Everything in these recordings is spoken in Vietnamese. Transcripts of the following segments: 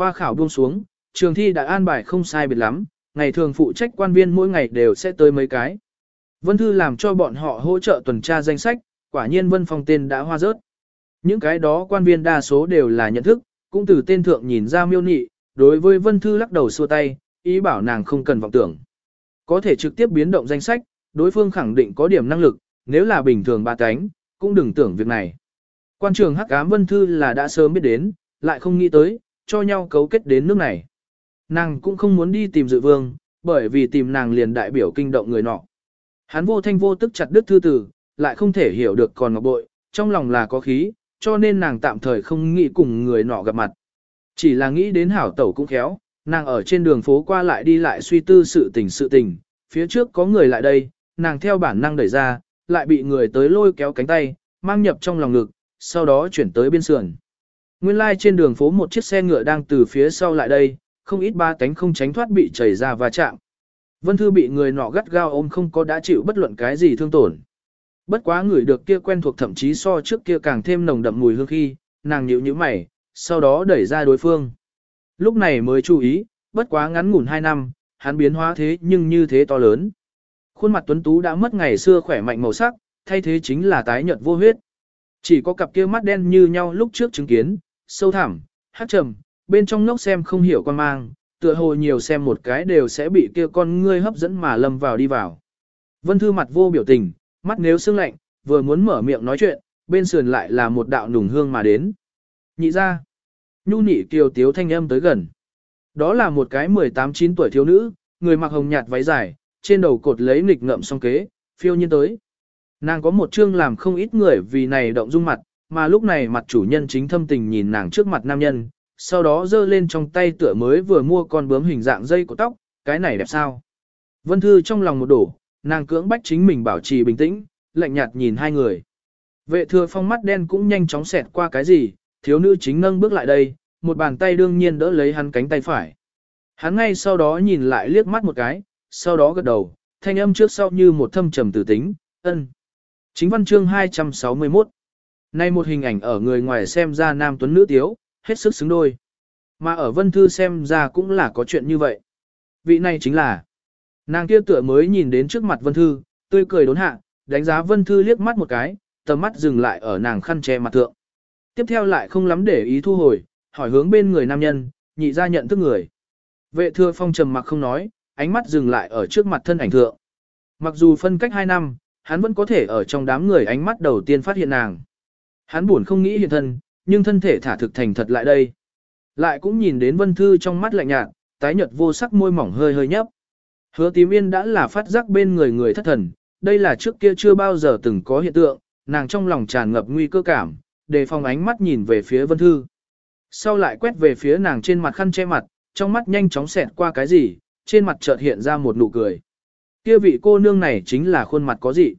Khoa khảo buông xuống, trường thi đã an bài không sai biệt lắm, ngày thường phụ trách quan viên mỗi ngày đều sẽ tới mấy cái. Vân Thư làm cho bọn họ hỗ trợ tuần tra danh sách, quả nhiên Vân Phong tên đã hoa rớt. Những cái đó quan viên đa số đều là nhận thức, cũng từ tên thượng nhìn ra miêu nị, đối với Vân Thư lắc đầu xua tay, ý bảo nàng không cần vọng tưởng. Có thể trực tiếp biến động danh sách, đối phương khẳng định có điểm năng lực, nếu là bình thường ba cánh, cũng đừng tưởng việc này. Quan trường Hắc Ám Vân Thư là đã sớm biết đến, lại không nghĩ tới, cho nhau cấu kết đến nước này. Nàng cũng không muốn đi tìm dự vương, bởi vì tìm nàng liền đại biểu kinh động người nọ. Hắn vô thanh vô tức chặt đứt thư tử, lại không thể hiểu được còn ngọc bội, trong lòng là có khí, cho nên nàng tạm thời không nghĩ cùng người nọ gặp mặt. Chỉ là nghĩ đến hảo tẩu cũng khéo, nàng ở trên đường phố qua lại đi lại suy tư sự tình sự tình, phía trước có người lại đây, nàng theo bản năng đẩy ra, lại bị người tới lôi kéo cánh tay, mang nhập trong lòng ngực, sau đó chuyển tới biên sườn. Nguyên lai like trên đường phố một chiếc xe ngựa đang từ phía sau lại đây, không ít ba cánh không tránh thoát bị chảy ra và chạm. Vân Thư bị người nọ gắt gao ôm không có đã chịu bất luận cái gì thương tổn. Bất quá người được kia quen thuộc thậm chí so trước kia càng thêm nồng đậm mùi hương khi, nàng nhíu nhíu mày, sau đó đẩy ra đối phương. Lúc này mới chú ý, bất quá ngắn ngủn 2 năm, hắn biến hóa thế nhưng như thế to lớn. Khuôn mặt tuấn tú đã mất ngày xưa khỏe mạnh màu sắc, thay thế chính là tái nhợt vô huyết. Chỉ có cặp kia mắt đen như nhau lúc trước chứng kiến, sâu thẳm, hát trầm, bên trong nóc xem không hiểu quan mang, tựa hồ nhiều xem một cái đều sẽ bị kia con ngươi hấp dẫn mà lâm vào đi vào. Vân Thư mặt vô biểu tình, mắt nếu sương lạnh, vừa muốn mở miệng nói chuyện, bên sườn lại là một đạo nùng hương mà đến. Nhị ra, nhu nị kiều tiếu thanh âm tới gần. Đó là một cái 18-9 tuổi thiếu nữ, người mặc hồng nhạt váy dài, trên đầu cột lấy nghịch ngậm song kế, phiêu nhiên tới. Nàng có một chương làm không ít người vì này động dung mặt, mà lúc này mặt chủ nhân chính thâm tình nhìn nàng trước mặt nam nhân, sau đó giơ lên trong tay tựa mới vừa mua con bướm hình dạng dây của tóc, cái này đẹp sao. Vân Thư trong lòng một đổ, nàng cưỡng bách chính mình bảo trì bình tĩnh, lạnh nhạt nhìn hai người. Vệ thừa phong mắt đen cũng nhanh chóng xẹt qua cái gì, thiếu nữ chính nâng bước lại đây, một bàn tay đương nhiên đỡ lấy hắn cánh tay phải. Hắn ngay sau đó nhìn lại liếc mắt một cái, sau đó gật đầu, thanh âm trước sau như một thâm trầm tử tính, ân. Chính văn chương 261 Nay một hình ảnh ở người ngoài xem ra nam tuấn nữ tiếu, hết sức xứng đôi. Mà ở vân thư xem ra cũng là có chuyện như vậy. Vị này chính là nàng kia tựa mới nhìn đến trước mặt vân thư, tươi cười đốn hạ, đánh giá vân thư liếc mắt một cái, tầm mắt dừng lại ở nàng khăn che mặt thượng. Tiếp theo lại không lắm để ý thu hồi, hỏi hướng bên người nam nhân, nhị ra nhận thức người. Vệ thừa phong trầm mặc không nói, ánh mắt dừng lại ở trước mặt thân ảnh thượng. Mặc dù phân cách 2 năm, hắn vẫn có thể ở trong đám người ánh mắt đầu tiên phát hiện nàng. Hắn buồn không nghĩ hiện thân, nhưng thân thể thả thực thành thật lại đây. Lại cũng nhìn đến vân thư trong mắt lạnh nhạt, tái nhợt vô sắc môi mỏng hơi hơi nhấp. Hứa tím yên đã là phát giác bên người người thất thần, đây là trước kia chưa bao giờ từng có hiện tượng, nàng trong lòng tràn ngập nguy cơ cảm, đề phòng ánh mắt nhìn về phía vân thư. Sau lại quét về phía nàng trên mặt khăn che mặt, trong mắt nhanh chóng xẹt qua cái gì, trên mặt chợt hiện ra một nụ cười. Kia vị cô nương này chính là khuôn mặt có gì.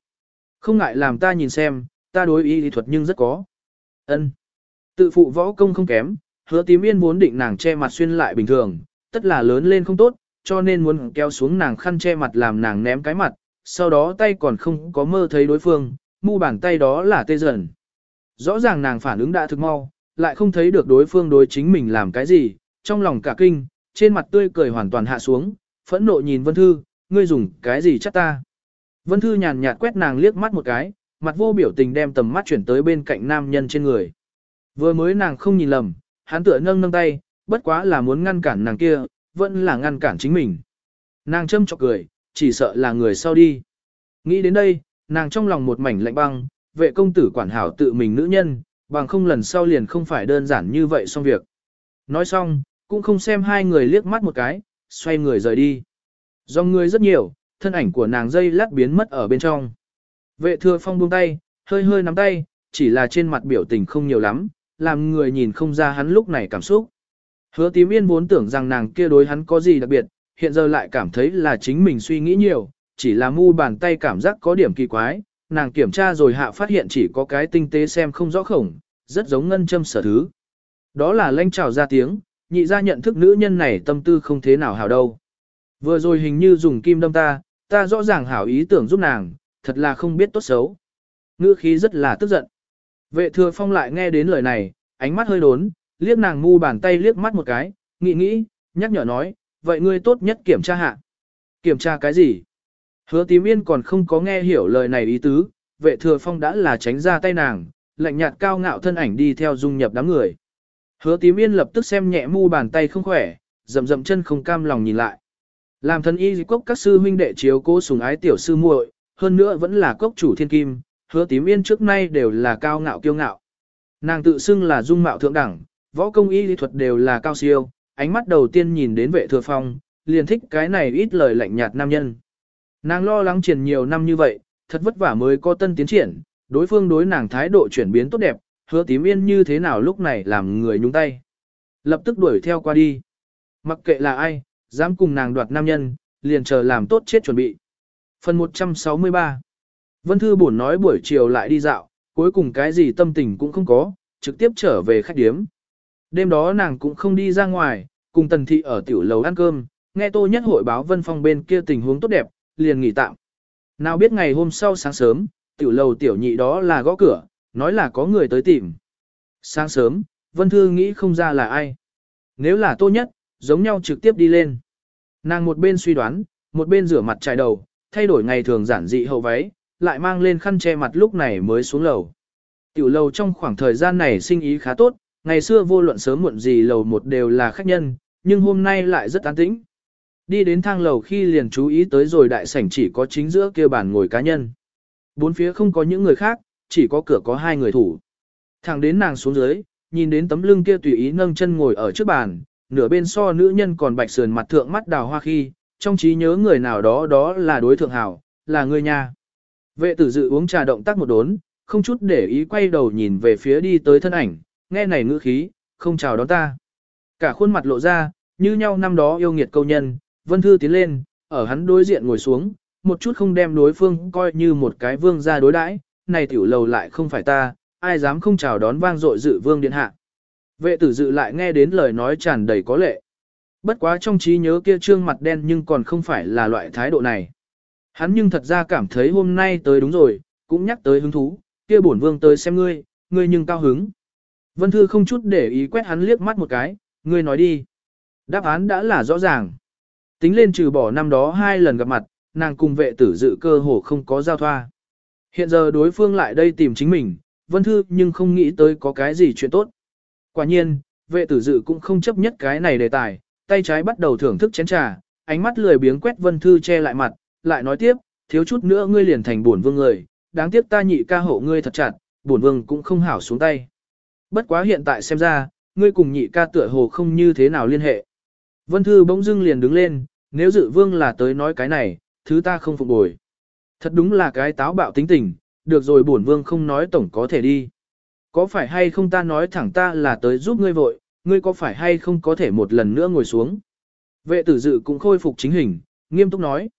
Không ngại làm ta nhìn xem, ta đối y lý thuật nhưng rất có. ân Tự phụ võ công không kém, hứa tím yên muốn định nàng che mặt xuyên lại bình thường, tất là lớn lên không tốt, cho nên muốn kéo xuống nàng khăn che mặt làm nàng ném cái mặt, sau đó tay còn không có mơ thấy đối phương, mu bàn tay đó là tê dần. Rõ ràng nàng phản ứng đã thực mau, lại không thấy được đối phương đối chính mình làm cái gì, trong lòng cả kinh, trên mặt tươi cười hoàn toàn hạ xuống, phẫn nộ nhìn Vân Thư, ngươi dùng cái gì chắc ta. Vân Thư nhàn nhạt quét nàng liếc mắt một cái, mặt vô biểu tình đem tầm mắt chuyển tới bên cạnh nam nhân trên người. Vừa mới nàng không nhìn lầm, hắn tựa nâng nâng tay, bất quá là muốn ngăn cản nàng kia, vẫn là ngăn cản chính mình. Nàng châm chọc cười, chỉ sợ là người sau đi. Nghĩ đến đây, nàng trong lòng một mảnh lạnh băng, vệ công tử quản hảo tự mình nữ nhân, bằng không lần sau liền không phải đơn giản như vậy xong việc. Nói xong, cũng không xem hai người liếc mắt một cái, xoay người rời đi. Do người rất nhiều, thân ảnh của nàng dây lát biến mất ở bên trong. Vệ thừa phong buông tay, hơi hơi nắm tay, chỉ là trên mặt biểu tình không nhiều lắm, làm người nhìn không ra hắn lúc này cảm xúc. Hứa tím yên vốn tưởng rằng nàng kia đối hắn có gì đặc biệt, hiện giờ lại cảm thấy là chính mình suy nghĩ nhiều, chỉ là mu bàn tay cảm giác có điểm kỳ quái, nàng kiểm tra rồi hạ phát hiện chỉ có cái tinh tế xem không rõ khổng, rất giống ngân châm sở thứ. Đó là lanh trào ra tiếng, nhị ra nhận thức nữ nhân này tâm tư không thế nào hảo đâu. Vừa rồi hình như dùng kim đâm ta, ta rõ ràng hảo ý tưởng giúp nàng, thật là không biết tốt xấu. Ngữ khí rất là tức giận. Vệ thừa phong lại nghe đến lời này, ánh mắt hơi đốn, liếc nàng ngu bàn tay liếc mắt một cái, nghĩ nghĩ, nhắc nhở nói, vậy ngươi tốt nhất kiểm tra hạ. Kiểm tra cái gì? Hứa tím yên còn không có nghe hiểu lời này ý tứ, vệ thừa phong đã là tránh ra tay nàng, lạnh nhạt cao ngạo thân ảnh đi theo dung nhập đám người. Hứa tím yên lập tức xem nhẹ mu bàn tay không khỏe, rậm rậm chân không cam lòng nhìn lại. Làm thân y cốc các sư huynh đệ chiếu cố sùng ái tiểu sư muội, hơn nữa vẫn là cốc chủ thiên kim, hứa tím yên trước nay đều là cao ngạo kiêu ngạo. Nàng tự xưng là dung mạo thượng đẳng, võ công y lý thuật đều là cao siêu, ánh mắt đầu tiên nhìn đến vệ thừa phong, liền thích cái này ít lời lạnh nhạt nam nhân. Nàng lo lắng triển nhiều năm như vậy, thật vất vả mới có tân tiến triển, đối phương đối nàng thái độ chuyển biến tốt đẹp, hứa tím yên như thế nào lúc này làm người nhúng tay. Lập tức đuổi theo qua đi. Mặc kệ là ai, dám cùng nàng đoạt nam nhân, liền chờ làm tốt chết chuẩn bị. Phần 163 Vân Thư buồn nói buổi chiều lại đi dạo, cuối cùng cái gì tâm tình cũng không có, trực tiếp trở về khách điếm. Đêm đó nàng cũng không đi ra ngoài, cùng tần thị ở tiểu lầu ăn cơm, nghe tô nhất hội báo Vân Phong bên kia tình huống tốt đẹp, liền nghỉ tạm. Nào biết ngày hôm sau sáng sớm, tiểu lầu tiểu nhị đó là gõ cửa, nói là có người tới tìm. Sáng sớm, Vân Thư nghĩ không ra là ai. Nếu là tô nhất, giống nhau trực tiếp đi lên. Nàng một bên suy đoán, một bên rửa mặt chải đầu, thay đổi ngày thường giản dị hậu váy, lại mang lên khăn che mặt lúc này mới xuống lầu. Tiểu lầu trong khoảng thời gian này sinh ý khá tốt, ngày xưa vô luận sớm muộn gì lầu một đều là khách nhân, nhưng hôm nay lại rất an tĩnh. Đi đến thang lầu khi liền chú ý tới rồi đại sảnh chỉ có chính giữa kia bàn ngồi cá nhân. Bốn phía không có những người khác, chỉ có cửa có hai người thủ. Thẳng đến nàng xuống dưới, nhìn đến tấm lưng kia tùy ý nâng chân ngồi ở trước bàn, nửa bên so nữ nhân còn bạch sườn mặt thượng mắt đào hoa khi, trong trí nhớ người nào đó đó là đối thượng hảo, là người nhà. Vệ tử dự uống trà động tác một đốn, không chút để ý quay đầu nhìn về phía đi tới thân ảnh, nghe này ngữ khí, không chào đón ta. Cả khuôn mặt lộ ra, như nhau năm đó yêu nghiệt câu nhân, vân thư tiến lên, ở hắn đối diện ngồi xuống, một chút không đem đối phương coi như một cái vương ra đối đãi, này tiểu lầu lại không phải ta, ai dám không chào đón vang dội dự vương điện hạ. Vệ tử dự lại nghe đến lời nói tràn đầy có lệ. Bất quá trong trí nhớ kia trương mặt đen nhưng còn không phải là loại thái độ này. Hắn nhưng thật ra cảm thấy hôm nay tới đúng rồi, cũng nhắc tới hứng thú, kia bổn vương tới xem ngươi, ngươi nhưng cao hứng. Vân Thư không chút để ý quét hắn liếc mắt một cái, ngươi nói đi. Đáp án đã là rõ ràng. Tính lên trừ bỏ năm đó hai lần gặp mặt, nàng cùng vệ tử dự cơ hồ không có giao thoa. Hiện giờ đối phương lại đây tìm chính mình, Vân Thư nhưng không nghĩ tới có cái gì chuyện tốt. Quả nhiên, vệ tử dự cũng không chấp nhất cái này đề tài, tay trái bắt đầu thưởng thức chén trà, ánh mắt lười biếng quét Vân Thư che lại mặt, lại nói tiếp, thiếu chút nữa ngươi liền thành bổn vương người, đáng tiếc ta nhị ca hộ ngươi thật chặt, bổn vương cũng không hảo xuống tay. Bất quá hiện tại xem ra, ngươi cùng nhị ca tựa hồ không như thế nào liên hệ. Vân Thư bỗng dưng liền đứng lên, nếu dự vương là tới nói cái này, thứ ta không phục bồi. Thật đúng là cái táo bạo tính tình, được rồi bổn vương không nói tổng có thể đi. Có phải hay không ta nói thẳng ta là tới giúp ngươi vội, ngươi có phải hay không có thể một lần nữa ngồi xuống. Vệ tử dự cũng khôi phục chính hình, nghiêm túc nói.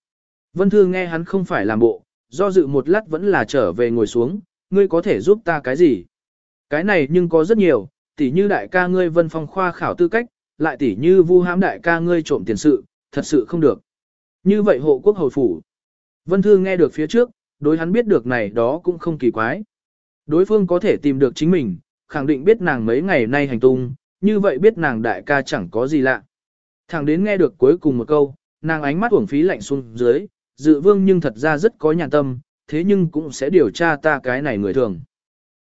Vân Thư nghe hắn không phải làm bộ, do dự một lát vẫn là trở về ngồi xuống, ngươi có thể giúp ta cái gì? Cái này nhưng có rất nhiều, tỉ như đại ca ngươi vân phong khoa khảo tư cách, lại tỉ như vu hãm đại ca ngươi trộm tiền sự, thật sự không được. Như vậy hộ quốc hồi phủ. Vân Thư nghe được phía trước, đối hắn biết được này đó cũng không kỳ quái. Đối phương có thể tìm được chính mình, khẳng định biết nàng mấy ngày nay hành tung, như vậy biết nàng đại ca chẳng có gì lạ. thằng đến nghe được cuối cùng một câu, nàng ánh mắt uổng phí lạnh xuống dưới, dự vương nhưng thật ra rất có nhàn tâm, thế nhưng cũng sẽ điều tra ta cái này người thường.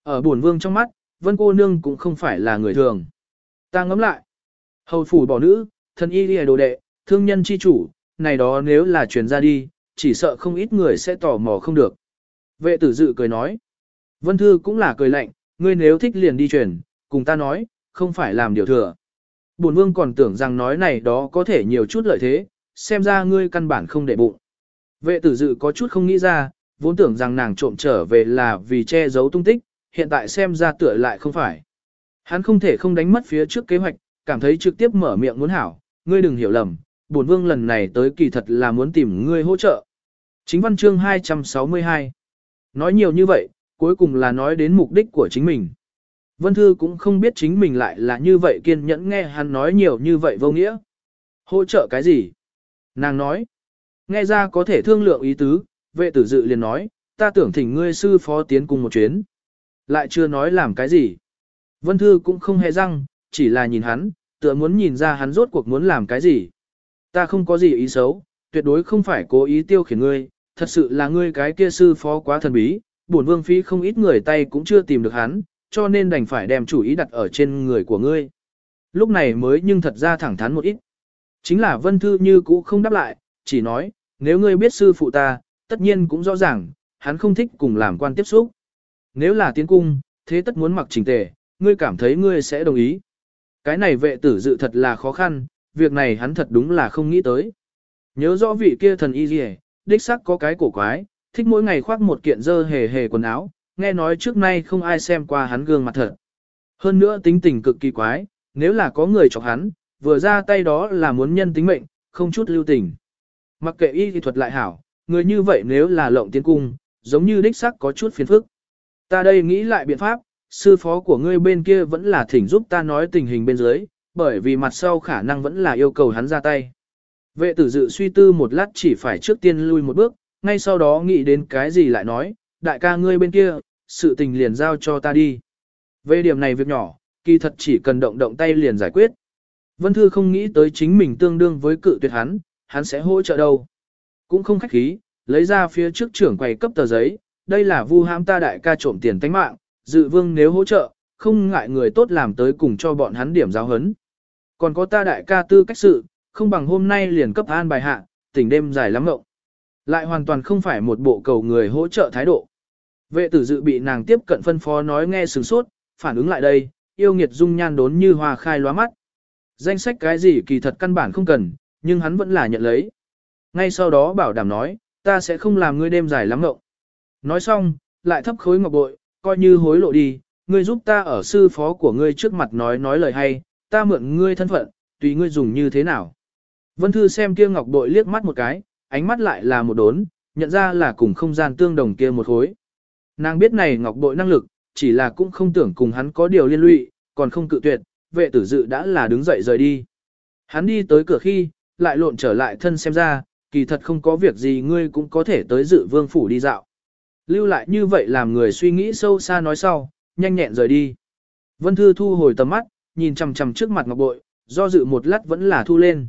Ở buồn vương trong mắt, vân cô nương cũng không phải là người thường. Ta ngẫm lại. Hầu phủ bỏ nữ, thân y lìa đồ đệ, thương nhân chi chủ, này đó nếu là truyền ra đi, chỉ sợ không ít người sẽ tò mò không được. Vệ tử dự cười nói. Vân Thư cũng là cười lạnh, ngươi nếu thích liền đi truyền, cùng ta nói, không phải làm điều thừa. Bổn vương còn tưởng rằng nói này đó có thể nhiều chút lợi thế, xem ra ngươi căn bản không để bụng. Vệ tử dự có chút không nghĩ ra, vốn tưởng rằng nàng trộm trở về là vì che giấu tung tích, hiện tại xem ra tựa lại không phải. Hắn không thể không đánh mất phía trước kế hoạch, cảm thấy trực tiếp mở miệng muốn hảo, ngươi đừng hiểu lầm, bổn vương lần này tới kỳ thật là muốn tìm ngươi hỗ trợ. Chính văn chương 262 Nói nhiều như vậy, cuối cùng là nói đến mục đích của chính mình. Vân Thư cũng không biết chính mình lại là như vậy kiên nhẫn nghe hắn nói nhiều như vậy vô nghĩa. Hỗ trợ cái gì? Nàng nói. Nghe ra có thể thương lượng ý tứ, vệ tử dự liền nói, ta tưởng thỉnh ngươi sư phó tiến cùng một chuyến. Lại chưa nói làm cái gì. Vân Thư cũng không hề răng, chỉ là nhìn hắn, tựa muốn nhìn ra hắn rốt cuộc muốn làm cái gì. Ta không có gì ý xấu, tuyệt đối không phải cố ý tiêu khiển ngươi, thật sự là ngươi cái kia sư phó quá thần bí, bổn vương phi không ít người tay cũng chưa tìm được hắn, cho nên đành phải đem chủ ý đặt ở trên người của ngươi. Lúc này mới nhưng thật ra thẳng thắn một ít. Chính là Vân Thư như cũ không đáp lại, chỉ nói, nếu ngươi biết sư phụ ta, tất nhiên cũng rõ ràng, hắn không thích cùng làm quan tiếp xúc. Nếu là tiến cung, thế tất muốn mặc chỉnh tề, ngươi cảm thấy ngươi sẽ đồng ý. Cái này vệ tử dự thật là khó khăn, việc này hắn thật đúng là không nghĩ tới. Nhớ rõ vị kia thần y gì đích xác có cái cổ quái, thích mỗi ngày khoác một kiện dơ hề hề quần áo, nghe nói trước nay không ai xem qua hắn gương mặt thật. Hơn nữa tính tình cực kỳ quái, nếu là có người chọc hắn, vừa ra tay đó là muốn nhân tính mệnh, không chút lưu tình. Mặc kệ y thì thuật lại hảo, người như vậy nếu là lộng tiến cung, giống như đích sắc có chút phiền phức. Ta đây nghĩ lại biện pháp, sư phó của ngươi bên kia vẫn là thỉnh giúp ta nói tình hình bên dưới, bởi vì mặt sau khả năng vẫn là yêu cầu hắn ra tay. Vệ tử dự suy tư một lát chỉ phải trước tiên lui một bước, ngay sau đó nghĩ đến cái gì lại nói, đại ca ngươi bên kia, sự tình liền giao cho ta đi. Về điểm này việc nhỏ, kỳ thật chỉ cần động động tay liền giải quyết. Vân Thư không nghĩ tới chính mình tương đương với cự tuyệt hắn, hắn sẽ hỗ trợ đâu. Cũng không khách khí, lấy ra phía trước trưởng quầy cấp tờ giấy, đây là vu hãm ta đại ca trộm tiền tánh mạng, dự vương nếu hỗ trợ, không ngại người tốt làm tới cùng cho bọn hắn điểm giáo hấn. Còn có ta đại ca tư cách sự, không bằng hôm nay liền cấp an bài hạ, tỉnh đêm dài lắm ngộng. Lại hoàn toàn không phải một bộ cầu người hỗ trợ thái độ. Vệ tử dự bị nàng tiếp cận phân phó nói nghe sừng sốt, phản ứng lại đây, yêu nghiệt dung nhan đốn như hoa khai lóa mắt. Danh sách cái gì kỳ thật căn bản không cần, nhưng hắn vẫn là nhận lấy. Ngay sau đó bảo đảm nói, ta sẽ không làm ngươi đêm dài lắm ngộng. Nói xong, lại thấp khối ngọc bội, coi như hối lộ đi, ngươi giúp ta ở sư phó của ngươi trước mặt nói nói lời hay, ta mượn ngươi thân phận, tùy ngươi dùng như thế nào. Vân Thư xem kia ngọc bội liếc mắt một cái, ánh mắt lại là một đốn, nhận ra là cùng không gian tương đồng kia một khối. Nàng biết này ngọc bội năng lực, chỉ là cũng không tưởng cùng hắn có điều liên lụy, còn không cự tuyệt, vệ tử dự đã là đứng dậy rời đi. Hắn đi tới cửa khi, lại lộn trở lại thân xem ra, kỳ thật không có việc gì ngươi cũng có thể tới dự vương phủ đi dạo. Lưu lại như vậy làm người suy nghĩ sâu xa nói sau, nhanh nhẹn rời đi. Vân Thư thu hồi tầm mắt, nhìn chằm chằm trước mặt ngọc bội, do dự một lát vẫn là thu lên.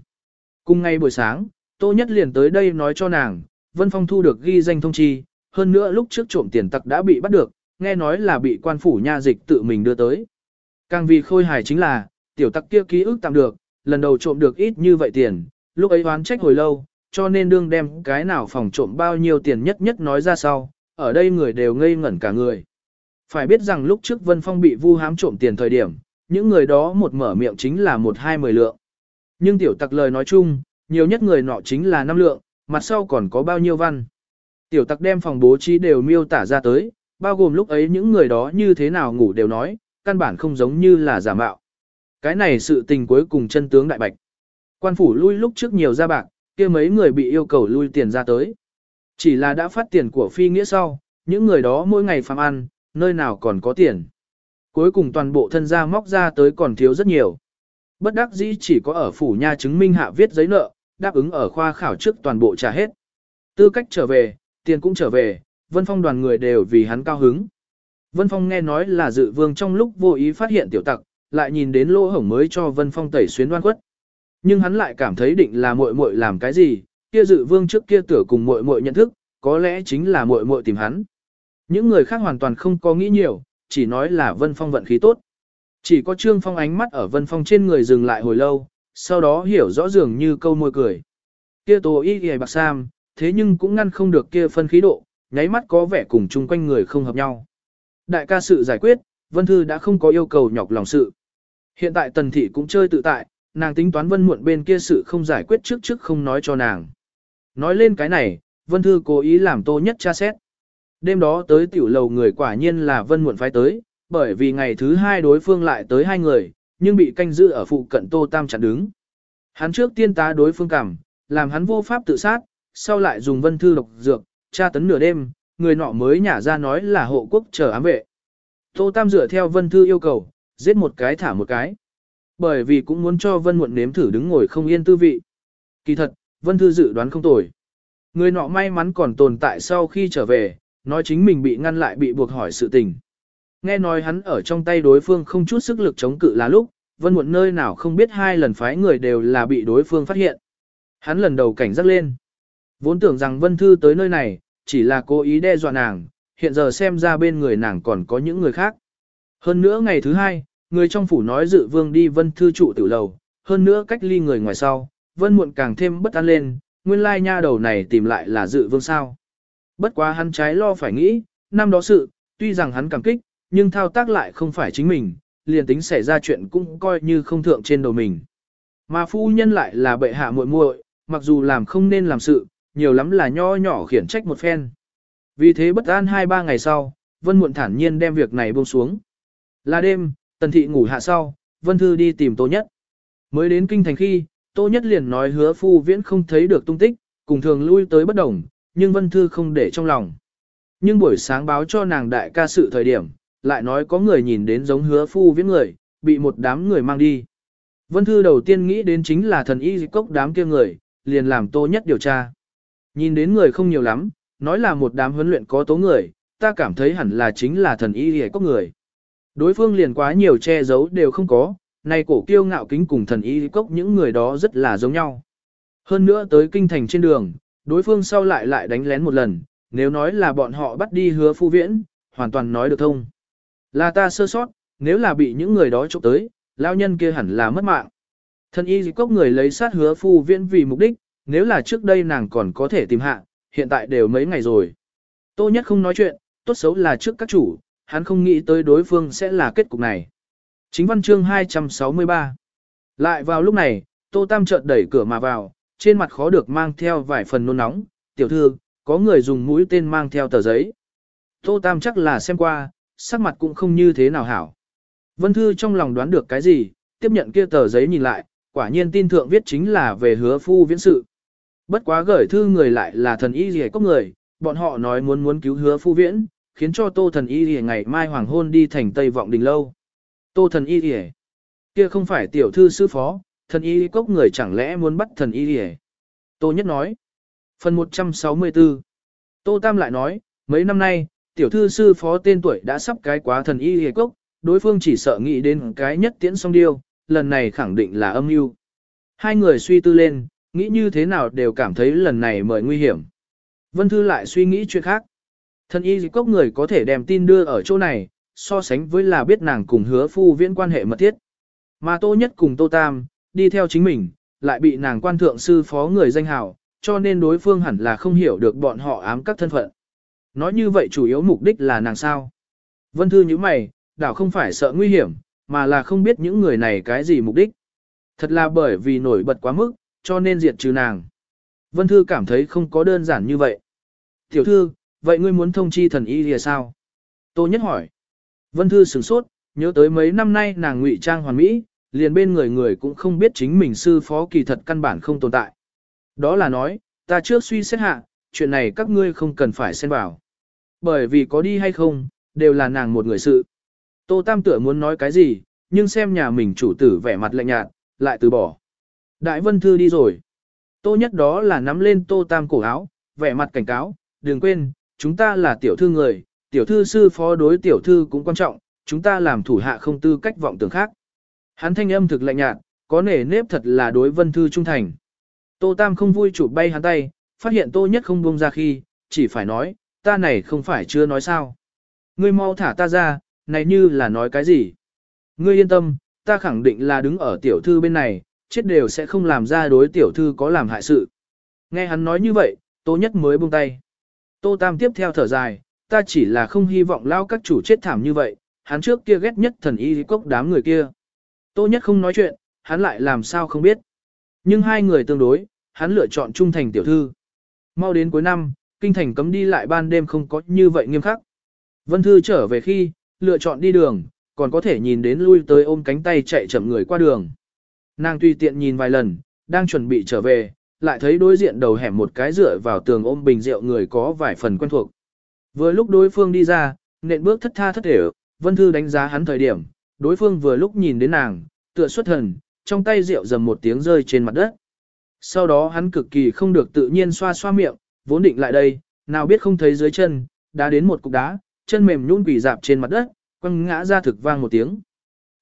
Cùng ngay buổi sáng, Tô Nhất liền tới đây nói cho nàng, Vân Phong thu được ghi danh thông chi, hơn nữa lúc trước trộm tiền tặc đã bị bắt được, nghe nói là bị quan phủ nha dịch tự mình đưa tới. Càng vì khôi hài chính là, tiểu tặc kia ký ức tạm được, lần đầu trộm được ít như vậy tiền, lúc ấy oán trách hồi lâu, cho nên đương đem cái nào phòng trộm bao nhiêu tiền nhất nhất nói ra sau, ở đây người đều ngây ngẩn cả người. Phải biết rằng lúc trước Vân Phong bị vu hám trộm tiền thời điểm, những người đó một mở miệng chính là một hai mười lượng. Nhưng tiểu tặc lời nói chung, nhiều nhất người nọ chính là năm lượng, mặt sau còn có bao nhiêu văn. Tiểu tặc đem phòng bố trí đều miêu tả ra tới, bao gồm lúc ấy những người đó như thế nào ngủ đều nói, căn bản không giống như là giả mạo. Cái này sự tình cuối cùng chân tướng đại bạch. Quan phủ lui lúc trước nhiều ra bạc, kia mấy người bị yêu cầu lui tiền ra tới. Chỉ là đã phát tiền của phi nghĩa sau, những người đó mỗi ngày phạm ăn, nơi nào còn có tiền. Cuối cùng toàn bộ thân gia móc ra tới còn thiếu rất nhiều. Bất đắc dĩ chỉ có ở phủ nha chứng minh hạ viết giấy nợ, đáp ứng ở khoa khảo trước toàn bộ trả hết. Tư cách trở về, tiền cũng trở về, Vân Phong đoàn người đều vì hắn cao hứng. Vân Phong nghe nói là dự vương trong lúc vô ý phát hiện tiểu tặc, lại nhìn đến lỗ hổng mới cho Vân Phong tẩy xuyến đoan quất. Nhưng hắn lại cảm thấy định là muội muội làm cái gì, kia dự vương trước kia tựa cùng muội muội nhận thức, có lẽ chính là muội muội tìm hắn. Những người khác hoàn toàn không có nghĩ nhiều, chỉ nói là Vân Phong vận khí tốt. Chỉ có Trương Phong ánh mắt ở Vân Phong trên người dừng lại hồi lâu, sau đó hiểu rõ dường như câu môi cười. Kia tổ y y bạc sam, thế nhưng cũng ngăn không được kia phân khí độ, nháy mắt có vẻ cùng chung quanh người không hợp nhau. Đại ca sự giải quyết, Vân Thư đã không có yêu cầu nhọc lòng sự. Hiện tại Tần Thị cũng chơi tự tại, nàng tính toán Vân Muộn bên kia sự không giải quyết trước trước không nói cho nàng. Nói lên cái này, Vân Thư cố ý làm tô nhất tra xét. Đêm đó tới tiểu lầu người quả nhiên là Vân Muộn phái tới, bởi vì ngày thứ hai đối phương lại tới hai người, nhưng bị canh giữ ở phụ cận Tô Tam chặn đứng. Hắn trước tiên tá đối phương cảm, làm hắn vô pháp tự sát, sau lại dùng Vân Thư độc dược, tra tấn nửa đêm, người nọ mới nhả ra nói là hộ quốc chờ ám vệ. Tô Tam dựa theo Vân Thư yêu cầu, giết một cái thả một cái. Bởi vì cũng muốn cho Vân Muộn nếm thử đứng ngồi không yên tư vị. Kỳ thật, Vân Thư dự đoán không tồi. Người nọ may mắn còn tồn tại sau khi trở về, nói chính mình bị ngăn lại bị buộc hỏi sự tình. Nghe nói hắn ở trong tay đối phương không chút sức lực chống cự là lúc, vân muộn nơi nào không biết hai lần phái người đều là bị đối phương phát hiện. Hắn lần đầu cảnh giác lên. Vốn tưởng rằng vân thư tới nơi này, chỉ là cố ý đe dọa nàng, hiện giờ xem ra bên người nàng còn có những người khác. Hơn nữa ngày thứ hai, người trong phủ nói dự vương đi vân thư trụ tử lầu, hơn nữa cách ly người ngoài sau, vân muộn càng thêm bất an lên, nguyên lai nha đầu này tìm lại là dự vương sao. Bất quá hắn trái lo phải nghĩ, năm đó sự, tuy rằng hắn cảm kích, nhưng thao tác lại không phải chính mình, liền tính xảy ra chuyện cũng coi như không thượng trên đầu mình. Mà phu nhân lại là bệ hạ muội muội, mặc dù làm không nên làm sự, nhiều lắm là nho nhỏ khiển trách một phen. Vì thế bất an hai ba ngày sau, Vân Muộn thản nhiên đem việc này buông xuống. Là đêm, Tần Thị ngủ hạ sau, Vân Thư đi tìm Tô Nhất. Mới đến kinh thành khi, Tô Nhất liền nói hứa phu viễn không thấy được tung tích, cùng thường lui tới bất đồng, nhưng Vân Thư không để trong lòng. Nhưng buổi sáng báo cho nàng đại ca sự thời điểm, lại nói có người nhìn đến giống hứa phu viễn người, bị một đám người mang đi. Vân Thư đầu tiên nghĩ đến chính là thần y dịch cốc đám kia người, liền làm Tô Nhất điều tra. Nhìn đến người không nhiều lắm, nói là một đám huấn luyện có tố người, ta cảm thấy hẳn là chính là thần y hề cốc người. Đối phương liền quá nhiều che giấu đều không có, này cổ kiêu ngạo kính cùng thần y cốc những người đó rất là giống nhau. Hơn nữa tới kinh thành trên đường, đối phương sau lại lại đánh lén một lần, nếu nói là bọn họ bắt đi hứa phu viễn, hoàn toàn nói được thông. Là ta sơ sót, nếu là bị những người đó trộm tới, lao nhân kia hẳn là mất mạng. Thần y cốc người lấy sát hứa phu viễn vì mục đích, nếu là trước đây nàng còn có thể tìm hạ, hiện tại đều mấy ngày rồi. Tô nhất không nói chuyện, tốt xấu là trước các chủ, hắn không nghĩ tới đối phương sẽ là kết cục này. Chính văn chương 263 Lại vào lúc này, Tô Tam chợt đẩy cửa mà vào, trên mặt khó được mang theo vài phần nôn nóng, tiểu thư, có người dùng mũi tên mang theo tờ giấy. Tô Tam chắc là xem qua, sắc mặt cũng không như thế nào hảo. Vân Thư trong lòng đoán được cái gì, tiếp nhận kia tờ giấy nhìn lại, quả nhiên tin thượng viết chính là về hứa phu viễn sự. Bất quá gửi thư người lại là thần y rìa cốc người, bọn họ nói muốn muốn cứu hứa phu viễn, khiến cho tô thần y rìa ngày mai hoàng hôn đi thành Tây Vọng Đình Lâu. Tô thần y rìa, kia không phải tiểu thư sư phó, thần y cốc người chẳng lẽ muốn bắt thần y rìa. Tô Nhất nói. Phần 164 Tô Tam lại nói, mấy năm nay, tiểu thư sư phó tên tuổi đã sắp cái quá thần y rìa cốc, đối phương chỉ sợ nghĩ đến cái nhất tiễn song điêu, lần này khẳng định là âm mưu. Hai người suy tư lên, nghĩ như thế nào đều cảm thấy lần này mời nguy hiểm. Vân Thư lại suy nghĩ chuyện khác. Thần y cốc người có thể đem tin đưa ở chỗ này, so sánh với là biết nàng cùng hứa phu viễn quan hệ mật thiết. Mà Tô Nhất cùng Tô Tam, đi theo chính mình, lại bị nàng quan thượng sư phó người danh hào, cho nên đối phương hẳn là không hiểu được bọn họ ám các thân phận. Nói như vậy chủ yếu mục đích là nàng sao. Vân Thư như mày, đảo không phải sợ nguy hiểm, mà là không biết những người này cái gì mục đích. Thật là bởi vì nổi bật quá mức, cho nên diệt trừ nàng. Vân Thư cảm thấy không có đơn giản như vậy. Tiểu thư, vậy ngươi muốn thông chi thần y thì sao? Tô Nhất hỏi. Vân Thư sửng sốt, nhớ tới mấy năm nay nàng ngụy trang hoàn mỹ, liền bên người người cũng không biết chính mình sư phó kỳ thật căn bản không tồn tại. Đó là nói, ta trước suy xét hạ, chuyện này các ngươi không cần phải xen vào. Bởi vì có đi hay không, đều là nàng một người sự. Tô Tam tựa muốn nói cái gì, nhưng xem nhà mình chủ tử vẻ mặt lạnh nhạt, lại từ bỏ. Đại Vân Thư đi rồi. Tô nhất đó là nắm lên Tô Tam cổ áo, vẻ mặt cảnh cáo, đừng quên, chúng ta là tiểu thư người, tiểu thư sư phó đối tiểu thư cũng quan trọng, chúng ta làm thủ hạ không tư cách vọng tưởng khác. Hắn thanh âm thực lạnh nhạt, có nể nếp thật là đối Vân Thư trung thành. Tô Tam không vui chụp bay hắn tay, phát hiện Tô Nhất không buông ra khi, chỉ phải nói, ta này không phải chưa nói sao. Ngươi mau thả ta ra, này như là nói cái gì. Ngươi yên tâm, ta khẳng định là đứng ở tiểu thư bên này, chết đều sẽ không làm ra đối tiểu thư có làm hại sự. Nghe hắn nói như vậy, Tô Nhất mới buông tay. Tô Tam tiếp theo thở dài, ta chỉ là không hy vọng lao các chủ chết thảm như vậy, hắn trước kia ghét nhất thần y cốc đám người kia. Tô Nhất không nói chuyện, hắn lại làm sao không biết. Nhưng hai người tương đối, hắn lựa chọn trung thành tiểu thư. Mau đến cuối năm, kinh thành cấm đi lại ban đêm không có như vậy nghiêm khắc. Vân Thư trở về khi, lựa chọn đi đường, còn có thể nhìn đến lui tới ôm cánh tay chạy chậm người qua đường. Nàng tùy tiện nhìn vài lần, đang chuẩn bị trở về, lại thấy đối diện đầu hẻm một cái dựa vào tường ôm bình rượu người có vài phần quen thuộc. Vừa lúc đối phương đi ra, nện bước thất tha thất thể, Vân Thư đánh giá hắn thời điểm, đối phương vừa lúc nhìn đến nàng, tựa xuất thần, trong tay rượu dầm một tiếng rơi trên mặt đất. Sau đó hắn cực kỳ không được tự nhiên xoa xoa miệng, vốn định lại đây, nào biết không thấy dưới chân, đã đến một cục đá, chân mềm nhũn quỳ dạp trên mặt đất, quăng ngã ra thực vang một tiếng.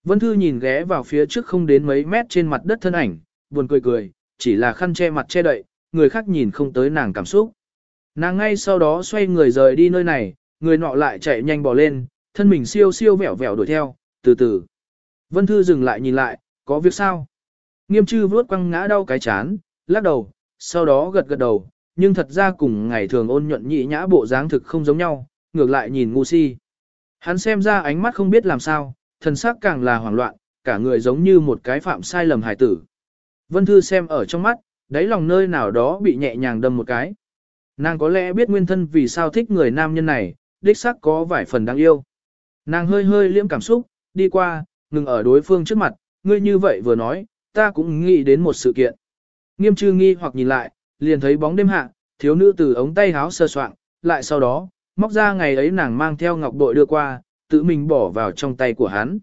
Vân Thư nhìn ghé vào phía trước không đến mấy mét trên mặt đất thân ảnh, buồn cười cười, chỉ là khăn che mặt che đậy, người khác nhìn không tới nàng cảm xúc. Nàng ngay sau đó xoay người rời đi nơi này, người nọ lại chạy nhanh bỏ lên, thân mình siêu siêu vẹo vẹo đuổi theo, từ từ. Vân Thư dừng lại nhìn lại, có việc sao? Nghiêm trư vớt quăng ngã đau cái chán, lắc đầu, sau đó gật gật đầu, nhưng thật ra cùng ngày thường ôn nhuận nhị nhã bộ dáng thực không giống nhau, ngược lại nhìn ngu si. Hắn xem ra ánh mắt không biết làm sao, thần sắc càng là hoảng loạn, cả người giống như một cái phạm sai lầm hài tử. Vân Thư xem ở trong mắt, đáy lòng nơi nào đó bị nhẹ nhàng đâm một cái. Nàng có lẽ biết nguyên thân vì sao thích người nam nhân này, đích xác có vài phần đáng yêu. Nàng hơi hơi liễm cảm xúc, đi qua, ngừng ở đối phương trước mặt, ngươi như vậy vừa nói, ta cũng nghĩ đến một sự kiện. Nghiêm trư nghi hoặc nhìn lại, liền thấy bóng đêm hạ, thiếu nữ từ ống tay háo sơ soạn, lại sau đó, móc ra ngày ấy nàng mang theo ngọc bội đưa qua, tự mình bỏ vào trong tay của hắn.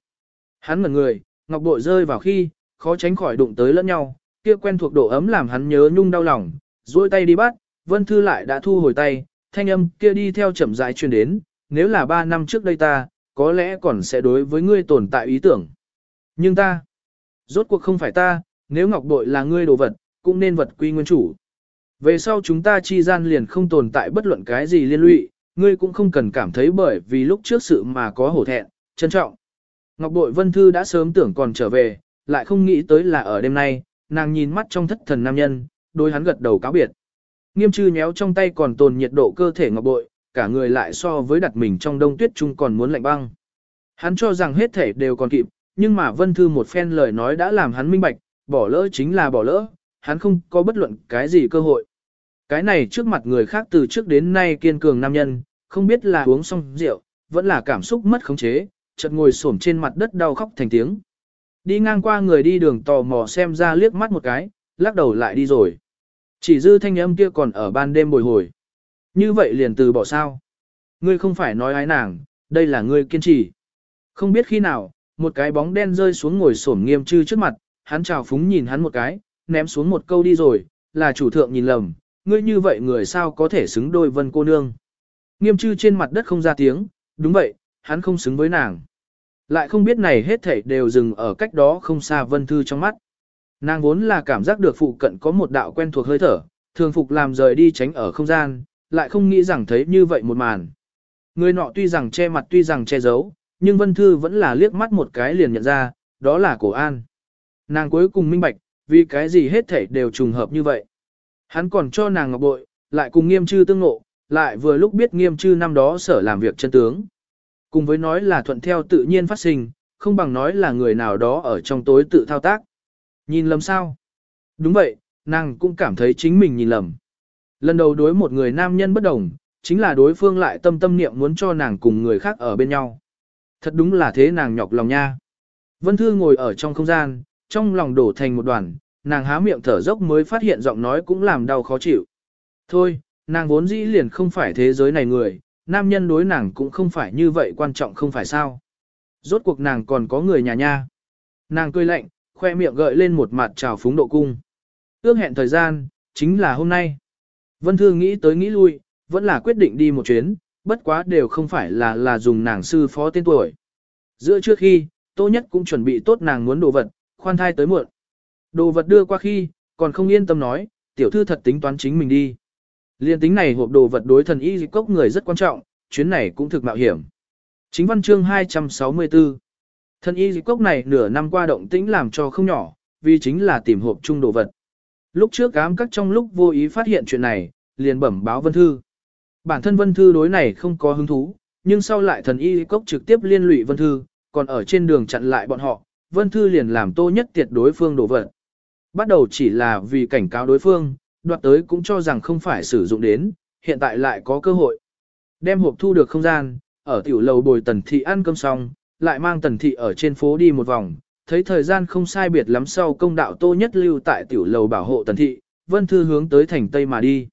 Hắn ngẩn người, ngọc bội rơi vào khi, khó tránh khỏi đụng tới lẫn nhau, kia quen thuộc độ ấm làm hắn nhớ nhung đau lòng, duỗi tay đi bắt, Vân Thư lại đã thu hồi tay, thanh âm kia đi theo chậm rãi truyền đến, nếu là ba năm trước đây ta, có lẽ còn sẽ đối với ngươi tồn tại ý tưởng. Nhưng ta, rốt cuộc không phải ta, nếu ngọc bội là ngươi đồ vật, cũng nên vật quy nguyên chủ. Về sau chúng ta chi gian liền không tồn tại bất luận cái gì liên lụy, ngươi cũng không cần cảm thấy bởi vì lúc trước sự mà có hổ thẹn, trân trọng. Ngọc bội vân thư đã sớm tưởng còn trở về, lại không nghĩ tới là ở đêm nay, nàng nhìn mắt trong thất thần nam nhân, đôi hắn gật đầu cáo biệt. Nghiêm chư nhéo trong tay còn tồn nhiệt độ cơ thể ngọc bội, cả người lại so với đặt mình trong đông tuyết chung còn muốn lạnh băng. Hắn cho rằng hết thể đều còn kịp, nhưng mà Vân Thư một phen lời nói đã làm hắn minh bạch, bỏ lỡ chính là bỏ lỡ, hắn không có bất luận cái gì cơ hội. Cái này trước mặt người khác từ trước đến nay kiên cường nam nhân, không biết là uống xong rượu, vẫn là cảm xúc mất khống chế, chợt ngồi xổm trên mặt đất đau khóc thành tiếng. Đi ngang qua người đi đường tò mò xem ra liếc mắt một cái, lắc đầu lại đi rồi. Chỉ dư thanh âm kia còn ở ban đêm bồi hồi. Như vậy liền từ bỏ sao. Ngươi không phải nói ái nàng, đây là ngươi kiên trì. Không biết khi nào, một cái bóng đen rơi xuống ngồi xổm nghiêm trư trước mặt, hắn chào phúng nhìn hắn một cái, ném xuống một câu đi rồi, là chủ thượng nhìn lầm, ngươi như vậy người sao có thể xứng đôi vân cô nương. Nghiêm chư trên mặt đất không ra tiếng, đúng vậy, hắn không xứng với nàng. Lại không biết này hết thảy đều dừng ở cách đó không xa vân thư trong mắt. Nàng vốn là cảm giác được phụ cận có một đạo quen thuộc hơi thở, thường phục làm rời đi tránh ở không gian, lại không nghĩ rằng thấy như vậy một màn. Người nọ tuy rằng che mặt tuy rằng che giấu, nhưng Vân Thư vẫn là liếc mắt một cái liền nhận ra, đó là cổ an. Nàng cuối cùng minh bạch, vì cái gì hết thảy đều trùng hợp như vậy. Hắn còn cho nàng ngọc bội, lại cùng nghiêm trư tương ngộ, lại vừa lúc biết nghiêm trư năm đó sở làm việc chân tướng. Cùng với nói là thuận theo tự nhiên phát sinh, không bằng nói là người nào đó ở trong tối tự thao tác. Nhìn lầm sao? Đúng vậy, nàng cũng cảm thấy chính mình nhìn lầm. Lần đầu đối một người nam nhân bất đồng, chính là đối phương lại tâm tâm niệm muốn cho nàng cùng người khác ở bên nhau. Thật đúng là thế nàng nhọc lòng nha. Vân Thư ngồi ở trong không gian, trong lòng đổ thành một đoàn, nàng há miệng thở dốc mới phát hiện giọng nói cũng làm đau khó chịu. Thôi, nàng vốn dĩ liền không phải thế giới này người, nam nhân đối nàng cũng không phải như vậy quan trọng không phải sao. Rốt cuộc nàng còn có người nhà nha. Nàng cười lạnh, khoe miệng gợi lên một mặt trào phúng độ cung. Ước hẹn thời gian, chính là hôm nay. Vân Thư nghĩ tới nghĩ lui, vẫn là quyết định đi một chuyến, bất quá đều không phải là là dùng nàng sư phó tên tuổi. Giữa trước khi, Tô Nhất cũng chuẩn bị tốt nàng muốn đồ vật, khoan thai tới muộn. Đồ vật đưa qua khi, còn không yên tâm nói, tiểu thư thật tính toán chính mình đi. Liên tính này hộp đồ vật đối thần y dịch cốc người rất quan trọng, chuyến này cũng thực mạo hiểm. Chính văn chương 264 Thần y dịch cốc này nửa năm qua động tĩnh làm cho không nhỏ, vì chính là tìm hộp chung đồ vật. Lúc trước ám các trong lúc vô ý phát hiện chuyện này, liền bẩm báo Vân Thư. Bản thân Vân Thư đối này không có hứng thú, nhưng sau lại thần y cốc trực tiếp liên lụy Vân Thư, còn ở trên đường chặn lại bọn họ, Vân Thư liền làm tô nhất tiệt đối phương đổ vật. Bắt đầu chỉ là vì cảnh cáo đối phương, đoạt tới cũng cho rằng không phải sử dụng đến, hiện tại lại có cơ hội. Đem hộp thu được không gian, ở tiểu lầu bồi tần thị ăn cơm xong, lại mang tần thị ở trên phố đi một vòng, thấy thời gian không sai biệt lắm sau công đạo tô nhất lưu tại tiểu lầu bảo hộ tần thị, Vân Thư hướng tới thành Tây mà đi.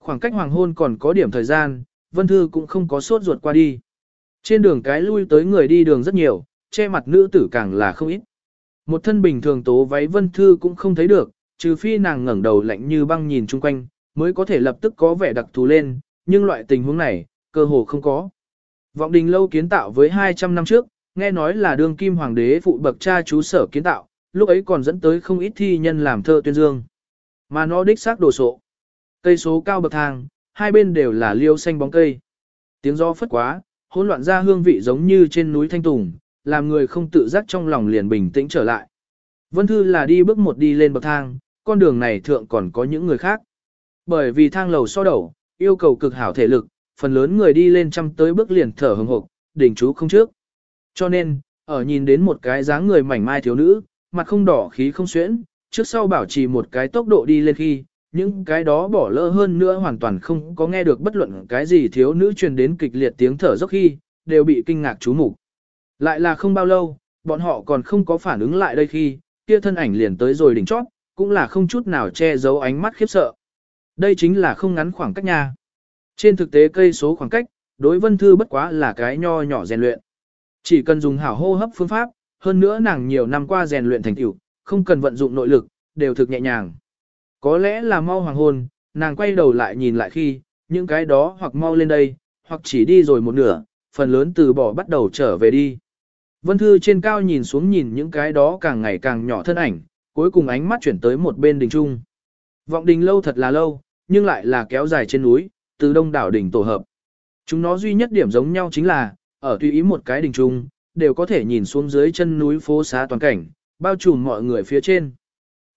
Khoảng cách hoàng hôn còn có điểm thời gian, Vân Thư cũng không có sốt ruột qua đi. Trên đường cái lui tới người đi đường rất nhiều, che mặt nữ tử càng là không ít. Một thân bình thường tố váy Vân Thư cũng không thấy được, trừ phi nàng ngẩng đầu lạnh như băng nhìn chung quanh, mới có thể lập tức có vẻ đặc thù lên, nhưng loại tình huống này, cơ hồ không có. Vọng đình lâu kiến tạo với 200 năm trước, nghe nói là đương kim hoàng đế phụ bậc cha chú sở kiến tạo, lúc ấy còn dẫn tới không ít thi nhân làm thơ tuyên dương. Mà nó đích xác đồ sộ. Cây số cao bậc thang, hai bên đều là liêu xanh bóng cây. Tiếng gió phất quá, hỗn loạn ra hương vị giống như trên núi Thanh Tùng, làm người không tự giác trong lòng liền bình tĩnh trở lại. Vân Thư là đi bước một đi lên bậc thang, con đường này thượng còn có những người khác. Bởi vì thang lầu so đầu, yêu cầu cực hảo thể lực, phần lớn người đi lên trăm tới bước liền thở hừng hộp, đỉnh chú không trước. Cho nên, ở nhìn đến một cái dáng người mảnh mai thiếu nữ, mặt không đỏ khí không xuyễn, trước sau bảo trì một cái tốc độ đi lên khi, những cái đó bỏ lỡ hơn nữa hoàn toàn không có nghe được bất luận cái gì thiếu nữ truyền đến kịch liệt tiếng thở dốc khi, đều bị kinh ngạc chú mục lại là không bao lâu, bọn họ còn không có phản ứng lại đây khi, kia thân ảnh liền tới rồi đỉnh chót, cũng là không chút nào che giấu ánh mắt khiếp sợ. Đây chính là không ngắn khoảng cách nha. Trên thực tế cây số khoảng cách, đối vân thư bất quá là cái nho nhỏ rèn luyện. Chỉ cần dùng hảo hô hấp phương pháp, hơn nữa nàng nhiều năm qua rèn luyện thành tựu, không cần vận dụng nội lực, đều thực nhẹ nhàng. Có lẽ là mau hoàng hôn, nàng quay đầu lại nhìn lại khi, những cái đó hoặc mau lên đây, hoặc chỉ đi rồi một nửa, phần lớn từ bỏ bắt đầu trở về đi. Vân Thư trên cao nhìn xuống nhìn những cái đó càng ngày càng nhỏ thân ảnh, cuối cùng ánh mắt chuyển tới một bên đình trung. Vọng đình lâu thật là lâu, nhưng lại là kéo dài trên núi, từ đông đảo đỉnh tổ hợp. Chúng nó duy nhất điểm giống nhau chính là, ở tùy ý một cái đình trung, đều có thể nhìn xuống dưới chân núi phố xá toàn cảnh, bao trùm mọi người phía trên.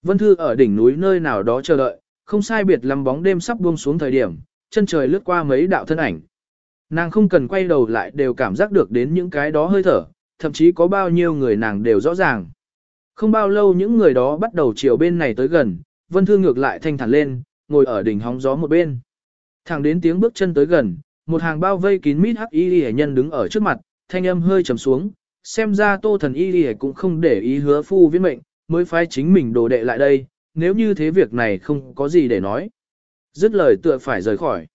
Vân Thư ở đỉnh núi nơi nào đó chờ đợi, không sai biệt lắm bóng đêm sắp buông xuống thời điểm, chân trời lướt qua mấy đạo thân ảnh. Nàng không cần quay đầu lại đều cảm giác được đến những cái đó hơi thở, thậm chí có bao nhiêu người nàng đều rõ ràng. Không bao lâu những người đó bắt đầu chiều bên này tới gần, Vân Thư ngược lại thanh thản lên, ngồi ở đỉnh hóng gió một bên. Thẳng đến tiếng bước chân tới gần, một hàng bao vây kín mít hắc y hệ nhân đứng ở trước mặt, thanh âm hơi trầm xuống, xem ra tô thần y hệ cũng không để ý hứa phu viễn mệnh, mới phái chính mình đồ đệ lại đây, nếu như thế việc này không có gì để nói. Dứt lời tựa phải rời khỏi.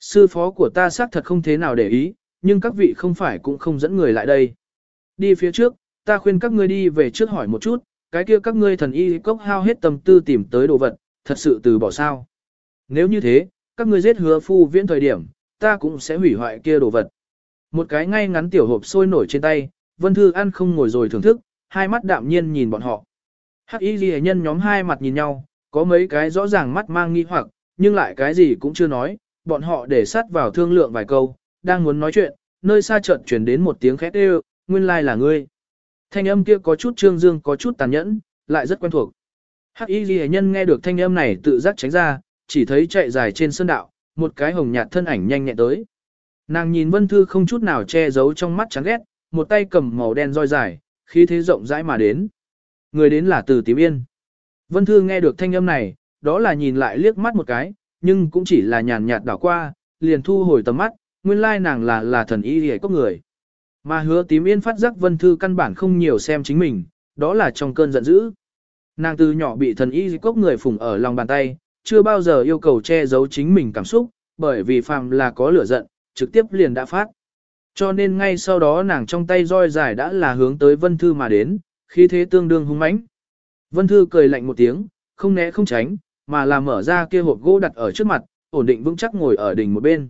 Sư phó của ta xác thật không thế nào để ý, nhưng các vị không phải cũng không dẫn người lại đây. Đi phía trước, ta khuyên các ngươi đi về trước hỏi một chút, cái kia các ngươi thần y cốc hao hết tâm tư tìm tới đồ vật, thật sự từ bỏ sao. Nếu như thế, các ngươi giết hứa phu viễn thời điểm, ta cũng sẽ hủy hoại kia đồ vật. Một cái ngay ngắn tiểu hộp sôi nổi trên tay, Vân Thư ăn không ngồi rồi thưởng thức, hai mắt đạm nhiên nhìn bọn họ. Hắc y ghi nhân nhóm hai mặt nhìn nhau, có mấy cái rõ ràng mắt mang nghi hoặc, nhưng lại cái gì cũng chưa nói, bọn họ để sát vào thương lượng vài câu, đang muốn nói chuyện, nơi xa chợt chuyển đến một tiếng khét đều, nguyên lai là ngươi. Thanh âm kia có chút trương dương có chút tàn nhẫn, lại rất quen thuộc. Hắc y ghi nhân nghe được thanh âm này tự giác tránh ra, chỉ thấy chạy dài trên sơn đạo, một cái hồng nhạt thân ảnh nhanh nhẹn tới. Nàng nhìn Vân Thư không chút nào che giấu trong mắt chán ghét, một tay cầm màu đen roi dài, khí thế rộng rãi mà đến. Người đến là từ tím yên. Vân Thư nghe được thanh âm này, đó là nhìn lại liếc mắt một cái, nhưng cũng chỉ là nhàn nhạt đảo qua, liền thu hồi tầm mắt, nguyên lai nàng là là thần y hề có người. Mà hứa tím yên phát giác Vân Thư căn bản không nhiều xem chính mình, đó là trong cơn giận dữ. Nàng từ nhỏ bị thần y cốc người phùng ở lòng bàn tay, chưa bao giờ yêu cầu che giấu chính mình cảm xúc, bởi vì phàm là có lửa giận, trực tiếp liền đã phát. Cho nên ngay sau đó nàng trong tay roi dài đã là hướng tới Vân Thư mà đến, khí thế tương đương hung mãnh. Vân Thư cười lạnh một tiếng, không né không tránh, mà là mở ra kia hộp gỗ đặt ở trước mặt, ổn định vững chắc ngồi ở đỉnh một bên.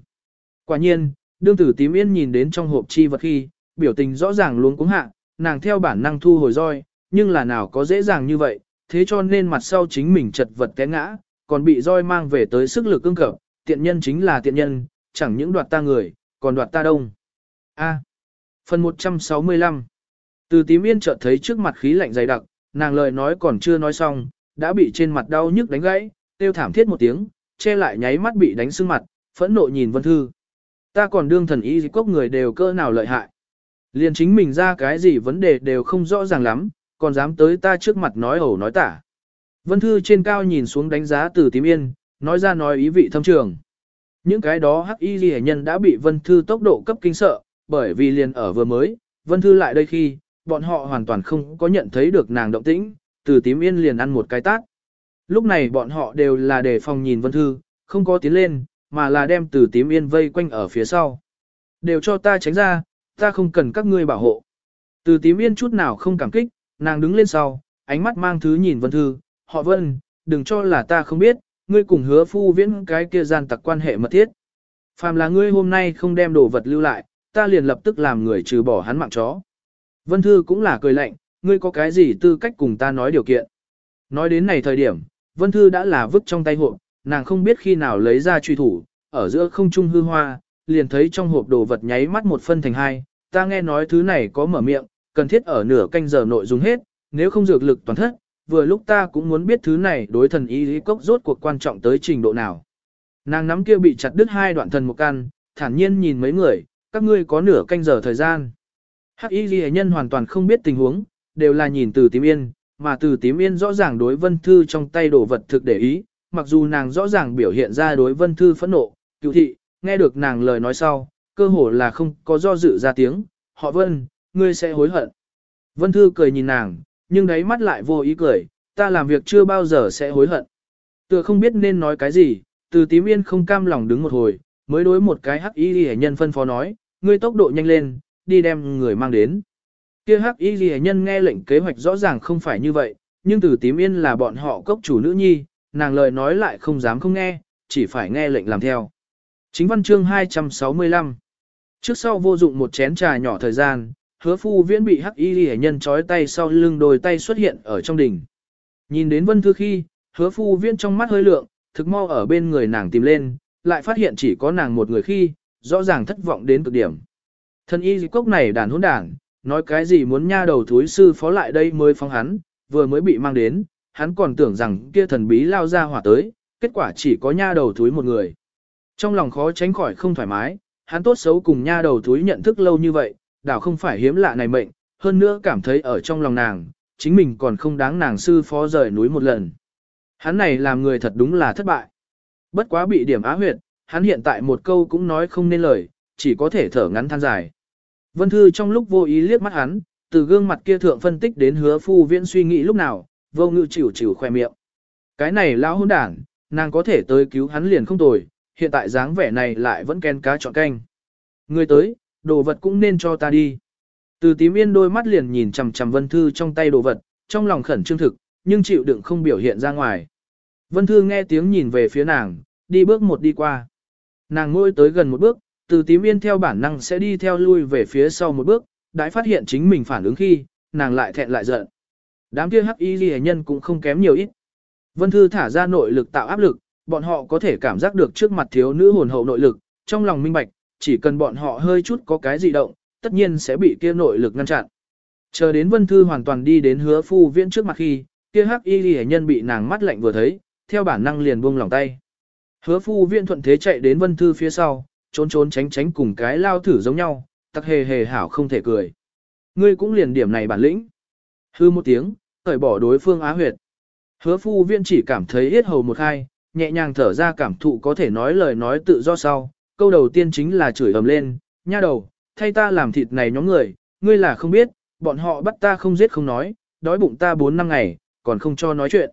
Quả nhiên, đương tử tím yên nhìn đến trong hộp chi vật khi, biểu tình rõ ràng luống cuống hạ, nàng theo bản năng thu hồi roi, nhưng là nào có dễ dàng như vậy, thế cho nên mặt sau chính mình chật vật té ngã, còn bị roi mang về tới sức lực cương cập, tiện nhân chính là tiện nhân, chẳng những đoạt ta người, còn đoạt ta đông. A. phần 165 Từ tím yên chợt thấy trước mặt khí lạnh dày đặc, nàng lời nói còn chưa nói xong, đã bị trên mặt đau nhức đánh gãy, tiêu thảm thiết một tiếng, che lại nháy mắt bị đánh sưng mặt, phẫn nộ nhìn Vân Thư. Ta còn đương thần y cốc người đều cơ nào lợi hại. Liền chính mình ra cái gì vấn đề đều không rõ ràng lắm, còn dám tới ta trước mặt nói ẩu nói tả. Vân Thư trên cao nhìn xuống đánh giá từ tím yên, nói ra nói ý vị thâm trường. Những cái đó hắc y ghi nhân đã bị Vân Thư tốc độ cấp kinh sợ, bởi vì liền ở vừa mới, Vân Thư lại đây khi, bọn họ hoàn toàn không có nhận thấy được nàng động tĩnh, từ tím yên liền ăn một cái tát. Lúc này bọn họ đều là để phòng nhìn Vân Thư, không có tiến lên, mà là đem từ tím yên vây quanh ở phía sau. Đều cho ta tránh ra, ta không cần các ngươi bảo hộ. Từ tím yên chút nào không cảm kích, nàng đứng lên sau, ánh mắt mang thứ nhìn Vân Thư, họ Vân, đừng cho là ta không biết, ngươi cùng hứa phu viễn cái kia gian tặc quan hệ mật thiết. Phàm là ngươi hôm nay không đem đồ vật lưu lại, ta liền lập tức làm người trừ bỏ hắn mạng chó. Vân Thư cũng là cười lạnh, ngươi có cái gì tư cách cùng ta nói điều kiện. Nói đến này thời điểm, Vân Thư đã là vứt trong tay hộ, nàng không biết khi nào lấy ra truy thủ, ở giữa không trung hư hoa, liền thấy trong hộp đồ vật nháy mắt một phân thành hai, ta nghe nói thứ này có mở miệng, cần thiết ở nửa canh giờ nội dùng hết, nếu không dược lực toàn thất, vừa lúc ta cũng muốn biết thứ này đối thần y lý cốc rốt cuộc quan trọng tới trình độ nào. Nàng nắm kia bị chặt đứt hai đoạn thần một căn, thản nhiên nhìn mấy người, các ngươi có nửa canh giờ thời gian. Hắc y ghi nhân hoàn toàn không biết tình huống, đều là nhìn từ tím yên, mà từ tím yên rõ ràng đối vân thư trong tay đồ vật thực để ý, mặc dù nàng rõ ràng biểu hiện ra đối vân thư phẫn nộ, cựu thị, nghe được nàng lời nói sau, cơ hồ là không có do dự ra tiếng, họ vân, ngươi sẽ hối hận. Vân thư cười nhìn nàng, nhưng đáy mắt lại vô ý cười, ta làm việc chưa bao giờ sẽ hối hận. Tựa không biết nên nói cái gì, từ tím yên không cam lòng đứng một hồi, mới đối một cái hắc y ghi nhân phân phó nói, ngươi tốc độ nhanh lên, đi đem người mang đến. Kia hắc y ghi nhân nghe lệnh kế hoạch rõ ràng không phải như vậy, nhưng từ tím yên là bọn họ cốc chủ nữ nhi, nàng lời nói lại không dám không nghe, chỉ phải nghe lệnh làm theo. Chính văn chương 265 Trước sau vô dụng một chén trà nhỏ thời gian, hứa phu viễn bị hắc y hệ nhân trói tay sau lưng đôi tay xuất hiện ở trong đỉnh. Nhìn đến vân thư khi, hứa phu viễn trong mắt hơi lượng, thực mau ở bên người nàng tìm lên, lại phát hiện chỉ có nàng một người khi, rõ ràng thất vọng đến cực điểm. Thân y dịch cốc này đàn hỗn đảng, nói cái gì muốn nha đầu thúi sư phó lại đây mới phóng hắn, vừa mới bị mang đến, hắn còn tưởng rằng kia thần bí lao ra hỏa tới, kết quả chỉ có nha đầu thúi một người. Trong lòng khó tránh khỏi không thoải mái, hắn tốt xấu cùng nha đầu túi nhận thức lâu như vậy, đảo không phải hiếm lạ này mệnh, hơn nữa cảm thấy ở trong lòng nàng, chính mình còn không đáng nàng sư phó rời núi một lần. Hắn này làm người thật đúng là thất bại. Bất quá bị điểm á huyệt, hắn hiện tại một câu cũng nói không nên lời, chỉ có thể thở ngắn than dài. Vân Thư trong lúc vô ý liếc mắt hắn, từ gương mặt kia thượng phân tích đến hứa phu viễn suy nghĩ lúc nào, vô ngự chịu chịu khoe miệng. Cái này lão hôn đảng, nàng có thể tới cứu hắn liền không tồi, hiện tại dáng vẻ này lại vẫn ken cá chọn canh. Người tới, đồ vật cũng nên cho ta đi. Từ tím yên đôi mắt liền nhìn chằm chằm Vân Thư trong tay đồ vật, trong lòng khẩn trương thực, nhưng chịu đựng không biểu hiện ra ngoài. Vân Thư nghe tiếng nhìn về phía nàng, đi bước một đi qua. Nàng ngôi tới gần một bước, từ tím yên theo bản năng sẽ đi theo lui về phía sau một bước, đã phát hiện chính mình phản ứng khi, nàng lại thẹn lại giận. Đám kia hắc y ghi nhân cũng không kém nhiều ít. Vân Thư thả ra nội lực tạo áp lực, bọn họ có thể cảm giác được trước mặt thiếu nữ hồn hậu nội lực, trong lòng minh bạch, chỉ cần bọn họ hơi chút có cái gì động, tất nhiên sẽ bị kia nội lực ngăn chặn. Chờ đến Vân Thư hoàn toàn đi đến hứa phu viễn trước mặt khi, kia hắc y ghi nhân bị nàng mắt lạnh vừa thấy, theo bản năng liền buông lòng tay. Hứa phu viễn thuận thế chạy đến Vân Thư phía sau, trốn trốn tránh tránh cùng cái lao thử giống nhau, tắc hề hề hảo không thể cười. Ngươi cũng liền điểm này bản lĩnh. Hư một tiếng, cởi bỏ đối phương á huyệt. Hứa phu viên chỉ cảm thấy hết hầu một hai, nhẹ nhàng thở ra cảm thụ có thể nói lời nói tự do sau. Câu đầu tiên chính là chửi ầm lên, nha đầu, thay ta làm thịt này nhóm người, ngươi là không biết, bọn họ bắt ta không giết không nói, đói bụng ta 4 năm ngày, còn không cho nói chuyện.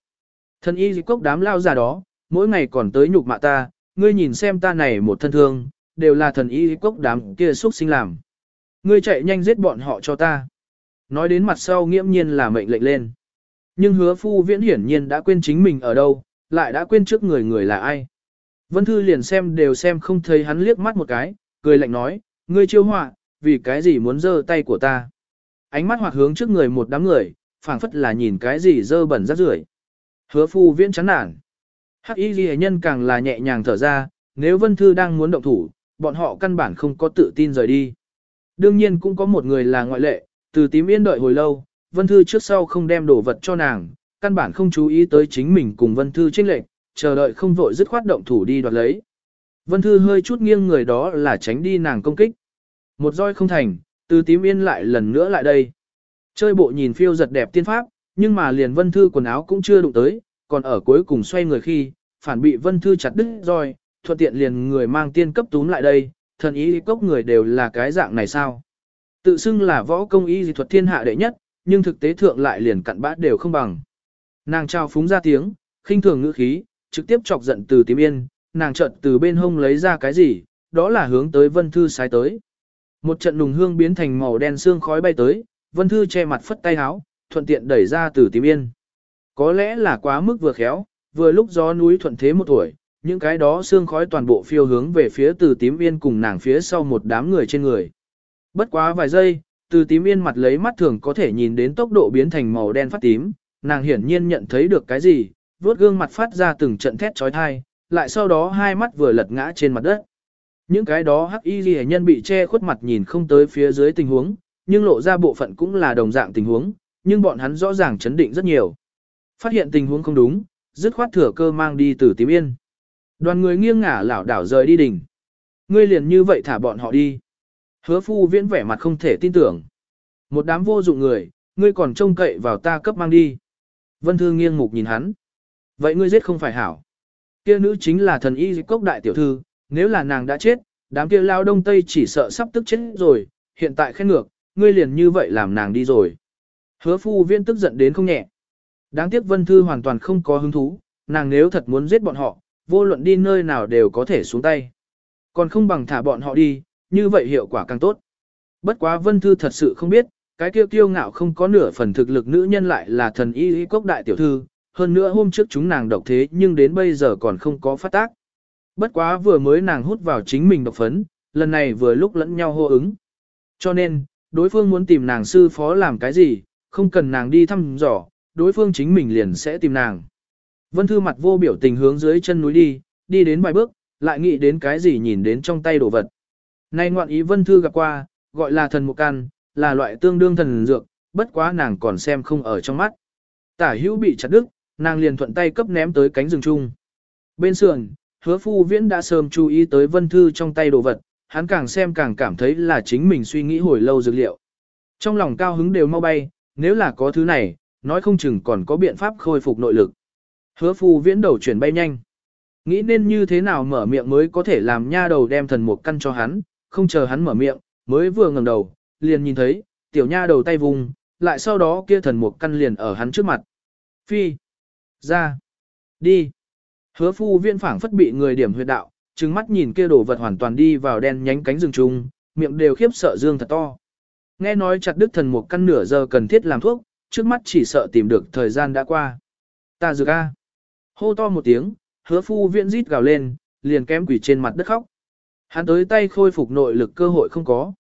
Thân y dịch cốc đám lao già đó, mỗi ngày còn tới nhục mạ ta, ngươi nhìn xem ta này một thân thương, đều là thần y cốc đám kia xuất sinh làm. Ngươi chạy nhanh giết bọn họ cho ta. Nói đến mặt sau nghiễm nhiên là mệnh lệnh lên. Nhưng hứa phu viễn hiển nhiên đã quên chính mình ở đâu, lại đã quên trước người người là ai. Vân Thư liền xem đều xem không thấy hắn liếc mắt một cái, cười lạnh nói, ngươi chiêu họa, vì cái gì muốn giơ tay của ta. Ánh mắt hoặc hướng trước người một đám người, phảng phất là nhìn cái gì dơ bẩn rác rưởi. Hứa phu viễn chán nản. Hắc y ghi nhân càng là nhẹ nhàng thở ra, nếu Vân Thư đang muốn động thủ, bọn họ căn bản không có tự tin rời đi. Đương nhiên cũng có một người là ngoại lệ, từ tím yên đợi hồi lâu, Vân Thư trước sau không đem đồ vật cho nàng, căn bản không chú ý tới chính mình cùng Vân Thư trinh lệnh, chờ đợi không vội dứt khoát động thủ đi đoạt lấy. Vân Thư hơi chút nghiêng người đó là tránh đi nàng công kích. Một roi không thành, từ tím yên lại lần nữa lại đây. Chơi bộ nhìn phiêu giật đẹp tiên pháp, nhưng mà liền Vân Thư quần áo cũng chưa đụng tới, còn ở cuối cùng xoay người khi, phản bị Vân Thư chặt đứt roi, thuận tiện liền người mang tiên cấp túm lại đây, thần ý cốc người đều là cái dạng này sao. Tự xưng là võ công y dị thuật thiên hạ đệ nhất, nhưng thực tế thượng lại liền cặn bát đều không bằng. Nàng trao phúng ra tiếng, khinh thường ngữ khí, trực tiếp chọc giận từ tím yên, nàng chợt từ bên hông lấy ra cái gì, đó là hướng tới vân thư sái tới. Một trận nùng hương biến thành màu đen xương khói bay tới, vân thư che mặt phất tay háo, thuận tiện đẩy ra từ tím yên. Có lẽ là quá mức vừa khéo, vừa lúc gió núi thuận thế một tuổi, những cái đó xương khói toàn bộ phiêu hướng về phía từ tím yên cùng nàng phía sau một đám người trên người. Bất quá vài giây, từ tím yên mặt lấy mắt thường có thể nhìn đến tốc độ biến thành màu đen phát tím, nàng hiển nhiên nhận thấy được cái gì, vuốt gương mặt phát ra từng trận thét chói tai, lại sau đó hai mắt vừa lật ngã trên mặt đất. Những cái đó hắc y ghi nhân bị che khuất mặt nhìn không tới phía dưới tình huống, nhưng lộ ra bộ phận cũng là đồng dạng tình huống, nhưng bọn hắn rõ ràng chấn định rất nhiều. Phát hiện tình huống không đúng, dứt khoát thừa cơ mang đi từ tím yên. Đoàn người nghiêng ngả lảo đảo rời đi đỉnh. Ngươi liền như vậy thả bọn họ đi. Hứa phu viễn vẻ mặt không thể tin tưởng. Một đám vô dụng người, ngươi còn trông cậy vào ta cấp mang đi. Vân Thư nghiêng mục nhìn hắn. Vậy ngươi giết không phải hảo. Kia nữ chính là thần y cốc đại tiểu thư, nếu là nàng đã chết, đám kia lao đông tây chỉ sợ sắp tức chết rồi, hiện tại khen ngược, ngươi liền như vậy làm nàng đi rồi. Hứa phu viên tức giận đến không nhẹ. Đáng tiếc Vân Thư hoàn toàn không có hứng thú, nàng nếu thật muốn giết bọn họ, vô luận đi nơi nào đều có thể xuống tay. Còn không bằng thả bọn họ đi, như vậy hiệu quả càng tốt. Bất quá Vân Thư thật sự không biết, cái kia kiêu ngạo không có nửa phần thực lực nữ nhân lại là thần y y cốc đại tiểu thư, hơn nữa hôm trước chúng nàng độc thế nhưng đến bây giờ còn không có phát tác. Bất quá vừa mới nàng hút vào chính mình độc phấn, lần này vừa lúc lẫn nhau hô ứng. Cho nên, đối phương muốn tìm nàng sư phó làm cái gì, không cần nàng đi thăm dò, đối phương chính mình liền sẽ tìm nàng. Vân Thư mặt vô biểu tình hướng dưới chân núi đi, đi đến vài bước, lại nghĩ đến cái gì nhìn đến trong tay đồ vật. Nay ngoạn ý Vân Thư gặp qua, gọi là thần một can, là loại tương đương thần dược, bất quá nàng còn xem không ở trong mắt. Tả hữu bị chặt đứt, nàng liền thuận tay cấp ném tới cánh rừng chung. Bên sườn, hứa phu viễn đã sớm chú ý tới Vân Thư trong tay đồ vật, hắn càng xem càng cảm thấy là chính mình suy nghĩ hồi lâu dược liệu. Trong lòng cao hứng đều mau bay, nếu là có thứ này, nói không chừng còn có biện pháp khôi phục nội lực. Hứa phu viễn đầu chuyển bay nhanh. Nghĩ nên như thế nào mở miệng mới có thể làm nha đầu đem thần một căn cho hắn, không chờ hắn mở miệng, mới vừa ngẩng đầu, liền nhìn thấy, tiểu nha đầu tay vùng, lại sau đó kia thần mục căn liền ở hắn trước mặt. Phi, ra, đi. Hứa phu viên phảng phất bị người điểm huyệt đạo, trừng mắt nhìn kia đồ vật hoàn toàn đi vào đen nhánh cánh rừng trùng, miệng đều khiếp sợ dương thật to. Nghe nói chặt đứt thần mục căn nửa giờ cần thiết làm thuốc, trước mắt chỉ sợ tìm được thời gian đã qua. Ta dược a. Hô to một tiếng, hứa phu viện rít gào lên, liền kém quỷ trên mặt đất khóc. Hắn tới tay khôi phục nội lực cơ hội không có.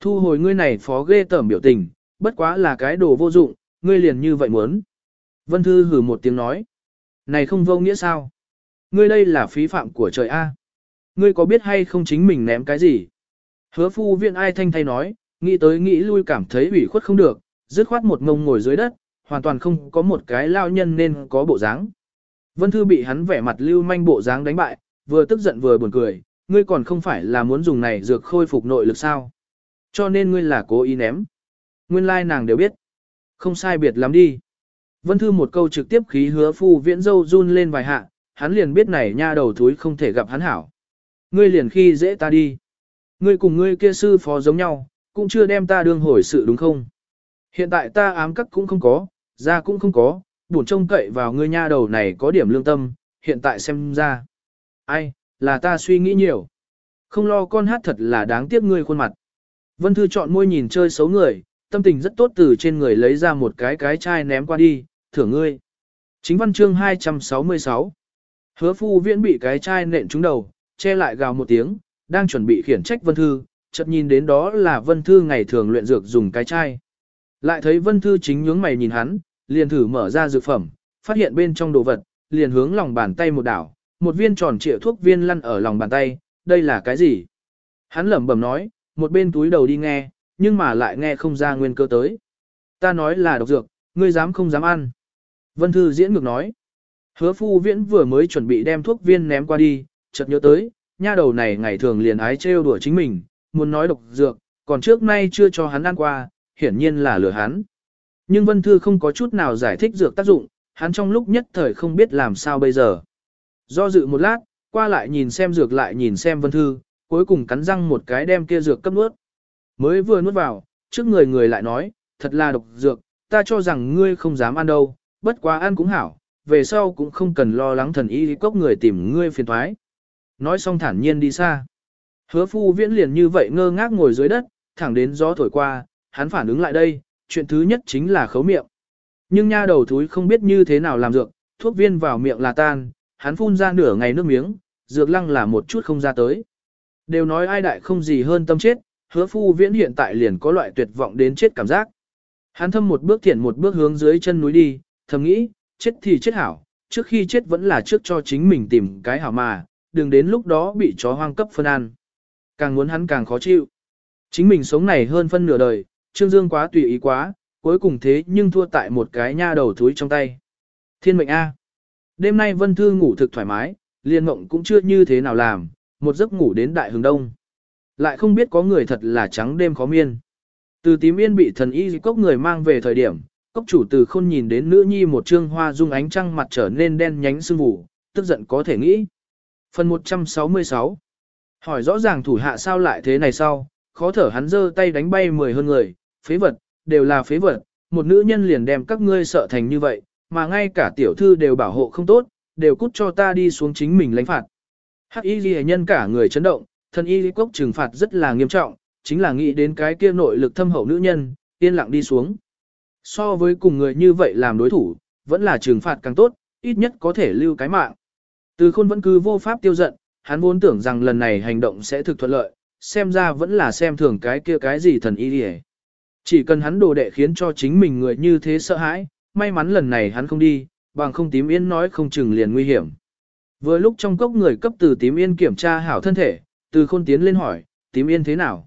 Thu hồi ngươi này phó ghê tởm biểu tình, bất quá là cái đồ vô dụng, ngươi liền như vậy muốn. Vân Thư hử một tiếng nói. Này không vô nghĩa sao? Ngươi đây là phí phạm của trời A. Ngươi có biết hay không chính mình ném cái gì? Hứa phu viện ai thanh thay nói, nghĩ tới nghĩ lui cảm thấy ủy khuất không được, dứt khoát một ngông ngồi dưới đất, hoàn toàn không có một cái lao nhân nên có bộ dáng. Vân Thư bị hắn vẻ mặt lưu manh bộ dáng đánh bại, vừa tức giận vừa buồn cười, ngươi còn không phải là muốn dùng này dược khôi phục nội lực sao? Cho nên ngươi là cố ý ném. Nguyên lai like nàng đều biết. Không sai biệt lắm đi. Vân Thư một câu trực tiếp khí hứa phu viễn dâu run lên vài hạ, hắn liền biết này nha đầu thúi không thể gặp hắn hảo. Ngươi liền khi dễ ta đi. Ngươi cùng ngươi kia sư phó giống nhau, cũng chưa đem ta đương hồi sự đúng không? Hiện tại ta ám cắt cũng không có, ra cũng không có, buồn trông cậy vào ngươi nha đầu này có điểm lương tâm, hiện tại xem ra. Ai, là ta suy nghĩ nhiều. Không lo con hát thật là đáng tiếc ngươi khuôn mặt. Vân Thư chọn môi nhìn chơi xấu người, tâm tình rất tốt từ trên người lấy ra một cái cái chai ném qua đi, thưởng ngươi. Chính văn chương 266 Hứa phu viễn bị cái chai nện trúng đầu, che lại gào một tiếng, đang chuẩn bị khiển trách Vân Thư, chợt nhìn đến đó là Vân Thư ngày thường luyện dược dùng cái chai. Lại thấy Vân Thư chính nhướng mày nhìn hắn, liền thử mở ra dược phẩm, phát hiện bên trong đồ vật, liền hướng lòng bàn tay một đảo, một viên tròn trịa thuốc viên lăn ở lòng bàn tay, đây là cái gì? Hắn lẩm bẩm nói, một bên túi đầu đi nghe, nhưng mà lại nghe không ra nguyên cơ tới. Ta nói là độc dược, ngươi dám không dám ăn. Vân Thư diễn ngược nói. Hứa phu viễn vừa mới chuẩn bị đem thuốc viên ném qua đi, chợt nhớ tới, nha đầu này ngày thường liền ái trêu đùa chính mình, muốn nói độc dược, còn trước nay chưa cho hắn ăn qua, hiển nhiên là lừa hắn. Nhưng Vân Thư không có chút nào giải thích dược tác dụng, hắn trong lúc nhất thời không biết làm sao bây giờ. Do dự một lát, qua lại nhìn xem dược lại nhìn xem Vân Thư, cuối cùng cắn răng một cái đem kia dược cấp nuốt. Mới vừa nuốt vào, trước người người lại nói, thật là độc dược, ta cho rằng ngươi không dám ăn đâu, bất quá ăn cũng hảo, về sau cũng không cần lo lắng thần y cốc người tìm ngươi phiền thoái. Nói xong thản nhiên đi xa. Hứa phu viễn liền như vậy ngơ ngác ngồi dưới đất, thẳng đến gió thổi qua, hắn phản ứng lại đây, chuyện thứ nhất chính là khấu miệng. Nhưng nha đầu thúi không biết như thế nào làm dược, thuốc viên vào miệng là tan, hắn phun ra nửa ngày nước miếng, dược lăng là một chút không ra tới. Đều nói ai đại không gì hơn tâm chết, hứa phu viễn hiện tại liền có loại tuyệt vọng đến chết cảm giác. Hắn thâm một bước thiện một bước hướng dưới chân núi đi, thầm nghĩ, chết thì chết hảo, trước khi chết vẫn là trước cho chính mình tìm cái hảo mà, đừng đến lúc đó bị chó hoang cấp phân ăn. Càng muốn hắn càng khó chịu. Chính mình sống này hơn phân nửa đời, Trương Dương quá tùy ý quá, cuối cùng thế nhưng thua tại một cái nha đầu thúi trong tay. Thiên mệnh A. Đêm nay Vân Thư ngủ thực thoải mái, liên mộng cũng chưa như thế nào làm, một giấc ngủ đến đại hướng đông. Lại không biết có người thật là trắng đêm khó miên. Từ tím yên bị thần y cốc người mang về thời điểm, cốc chủ từ khôn nhìn đến nữ nhi một trương hoa dung ánh trăng mặt trở nên đen nhánh sương vụ, tức giận có thể nghĩ. Phần 166 Hỏi rõ ràng thủ hạ sao lại thế này sau, khó thở hắn giơ tay đánh bay mười hơn người, phế vật, đều là phế vật, một nữ nhân liền đem các ngươi sợ thành như vậy, mà ngay cả tiểu thư đều bảo hộ không tốt, đều cút cho ta đi xuống chính mình lãnh phạt. Hắc y ghi nhân cả người chấn động, thân y cốc trừng phạt rất là nghiêm trọng, chính là nghĩ đến cái kia nội lực thâm hậu nữ nhân, yên lặng đi xuống. So với cùng người như vậy làm đối thủ, vẫn là trừng phạt càng tốt, ít nhất có thể lưu cái mạng. Từ khôn vẫn cứ vô pháp tiêu giận, hắn vốn tưởng rằng lần này hành động sẽ thực thuận lợi, xem ra vẫn là xem thường cái kia cái gì thần y đi Chỉ cần hắn đồ đệ khiến cho chính mình người như thế sợ hãi, may mắn lần này hắn không đi, bằng không tím yên nói không chừng liền nguy hiểm. Vừa lúc trong cốc người cấp từ tím yên kiểm tra hảo thân thể, từ khôn tiến lên hỏi, tím yên thế nào?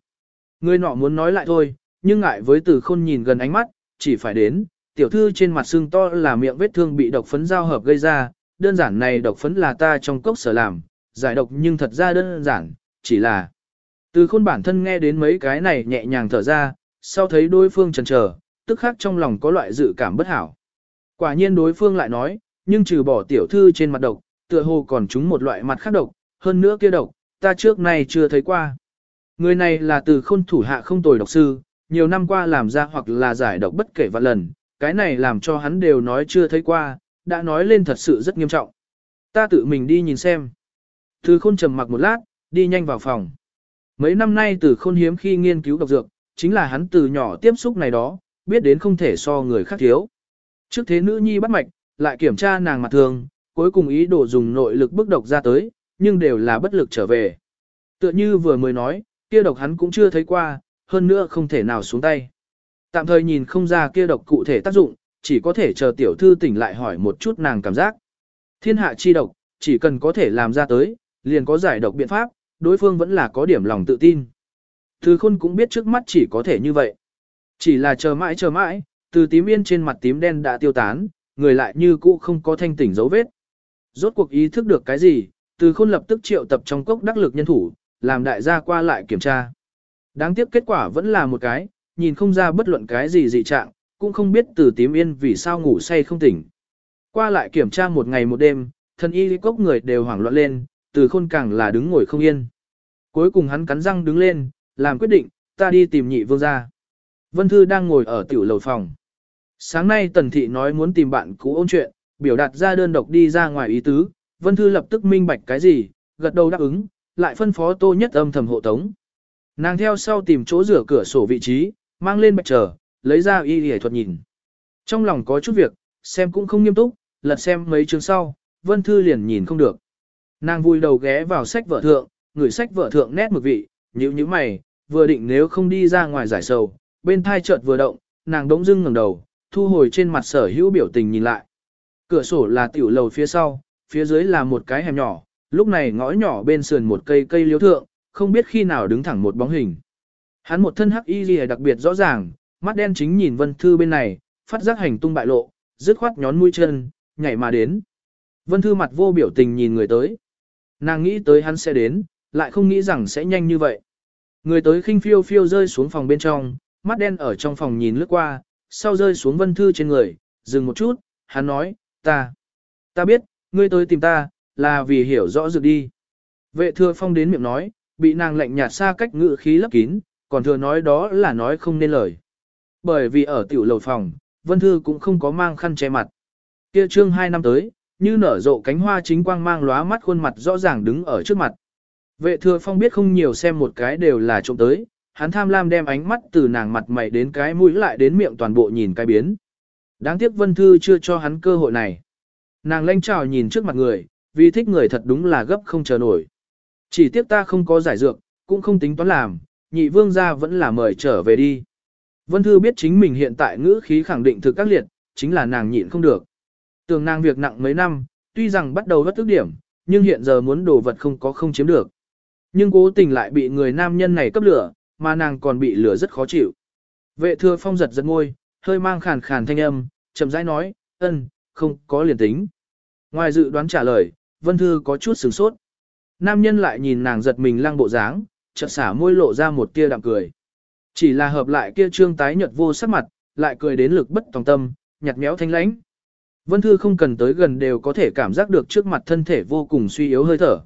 Người nọ muốn nói lại thôi, nhưng ngại với từ khôn nhìn gần ánh mắt, chỉ phải đến, tiểu thư trên mặt xương to là miệng vết thương bị độc phấn giao hợp gây ra, đơn giản này độc phấn là ta trong cốc sở làm, giải độc nhưng thật ra đơn giản, chỉ là từ khôn bản thân nghe đến mấy cái này nhẹ nhàng thở ra, sau thấy đối phương chần chờ, tức khắc trong lòng có loại dự cảm bất hảo. Quả nhiên đối phương lại nói, nhưng trừ bỏ tiểu thư trên mặt độc, tựa hồ còn chúng một loại mặt khác độc, hơn nữa kia độc, ta trước nay chưa thấy qua. Người này là từ khôn thủ hạ không tồi độc sư, nhiều năm qua làm ra hoặc là giải độc bất kể vạn lần, cái này làm cho hắn đều nói chưa thấy qua, đã nói lên thật sự rất nghiêm trọng. Ta tự mình đi nhìn xem. Từ khôn trầm mặc một lát, đi nhanh vào phòng. Mấy năm nay từ khôn hiếm khi nghiên cứu độc dược, chính là hắn từ nhỏ tiếp xúc này đó, biết đến không thể so người khác thiếu. Trước thế nữ nhi bắt mạch, lại kiểm tra nàng mặt thường, cuối cùng ý đồ dùng nội lực bức độc ra tới, nhưng đều là bất lực trở về. Tựa như vừa mới nói, kia độc hắn cũng chưa thấy qua, hơn nữa không thể nào xuống tay. Tạm thời nhìn không ra kia độc cụ thể tác dụng, chỉ có thể chờ tiểu thư tỉnh lại hỏi một chút nàng cảm giác. Thiên hạ chi độc, chỉ cần có thể làm ra tới, liền có giải độc biện pháp, đối phương vẫn là có điểm lòng tự tin. Thư khôn cũng biết trước mắt chỉ có thể như vậy. Chỉ là chờ mãi chờ mãi, từ tím yên trên mặt tím đen đã tiêu tán, người lại như cũ không có thanh tỉnh dấu vết. Rốt cuộc ý thức được cái gì, từ khôn lập tức triệu tập trong cốc đắc lực nhân thủ, làm đại gia qua lại kiểm tra. Đáng tiếc kết quả vẫn là một cái, nhìn không ra bất luận cái gì dị trạng, cũng không biết từ tím yên vì sao ngủ say không tỉnh. Qua lại kiểm tra một ngày một đêm, thân y cốc người đều hoảng loạn lên, từ khôn càng là đứng ngồi không yên. Cuối cùng hắn cắn răng đứng lên, làm quyết định, ta đi tìm nhị vương gia. Vân Thư đang ngồi ở tiểu lầu phòng. Sáng nay Tần Thị nói muốn tìm bạn cũ ôn chuyện, biểu đạt ra đơn độc đi ra ngoài ý tứ, Vân Thư lập tức minh bạch cái gì, gật đầu đáp ứng, lại phân phó Tô Nhất âm thầm hộ tống. Nàng theo sau tìm chỗ rửa cửa sổ vị trí, mang lên bạch trở, lấy ra y y thuật nhìn. Trong lòng có chút việc, xem cũng không nghiêm túc, lật xem mấy chương sau, Vân Thư liền nhìn không được. Nàng vui đầu ghé vào sách vợ thượng, người sách vợ thượng nét mực vị, nhíu nhíu mày, vừa định nếu không đi ra ngoài giải sầu, bên thai chợt vừa động, nàng đống dưng ngẩng đầu, thu hồi trên mặt sở hữu biểu tình nhìn lại. Cửa sổ là tiểu lầu phía sau, phía dưới là một cái hẻm nhỏ, lúc này ngõ nhỏ bên sườn một cây cây liếu thượng, không biết khi nào đứng thẳng một bóng hình. Hắn một thân hắc y gì đặc biệt rõ ràng, mắt đen chính nhìn Vân Thư bên này, phát giác hành tung bại lộ, dứt khoát nhón mũi chân, nhảy mà đến. Vân Thư mặt vô biểu tình nhìn người tới. Nàng nghĩ tới hắn sẽ đến, lại không nghĩ rằng sẽ nhanh như vậy. Người tới khinh phiêu phiêu rơi xuống phòng bên trong, mắt đen ở trong phòng nhìn lướt qua, sau rơi xuống Vân Thư trên người, dừng một chút, hắn nói, ta, ta biết, ngươi tới tìm ta, là vì hiểu rõ dược đi. Vệ thừa phong đến miệng nói, bị nàng lạnh nhạt xa cách ngự khí lấp kín, còn thừa nói đó là nói không nên lời. Bởi vì ở tiểu lầu phòng, Vân Thư cũng không có mang khăn che mặt. Kia trương hai năm tới, như nở rộ cánh hoa chính quang mang lóa mắt khuôn mặt rõ ràng đứng ở trước mặt. Vệ thừa phong biết không nhiều xem một cái đều là trộm tới, hắn tham lam đem ánh mắt từ nàng mặt mày đến cái mũi lại đến miệng toàn bộ nhìn cái biến. Đáng tiếc Vân Thư chưa cho hắn cơ hội này. Nàng lanh trào nhìn trước mặt người, vì thích người thật đúng là gấp không chờ nổi. Chỉ tiếc ta không có giải dược, cũng không tính toán làm, nhị vương gia vẫn là mời trở về đi. Vân Thư biết chính mình hiện tại ngữ khí khẳng định thực các liệt, chính là nàng nhịn không được. Tường nàng việc nặng mấy năm, tuy rằng bắt đầu bất tức điểm, nhưng hiện giờ muốn đồ vật không có không chiếm được. Nhưng cố tình lại bị người nam nhân này cấp lửa, mà nàng còn bị lửa rất khó chịu. Vệ thừa phong giật giật ngôi, hơi mang khàn khàn thanh âm, chậm rãi nói, ân, không có liền tính. Ngoài dự đoán trả lời, Vân Thư có chút sửng sốt. Nam nhân lại nhìn nàng giật mình lăng bộ dáng, chợt xả môi lộ ra một tia đạm cười. Chỉ là hợp lại kia trương tái nhợt vô sắc mặt, lại cười đến lực bất tòng tâm, nhạt méo thanh lãnh. Vân Thư không cần tới gần đều có thể cảm giác được trước mặt thân thể vô cùng suy yếu hơi thở.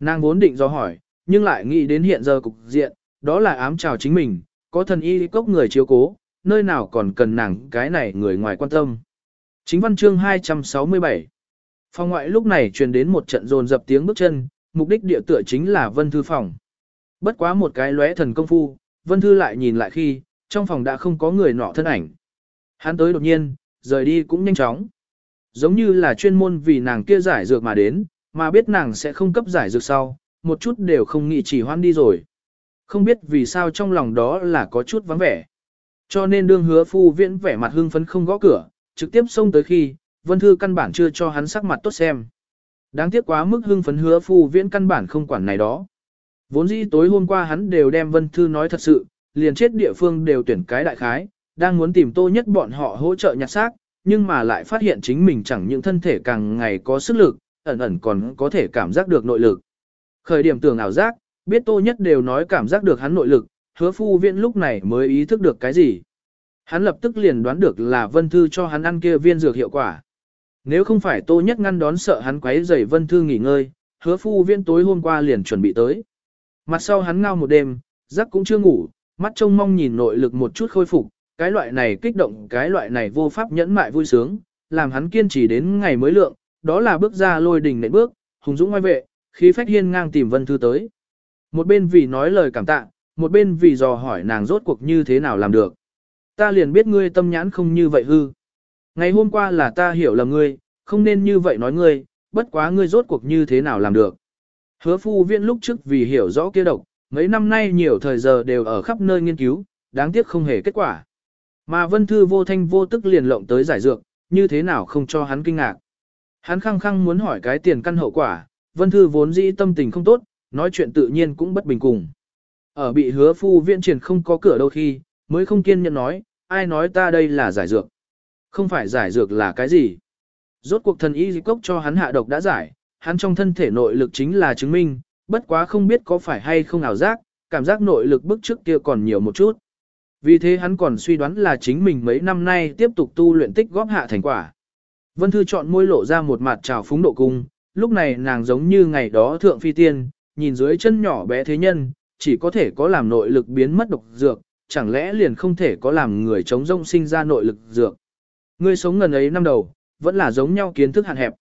Nàng vốn định do hỏi, nhưng lại nghĩ đến hiện giờ cục diện, đó là ám chào chính mình, có thần y cốc người chiếu cố, nơi nào còn cần nàng cái này người ngoài quan tâm. Chính văn chương 267 Phòng ngoại lúc này truyền đến một trận rồn dập tiếng bước chân, mục đích địa tựa chính là Vân Thư phòng. Bất quá một cái lóe thần công phu, Vân Thư lại nhìn lại khi, trong phòng đã không có người nọ thân ảnh. Hắn tới đột nhiên, rời đi cũng nhanh chóng. Giống như là chuyên môn vì nàng kia giải dược mà đến, mà biết nàng sẽ không cấp giải dược sau, một chút đều không nghĩ chỉ hoan đi rồi. Không biết vì sao trong lòng đó là có chút vắng vẻ. Cho nên đương hứa phu viễn vẻ mặt hưng phấn không gõ cửa, trực tiếp xông tới khi, Vân Thư căn bản chưa cho hắn sắc mặt tốt xem. Đáng tiếc quá mức hưng phấn hứa phu viễn căn bản không quản này đó. Vốn dĩ tối hôm qua hắn đều đem Vân Thư nói thật sự, liền chết địa phương đều tuyển cái đại khái, đang muốn tìm tô nhất bọn họ hỗ trợ nhặt xác, nhưng mà lại phát hiện chính mình chẳng những thân thể càng ngày có sức lực, ẩn ẩn còn có thể cảm giác được nội lực. Khởi điểm tưởng ảo giác, biết tô nhất đều nói cảm giác được hắn nội lực, hứa phu viện lúc này mới ý thức được cái gì. Hắn lập tức liền đoán được là Vân Thư cho hắn ăn kia viên dược hiệu quả. Nếu không phải tô nhất ngăn đón sợ hắn quấy rầy Vân Thư nghỉ ngơi, hứa phu viện tối hôm qua liền chuẩn bị tới. Mặt sau hắn ngao một đêm, giấc cũng chưa ngủ, mắt trông mong nhìn nội lực một chút khôi phục, cái loại này kích động cái loại này vô pháp nhẫn mại vui sướng, làm hắn kiên trì đến ngày mới lượng, đó là bước ra lôi đỉnh nện bước, hùng dũng ngoài vệ, khí phách hiên ngang tìm Vân Thư tới. Một bên vì nói lời cảm tạ, một bên vì dò hỏi nàng rốt cuộc như thế nào làm được. Ta liền biết ngươi tâm nhãn không như vậy hư. Ngày hôm qua là ta hiểu lầm ngươi, không nên như vậy nói ngươi, bất quá ngươi rốt cuộc như thế nào làm được. Hứa phu viện lúc trước vì hiểu rõ kia độc, mấy năm nay nhiều thời giờ đều ở khắp nơi nghiên cứu, đáng tiếc không hề kết quả. Mà vân thư vô thanh vô tức liền lộng tới giải dược, như thế nào không cho hắn kinh ngạc. Hắn khăng khăng muốn hỏi cái tiền căn hậu quả, vân thư vốn dĩ tâm tình không tốt, nói chuyện tự nhiên cũng bất bình cùng. Ở bị hứa phu viện triển không có cửa đâu khi, mới không kiên nhẫn nói, ai nói ta đây là giải dược. Không phải giải dược là cái gì. Rốt cuộc thần y cốc cho hắn hạ độc đã giải, hắn trong thân thể nội lực chính là chứng minh, bất quá không biết có phải hay không ảo giác, cảm giác nội lực bức trước kia còn nhiều một chút. Vì thế hắn còn suy đoán là chính mình mấy năm nay tiếp tục tu luyện tích góp hạ thành quả. Vân Thư chọn môi lộ ra một mặt trào phúng độ cung, lúc này nàng giống như ngày đó thượng phi tiên, nhìn dưới chân nhỏ bé thế nhân, chỉ có thể có làm nội lực biến mất độc dược, chẳng lẽ liền không thể có làm người chống rông sinh ra nội lực dược. ngươi sống ngần ấy năm đầu, vẫn là giống nhau kiến thức hạn hẹp.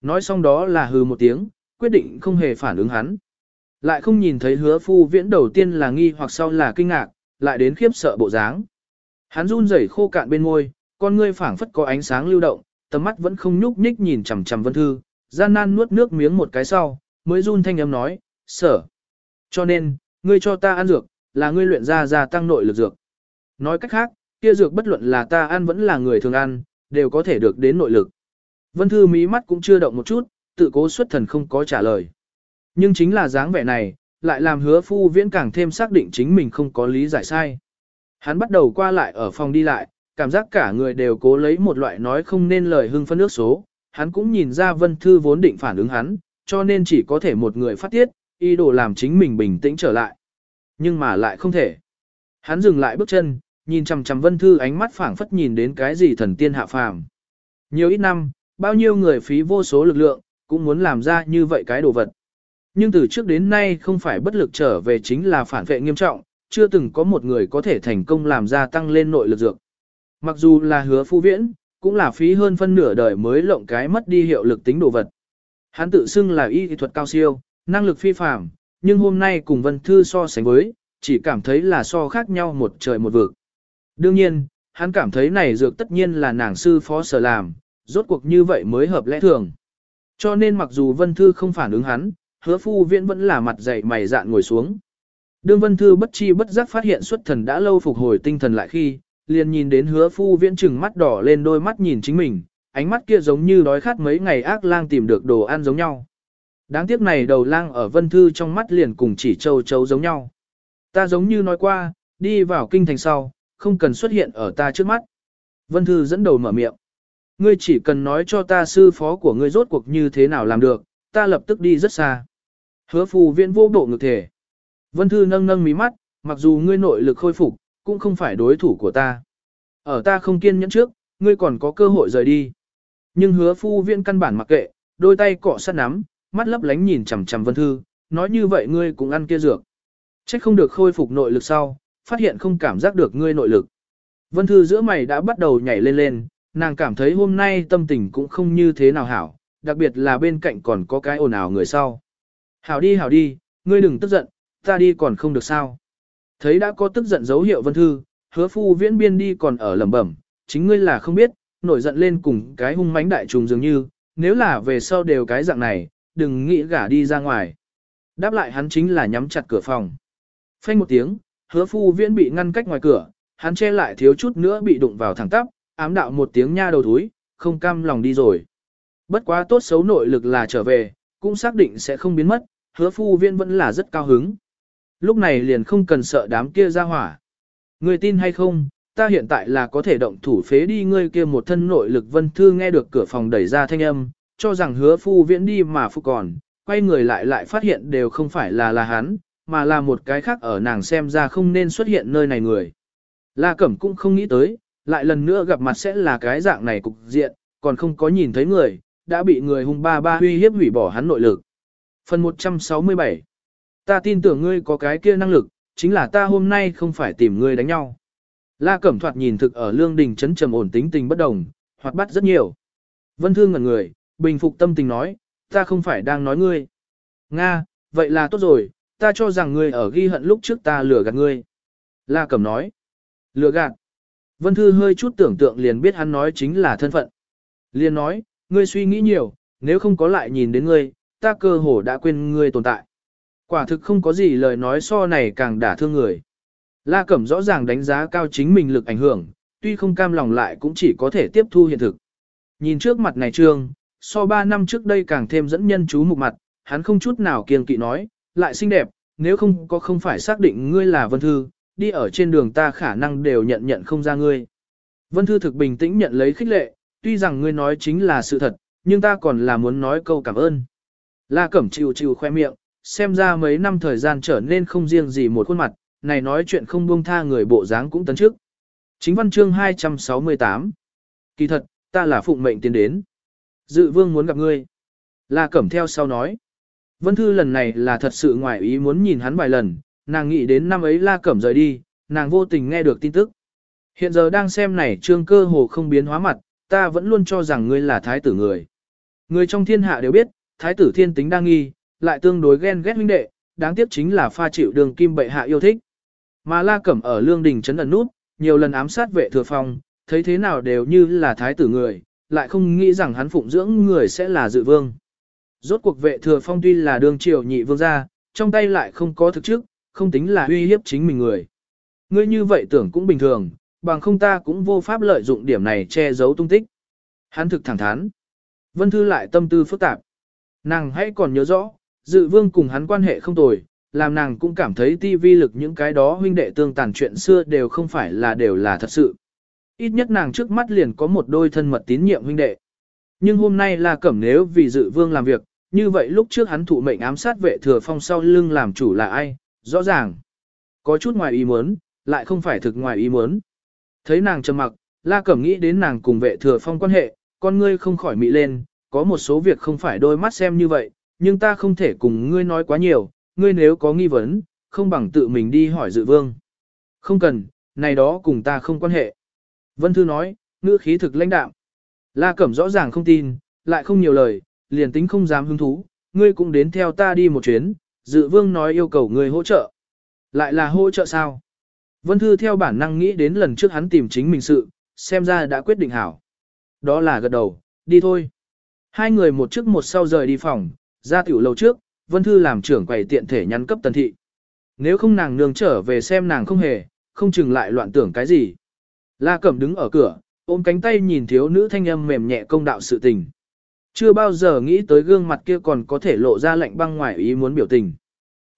Nói xong đó là hừ một tiếng, quyết định không hề phản ứng hắn. Lại không nhìn thấy hứa phu viễn đầu tiên là nghi hoặc sau là kinh ngạc, lại đến khiếp sợ bộ dáng. Hắn run rẩy khô cạn bên môi, con ngươi phảng phất có ánh sáng lưu động, tầm mắt vẫn không nhúc nhích nhìn chằm chằm Vân Thư, gian nan nuốt nước miếng một cái sau, mới run thanh âm nói, sở. Cho nên, ngươi cho ta ăn dược, là ngươi luyện ra gia tăng nội lực dược. Nói cách khác, kia dược bất luận là ta ăn vẫn là người thường ăn, đều có thể được đến nội lực. Vân Thư mí mắt cũng chưa động một chút, tự cố xuất thần không có trả lời. Nhưng chính là dáng vẻ này, lại làm hứa phu viễn càng thêm xác định chính mình không có lý giải sai. Hắn bắt đầu qua lại ở phòng đi lại, cảm giác cả người đều cố lấy một loại nói không nên lời hưng phân nước số. Hắn cũng nhìn ra Vân Thư vốn định phản ứng hắn, cho nên chỉ có thể một người phát tiết, ý đồ làm chính mình bình tĩnh trở lại. Nhưng mà lại không thể. Hắn dừng lại bước chân, nhìn chằm chằm Vân Thư ánh mắt phảng phất nhìn đến cái gì thần tiên hạ phàm. Nhiều ít năm, bao nhiêu người phí vô số lực lượng, cũng muốn làm ra như vậy cái đồ vật. Nhưng từ trước đến nay không phải bất lực trở về chính là phản vệ nghiêm trọng, chưa từng có một người có thể thành công làm ra tăng lên nội lực dược. Mặc dù là hứa phu viễn, cũng là phí hơn phân nửa đời mới lộng cái mất đi hiệu lực tính đồ vật. Hắn tự xưng là y thuật cao siêu, năng lực phi phàm, nhưng hôm nay cùng Vân Thư so sánh với, chỉ cảm thấy là so khác nhau một trời một vực. Đương nhiên, hắn cảm thấy này dược tất nhiên là nàng sư phó sở làm, rốt cuộc như vậy mới hợp lẽ thường. Cho nên mặc dù Vân Thư không phản ứng hắn, hứa phu viễn vẫn là mặt dày mày dạn ngồi xuống. Đương Vân Thư bất chi bất giác phát hiện xuất thần đã lâu phục hồi tinh thần lại khi, liền nhìn đến hứa phu viễn trừng mắt đỏ lên đôi mắt nhìn chính mình, ánh mắt kia giống như đói khát mấy ngày ác lang tìm được đồ ăn giống nhau. Đáng tiếc này đầu lang ở Vân Thư trong mắt liền cùng chỉ châu châu giống nhau. Ta giống như nói qua, đi vào kinh thành sau, không cần xuất hiện ở ta trước mắt. Vân Thư dẫn đầu mở miệng. Ngươi chỉ cần nói cho ta sư phó của ngươi rốt cuộc như thế nào làm được, ta lập tức đi rất xa. Hứa phù viện vô bộ ngược thể. Vân Thư nâng nâng mí mắt, mặc dù ngươi nội lực khôi phục, cũng không phải đối thủ của ta. Ở ta không kiên nhẫn trước, ngươi còn có cơ hội rời đi. Nhưng hứa phu viện căn bản mặc kệ, đôi tay cọ sát nắm, mắt lấp lánh nhìn chằm chằm Vân Thư, nói như vậy ngươi cũng ăn kia dược. Trách không được khôi phục nội lực sau, phát hiện không cảm giác được ngươi nội lực. Vân Thư giữa mày đã bắt đầu nhảy lên lên, nàng cảm thấy hôm nay tâm tình cũng không như thế nào hảo, đặc biệt là bên cạnh còn có cái ồn ào người sau. Hảo đi hảo đi, ngươi đừng tức giận, ta đi còn không được sao. Thấy đã có tức giận dấu hiệu Vân Thư, hứa phu viễn biên đi còn ở lẩm bẩm, chính ngươi là không biết, nổi giận lên cùng cái hung mãnh đại trùng dường như, nếu là về sau đều cái dạng này, đừng nghĩ gả đi ra ngoài. Đáp lại hắn chính là nhắm chặt cửa phòng. Phanh một tiếng, hứa phu viễn bị ngăn cách ngoài cửa, hắn che lại thiếu chút nữa bị đụng vào thẳng tắp, ám đạo một tiếng nha đầu túi, không cam lòng đi rồi. Bất quá tốt xấu nội lực là trở về, cũng xác định sẽ không biến mất, hứa phu viễn vẫn là rất cao hứng. Lúc này liền không cần sợ đám kia ra hỏa. Người tin hay không, ta hiện tại là có thể động thủ phế đi ngươi kia một thân nội lực vân thư nghe được cửa phòng đẩy ra thanh âm, cho rằng hứa phu viễn đi mà phụ còn, quay người lại lại phát hiện đều không phải là là hắn, mà là một cái khác ở nàng xem ra không nên xuất hiện nơi này người. La Cẩm cũng không nghĩ tới, lại lần nữa gặp mặt sẽ là cái dạng này cục diện, còn không có nhìn thấy người, đã bị người hung ba ba huy hiếp hủy bỏ hắn nội lực. Phần 167 Ta tin tưởng ngươi có cái kia năng lực, chính là ta hôm nay không phải tìm ngươi đánh nhau. La Cẩm thoạt nhìn thực ở lương đình chấn trầm ổn tính tình bất đồng, hoạt bát rất nhiều. Vân Thương ngẩn người, bình phục tâm tình nói, ta không phải đang nói ngươi. Nga, vậy là tốt rồi, ta cho rằng ngươi ở ghi hận lúc trước ta lừa gạt ngươi. La Cẩm nói, lừa gạt. Vân Thư hơi chút tưởng tượng liền biết hắn nói chính là thân phận. Liền nói, ngươi suy nghĩ nhiều, nếu không có lại nhìn đến ngươi, ta cơ hồ đã quên ngươi tồn tại. Quả thực không có gì lời nói so này càng đả thương người. La Cẩm rõ ràng đánh giá cao chính mình lực ảnh hưởng, tuy không cam lòng lại cũng chỉ có thể tiếp thu hiện thực. Nhìn trước mặt này trương, so 3 năm trước đây càng thêm dẫn nhân chú mục mặt, hắn không chút nào kiêng kỵ nói, lại xinh đẹp, nếu không có không phải xác định ngươi là Vân Thư, đi ở trên đường ta khả năng đều nhận nhận không ra ngươi. Vân Thư thực bình tĩnh nhận lấy khích lệ, tuy rằng ngươi nói chính là sự thật, nhưng ta còn là muốn nói câu cảm ơn. La Cẩm chịu chịu khoe miệng, xem ra mấy năm thời gian trở nên không riêng gì một khuôn mặt, này nói chuyện không buông tha người bộ dáng cũng tấn trước. Chính văn chương 268 Kỳ thật, ta là phụng mệnh tiến đến. Dự vương muốn gặp ngươi. La Cẩm theo sau nói. Vân Thư lần này là thật sự ngoài ý muốn nhìn hắn vài lần, nàng nghĩ đến năm ấy La Cẩm rời đi, nàng vô tình nghe được tin tức. Hiện giờ đang xem này trương cơ hồ không biến hóa mặt, ta vẫn luôn cho rằng ngươi là thái tử người. Người trong thiên hạ đều biết, thái tử thiên tính đang nghi, lại tương đối ghen ghét huynh đệ, đáng tiếc chính là pha chịu đường kim bệ hạ yêu thích. Mà La Cẩm ở lương đình trấn ẩn nút, nhiều lần ám sát vệ thừa phong, thấy thế nào đều như là thái tử người, lại không nghĩ rằng hắn phụng dưỡng người sẽ là dự vương. Rốt cuộc vệ thừa phong tuy là đương triều nhị vương gia, trong tay lại không có thực chức, không tính là uy hiếp chính mình người. Ngươi như vậy tưởng cũng bình thường, bằng không ta cũng vô pháp lợi dụng điểm này che giấu tung tích. Hắn thực thẳng thắn. Vân Thư lại tâm tư phức tạp. Nàng hãy còn nhớ rõ, dự vương cùng hắn quan hệ không tồi, làm nàng cũng cảm thấy ti vi lực những cái đó huynh đệ tương tàn chuyện xưa đều không phải là đều là thật sự. Ít nhất nàng trước mắt liền có một đôi thân mật tín nhiệm huynh đệ. Nhưng hôm nay là cẩm nếu vì dự vương làm việc, như vậy lúc trước hắn thụ mệnh ám sát vệ thừa phong sau lưng làm chủ là ai, rõ ràng. Có chút ngoài ý muốn, lại không phải thực ngoài ý muốn. Thấy nàng trầm mặc, La Cẩm nghĩ đến nàng cùng vệ thừa phong quan hệ, con ngươi không khỏi mị lên, có một số việc không phải đôi mắt xem như vậy, nhưng ta không thể cùng ngươi nói quá nhiều, ngươi nếu có nghi vấn, không bằng tự mình đi hỏi dự vương. Không cần, này đó cùng ta không quan hệ. Vân Thư nói, ngữ khí thực lãnh đạm. La Cẩm rõ ràng không tin, lại không nhiều lời, liền tính không dám hứng thú, ngươi cũng đến theo ta đi một chuyến, dự vương nói yêu cầu ngươi hỗ trợ. Lại là hỗ trợ sao? Vân Thư theo bản năng nghĩ đến lần trước hắn tìm chính mình sự, xem ra đã quyết định hảo. Đó là gật đầu, đi thôi. Hai người một trước một sau rời đi phòng, ra tiểu lầu trước, Vân Thư làm trưởng quầy tiện thể nhắn cấp tần thị. Nếu không nàng nương trở về xem nàng không hề, không chừng lại loạn tưởng cái gì. La Cẩm đứng ở cửa, ôm cánh tay nhìn thiếu nữ thanh âm mềm nhẹ công đạo sự tình. Chưa bao giờ nghĩ tới gương mặt kia còn có thể lộ ra lạnh băng ngoài ý muốn biểu tình.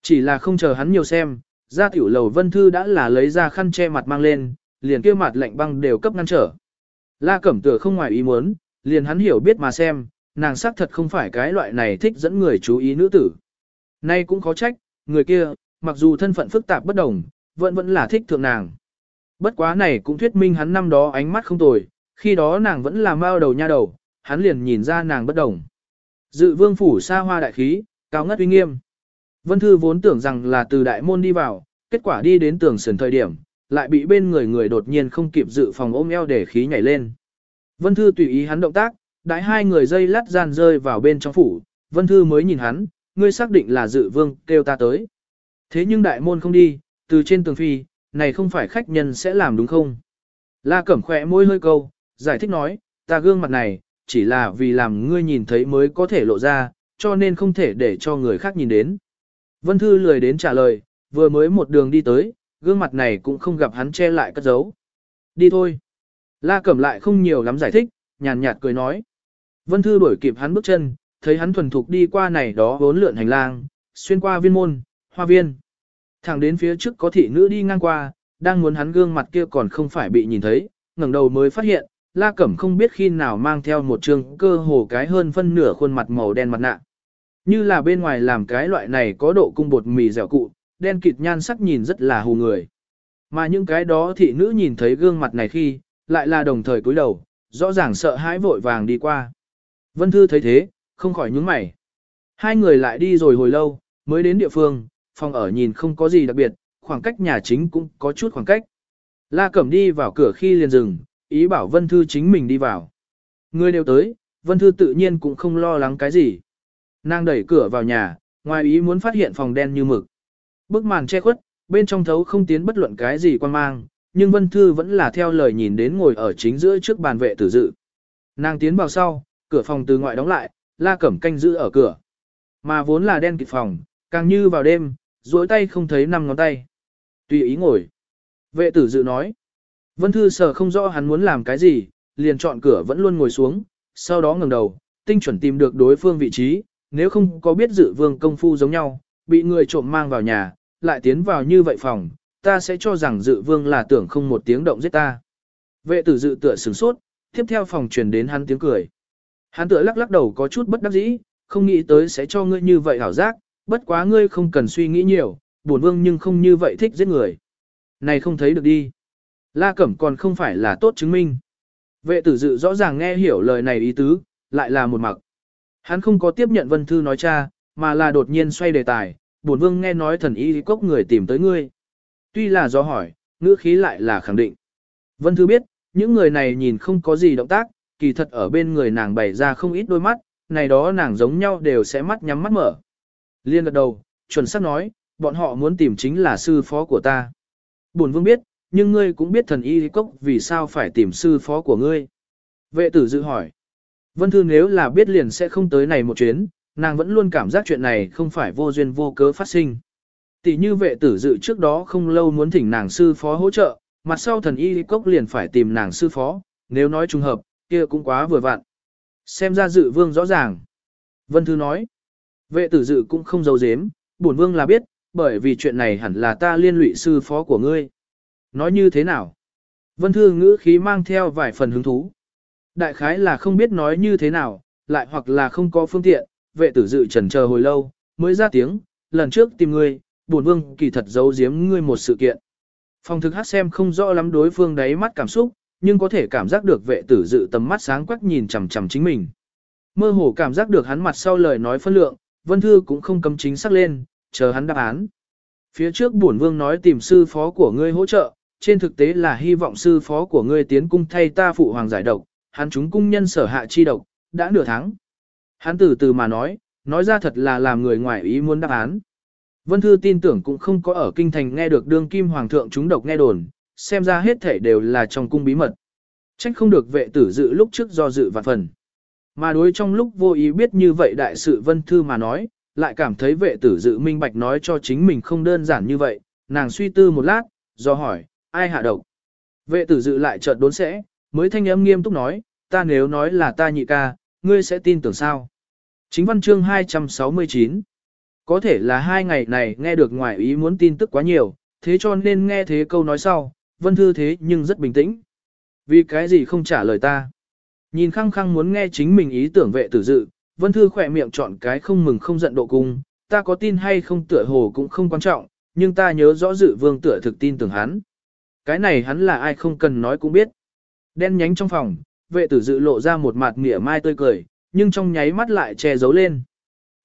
Chỉ là không chờ hắn nhiều xem, ra tiểu lầu vân thư đã là lấy ra khăn che mặt mang lên, liền kia mặt lạnh băng đều cấp ngăn trở. La Cẩm tựa không ngoài ý muốn, liền hắn hiểu biết mà xem, nàng xác thật không phải cái loại này thích dẫn người chú ý nữ tử. Nay cũng khó trách, người kia, mặc dù thân phận phức tạp bất đồng, vẫn vẫn là thích thượng nàng. Bất quá này cũng thuyết minh hắn năm đó ánh mắt không tồi, khi đó nàng vẫn là mao đầu nha đầu, hắn liền nhìn ra nàng bất đồng. Dự vương phủ xa hoa đại khí, cao ngất uy nghiêm. Vân Thư vốn tưởng rằng là từ đại môn đi vào, kết quả đi đến tường sườn thời điểm, lại bị bên người người đột nhiên không kịp dự phòng ôm eo để khí nhảy lên. Vân Thư tùy ý hắn động tác, đại hai người dây lát gian rơi vào bên trong phủ, Vân Thư mới nhìn hắn, ngươi xác định là dự vương kêu ta tới. Thế nhưng đại môn không đi, từ trên tường phi, này không phải khách nhân sẽ làm đúng không? La Cẩm khỏe môi hơi câu, giải thích nói, ta gương mặt này, chỉ là vì làm ngươi nhìn thấy mới có thể lộ ra, cho nên không thể để cho người khác nhìn đến. Vân Thư lười đến trả lời, vừa mới một đường đi tới, gương mặt này cũng không gặp hắn che lại cất giấu. Đi thôi. La Cẩm lại không nhiều lắm giải thích, nhàn nhạt cười nói. Vân Thư đuổi kịp hắn bước chân, thấy hắn thuần thục đi qua này đó vốn lượn hành lang, xuyên qua viên môn, hoa viên. Thẳng đến phía trước có thị nữ đi ngang qua, đang muốn hắn gương mặt kia còn không phải bị nhìn thấy, ngẩng đầu mới phát hiện, La Cẩm không biết khi nào mang theo một trường cơ hồ cái hơn phân nửa khuôn mặt màu đen mặt nạ. Như là bên ngoài làm cái loại này có độ cung bột mì dẻo cụ, đen kịt nhan sắc nhìn rất là hù người. Mà những cái đó thị nữ nhìn thấy gương mặt này khi, lại là đồng thời cúi đầu, rõ ràng sợ hãi vội vàng đi qua. Vân Thư thấy thế, không khỏi nhướng mày. Hai người lại đi rồi hồi lâu, mới đến địa phương, phòng ở nhìn không có gì đặc biệt, khoảng cách nhà chính cũng có chút khoảng cách. La Cẩm đi vào cửa khi liền dừng, ý bảo Vân Thư chính mình đi vào. Người đều tới, Vân Thư tự nhiên cũng không lo lắng cái gì. Nàng đẩy cửa vào nhà, ngoài ý muốn phát hiện phòng đen như mực. Bức màn che khuất, bên trong thấu không tiến bất luận cái gì quan mang, nhưng Vân Thư vẫn là theo lời nhìn đến ngồi ở chính giữa trước bàn vệ tử dự. Nàng tiến vào sau, cửa phòng từ ngoại đóng lại, la cẩm canh giữ ở cửa. Mà vốn là đen kịt phòng, càng như vào đêm, duỗi tay không thấy năm ngón tay. Tùy ý ngồi. Vệ tử dự nói. Vân Thư sở không rõ hắn muốn làm cái gì, liền chọn cửa vẫn luôn ngồi xuống, sau đó ngẩng đầu, tinh chuẩn tìm được đối phương vị trí, nếu không có biết dự vương công phu giống nhau, bị người trộm mang vào nhà, lại tiến vào như vậy phòng, ta sẽ cho rằng dự vương là tưởng không một tiếng động giết ta. Vệ tử dự tựa sửng sốt, tiếp theo phòng truyền đến hắn tiếng cười. Hắn tựa lắc lắc đầu có chút bất đắc dĩ, không nghĩ tới sẽ cho ngươi như vậy hảo giác, bất quá ngươi không cần suy nghĩ nhiều, bổn vương nhưng không như vậy thích giết người. Này không thấy được đi. La Cẩm còn không phải là tốt chứng minh. Vệ tử dự rõ ràng nghe hiểu lời này ý tứ, lại là một mặc. Hắn không có tiếp nhận vân thư nói cha, mà là đột nhiên xoay đề tài, bổn vương nghe nói thần y cốc người tìm tới ngươi. Tuy là do hỏi, ngữ khí lại là khẳng định. Vân thư biết, những người này nhìn không có gì động tác, kỳ thật ở bên người nàng bày ra không ít đôi mắt, này đó nàng giống nhau đều sẽ mắt nhắm mắt mở. Liên gật đầu, chuẩn xác nói, bọn họ muốn tìm chính là sư phó của ta. Bổn vương biết, nhưng ngươi cũng biết thần y cốc vì sao phải tìm sư phó của ngươi. Vệ tử dự hỏi. Vân Thư nếu là biết liền sẽ không tới này một chuyến, nàng vẫn luôn cảm giác chuyện này không phải vô duyên vô cớ phát sinh. Tỷ như vệ tử dự trước đó không lâu muốn thỉnh nàng sư phó hỗ trợ, mặt sau thần y cốc liền phải tìm nàng sư phó, nếu nói trùng hợp, kia cũng quá vừa vặn. Xem ra dự vương rõ ràng. Vân Thư nói, vệ tử dự cũng không giấu giếm, bổn vương là biết, bởi vì chuyện này hẳn là ta liên lụy sư phó của ngươi. Nói như thế nào? Vân Thư ngữ khí mang theo vài phần hứng thú. Đại khái là không biết nói như thế nào, lại hoặc là không có phương tiện, vệ tử dự trần chờ hồi lâu, mới ra tiếng, lần trước tìm ngươi, bổn vương kỳ thật giấu giếm ngươi một sự kiện. Phong thực hát xem không rõ lắm đối phương đáy mắt cảm xúc, nhưng có thể cảm giác được vệ tử dự tầm mắt sáng quắc nhìn chằm chằm chính mình. Mơ hồ cảm giác được hắn mặt sau lời nói phân lượng, Vân Thư cũng không cấm chính xác lên, chờ hắn đáp án. Phía trước bổn vương nói tìm sư phó của ngươi hỗ trợ, trên thực tế là hy vọng sư phó của ngươi tiến cung thay ta phụ hoàng giải độc, hắn chúng cung nhân sở hạ chi độc, đã nửa tháng. Hắn từ từ mà nói, nói ra thật là làm người ngoài ý muốn đáp án. Vân Thư tin tưởng cũng không có ở kinh thành nghe được đương kim hoàng thượng chúng độc nghe đồn, xem ra hết thể đều là trong cung bí mật. Trách không được vệ tử dự lúc trước do dự vạn phần. Mà đối trong lúc vô ý biết như vậy đại sự Vân Thư mà nói, lại cảm thấy vệ tử dự minh bạch nói cho chính mình không đơn giản như vậy, nàng suy tư một lát, do hỏi, ai hạ độc. Vệ tử dự lại chợt đốn sẽ, mới thanh âm nghiêm túc nói, ta nếu nói là ta nhị ca, ngươi sẽ tin tưởng sao. Chính văn chương 269 Có thể là hai ngày này nghe được ngoài ý muốn tin tức quá nhiều, thế cho nên nghe thế câu nói sau, vân thư thế nhưng rất bình tĩnh. Vì cái gì không trả lời ta? Nhìn khăng khăng muốn nghe chính mình ý tưởng vệ tử dự, vân thư khỏe miệng chọn cái không mừng không giận độ cung, ta có tin hay không tựa hồ cũng không quan trọng, nhưng ta nhớ rõ dự vương tựa thực tin tưởng hắn. Cái này hắn là ai không cần nói cũng biết. Đen nhánh trong phòng, vệ tử dự lộ ra một mặt mỉa mai tươi cười, nhưng trong nháy mắt lại che giấu lên.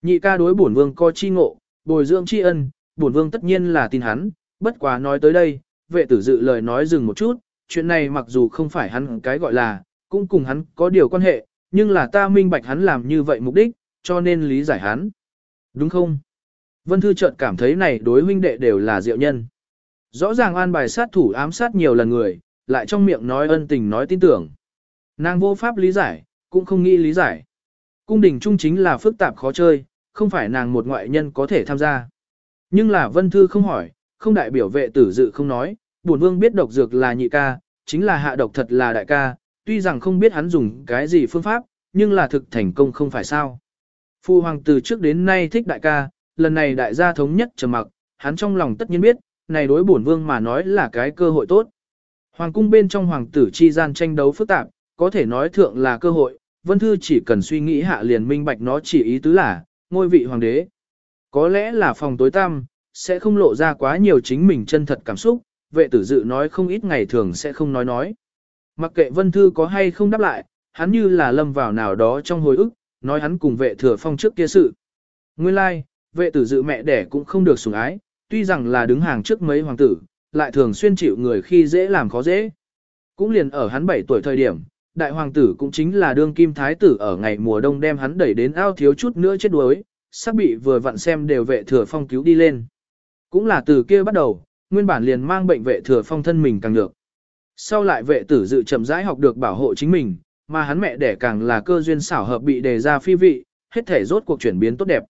Nhị ca đối bổn vương co chi ngộ, bồi dưỡng tri ân, bổn vương tất nhiên là tin hắn, bất quá nói tới đây, vệ tử dự lời nói dừng một chút, chuyện này mặc dù không phải hắn cái gọi là, cũng cùng hắn có điều quan hệ, nhưng là ta minh bạch hắn làm như vậy mục đích, cho nên lý giải hắn. Đúng không? Vân Thư chợt cảm thấy này đối huynh đệ đều là diệu nhân. Rõ ràng an bài sát thủ ám sát nhiều lần người, lại trong miệng nói ân tình nói tin tưởng. Nàng vô pháp lý giải, cũng không nghĩ lý giải. Cung đình trung chính là phức tạp khó chơi, không phải nàng một ngoại nhân có thể tham gia. Nhưng là Vân Thư không hỏi, không đại biểu vệ tử dự không nói, buồn vương biết độc dược là nhị ca, chính là hạ độc thật là đại ca, tuy rằng không biết hắn dùng cái gì phương pháp, nhưng là thực thành công không phải sao. Phu hoàng từ trước đến nay thích đại ca, lần này đại gia thống nhất trầm mặc, hắn trong lòng tất nhiên biết, này đối bổn vương mà nói là cái cơ hội tốt. Hoàng cung bên trong hoàng tử chi gian tranh đấu phức tạp, có thể nói thượng là cơ hội, Vân Thư chỉ cần suy nghĩ hạ liền minh bạch nó chỉ ý tứ là, ngôi vị hoàng đế. Có lẽ là phòng tối tăm, sẽ không lộ ra quá nhiều chính mình chân thật cảm xúc, vệ tử dự nói không ít ngày thường sẽ không nói nói. Mặc kệ Vân Thư có hay không đáp lại, hắn như là lâm vào nào đó trong hồi ức, nói hắn cùng vệ thừa phong trước kia sự. Nguyên lai, like, vệ tử dự mẹ đẻ cũng không được sủng ái, tuy rằng là đứng hàng trước mấy hoàng tử, lại thường xuyên chịu người khi dễ làm khó dễ. Cũng liền ở hắn 7 tuổi thời điểm, đại hoàng tử cũng chính là đương kim thái tử ở ngày mùa đông đem hắn đẩy đến ao thiếu chút nữa chết đuối, sắp bị vừa vặn xem đều vệ thừa phong cứu đi lên. Cũng là từ kia bắt đầu, nguyên bản liền mang bệnh vệ thừa phong thân mình càng được. Sau lại vệ tử dự chậm rãi học được bảo hộ chính mình, mà hắn mẹ đẻ càng là cơ duyên xảo hợp bị đề ra phi vị, hết thể rốt cuộc chuyển biến tốt đẹp.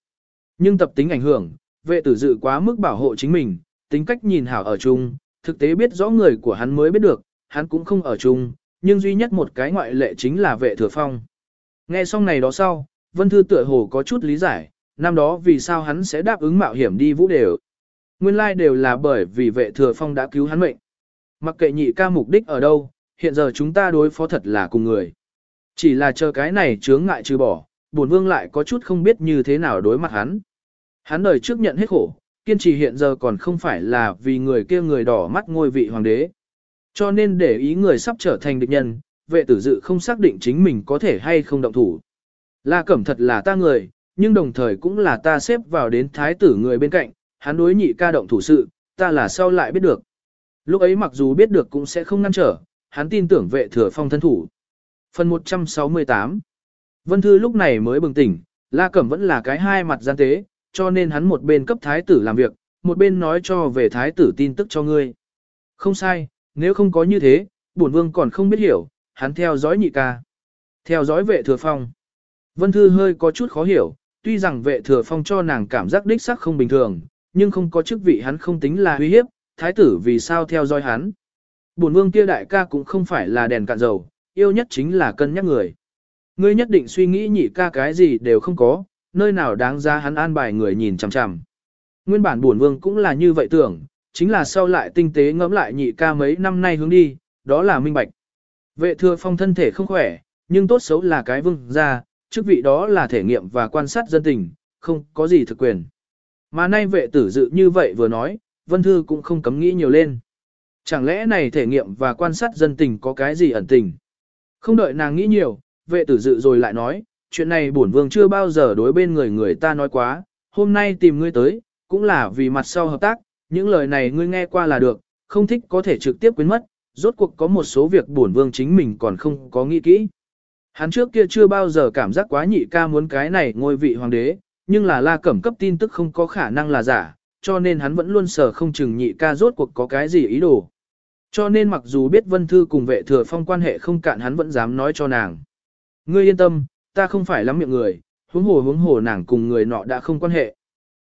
Nhưng tập tính ảnh hưởng, vệ tử dự quá mức bảo hộ chính mình, tính cách nhìn hảo ở chung, thực tế biết rõ người của hắn mới biết được, hắn cũng không ở chung, nhưng duy nhất một cái ngoại lệ chính là vệ thừa phong. Nghe xong này đó sau, Vân Thư tựa hồ có chút lý giải, năm đó vì sao hắn sẽ đáp ứng mạo hiểm đi vũ đều. Nguyên lai like đều là bởi vì vệ thừa phong đã cứu hắn mệnh. Mặc kệ nhị ca mục đích ở đâu, hiện giờ chúng ta đối phó thật là cùng người. Chỉ là chờ cái này chướng ngại trừ bỏ, bổn vương lại có chút không biết như thế nào đối mặt hắn. Hắn đời trước nhận hết khổ, kiên trì hiện giờ còn không phải là vì người kia người đỏ mắt ngôi vị hoàng đế. Cho nên để ý người sắp trở thành địch nhân, vệ tử dự không xác định chính mình có thể hay không động thủ. La Cẩm thật là ta người, nhưng đồng thời cũng là ta xếp vào đến thái tử người bên cạnh, hắn đối nhị ca động thủ sự, ta là sau lại biết được. Lúc ấy mặc dù biết được cũng sẽ không ngăn trở, hắn tin tưởng vệ thừa phong thân thủ. Phần 168 Vân Thư lúc này mới bừng tỉnh, La Cẩm vẫn là cái hai mặt gian tế, cho nên hắn một bên cấp thái tử làm việc, một bên nói cho về thái tử tin tức cho ngươi. Không sai, nếu không có như thế, bổn vương còn không biết hiểu, hắn theo dõi nhị ca. Theo dõi vệ thừa phong. Vân Thư hơi có chút khó hiểu, tuy rằng vệ thừa phong cho nàng cảm giác đích sắc không bình thường, nhưng không có chức vị hắn không tính là uy hiếp, thái tử vì sao theo dõi hắn. Bổn vương kia đại ca cũng không phải là đèn cạn dầu, yêu nhất chính là cân nhắc người. Ngươi nhất định suy nghĩ nhị ca cái gì đều không có, nơi nào đáng ra hắn an bài người nhìn chằm chằm. Nguyên bản bổn vương cũng là như vậy tưởng, chính là sau lại tinh tế ngẫm lại nhị ca mấy năm nay hướng đi, đó là minh bạch. Vệ thừa phong thân thể không khỏe, nhưng tốt xấu là cái vương gia, chức vị đó là thể nghiệm và quan sát dân tình, không có gì thực quyền. Mà nay vệ tử dự như vậy vừa nói, Vân Thư cũng không cấm nghĩ nhiều lên. Chẳng lẽ này thể nghiệm và quan sát dân tình có cái gì ẩn tình? Không đợi nàng nghĩ nhiều, vệ tử dự rồi lại nói, chuyện này bổn vương chưa bao giờ đối bên người người ta nói quá, hôm nay tìm ngươi tới, cũng là vì mặt sau hợp tác, những lời này ngươi nghe qua là được, không thích có thể trực tiếp quên mất, rốt cuộc có một số việc bổn vương chính mình còn không có nghĩ kỹ. Hắn trước kia chưa bao giờ cảm giác quá nhị ca muốn cái này ngôi vị hoàng đế, nhưng là la cẩm cấp tin tức không có khả năng là giả, cho nên hắn vẫn luôn sợ không chừng nhị ca rốt cuộc có cái gì ý đồ. Cho nên mặc dù biết Vân Thư cùng vệ thừa phong quan hệ không cạn hắn vẫn dám nói cho nàng. Ngươi yên tâm, ta không phải lắm miệng người, huống hồ huống hồ nàng cùng người nọ đã không quan hệ.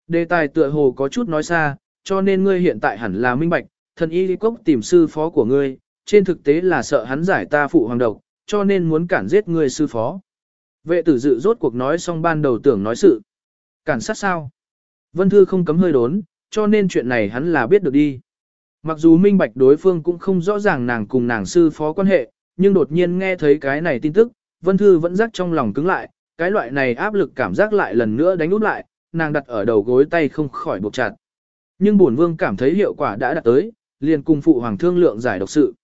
Đề tài tựa hồ có chút nói xa, cho nên ngươi hiện tại hẳn là minh bạch, thần y lý cốc tìm sư phó của ngươi, trên thực tế là sợ hắn giải ta phụ hoàng độc, cho nên muốn cản giết ngươi sư phó. Vệ tử dự rốt cuộc nói xong ban đầu tưởng nói sự. Cản sát sao? Vân Thư không cấm hơi đốn, cho nên chuyện này hắn là biết được đi. Mặc dù minh bạch đối phương cũng không rõ ràng nàng cùng nàng sư phó quan hệ, nhưng đột nhiên nghe thấy cái này tin tức, Vân Thư vẫn rắc trong lòng cứng lại, cái loại này áp lực cảm giác lại lần nữa đánh út lại, nàng đặt ở đầu gối tay không khỏi buộc chặt. Nhưng bổn vương cảm thấy hiệu quả đã đạt tới, liền cùng phụ hoàng thương lượng giải độc sự.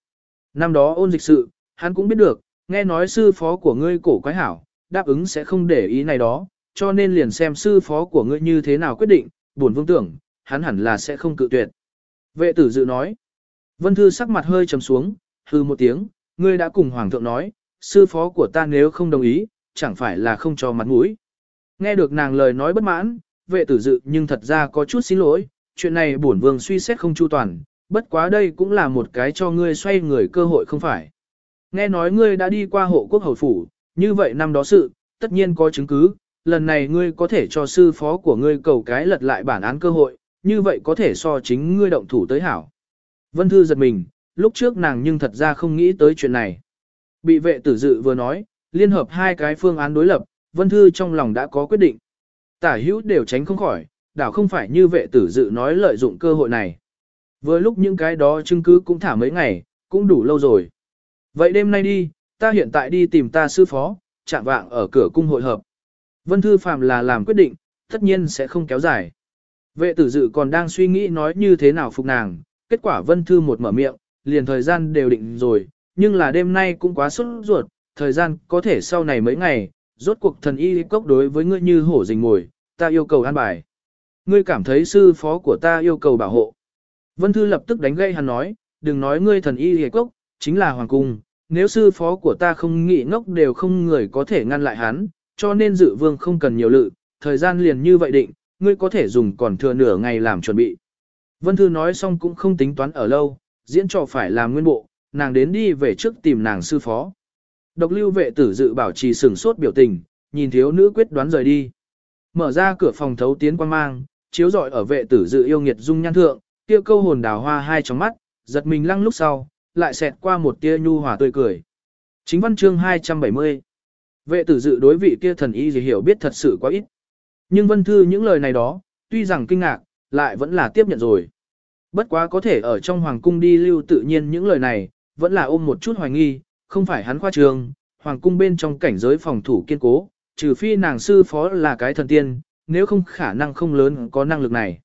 Năm đó ôn dịch sự, hắn cũng biết được, nghe nói sư phó của ngươi cổ quái hảo, đáp ứng sẽ không để ý này đó, cho nên liền xem sư phó của ngươi như thế nào quyết định, bổn vương tưởng, hắn hẳn là sẽ không cự tuyệt. Vệ tử dự nói. Vân Thư sắc mặt hơi trầm xuống, hư một tiếng, ngươi đã cùng hoàng thượng nói, sư phó của ta nếu không đồng ý, chẳng phải là không cho mặt mũi. Nghe được nàng lời nói bất mãn, vệ tử dự nhưng thật ra có chút xin lỗi, chuyện này bổn vương suy xét không chu toàn, bất quá đây cũng là một cái cho ngươi xoay người cơ hội không phải. Nghe nói ngươi đã đi qua hộ quốc hầu phủ, như vậy năm đó sự, tất nhiên có chứng cứ, lần này ngươi có thể cho sư phó của ngươi cầu cái lật lại bản án cơ hội, như vậy có thể so chính ngươi động thủ tới hảo. Vân Thư giật mình, lúc trước nàng nhưng thật ra không nghĩ tới chuyện này. Bị vệ tử dự vừa nói, liên hợp hai cái phương án đối lập, Vân Thư trong lòng đã có quyết định. Tả hữu đều tránh không khỏi, đảo không phải như vệ tử dự nói lợi dụng cơ hội này. Vừa lúc những cái đó chứng cứ cũng thả mấy ngày, cũng đủ lâu rồi. Vậy đêm nay đi, ta hiện tại đi tìm ta sư phó, chạm vạng ở cửa cung hội hợp. Vân Thư Phạm là làm quyết định, tất nhiên sẽ không kéo dài. Vệ tử dự còn đang suy nghĩ nói như thế nào phục nàng, kết quả Vân Thư một mở miệng, liền thời gian đều định rồi, nhưng là đêm nay cũng quá sốt ruột, thời gian có thể sau này mấy ngày, rốt cuộc thần y cốc đối với ngươi như hổ rình mồi, ta yêu cầu an bài. Ngươi cảm thấy sư phó của ta yêu cầu bảo hộ. Vân Thư lập tức đánh gây hắn nói, đừng nói ngươi thần y cốc, chính là hoàng cung, nếu sư phó của ta không nghĩ ngốc đều không người có thể ngăn lại hắn, cho nên dự vương không cần nhiều lự, thời gian liền như vậy định, ngươi có thể dùng còn thừa nửa ngày làm chuẩn bị. Vân Thư nói xong cũng không tính toán ở lâu, diễn trò phải làm nguyên bộ, nàng đến đi về trước tìm nàng sư phó. Độc lưu vệ tử dự bảo trì sửng sốt biểu tình, nhìn thiếu nữ quyết đoán rời đi. Mở ra cửa phòng thấu tiến quan mang, chiếu rọi ở vệ tử dự yêu nghiệt dung nhan thượng, kia câu hồn đào hoa hai trong mắt, giật mình lăng lúc sau, lại xẹt qua một tia nhu hòa tươi cười. Chính văn chương 270 Vệ tử dự đối vị kia thần y gì hiểu biết thật sự quá ít. Nhưng vân thư những lời này đó, tuy rằng kinh ngạc, lại vẫn là tiếp nhận rồi. Bất quá có thể ở trong hoàng cung đi lưu tự nhiên những lời này, vẫn là ôm một chút hoài nghi, không phải hắn khoa trường, hoàng cung bên trong cảnh giới phòng thủ kiên cố, trừ phi nàng sư phó là cái thần tiên, nếu không khả năng không lớn có năng lực này.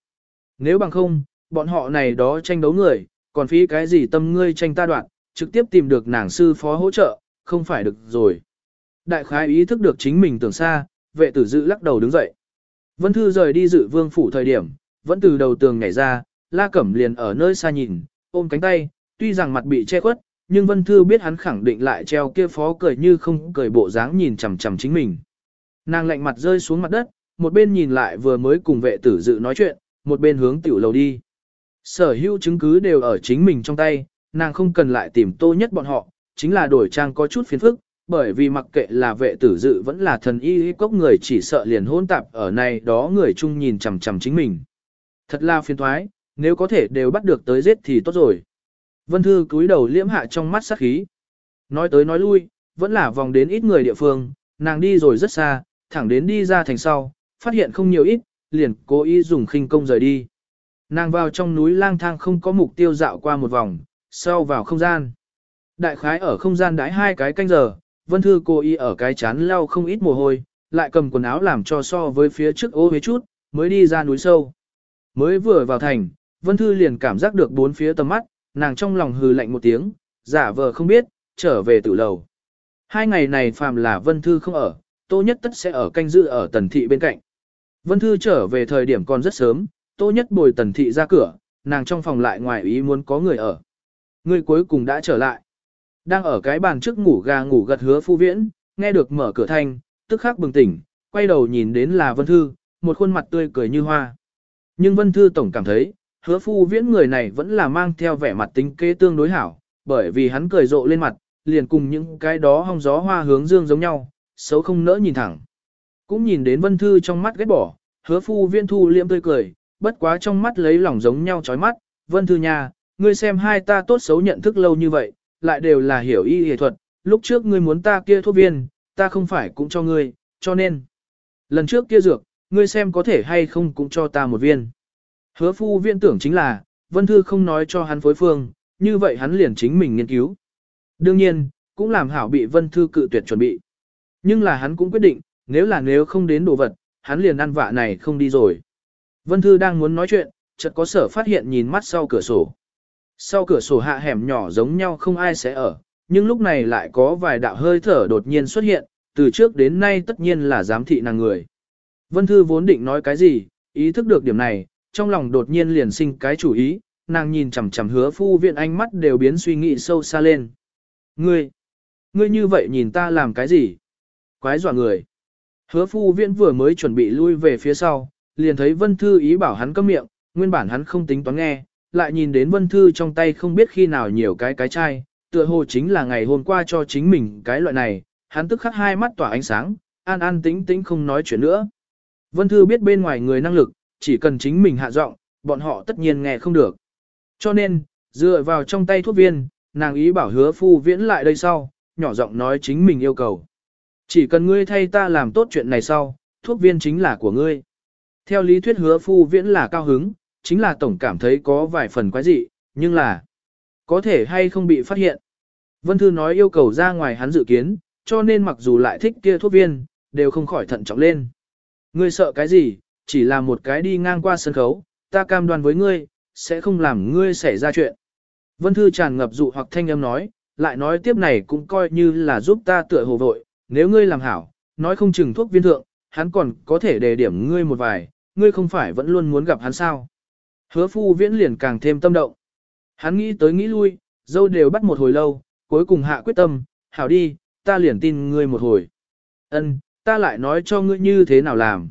Nếu bằng không, bọn họ này đó tranh đấu người, còn phí cái gì tâm ngươi tranh ta đoạn, trực tiếp tìm được nàng sư phó hỗ trợ, không phải được rồi. Đại khái ý thức được chính mình tưởng xa, vệ tử dự lắc đầu đứng dậy. Vân Thư rời đi dự vương phủ thời điểm, vẫn từ đầu tường nhảy ra, la cẩm liền ở nơi xa nhìn, ôm cánh tay, tuy rằng mặt bị che khuất, nhưng Vân Thư biết hắn khẳng định lại treo kia phó cười như không cười bộ dáng nhìn chằm chằm chính mình. Nàng lạnh mặt rơi xuống mặt đất, một bên nhìn lại vừa mới cùng vệ tử dự nói chuyện, một bên hướng tiểu lầu đi. Sở hữu chứng cứ đều ở chính mình trong tay, nàng không cần lại tìm tô nhất bọn họ, chính là đổi trang có chút phiền phức, bởi vì mặc kệ là vệ tử dự vẫn là thần y cốc người chỉ sợ liền hôn tạp ở này đó người chung nhìn chằm chằm chính mình. Thật là phiền thoái, nếu có thể đều bắt được tới giết thì tốt rồi. Vân Thư cúi đầu liễm hạ trong mắt sắc khí. Nói tới nói lui, vẫn là vòng đến ít người địa phương, nàng đi rồi rất xa, thẳng đến đi ra thành sau, phát hiện không nhiều ít, liền cố ý dùng khinh công rời đi. Nàng vào trong núi lang thang không có mục tiêu dạo qua một vòng, sau vào không gian. Đại khái ở không gian đãi hai cái canh giờ, Vân Thư cô y ở cái chán lau không ít mồ hôi, lại cầm quần áo làm cho so với phía trước ô với chút, mới đi ra núi sâu. Mới vừa vào thành, Vân Thư liền cảm giác được bốn phía tầm mắt, nàng trong lòng hừ lạnh một tiếng, giả vờ không biết, trở về tử lầu. Hai ngày này phàm là Vân Thư không ở, Tô Nhất Tất sẽ ở canh giữ ở tần thị bên cạnh. Vân Thư trở về thời điểm còn rất sớm, Tô Nhất bồi tần thị ra cửa, nàng trong phòng lại ngoài ý muốn có người ở. Người cuối cùng đã trở lại. Đang ở cái bàn trước ngủ gà ngủ gật hứa phu viễn, nghe được mở cửa thanh, tức khắc bừng tỉnh, quay đầu nhìn đến là Vân Thư, một khuôn mặt tươi cười như hoa. Nhưng Vân Thư tổng cảm thấy, hứa phu viễn người này vẫn là mang theo vẻ mặt tính kế tương đối hảo, bởi vì hắn cười rộ lên mặt, liền cùng những cái đó hong gió hoa hướng dương giống nhau, xấu không nỡ nhìn thẳng. Cũng nhìn đến vân thư trong mắt ghét bỏ, hứa phu viên thu liêm tươi cười, bất quá trong mắt lấy lòng giống nhau chói mắt, vân thư nha ngươi xem hai ta tốt xấu nhận thức lâu như vậy, lại đều là hiểu y y thuật, lúc trước ngươi muốn ta kia thuốc viên, ta không phải cũng cho ngươi, cho nên, lần trước kia dược, ngươi xem có thể hay không cũng cho ta một viên. Hứa phu viên tưởng chính là, vân thư không nói cho hắn phối phương, như vậy hắn liền chính mình nghiên cứu. Đương nhiên, cũng làm hảo bị vân thư cự tuyệt chuẩn bị. Nhưng là hắn cũng quyết định, nếu là nếu không đến đồ vật, hắn liền ăn vạ này không đi rồi. Vân Thư đang muốn nói chuyện, chợt có sở phát hiện nhìn mắt sau cửa sổ. Sau cửa sổ hạ hẻm nhỏ giống nhau không ai sẽ ở, nhưng lúc này lại có vài đạo hơi thở đột nhiên xuất hiện, từ trước đến nay tất nhiên là giám thị nàng người. Vân Thư vốn định nói cái gì, ý thức được điểm này, trong lòng đột nhiên liền sinh cái chủ ý, nàng nhìn chằm chằm hứa phu viện ánh mắt đều biến suy nghĩ sâu xa lên. Ngươi, ngươi như vậy nhìn ta làm cái gì? Quái dọa người. Hứa phu viện vừa mới chuẩn bị lui về phía sau, liền thấy Vân Thư ý bảo hắn câm miệng, nguyên bản hắn không tính toán nghe, lại nhìn đến Vân Thư trong tay không biết khi nào nhiều cái cái chai, tựa hồ chính là ngày hôm qua cho chính mình cái loại này, hắn tức khắc hai mắt tỏa ánh sáng, an an tĩnh tĩnh không nói chuyện nữa. Vân Thư biết bên ngoài người năng lực, chỉ cần chính mình hạ giọng, bọn họ tất nhiên nghe không được. Cho nên, dựa vào trong tay thuốc viên, nàng ý bảo hứa phu viễn lại đây sau, nhỏ giọng nói chính mình yêu cầu. Chỉ cần ngươi thay ta làm tốt chuyện này sau, thuốc viên chính là của ngươi. Theo lý thuyết hứa phu viễn là cao hứng, chính là tổng cảm thấy có vài phần quái dị, nhưng là có thể hay không bị phát hiện. Vân Thư nói yêu cầu ra ngoài hắn dự kiến, cho nên mặc dù lại thích kia thuốc viên, đều không khỏi thận trọng lên. Ngươi sợ cái gì, chỉ là một cái đi ngang qua sân khấu, ta cam đoan với ngươi, sẽ không làm ngươi xảy ra chuyện. Vân Thư tràn ngập dụ hoặc thanh âm nói, lại nói tiếp này cũng coi như là giúp ta tựa hồ vội, nếu ngươi làm hảo, nói không chừng thuốc viên thượng, hắn còn có thể đề điểm ngươi một vài, ngươi không phải vẫn luôn muốn gặp hắn sao. Hứa phu viễn liền càng thêm tâm động. Hắn nghĩ tới nghĩ lui, dâu đều bắt một hồi lâu, cuối cùng hạ quyết tâm, hảo đi, ta liền tin ngươi một hồi. Ân, ta lại nói cho ngươi như thế nào làm.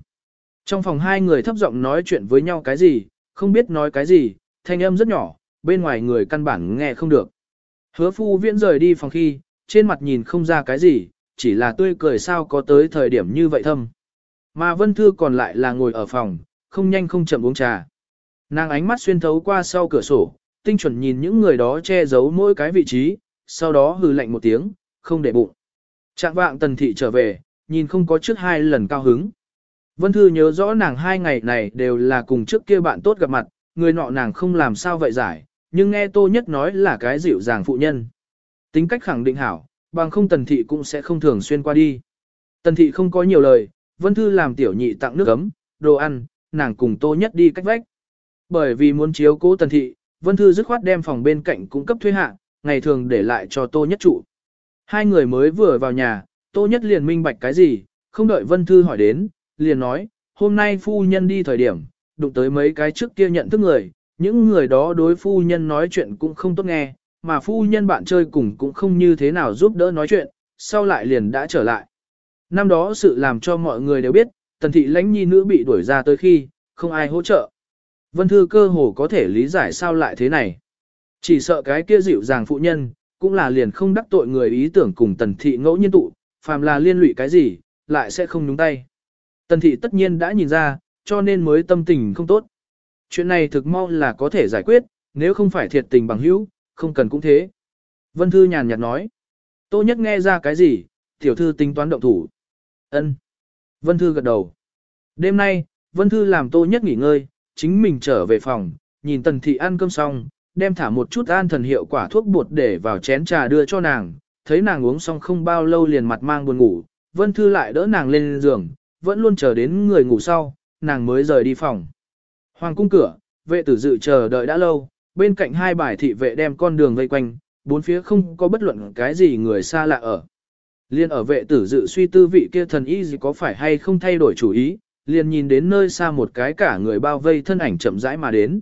Trong phòng hai người thấp giọng nói chuyện với nhau cái gì, không biết nói cái gì, thanh âm rất nhỏ, bên ngoài người căn bản nghe không được. Hứa phu viễn rời đi phòng khi, trên mặt nhìn không ra cái gì, chỉ là tươi cười sao có tới thời điểm như vậy thâm. Mà Vân Thư còn lại là ngồi ở phòng, không nhanh không chậm uống trà. Nàng ánh mắt xuyên thấu qua sau cửa sổ, tinh chuẩn nhìn những người đó che giấu mỗi cái vị trí, sau đó hừ lạnh một tiếng, không để bụng. Trạng vạng tần thị trở về, nhìn không có trước hai lần cao hứng. Vân Thư nhớ rõ nàng hai ngày này đều là cùng trước kia bạn tốt gặp mặt, người nọ nàng không làm sao vậy giải, nhưng nghe Tô Nhất nói là cái dịu dàng phụ nhân. Tính cách khẳng định hảo, bằng không tần thị cũng sẽ không thường xuyên qua đi. Tần thị không có nhiều lời, Vân Thư làm tiểu nhị tặng nước ấm, đồ ăn, nàng cùng Tô Nhất đi cách vách. Bởi vì muốn chiếu cố tần thị, Vân Thư dứt khoát đem phòng bên cạnh cung cấp thuê hạ, ngày thường để lại cho Tô Nhất trụ. Hai người mới vừa vào nhà, Tô Nhất liền minh bạch cái gì, không đợi Vân Thư hỏi đến, liền nói, hôm nay phu nhân đi thời điểm, đụng tới mấy cái trước kia nhận thức người, những người đó đối phu nhân nói chuyện cũng không tốt nghe, mà phu nhân bạn chơi cùng cũng không như thế nào giúp đỡ nói chuyện, sau lại liền đã trở lại. Năm đó sự làm cho mọi người đều biết, tần thị lãnh nhi nữ bị đuổi ra tới khi, không ai hỗ trợ. Vân Thư cơ hồ có thể lý giải sao lại thế này. Chỉ sợ cái kia dịu dàng phụ nhân, cũng là liền không đắc tội người ý tưởng cùng tần thị ngẫu nhiên tụ, phàm là liên lụy cái gì, lại sẽ không nhúng tay. Tần thị tất nhiên đã nhìn ra, cho nên mới tâm tình không tốt. Chuyện này thực mau là có thể giải quyết, nếu không phải thiệt tình bằng hữu, không cần cũng thế. Vân Thư nhàn nhạt nói. Tô nhất nghe ra cái gì, tiểu thư tính toán động thủ. ân Vân Thư gật đầu. Đêm nay, Vân Thư làm Tô nhất nghỉ ngơi, chính mình trở về phòng, nhìn tần thị ăn cơm xong, đem thả một chút an thần hiệu quả thuốc bột để vào chén trà đưa cho nàng, thấy nàng uống xong không bao lâu liền mặt mang buồn ngủ, Vân Thư lại đỡ nàng lên giường, vẫn luôn chờ đến người ngủ sau, nàng mới rời đi phòng. Hoàng cung cửa, vệ tử dự chờ đợi đã lâu, bên cạnh hai bài thị vệ đem con đường vây quanh, bốn phía không có bất luận cái gì người xa lạ ở. Liên ở vệ tử dự suy tư vị kia thần y gì có phải hay không thay đổi chủ ý, liền nhìn đến nơi xa một cái cả người bao vây thân ảnh chậm rãi mà đến.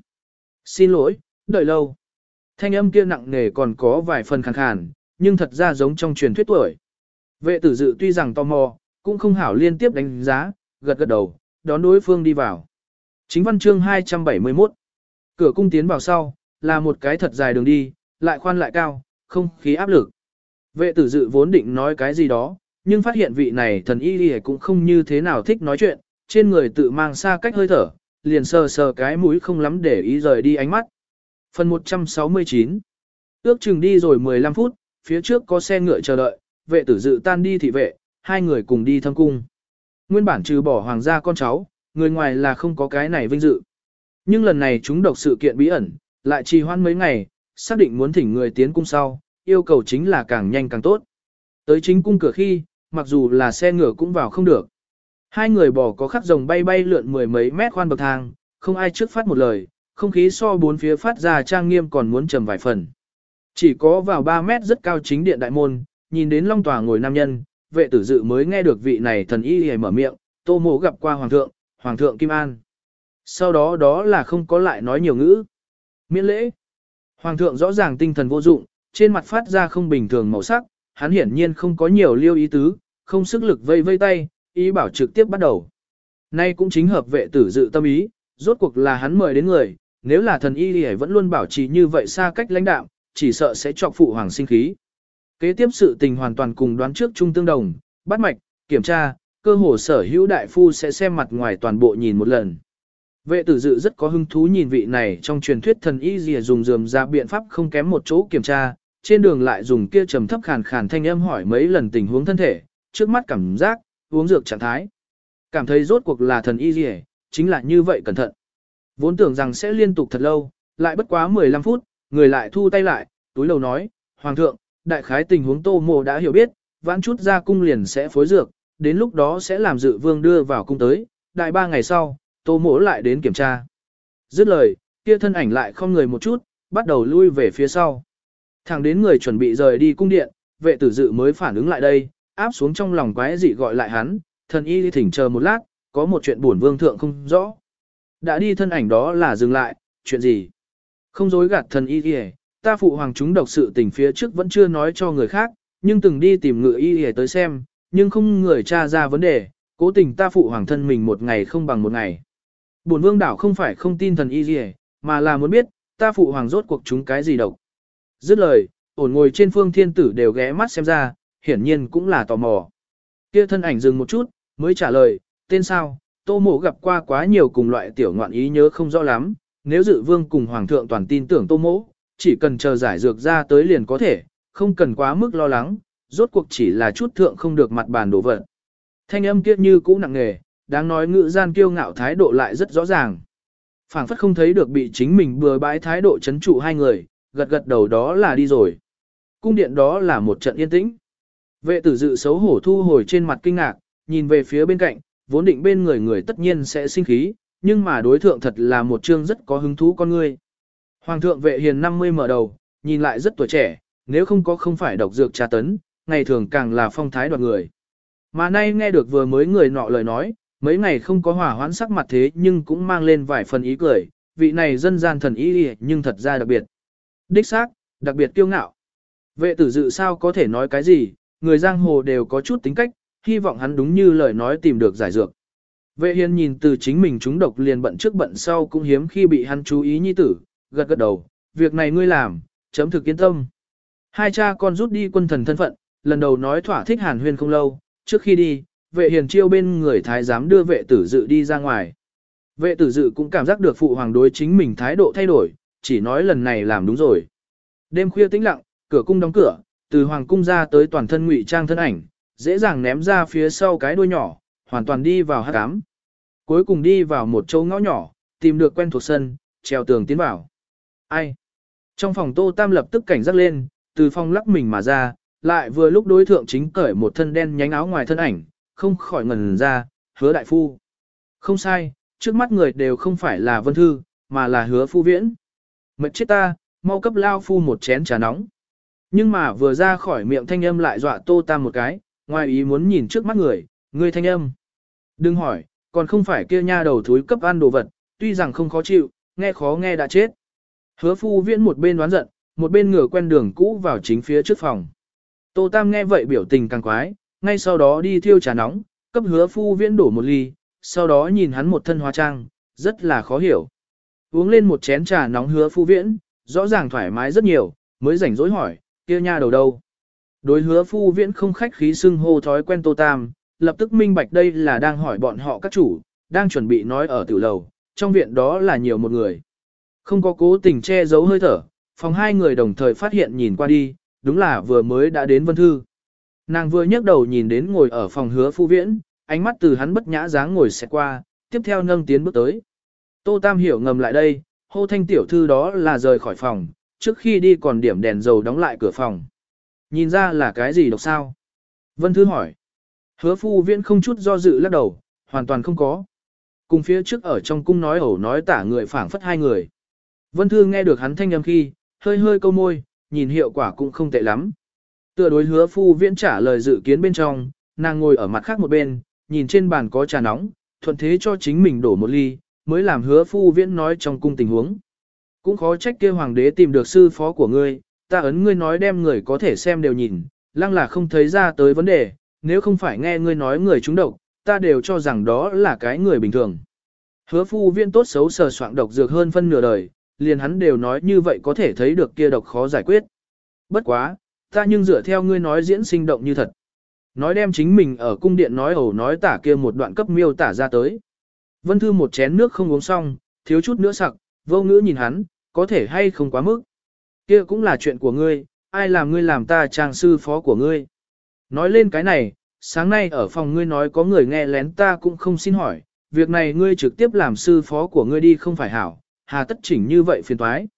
Xin lỗi, đợi lâu. Thanh âm kia nặng nề còn có vài phần khàn khàn, nhưng thật ra giống trong truyền thuyết tuổi. Vệ tử dự tuy rằng tò mò, cũng không hảo liên tiếp đánh giá, gật gật đầu, đón đối phương đi vào. Chính văn chương 271. Cửa cung tiến vào sau, là một cái thật dài đường đi, lại khoan lại cao, không khí áp lực. Vệ tử dự vốn định nói cái gì đó, nhưng phát hiện vị này thần y y cũng không như thế nào thích nói chuyện, trên người tự mang xa cách hơi thở, liền sờ sờ cái mũi không lắm để ý rời đi ánh mắt. Phần 169 Ước chừng đi rồi 15 phút, phía trước có xe ngựa chờ đợi, vệ tử dự tan đi thị vệ, hai người cùng đi thâm cung. Nguyên bản trừ bỏ hoàng gia con cháu, người ngoài là không có cái này vinh dự. Nhưng lần này chúng độc sự kiện bí ẩn, lại trì hoãn mấy ngày, xác định muốn thỉnh người tiến cung sau, yêu cầu chính là càng nhanh càng tốt. Tới chính cung cửa khi, mặc dù là xe ngựa cũng vào không được. Hai người bỏ có khắc rồng bay bay lượn mười mấy mét khoan bậc thang, không ai trước phát một lời, không khí so bốn phía phát ra trang nghiêm còn muốn trầm vài phần. Chỉ có vào 3 mét rất cao chính điện đại môn, nhìn đến long tòa ngồi nam nhân, vệ tử dự mới nghe được vị này thần y hề mở miệng, tô mộ gặp qua hoàng thượng, hoàng thượng Kim An. Sau đó đó là không có lại nói nhiều ngữ. Miễn lễ. Hoàng thượng rõ ràng tinh thần vô dụng, trên mặt phát ra không bình thường màu sắc, hắn hiển nhiên không có nhiều liêu ý tứ, không sức lực vây vây tay, ý bảo trực tiếp bắt đầu. Nay cũng chính hợp vệ tử dự tâm ý, rốt cuộc là hắn mời đến người, nếu là thần y thì vẫn luôn bảo trì như vậy xa cách lãnh đạo, chỉ sợ sẽ chọc phụ hoàng sinh khí. Kế tiếp sự tình hoàn toàn cùng đoán trước chung tương đồng, bắt mạch, kiểm tra, cơ hồ sở hữu đại phu sẽ xem mặt ngoài toàn bộ nhìn một lần. Vệ tử dự rất có hứng thú nhìn vị này trong truyền thuyết thần y dìa dùng dườm ra biện pháp không kém một chỗ kiểm tra, trên đường lại dùng kia trầm thấp khàn khàn thanh âm hỏi mấy lần tình huống thân thể, trước mắt cảm giác, uống dược trạng thái. Cảm thấy rốt cuộc là thần y gì, chính là như vậy cẩn thận. Vốn tưởng rằng sẽ liên tục thật lâu, lại bất quá 15 phút, người lại thu tay lại, túi lầu nói, Hoàng thượng, đại khái tình huống tô mộ đã hiểu biết, vãn chút ra cung liền sẽ phối dược, đến lúc đó sẽ làm dự vương đưa vào cung tới, đại ba ngày sau, tô mộ lại đến kiểm tra. Dứt lời, kia thân ảnh lại không người một chút, bắt đầu lui về phía sau. Thẳng đến người chuẩn bị rời đi cung điện, vệ tử dự mới phản ứng lại đây, áp xuống trong lòng quái dị gọi lại hắn, thần y thỉnh chờ một lát, có một chuyện buồn vương thượng không rõ. Đã đi thân ảnh đó là dừng lại, chuyện gì? Không dối gạt thần y kìa, ta phụ hoàng chúng độc sự tình phía trước vẫn chưa nói cho người khác, nhưng từng đi tìm ngựa y kìa tới xem, nhưng không người tra ra vấn đề, cố tình ta phụ hoàng thân mình một ngày không bằng một ngày. Bổn vương đảo không phải không tin thần y kìa, mà là muốn biết, ta phụ hoàng rốt cuộc chúng cái gì độc. Dứt lời, ổn ngồi trên phương thiên tử đều ghé mắt xem ra, hiển nhiên cũng là tò mò. Kia thân ảnh dừng một chút, mới trả lời, tên sao, tô mộ gặp qua quá nhiều cùng loại tiểu ngoạn ý nhớ không rõ lắm, nếu dự vương cùng hoàng thượng toàn tin tưởng tô mỗ, chỉ cần chờ giải dược ra tới liền có thể, không cần quá mức lo lắng, rốt cuộc chỉ là chút thượng không được mặt bàn đổ vật. Thanh âm kia như cũ nặng nề, đáng nói ngữ gian kiêu ngạo thái độ lại rất rõ ràng. phảng phất không thấy được bị chính mình bừa bãi thái độ chấn trụ hai người, gật gật đầu đó là đi rồi. Cung điện đó là một trận yên tĩnh. Vệ tử dự xấu hổ thu hồi trên mặt kinh ngạc, nhìn về phía bên cạnh, vốn định bên người người tất nhiên sẽ sinh khí, nhưng mà đối thượng thật là một chương rất có hứng thú con người. Hoàng thượng vệ hiền 50 mở đầu, nhìn lại rất tuổi trẻ, nếu không có không phải độc dược tra tấn, ngày thường càng là phong thái đoạt người. Mà nay nghe được vừa mới người nọ lời nói, mấy ngày không có hỏa hoãn sắc mặt thế nhưng cũng mang lên vài phần ý cười, vị này dân gian thần ý nhưng thật ra đặc biệt. Đích xác, đặc biệt kiêu ngạo. Vệ tử dự sao có thể nói cái gì, người giang hồ đều có chút tính cách, hy vọng hắn đúng như lời nói tìm được giải dược. Vệ Hiên nhìn từ chính mình chúng độc liền bận trước bận sau cũng hiếm khi bị hắn chú ý nhi tử, gật gật đầu, việc này ngươi làm, chấm thực kiến tâm. Hai cha con rút đi quân thần thân phận, lần đầu nói thỏa thích hàn huyên không lâu, trước khi đi, vệ hiền chiêu bên người thái giám đưa vệ tử dự đi ra ngoài. Vệ tử dự cũng cảm giác được phụ hoàng đối chính mình thái độ thay đổi, chỉ nói lần này làm đúng rồi. Đêm khuya tĩnh lặng, cửa cung đóng cửa, từ hoàng cung ra tới toàn thân ngụy trang thân ảnh, dễ dàng ném ra phía sau cái đuôi nhỏ, hoàn toàn đi vào hát cám. Cuối cùng đi vào một chỗ ngõ nhỏ, tìm được quen thuộc sân, treo tường tiến vào. Ai? Trong phòng Tô Tam lập tức cảnh giác lên, từ phòng lắc mình mà ra, lại vừa lúc đối thượng chính cởi một thân đen nhánh áo ngoài thân ảnh, không khỏi ngần ra, hứa đại phu. Không sai, trước mắt người đều không phải là vân thư, mà là hứa phu viễn. Mệt chết ta, mau cấp lao phu một chén trà nóng. Nhưng mà vừa ra khỏi miệng thanh âm lại dọa Tô Tam một cái, ngoài ý muốn nhìn trước mắt người, người thanh âm. Đừng hỏi, còn không phải kia nha đầu thúi cấp ăn đồ vật, tuy rằng không khó chịu, nghe khó nghe đã chết. Hứa phu viễn một bên đoán giận, một bên ngửa quen đường cũ vào chính phía trước phòng. Tô Tam nghe vậy biểu tình càng quái, ngay sau đó đi thiêu trà nóng, cấp hứa phu viễn đổ một ly, sau đó nhìn hắn một thân hóa trang, rất là khó hiểu. Uống lên một chén trà nóng hứa phu viễn, rõ ràng thoải mái rất nhiều, mới rảnh rỗi hỏi, kia nha đầu đâu. Đối hứa phu viễn không khách khí xưng hô thói quen Tô Tam, lập tức minh bạch đây là đang hỏi bọn họ các chủ, đang chuẩn bị nói ở tiểu lầu, trong viện đó là nhiều một người. Không có cố tình che giấu hơi thở, phòng hai người đồng thời phát hiện nhìn qua đi, đúng là vừa mới đã đến Vân Thư. Nàng vừa nhấc đầu nhìn đến ngồi ở phòng hứa phu viễn, ánh mắt từ hắn bất nhã dáng ngồi xẹt qua, tiếp theo nâng tiến bước tới. Tô Tam hiểu ngầm lại đây, hô thanh tiểu thư đó là rời khỏi phòng, trước khi đi còn điểm đèn dầu đóng lại cửa phòng. Nhìn ra là cái gì độc sao? Vân Thư hỏi. Hứa phu viễn không chút do dự lắc đầu, hoàn toàn không có. Cùng phía trước ở trong cung nói ẩu nói tả người phảng phất hai người. Vân Thư nghe được hắn thanh âm khi, hơi hơi câu môi, nhìn hiệu quả cũng không tệ lắm. Tựa đối hứa phu viễn trả lời dự kiến bên trong, nàng ngồi ở mặt khác một bên, nhìn trên bàn có trà nóng, thuận thế cho chính mình đổ một ly, mới làm hứa phu viễn nói trong cung tình huống. Cũng khó trách kia hoàng đế tìm được sư phó của ngươi, ta ấn ngươi nói đem người có thể xem đều nhìn, lăng là không thấy ra tới vấn đề, nếu không phải nghe ngươi nói người trúng độc, ta đều cho rằng đó là cái người bình thường. Hứa phu viên tốt xấu sờ soạn độc dược hơn phân nửa đời, liền hắn đều nói như vậy có thể thấy được kia độc khó giải quyết. Bất quá, ta nhưng dựa theo ngươi nói diễn sinh động như thật. Nói đem chính mình ở cung điện nói ẩu nói tả kia một đoạn cấp miêu tả ra tới. Vân Thư một chén nước không uống xong, thiếu chút nữa sặc, vô ngữ nhìn hắn, có thể hay không quá mức. Kia cũng là chuyện của ngươi, ai làm ngươi làm ta trang sư phó của ngươi. Nói lên cái này, sáng nay ở phòng ngươi nói có người nghe lén ta cũng không xin hỏi, việc này ngươi trực tiếp làm sư phó của ngươi đi không phải hảo, hà tất chỉnh như vậy phiền toái.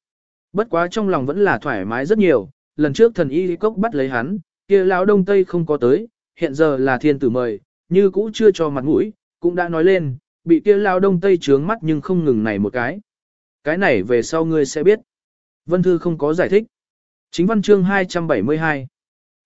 Bất quá trong lòng vẫn là thoải mái rất nhiều, lần trước thần y cốc bắt lấy hắn, kia lão đông tây không có tới, hiện giờ là thiên tử mời, như cũ chưa cho mặt mũi, cũng đã nói lên, bị kia lão đông tây trướng mắt nhưng không ngừng này một cái. Cái này về sau ngươi sẽ biết. Vân Thư không có giải thích. Chính văn chương 272.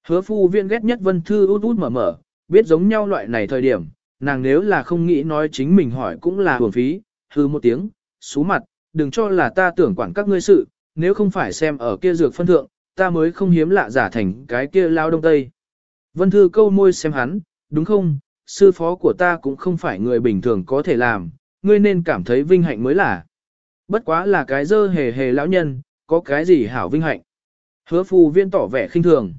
Hứa phu viện ghét nhất Vân Thư út út mở mở, biết giống nhau loại này thời điểm, nàng nếu là không nghĩ nói chính mình hỏi cũng là hưởng phí, hư một tiếng, xú mặt, đừng cho là ta tưởng quản các ngươi sự, nếu không phải xem ở kia dược phân thượng, ta mới không hiếm lạ giả thành cái kia lao đông tây. Vân Thư câu môi xem hắn, đúng không, sư phó của ta cũng không phải người bình thường có thể làm, ngươi nên cảm thấy vinh hạnh mới là. Bất quá là cái dơ hề hề lão nhân, có cái gì hảo vinh hạnh. Hứa phù viên tỏ vẻ khinh thường.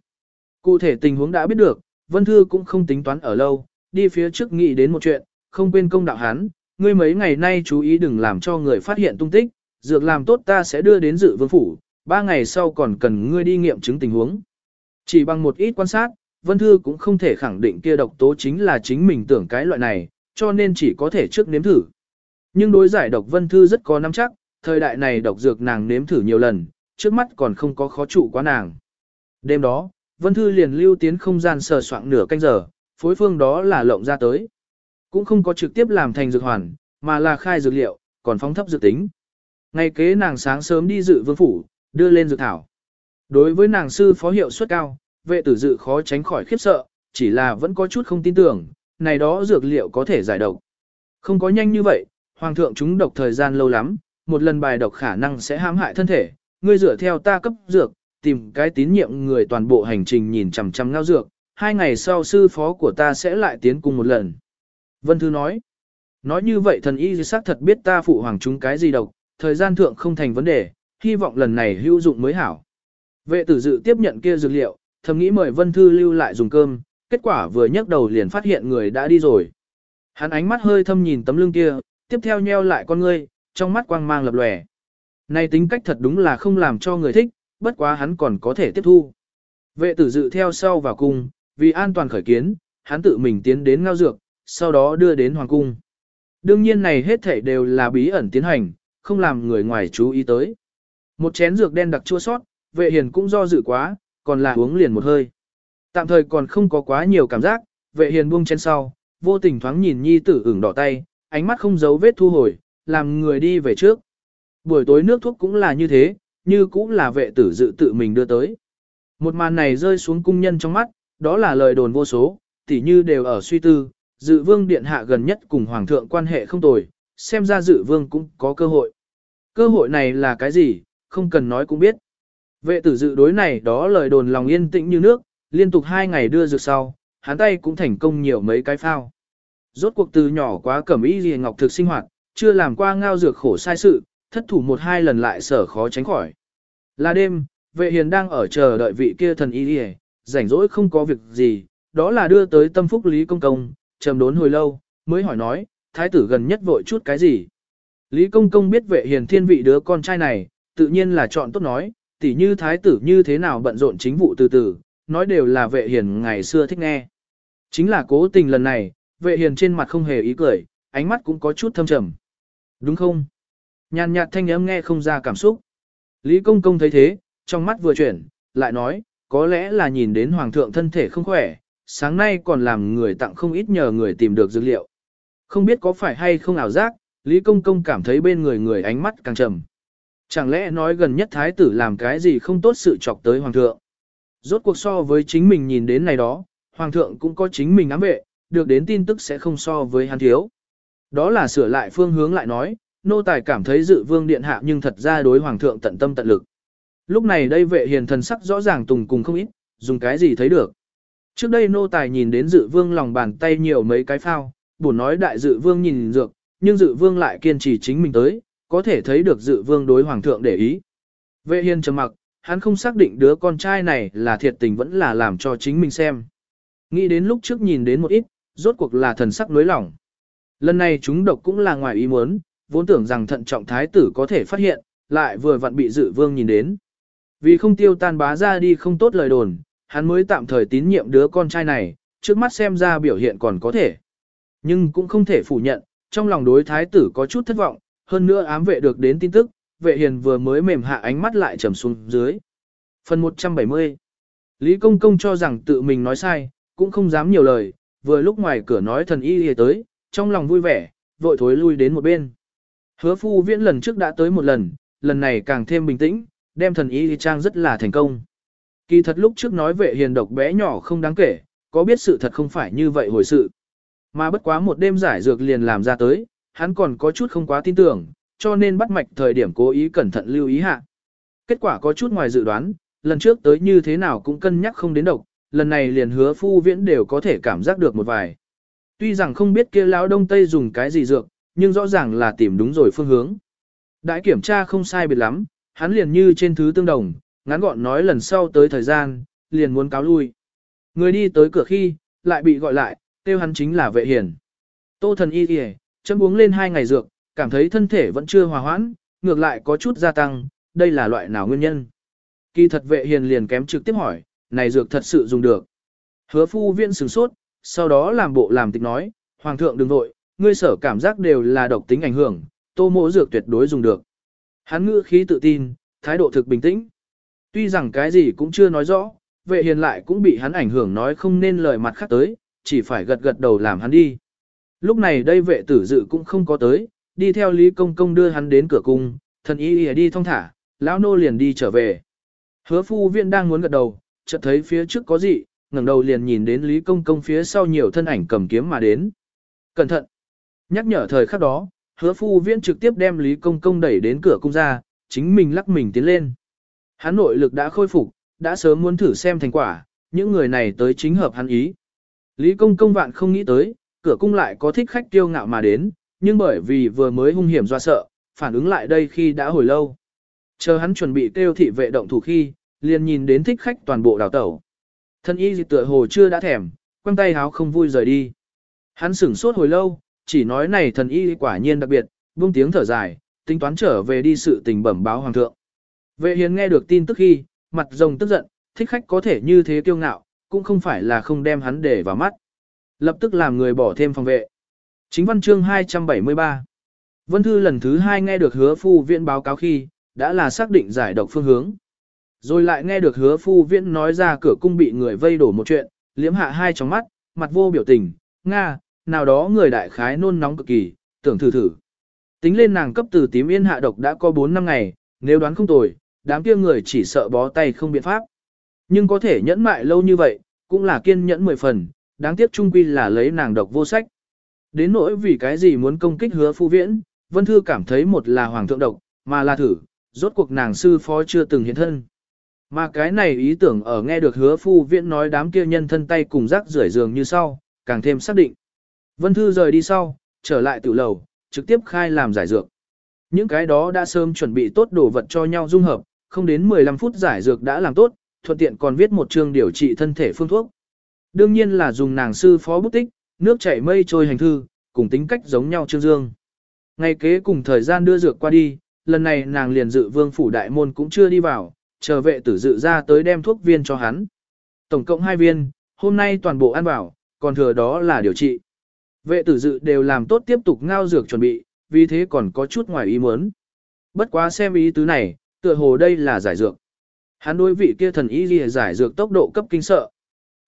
Cụ thể tình huống đã biết được, Vân Thư cũng không tính toán ở lâu, đi phía trước nghĩ đến một chuyện, không quên công đạo hắn, ngươi mấy ngày nay chú ý đừng làm cho người phát hiện tung tích, dược làm tốt ta sẽ đưa đến dự vương phủ, ba ngày sau còn cần ngươi đi nghiệm chứng tình huống. Chỉ bằng một ít quan sát, Vân Thư cũng không thể khẳng định kia độc tố chính là chính mình tưởng cái loại này, cho nên chỉ có thể trước nếm thử. Nhưng đối giải độc Vân Thư rất có nắm chắc, thời đại này độc dược nàng nếm thử nhiều lần, trước mắt còn không có khó trụ quá nàng. Đêm đó, Vân Thư liền lưu tiến không gian sờ soạn nửa canh giờ, phối phương đó là lộng ra tới. Cũng không có trực tiếp làm thành dược hoàn, mà là khai dược liệu, còn phóng thấp dược tính. Ngày kế nàng sáng sớm đi dự vương phủ, đưa lên dược thảo. Đối với nàng sư phó hiệu suất cao, vệ tử dự khó tránh khỏi khiếp sợ, chỉ là vẫn có chút không tin tưởng, này đó dược liệu có thể giải độc. Không có nhanh như vậy, hoàng thượng chúng độc thời gian lâu lắm, một lần bài độc khả năng sẽ hãm hại thân thể, ngươi dựa theo ta cấp dược, tìm cái tín nhiệm người toàn bộ hành trình nhìn chằm chằm ngao dược, hai ngày sau sư phó của ta sẽ lại tiến cùng một lần. Vân Thư nói, nói như vậy thần y xác thật biết ta phụ hoàng chúng cái gì độc, thời gian thượng không thành vấn đề, hy vọng lần này hữu dụng mới hảo. Vệ tử dự tiếp nhận kia dược liệu, thầm nghĩ mời Vân Thư lưu lại dùng cơm, kết quả vừa nhấc đầu liền phát hiện người đã đi rồi. Hắn ánh mắt hơi thâm nhìn tấm lưng kia, tiếp theo nheo lại con ngươi, trong mắt quang mang lập lòe. Này tính cách thật đúng là không làm cho người thích, bất quá hắn còn có thể tiếp thu. Vệ tử dự theo sau vào cung, vì an toàn khởi kiến, hắn tự mình tiến đến ngao dược, sau đó đưa đến hoàng cung. Đương nhiên này hết thảy đều là bí ẩn tiến hành, không làm người ngoài chú ý tới. Một chén dược đen đặc chua sót, vệ hiền cũng do dự quá, còn là uống liền một hơi. Tạm thời còn không có quá nhiều cảm giác, vệ hiền buông chén sau, vô tình thoáng nhìn nhi tử ửng đỏ tay, ánh mắt không giấu vết thu hồi, làm người đi về trước. Buổi tối nước thuốc cũng là như thế, như cũng là vệ tử dự tự mình đưa tới. Một màn này rơi xuống cung nhân trong mắt, đó là lời đồn vô số, tỉ như đều ở suy tư, dự vương điện hạ gần nhất cùng hoàng thượng quan hệ không tồi, xem ra dự vương cũng có cơ hội. Cơ hội này là cái gì, không cần nói cũng biết. Vệ tử dự đối này đó lời đồn lòng yên tĩnh như nước, liên tục hai ngày đưa dược sau, hắn tay cũng thành công nhiều mấy cái phao. Rốt cuộc từ nhỏ quá cẩm y gì ngọc thực sinh hoạt, chưa làm qua ngao dược khổ sai sự, thất thủ một hai lần lại sở khó tránh khỏi. Là đêm, vệ hiền đang ở chờ đợi vị kia thần y gì, rảnh rỗi không có việc gì, đó là đưa tới tâm phúc Lý Công Công, trầm đốn hồi lâu, mới hỏi nói, thái tử gần nhất vội chút cái gì. Lý Công Công biết vệ hiền thiên vị đứa con trai này, tự nhiên là chọn tốt nói, tỉ như thái tử như thế nào bận rộn chính vụ từ từ, nói đều là vệ hiền ngày xưa thích nghe. Chính là cố tình lần này, vệ hiền trên mặt không hề ý cười, ánh mắt cũng có chút thâm trầm. Đúng không? Nhàn nhạt thanh âm nghe không ra cảm xúc. Lý Công Công thấy thế, trong mắt vừa chuyển, lại nói, có lẽ là nhìn đến Hoàng thượng thân thể không khỏe, sáng nay còn làm người tặng không ít nhờ người tìm được dữ liệu. Không biết có phải hay không ảo giác, Lý Công Công cảm thấy bên người người ánh mắt càng trầm. Chẳng lẽ nói gần nhất thái tử làm cái gì không tốt sự chọc tới Hoàng thượng. Rốt cuộc so với chính mình nhìn đến này đó, Hoàng thượng cũng có chính mình ám vệ, được đến tin tức sẽ không so với hắn thiếu. Đó là sửa lại phương hướng lại nói, nô tài cảm thấy dự vương điện hạ nhưng thật ra đối Hoàng thượng tận tâm tận lực. Lúc này đây vệ hiền thần sắc rõ ràng tùng cùng không ít, dùng cái gì thấy được. Trước đây nô tài nhìn đến dự vương lòng bàn tay nhiều mấy cái phao, buồn nói đại dự vương nhìn dược, nhưng dự vương lại kiên trì chính mình tới, có thể thấy được dự vương đối hoàng thượng để ý. Vệ hiền trầm mặc, hắn không xác định đứa con trai này là thiệt tình vẫn là làm cho chính mình xem. Nghĩ đến lúc trước nhìn đến một ít, rốt cuộc là thần sắc nối lỏng. Lần này chúng độc cũng là ngoài ý muốn, vốn tưởng rằng thận trọng thái tử có thể phát hiện, lại vừa vặn bị dự vương nhìn đến. Vì không tiêu tan bá ra đi không tốt lời đồn, hắn mới tạm thời tín nhiệm đứa con trai này, trước mắt xem ra biểu hiện còn có thể. Nhưng cũng không thể phủ nhận, trong lòng đối thái tử có chút thất vọng, hơn nữa ám vệ được đến tin tức, vệ hiền vừa mới mềm hạ ánh mắt lại trầm xuống dưới. Phần 170 Lý Công Công cho rằng tự mình nói sai, cũng không dám nhiều lời, vừa lúc ngoài cửa nói thần y lìa tới, trong lòng vui vẻ, vội thối lui đến một bên. Hứa phu viễn lần trước đã tới một lần, lần này càng thêm bình tĩnh, đem thần y trang rất là thành công. Kỳ thật lúc trước nói vệ hiền độc bé nhỏ không đáng kể, có biết sự thật không phải như vậy hồi sự. Mà bất quá một đêm giải dược liền làm ra tới, hắn còn có chút không quá tin tưởng, cho nên bắt mạch thời điểm cố ý cẩn thận lưu ý hạ. Kết quả có chút ngoài dự đoán, lần trước tới như thế nào cũng cân nhắc không đến độc, lần này liền hứa phu viễn đều có thể cảm giác được một vài. Tuy rằng không biết kia lão đông tây dùng cái gì dược, nhưng rõ ràng là tìm đúng rồi phương hướng. Đại kiểm tra không sai biệt lắm, hắn liền như trên thứ tương đồng, ngắn gọn nói lần sau tới thời gian, liền muốn cáo lui. Người đi tới cửa khi, lại bị gọi lại, tiêu hắn chính là vệ hiền. Tô thần y kìa, chấm uống lên hai ngày dược, cảm thấy thân thể vẫn chưa hòa hoãn, ngược lại có chút gia tăng, đây là loại nào nguyên nhân. Kỳ thật vệ hiền liền kém trực tiếp hỏi, này dược thật sự dùng được. Hứa phu viên sửng sốt, sau đó làm bộ làm tịch nói, Hoàng thượng đừng vội, ngươi sở cảm giác đều là độc tính ảnh hưởng, tô mỗ dược tuyệt đối dùng được. Hắn ngữ khí tự tin, thái độ thực bình tĩnh. Tuy rằng cái gì cũng chưa nói rõ, vệ hiền lại cũng bị hắn ảnh hưởng nói không nên lời mặt khác tới, chỉ phải gật gật đầu làm hắn đi. Lúc này đây vệ tử dự cũng không có tới, đi theo Lý Công Công đưa hắn đến cửa cung, thần y đi thong thả, lão nô liền đi trở về. Hứa phu viên đang muốn gật đầu, chợt thấy phía trước có gì, ngẩng đầu liền nhìn đến Lý Công Công phía sau nhiều thân ảnh cầm kiếm mà đến. Cẩn thận! Nhắc nhở thời khắc đó, hứa phu Viễn trực tiếp đem Lý Công Công đẩy đến cửa cung ra, chính mình lắc mình tiến lên. Hắn nội lực đã khôi phục, đã sớm muốn thử xem thành quả, những người này tới chính hợp hắn ý. Lý công công vạn không nghĩ tới, cửa cung lại có thích khách tiêu ngạo mà đến, nhưng bởi vì vừa mới hung hiểm do sợ, phản ứng lại đây khi đã hồi lâu. Chờ hắn chuẩn bị tiêu thị vệ động thủ khi, liền nhìn đến thích khách toàn bộ đào tẩu. Thân y gì tựa hồ chưa đã thèm, quăng tay háo không vui rời đi. Hắn sửng sốt hồi lâu, chỉ nói này thần y quả nhiên đặc biệt, buông tiếng thở dài, tính toán trở về đi sự tình bẩm báo hoàng thượng. Vệ hiền nghe được tin tức khi, mặt rồng tức giận, thích khách có thể như thế kiêu ngạo, cũng không phải là không đem hắn để vào mắt. Lập tức làm người bỏ thêm phòng vệ. Chính văn chương 273 Vân Thư lần thứ hai nghe được hứa phu viện báo cáo khi, đã là xác định giải độc phương hướng. Rồi lại nghe được hứa phu Viễn nói ra cửa cung bị người vây đổ một chuyện, liếm hạ hai trong mắt, mặt vô biểu tình, Nga, nào đó người đại khái nôn nóng cực kỳ, tưởng thử thử. Tính lên nàng cấp từ tím yên hạ độc đã có 4 năm ngày, nếu đoán không tồi, đám kia người chỉ sợ bó tay không biện pháp. Nhưng có thể nhẫn mại lâu như vậy, cũng là kiên nhẫn mười phần, đáng tiếc trung quy là lấy nàng độc vô sách. Đến nỗi vì cái gì muốn công kích hứa phu viễn, Vân Thư cảm thấy một là hoàng thượng độc, mà là thử, rốt cuộc nàng sư phó chưa từng hiện thân. Mà cái này ý tưởng ở nghe được hứa phu viễn nói đám kia nhân thân tay cùng rác rưởi giường như sau, càng thêm xác định. Vân Thư rời đi sau, trở lại tiểu lầu, trực tiếp khai làm giải dược. Những cái đó đã sớm chuẩn bị tốt đồ vật cho nhau dung hợp, không đến 15 phút giải dược đã làm tốt, thuận tiện còn viết một chương điều trị thân thể phương thuốc. Đương nhiên là dùng nàng sư phó bút tích, nước chảy mây trôi hành thư, cùng tính cách giống nhau Trương Dương. Ngày kế cùng thời gian đưa dược qua đi, lần này nàng liền dự vương phủ đại môn cũng chưa đi vào, chờ vệ tử dự ra tới đem thuốc viên cho hắn. Tổng cộng 2 viên, hôm nay toàn bộ ăn vào, còn thừa đó là điều trị. Vệ tử dự đều làm tốt tiếp tục ngao dược chuẩn bị, vì thế còn có chút ngoài ý muốn. Bất quá xem ý tứ này, tựa hồ đây là giải dược. Hắn đối vị kia thần ý lìa giải dược tốc độ cấp kinh sợ.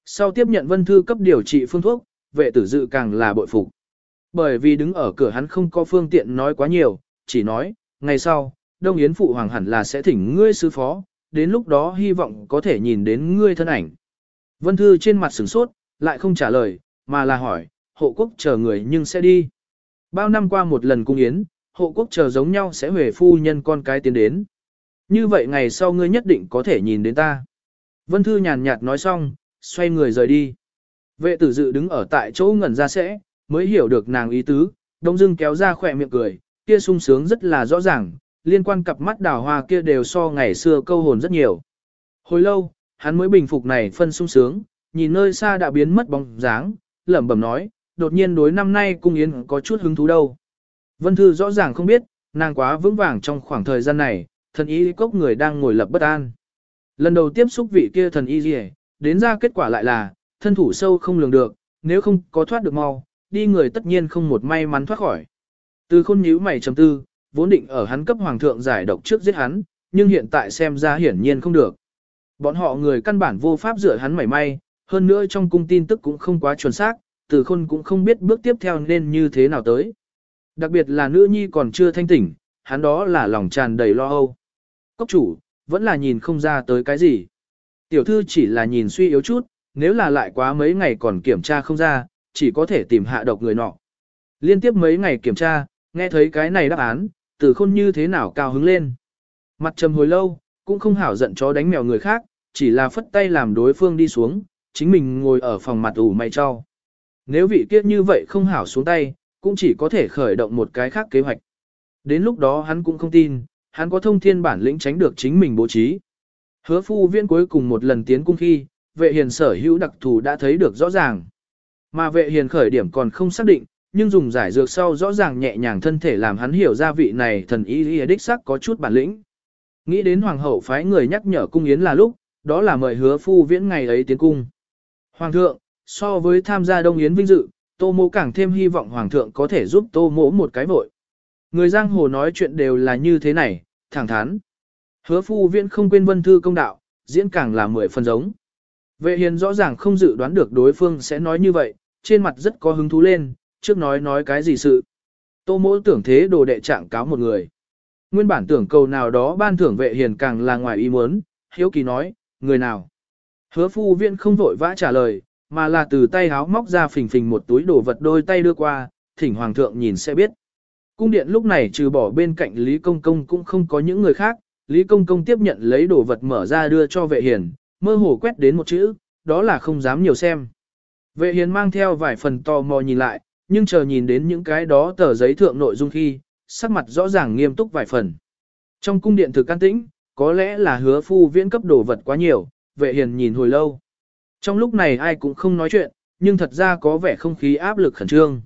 Sau tiếp nhận vân thư cấp điều trị phương thuốc, vệ tử dự càng là bội phục. Bởi vì đứng ở cửa hắn không có phương tiện nói quá nhiều, chỉ nói, ngày sau, Đông Yến Phụ Hoàng hẳn là sẽ thỉnh ngươi sư phó, đến lúc đó hy vọng có thể nhìn đến ngươi thân ảnh. Vân Thư trên mặt sửng sốt, lại không trả lời, mà là hỏi, hộ quốc chờ người nhưng sẽ đi. Bao năm qua một lần cung yến, hộ quốc chờ giống nhau sẽ về phu nhân con cái tiến đến. Như vậy ngày sau ngươi nhất định có thể nhìn đến ta. Vân Thư nhàn nhạt nói xong, xoay người rời đi. Vệ tử dự đứng ở tại chỗ ngẩn ra sẽ, mới hiểu được nàng ý tứ, đông dưng kéo ra khỏe miệng cười, kia sung sướng rất là rõ ràng, liên quan cặp mắt đào hoa kia đều so ngày xưa câu hồn rất nhiều. Hồi lâu, hắn mới bình phục này phân sung sướng, nhìn nơi xa đã biến mất bóng dáng, lẩm bẩm nói, đột nhiên đối năm nay cung yến có chút hứng thú đâu. Vân Thư rõ ràng không biết, nàng quá vững vàng trong khoảng thời gian này, thần y cốc người đang ngồi lập bất an. Lần đầu tiếp xúc vị kia thần y gì, đến ra kết quả lại là, thân thủ sâu không lường được, nếu không có thoát được mau, đi người tất nhiên không một may mắn thoát khỏi. Từ khôn nhíu mày trầm tư, vốn định ở hắn cấp hoàng thượng giải độc trước giết hắn, nhưng hiện tại xem ra hiển nhiên không được. Bọn họ người căn bản vô pháp dựa hắn mảy may, hơn nữa trong cung tin tức cũng không quá chuẩn xác, từ khôn cũng không biết bước tiếp theo nên như thế nào tới. Đặc biệt là nữ nhi còn chưa thanh tỉnh, hắn đó là lòng tràn đầy lo âu. Cốc chủ, vẫn là nhìn không ra tới cái gì. Tiểu thư chỉ là nhìn suy yếu chút, nếu là lại quá mấy ngày còn kiểm tra không ra, chỉ có thể tìm hạ độc người nọ. Liên tiếp mấy ngày kiểm tra, nghe thấy cái này đáp án, từ khôn như thế nào cao hứng lên. Mặt trầm hồi lâu, cũng không hảo giận chó đánh mèo người khác, chỉ là phất tay làm đối phương đi xuống, chính mình ngồi ở phòng mặt ủ mày cho. Nếu vị kiếp như vậy không hảo xuống tay, cũng chỉ có thể khởi động một cái khác kế hoạch. Đến lúc đó hắn cũng không tin, hắn có thông thiên bản lĩnh tránh được chính mình bố trí. Hứa phu viên cuối cùng một lần tiến cung khi, vệ hiền sở hữu đặc thù đã thấy được rõ ràng. Mà vệ hiền khởi điểm còn không xác định, nhưng dùng giải dược sau rõ ràng nhẹ nhàng thân thể làm hắn hiểu ra vị này thần y y đích sắc có chút bản lĩnh. Nghĩ đến hoàng hậu phái người nhắc nhở cung yến là lúc, đó là mời hứa phu viễn ngày ấy tiến cung. Hoàng thượng, so với tham gia đông yến vinh dự, tô mô càng thêm hy vọng hoàng thượng có thể giúp tô mỗ một cái vội. Người giang hồ nói chuyện đều là như thế này, thẳng thắn. Hứa phu viễn không quên vân thư công đạo, diễn càng là mười phần giống. Vệ hiền rõ ràng không dự đoán được đối phương sẽ nói như vậy, trên mặt rất có hứng thú lên, trước nói nói cái gì sự. Tô mỗ tưởng thế đồ đệ trạng cáo một người. Nguyên bản tưởng cầu nào đó ban thưởng vệ hiền càng là ngoài ý muốn, hiếu kỳ nói, người nào. Hứa phu viện không vội vã trả lời, mà là từ tay háo móc ra phình phình một túi đồ vật đôi tay đưa qua, thỉnh hoàng thượng nhìn sẽ biết. Cung điện lúc này trừ bỏ bên cạnh Lý Công Công cũng không có những người khác, Lý Công Công tiếp nhận lấy đồ vật mở ra đưa cho vệ hiền, mơ hồ quét đến một chữ, đó là không dám nhiều xem. Vệ hiền mang theo vài phần tò mò nhìn lại, nhưng chờ nhìn đến những cái đó tờ giấy thượng nội dung khi, sắc mặt rõ ràng nghiêm túc vài phần. Trong cung điện thực can tĩnh, có lẽ là hứa phu viễn cấp đồ vật quá nhiều, vệ hiền nhìn hồi lâu. Trong lúc này ai cũng không nói chuyện, nhưng thật ra có vẻ không khí áp lực khẩn trương.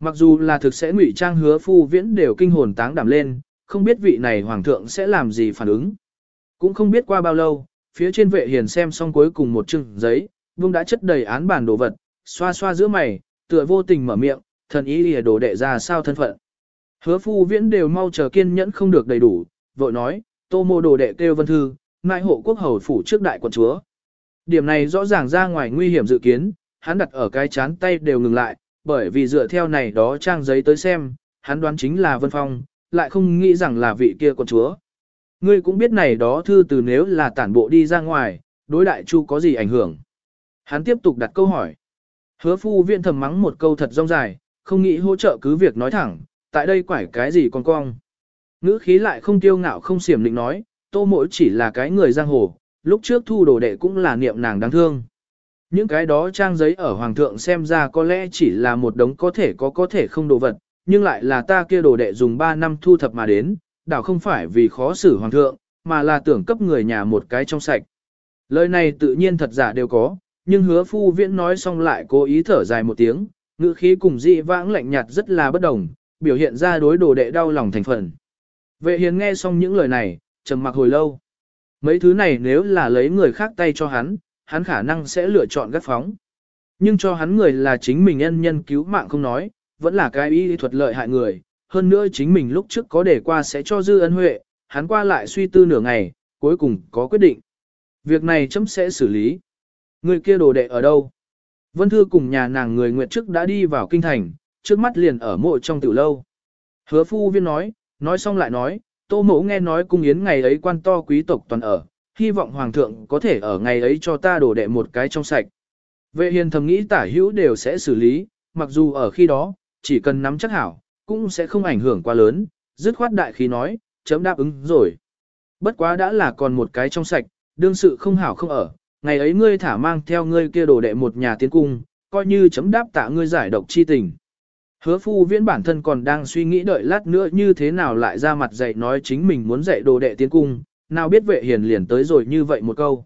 Mặc dù là thực sẽ ngụy trang hứa phu viễn đều kinh hồn táng đảm lên, không biết vị này hoàng thượng sẽ làm gì phản ứng. Cũng không biết qua bao lâu, phía trên vệ hiền xem xong cuối cùng một chừng giấy, vương đã chất đầy án bản đồ vật, xoa xoa giữa mày, tựa vô tình mở miệng, thần ý lìa đồ đệ ra sao thân phận. Hứa phu viễn đều mau chờ kiên nhẫn không được đầy đủ, vội nói, tô mô đồ đệ kêu vân thư, nại hộ quốc hầu phủ trước đại quận chúa. Điểm này rõ ràng ra ngoài nguy hiểm dự kiến, hắn đặt ở cái chán tay đều ngừng lại, bởi vì dựa theo này đó trang giấy tới xem, hắn đoán chính là Vân Phong, lại không nghĩ rằng là vị kia quận chúa. Ngươi cũng biết này đó thư từ nếu là tản bộ đi ra ngoài, đối đại chu có gì ảnh hưởng. Hắn tiếp tục đặt câu hỏi. Hứa phu viện thầm mắng một câu thật rong dài, không nghĩ hỗ trợ cứ việc nói thẳng, tại đây quải cái gì con cong. Ngữ khí lại không tiêu ngạo không xiểm định nói, tô mỗi chỉ là cái người giang hồ, lúc trước thu đồ đệ cũng là niệm nàng đáng thương. Những cái đó trang giấy ở hoàng thượng xem ra có lẽ chỉ là một đống có thể có có thể không đồ vật, nhưng lại là ta kia đồ đệ dùng 3 năm thu thập mà đến, đảo không phải vì khó xử hoàng thượng, mà là tưởng cấp người nhà một cái trong sạch. Lời này tự nhiên thật giả đều có, nhưng hứa phu viễn nói xong lại cố ý thở dài một tiếng, ngữ khí cùng dị vãng lạnh nhạt rất là bất đồng, biểu hiện ra đối đồ đệ đau lòng thành phần. Vệ hiền nghe xong những lời này, trầm mặc hồi lâu. Mấy thứ này nếu là lấy người khác tay cho hắn, hắn khả năng sẽ lựa chọn gắt phóng. Nhưng cho hắn người là chính mình nhân nhân cứu mạng không nói, vẫn là cái y thuật lợi hại người. Hơn nữa chính mình lúc trước có để qua sẽ cho dư ân huệ, hắn qua lại suy tư nửa ngày, cuối cùng có quyết định. Việc này chấm sẽ xử lý. Người kia đồ đệ ở đâu? Vân Thư cùng nhà nàng người Nguyệt trước đã đi vào kinh thành, trước mắt liền ở mộ trong tiểu lâu. Hứa phu viên nói, nói xong lại nói, tô mẫu nghe nói cung yến ngày ấy quan to quý tộc toàn ở, hy vọng hoàng thượng có thể ở ngày ấy cho ta đổ đệ một cái trong sạch. Vệ hiền thầm nghĩ tả hữu đều sẽ xử lý, mặc dù ở khi đó, chỉ cần nắm chắc hảo, cũng sẽ không ảnh hưởng quá lớn, dứt khoát đại khí nói, chấm đáp ứng rồi. Bất quá đã là còn một cái trong sạch, đương sự không hảo không ở, ngày ấy ngươi thả mang theo ngươi kia đồ đệ một nhà tiến cung, coi như chấm đáp tạ ngươi giải độc chi tình. Hứa phu viễn bản thân còn đang suy nghĩ đợi lát nữa như thế nào lại ra mặt dạy nói chính mình muốn dạy đồ đệ tiến cung, nào biết vệ hiền liền tới rồi như vậy một câu.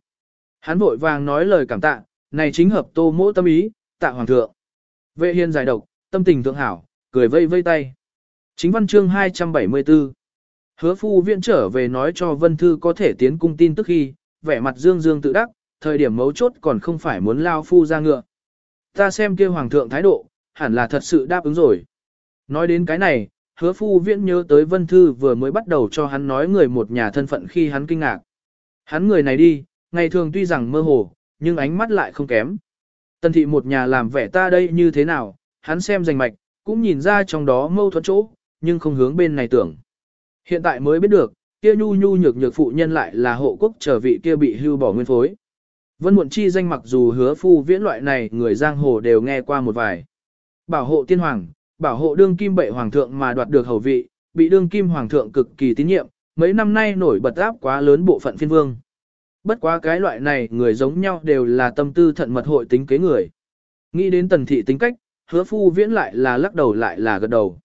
Hắn vội vàng nói lời cảm tạ, này chính hợp tô mỗ tâm ý, tạ hoàng thượng. Vệ hiền giải độc, tâm tình thượng hảo, cười vây vây tay. Chính văn chương 274 Hứa phu viện trở về nói cho Vân Thư có thể tiến cung tin tức khi, vẻ mặt dương dương tự đắc, thời điểm mấu chốt còn không phải muốn lao phu ra ngựa. Ta xem kia hoàng thượng thái độ, hẳn là thật sự đáp ứng rồi. Nói đến cái này, hứa phu viễn nhớ tới Vân Thư vừa mới bắt đầu cho hắn nói người một nhà thân phận khi hắn kinh ngạc. Hắn người này đi, ngày thường tuy rằng mơ hồ, nhưng ánh mắt lại không kém. Tần thị một nhà làm vẻ ta đây như thế nào, hắn xem rành mạch, cũng nhìn ra trong đó mâu thuẫn chỗ, nhưng không hướng bên này tưởng. Hiện tại mới biết được, kia nhu nhu nhược nhược phụ nhân lại là hộ quốc trở vị kia bị hưu bỏ nguyên phối. Vân Muộn Chi danh mặc dù hứa phu viễn loại này người giang hồ đều nghe qua một vài. Bảo hộ tiên hoàng, bảo hộ đương kim bệ hoàng thượng mà đoạt được hầu vị, bị đương kim hoàng thượng cực kỳ tín nhiệm, mấy năm nay nổi bật áp quá lớn bộ phận phiên vương. Bất quá cái loại này người giống nhau đều là tâm tư thận mật hội tính kế người. Nghĩ đến tần thị tính cách, hứa phu viễn lại là lắc đầu lại là gật đầu.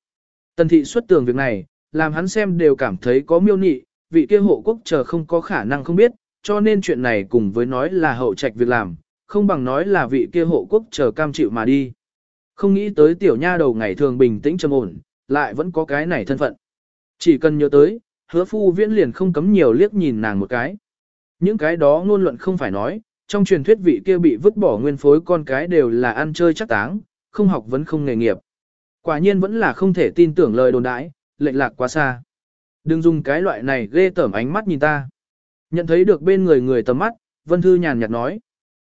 Tần thị xuất tường việc này, làm hắn xem đều cảm thấy có miêu nị, vị kia hộ quốc chờ không có khả năng không biết, cho nên chuyện này cùng với nói là hậu trạch việc làm, không bằng nói là vị kia hộ quốc chờ cam chịu mà đi. Không nghĩ tới tiểu nha đầu ngày thường bình tĩnh trầm ổn, lại vẫn có cái này thân phận. Chỉ cần nhớ tới, hứa phu viễn liền không cấm nhiều liếc nhìn nàng một cái. Những cái đó ngôn luận không phải nói, trong truyền thuyết vị kia bị vứt bỏ nguyên phối con cái đều là ăn chơi chắc táng, không học vẫn không nghề nghiệp. Quả nhiên vẫn là không thể tin tưởng lời đồn đãi, lệnh lạc quá xa. Đừng dùng cái loại này ghê tởm ánh mắt nhìn ta. Nhận thấy được bên người người tầm mắt, Vân Thư nhàn nhạt nói.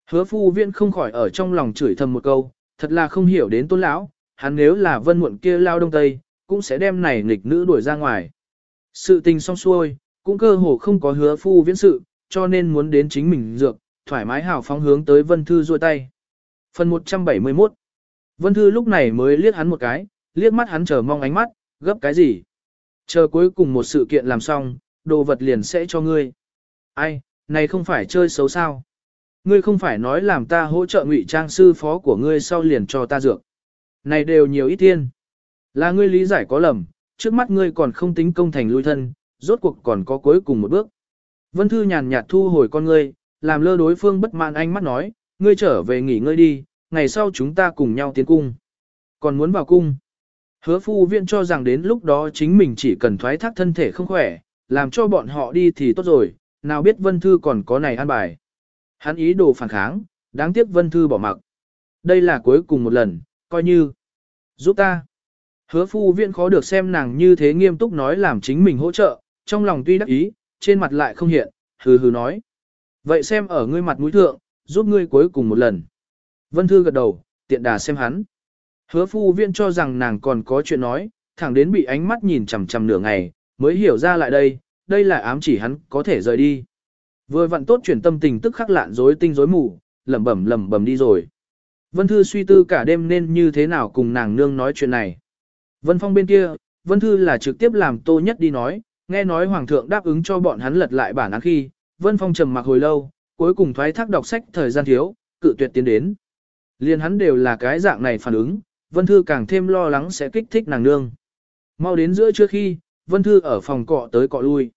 Hứa phu viện không khỏi ở trong lòng chửi thầm một câu, thật là không hiểu đến tôn lão, hắn nếu là vân muộn kia lao đông tây, cũng sẽ đem này nghịch nữ đuổi ra ngoài. Sự tình xong xuôi, cũng cơ hồ không có hứa phu viễn sự, cho nên muốn đến chính mình dược, thoải mái hào phóng hướng tới Vân Thư ruôi tay. Phần 171 Vân Thư lúc này mới liếc hắn một cái, liếc mắt hắn chờ mong ánh mắt, gấp cái gì? Chờ cuối cùng một sự kiện làm xong, đồ vật liền sẽ cho ngươi. Ai, này không phải chơi xấu sao? Ngươi không phải nói làm ta hỗ trợ ngụy trang sư phó của ngươi sau liền cho ta dược. Này đều nhiều ít tiên. Là ngươi lý giải có lầm, trước mắt ngươi còn không tính công thành lui thân, rốt cuộc còn có cuối cùng một bước. Vân Thư nhàn nhạt thu hồi con ngươi, làm lơ đối phương bất mãn ánh mắt nói, ngươi trở về nghỉ ngơi đi, ngày sau chúng ta cùng nhau tiến cung. Còn muốn vào cung. Hứa phu viện cho rằng đến lúc đó chính mình chỉ cần thoái thác thân thể không khỏe, làm cho bọn họ đi thì tốt rồi, nào biết Vân Thư còn có này an bài. Hắn ý đồ phản kháng, đáng tiếc Vân Thư bỏ mặc. Đây là cuối cùng một lần, coi như giúp ta. Hứa phu viện khó được xem nàng như thế nghiêm túc nói làm chính mình hỗ trợ, trong lòng tuy đắc ý, trên mặt lại không hiện, hừ hừ nói. Vậy xem ở ngươi mặt mũi thượng, giúp ngươi cuối cùng một lần. Vân Thư gật đầu, tiện đà xem hắn. Hứa phu viện cho rằng nàng còn có chuyện nói, thẳng đến bị ánh mắt nhìn chằm chằm nửa ngày, mới hiểu ra lại đây, đây là ám chỉ hắn có thể rời đi. Vừa vặn tốt chuyển tâm tình tức khắc lạn rối tinh rối mù, lẩm bẩm lẩm bẩm đi rồi. Vân Thư suy tư cả đêm nên như thế nào cùng nàng nương nói chuyện này. Vân Phong bên kia, Vân Thư là trực tiếp làm tô nhất đi nói, nghe nói Hoàng thượng đáp ứng cho bọn hắn lật lại bản án khi, Vân Phong trầm mặc hồi lâu, cuối cùng thoái thác đọc sách thời gian thiếu, cự tuyệt tiến đến. Liên hắn đều là cái dạng này phản ứng, Vân Thư càng thêm lo lắng sẽ kích thích nàng nương. Mau đến giữa trước khi, Vân Thư ở phòng cọ tới cọ lui.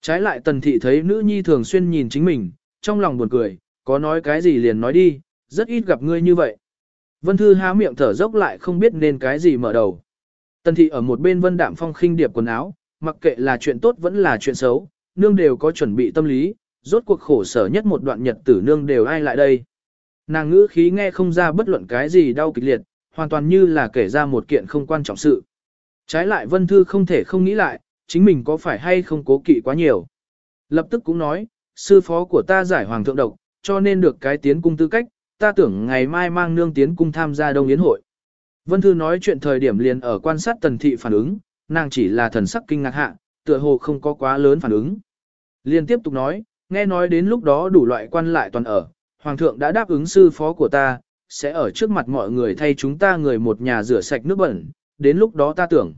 Trái lại tần thị thấy nữ nhi thường xuyên nhìn chính mình, trong lòng buồn cười, có nói cái gì liền nói đi, rất ít gặp ngươi như vậy. Vân Thư há miệng thở dốc lại không biết nên cái gì mở đầu. Tần thị ở một bên Vân Đạm Phong khinh điệp quần áo, mặc kệ là chuyện tốt vẫn là chuyện xấu, nương đều có chuẩn bị tâm lý, rốt cuộc khổ sở nhất một đoạn nhật tử nương đều ai lại đây. Nàng ngữ khí nghe không ra bất luận cái gì đau kịch liệt, hoàn toàn như là kể ra một kiện không quan trọng sự. Trái lại Vân Thư không thể không nghĩ lại, chính mình có phải hay không cố kỵ quá nhiều. Lập tức cũng nói, sư phó của ta giải hoàng thượng độc, cho nên được cái tiến cung tư cách, ta tưởng ngày mai mang nương tiến cung tham gia đông yến hội. Vân Thư nói chuyện thời điểm liền ở quan sát tần thị phản ứng, nàng chỉ là thần sắc kinh ngạc hạ, tựa hồ không có quá lớn phản ứng. Liên tiếp tục nói, nghe nói đến lúc đó đủ loại quan lại toàn ở, hoàng thượng đã đáp ứng sư phó của ta, sẽ ở trước mặt mọi người thay chúng ta người một nhà rửa sạch nước bẩn, đến lúc đó ta tưởng.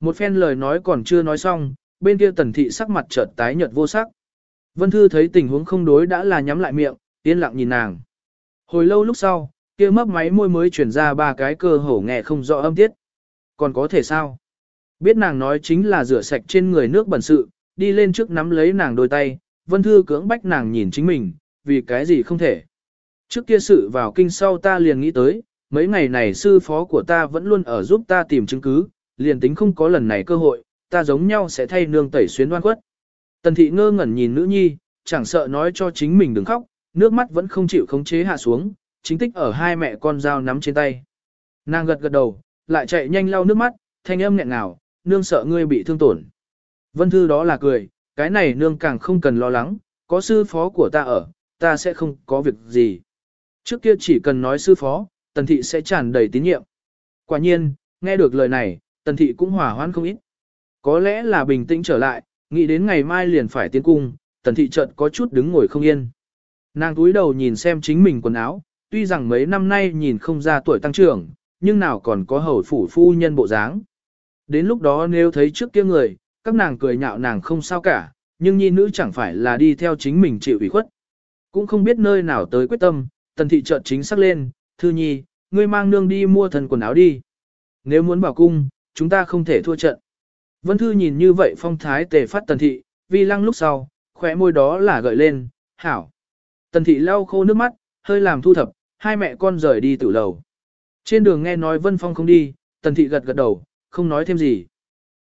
Một phen lời nói còn chưa nói xong, bên kia tần thị sắc mặt chợt tái nhợt vô sắc. Vân Thư thấy tình huống không đối đã là nhắm lại miệng, yên lặng nhìn nàng. Hồi lâu lúc sau, kia mấp máy môi mới chuyển ra ba cái cơ hổ nghe không rõ âm tiết. Còn có thể sao? Biết nàng nói chính là rửa sạch trên người nước bẩn sự, đi lên trước nắm lấy nàng đôi tay, Vân Thư cưỡng bách nàng nhìn chính mình, vì cái gì không thể. Trước kia sự vào kinh sau ta liền nghĩ tới, mấy ngày này sư phó của ta vẫn luôn ở giúp ta tìm chứng cứ, liền tính không có lần này cơ hội, ta giống nhau sẽ thay nương tẩy xuyến đoan quất. Tần thị ngơ ngẩn nhìn nữ nhi, chẳng sợ nói cho chính mình đừng khóc, nước mắt vẫn không chịu khống chế hạ xuống, chính tích ở hai mẹ con dao nắm trên tay. Nàng gật gật đầu, lại chạy nhanh lau nước mắt, thanh âm nghẹn ngào, nương sợ ngươi bị thương tổn. Vân Thư đó là cười, cái này nương càng không cần lo lắng, có sư phó của ta ở, ta sẽ không có việc gì. Trước kia chỉ cần nói sư phó, tần thị sẽ tràn đầy tín nhiệm. Quả nhiên, nghe được lời này, tần thị cũng hỏa hoãn không ít. Có lẽ là bình tĩnh trở lại, nghĩ đến ngày mai liền phải tiến cung, tần thị chợt có chút đứng ngồi không yên. Nàng túi đầu nhìn xem chính mình quần áo, tuy rằng mấy năm nay nhìn không ra tuổi tăng trưởng, nhưng nào còn có hầu phủ phu nhân bộ dáng. Đến lúc đó nếu thấy trước kia người, các nàng cười nhạo nàng không sao cả, nhưng nhi nữ chẳng phải là đi theo chính mình chịu ủy khuất. Cũng không biết nơi nào tới quyết tâm, tần thị chợt chính xác lên, thư nhi, ngươi mang nương đi mua thần quần áo đi. Nếu muốn bảo cung, chúng ta không thể thua trận. Vân Thư nhìn như vậy phong thái tề phát tần thị, vi lăng lúc sau, khỏe môi đó là gợi lên, hảo. Tần thị lau khô nước mắt, hơi làm thu thập, hai mẹ con rời đi tử lầu. Trên đường nghe nói Vân Phong không đi, tần thị gật gật đầu, không nói thêm gì.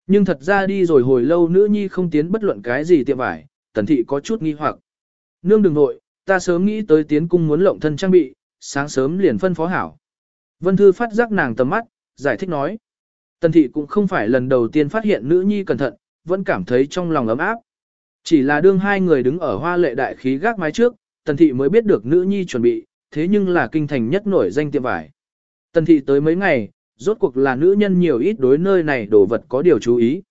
Nhưng thật ra đi rồi hồi lâu nữ nhi không tiến bất luận cái gì tiệm vải, tần thị có chút nghi hoặc. Nương đừng nội, ta sớm nghĩ tới tiến cung muốn lộng thân trang bị, sáng sớm liền phân phó hảo. Vân Thư phát giác nàng tầm mắt, giải thích nói. Tần thị cũng không phải lần đầu tiên phát hiện nữ nhi cẩn thận, vẫn cảm thấy trong lòng ấm áp. Chỉ là đương hai người đứng ở hoa lệ đại khí gác mái trước, tần thị mới biết được nữ nhi chuẩn bị, thế nhưng là kinh thành nhất nổi danh tiệm vải. Tần thị tới mấy ngày, rốt cuộc là nữ nhân nhiều ít đối nơi này đồ vật có điều chú ý.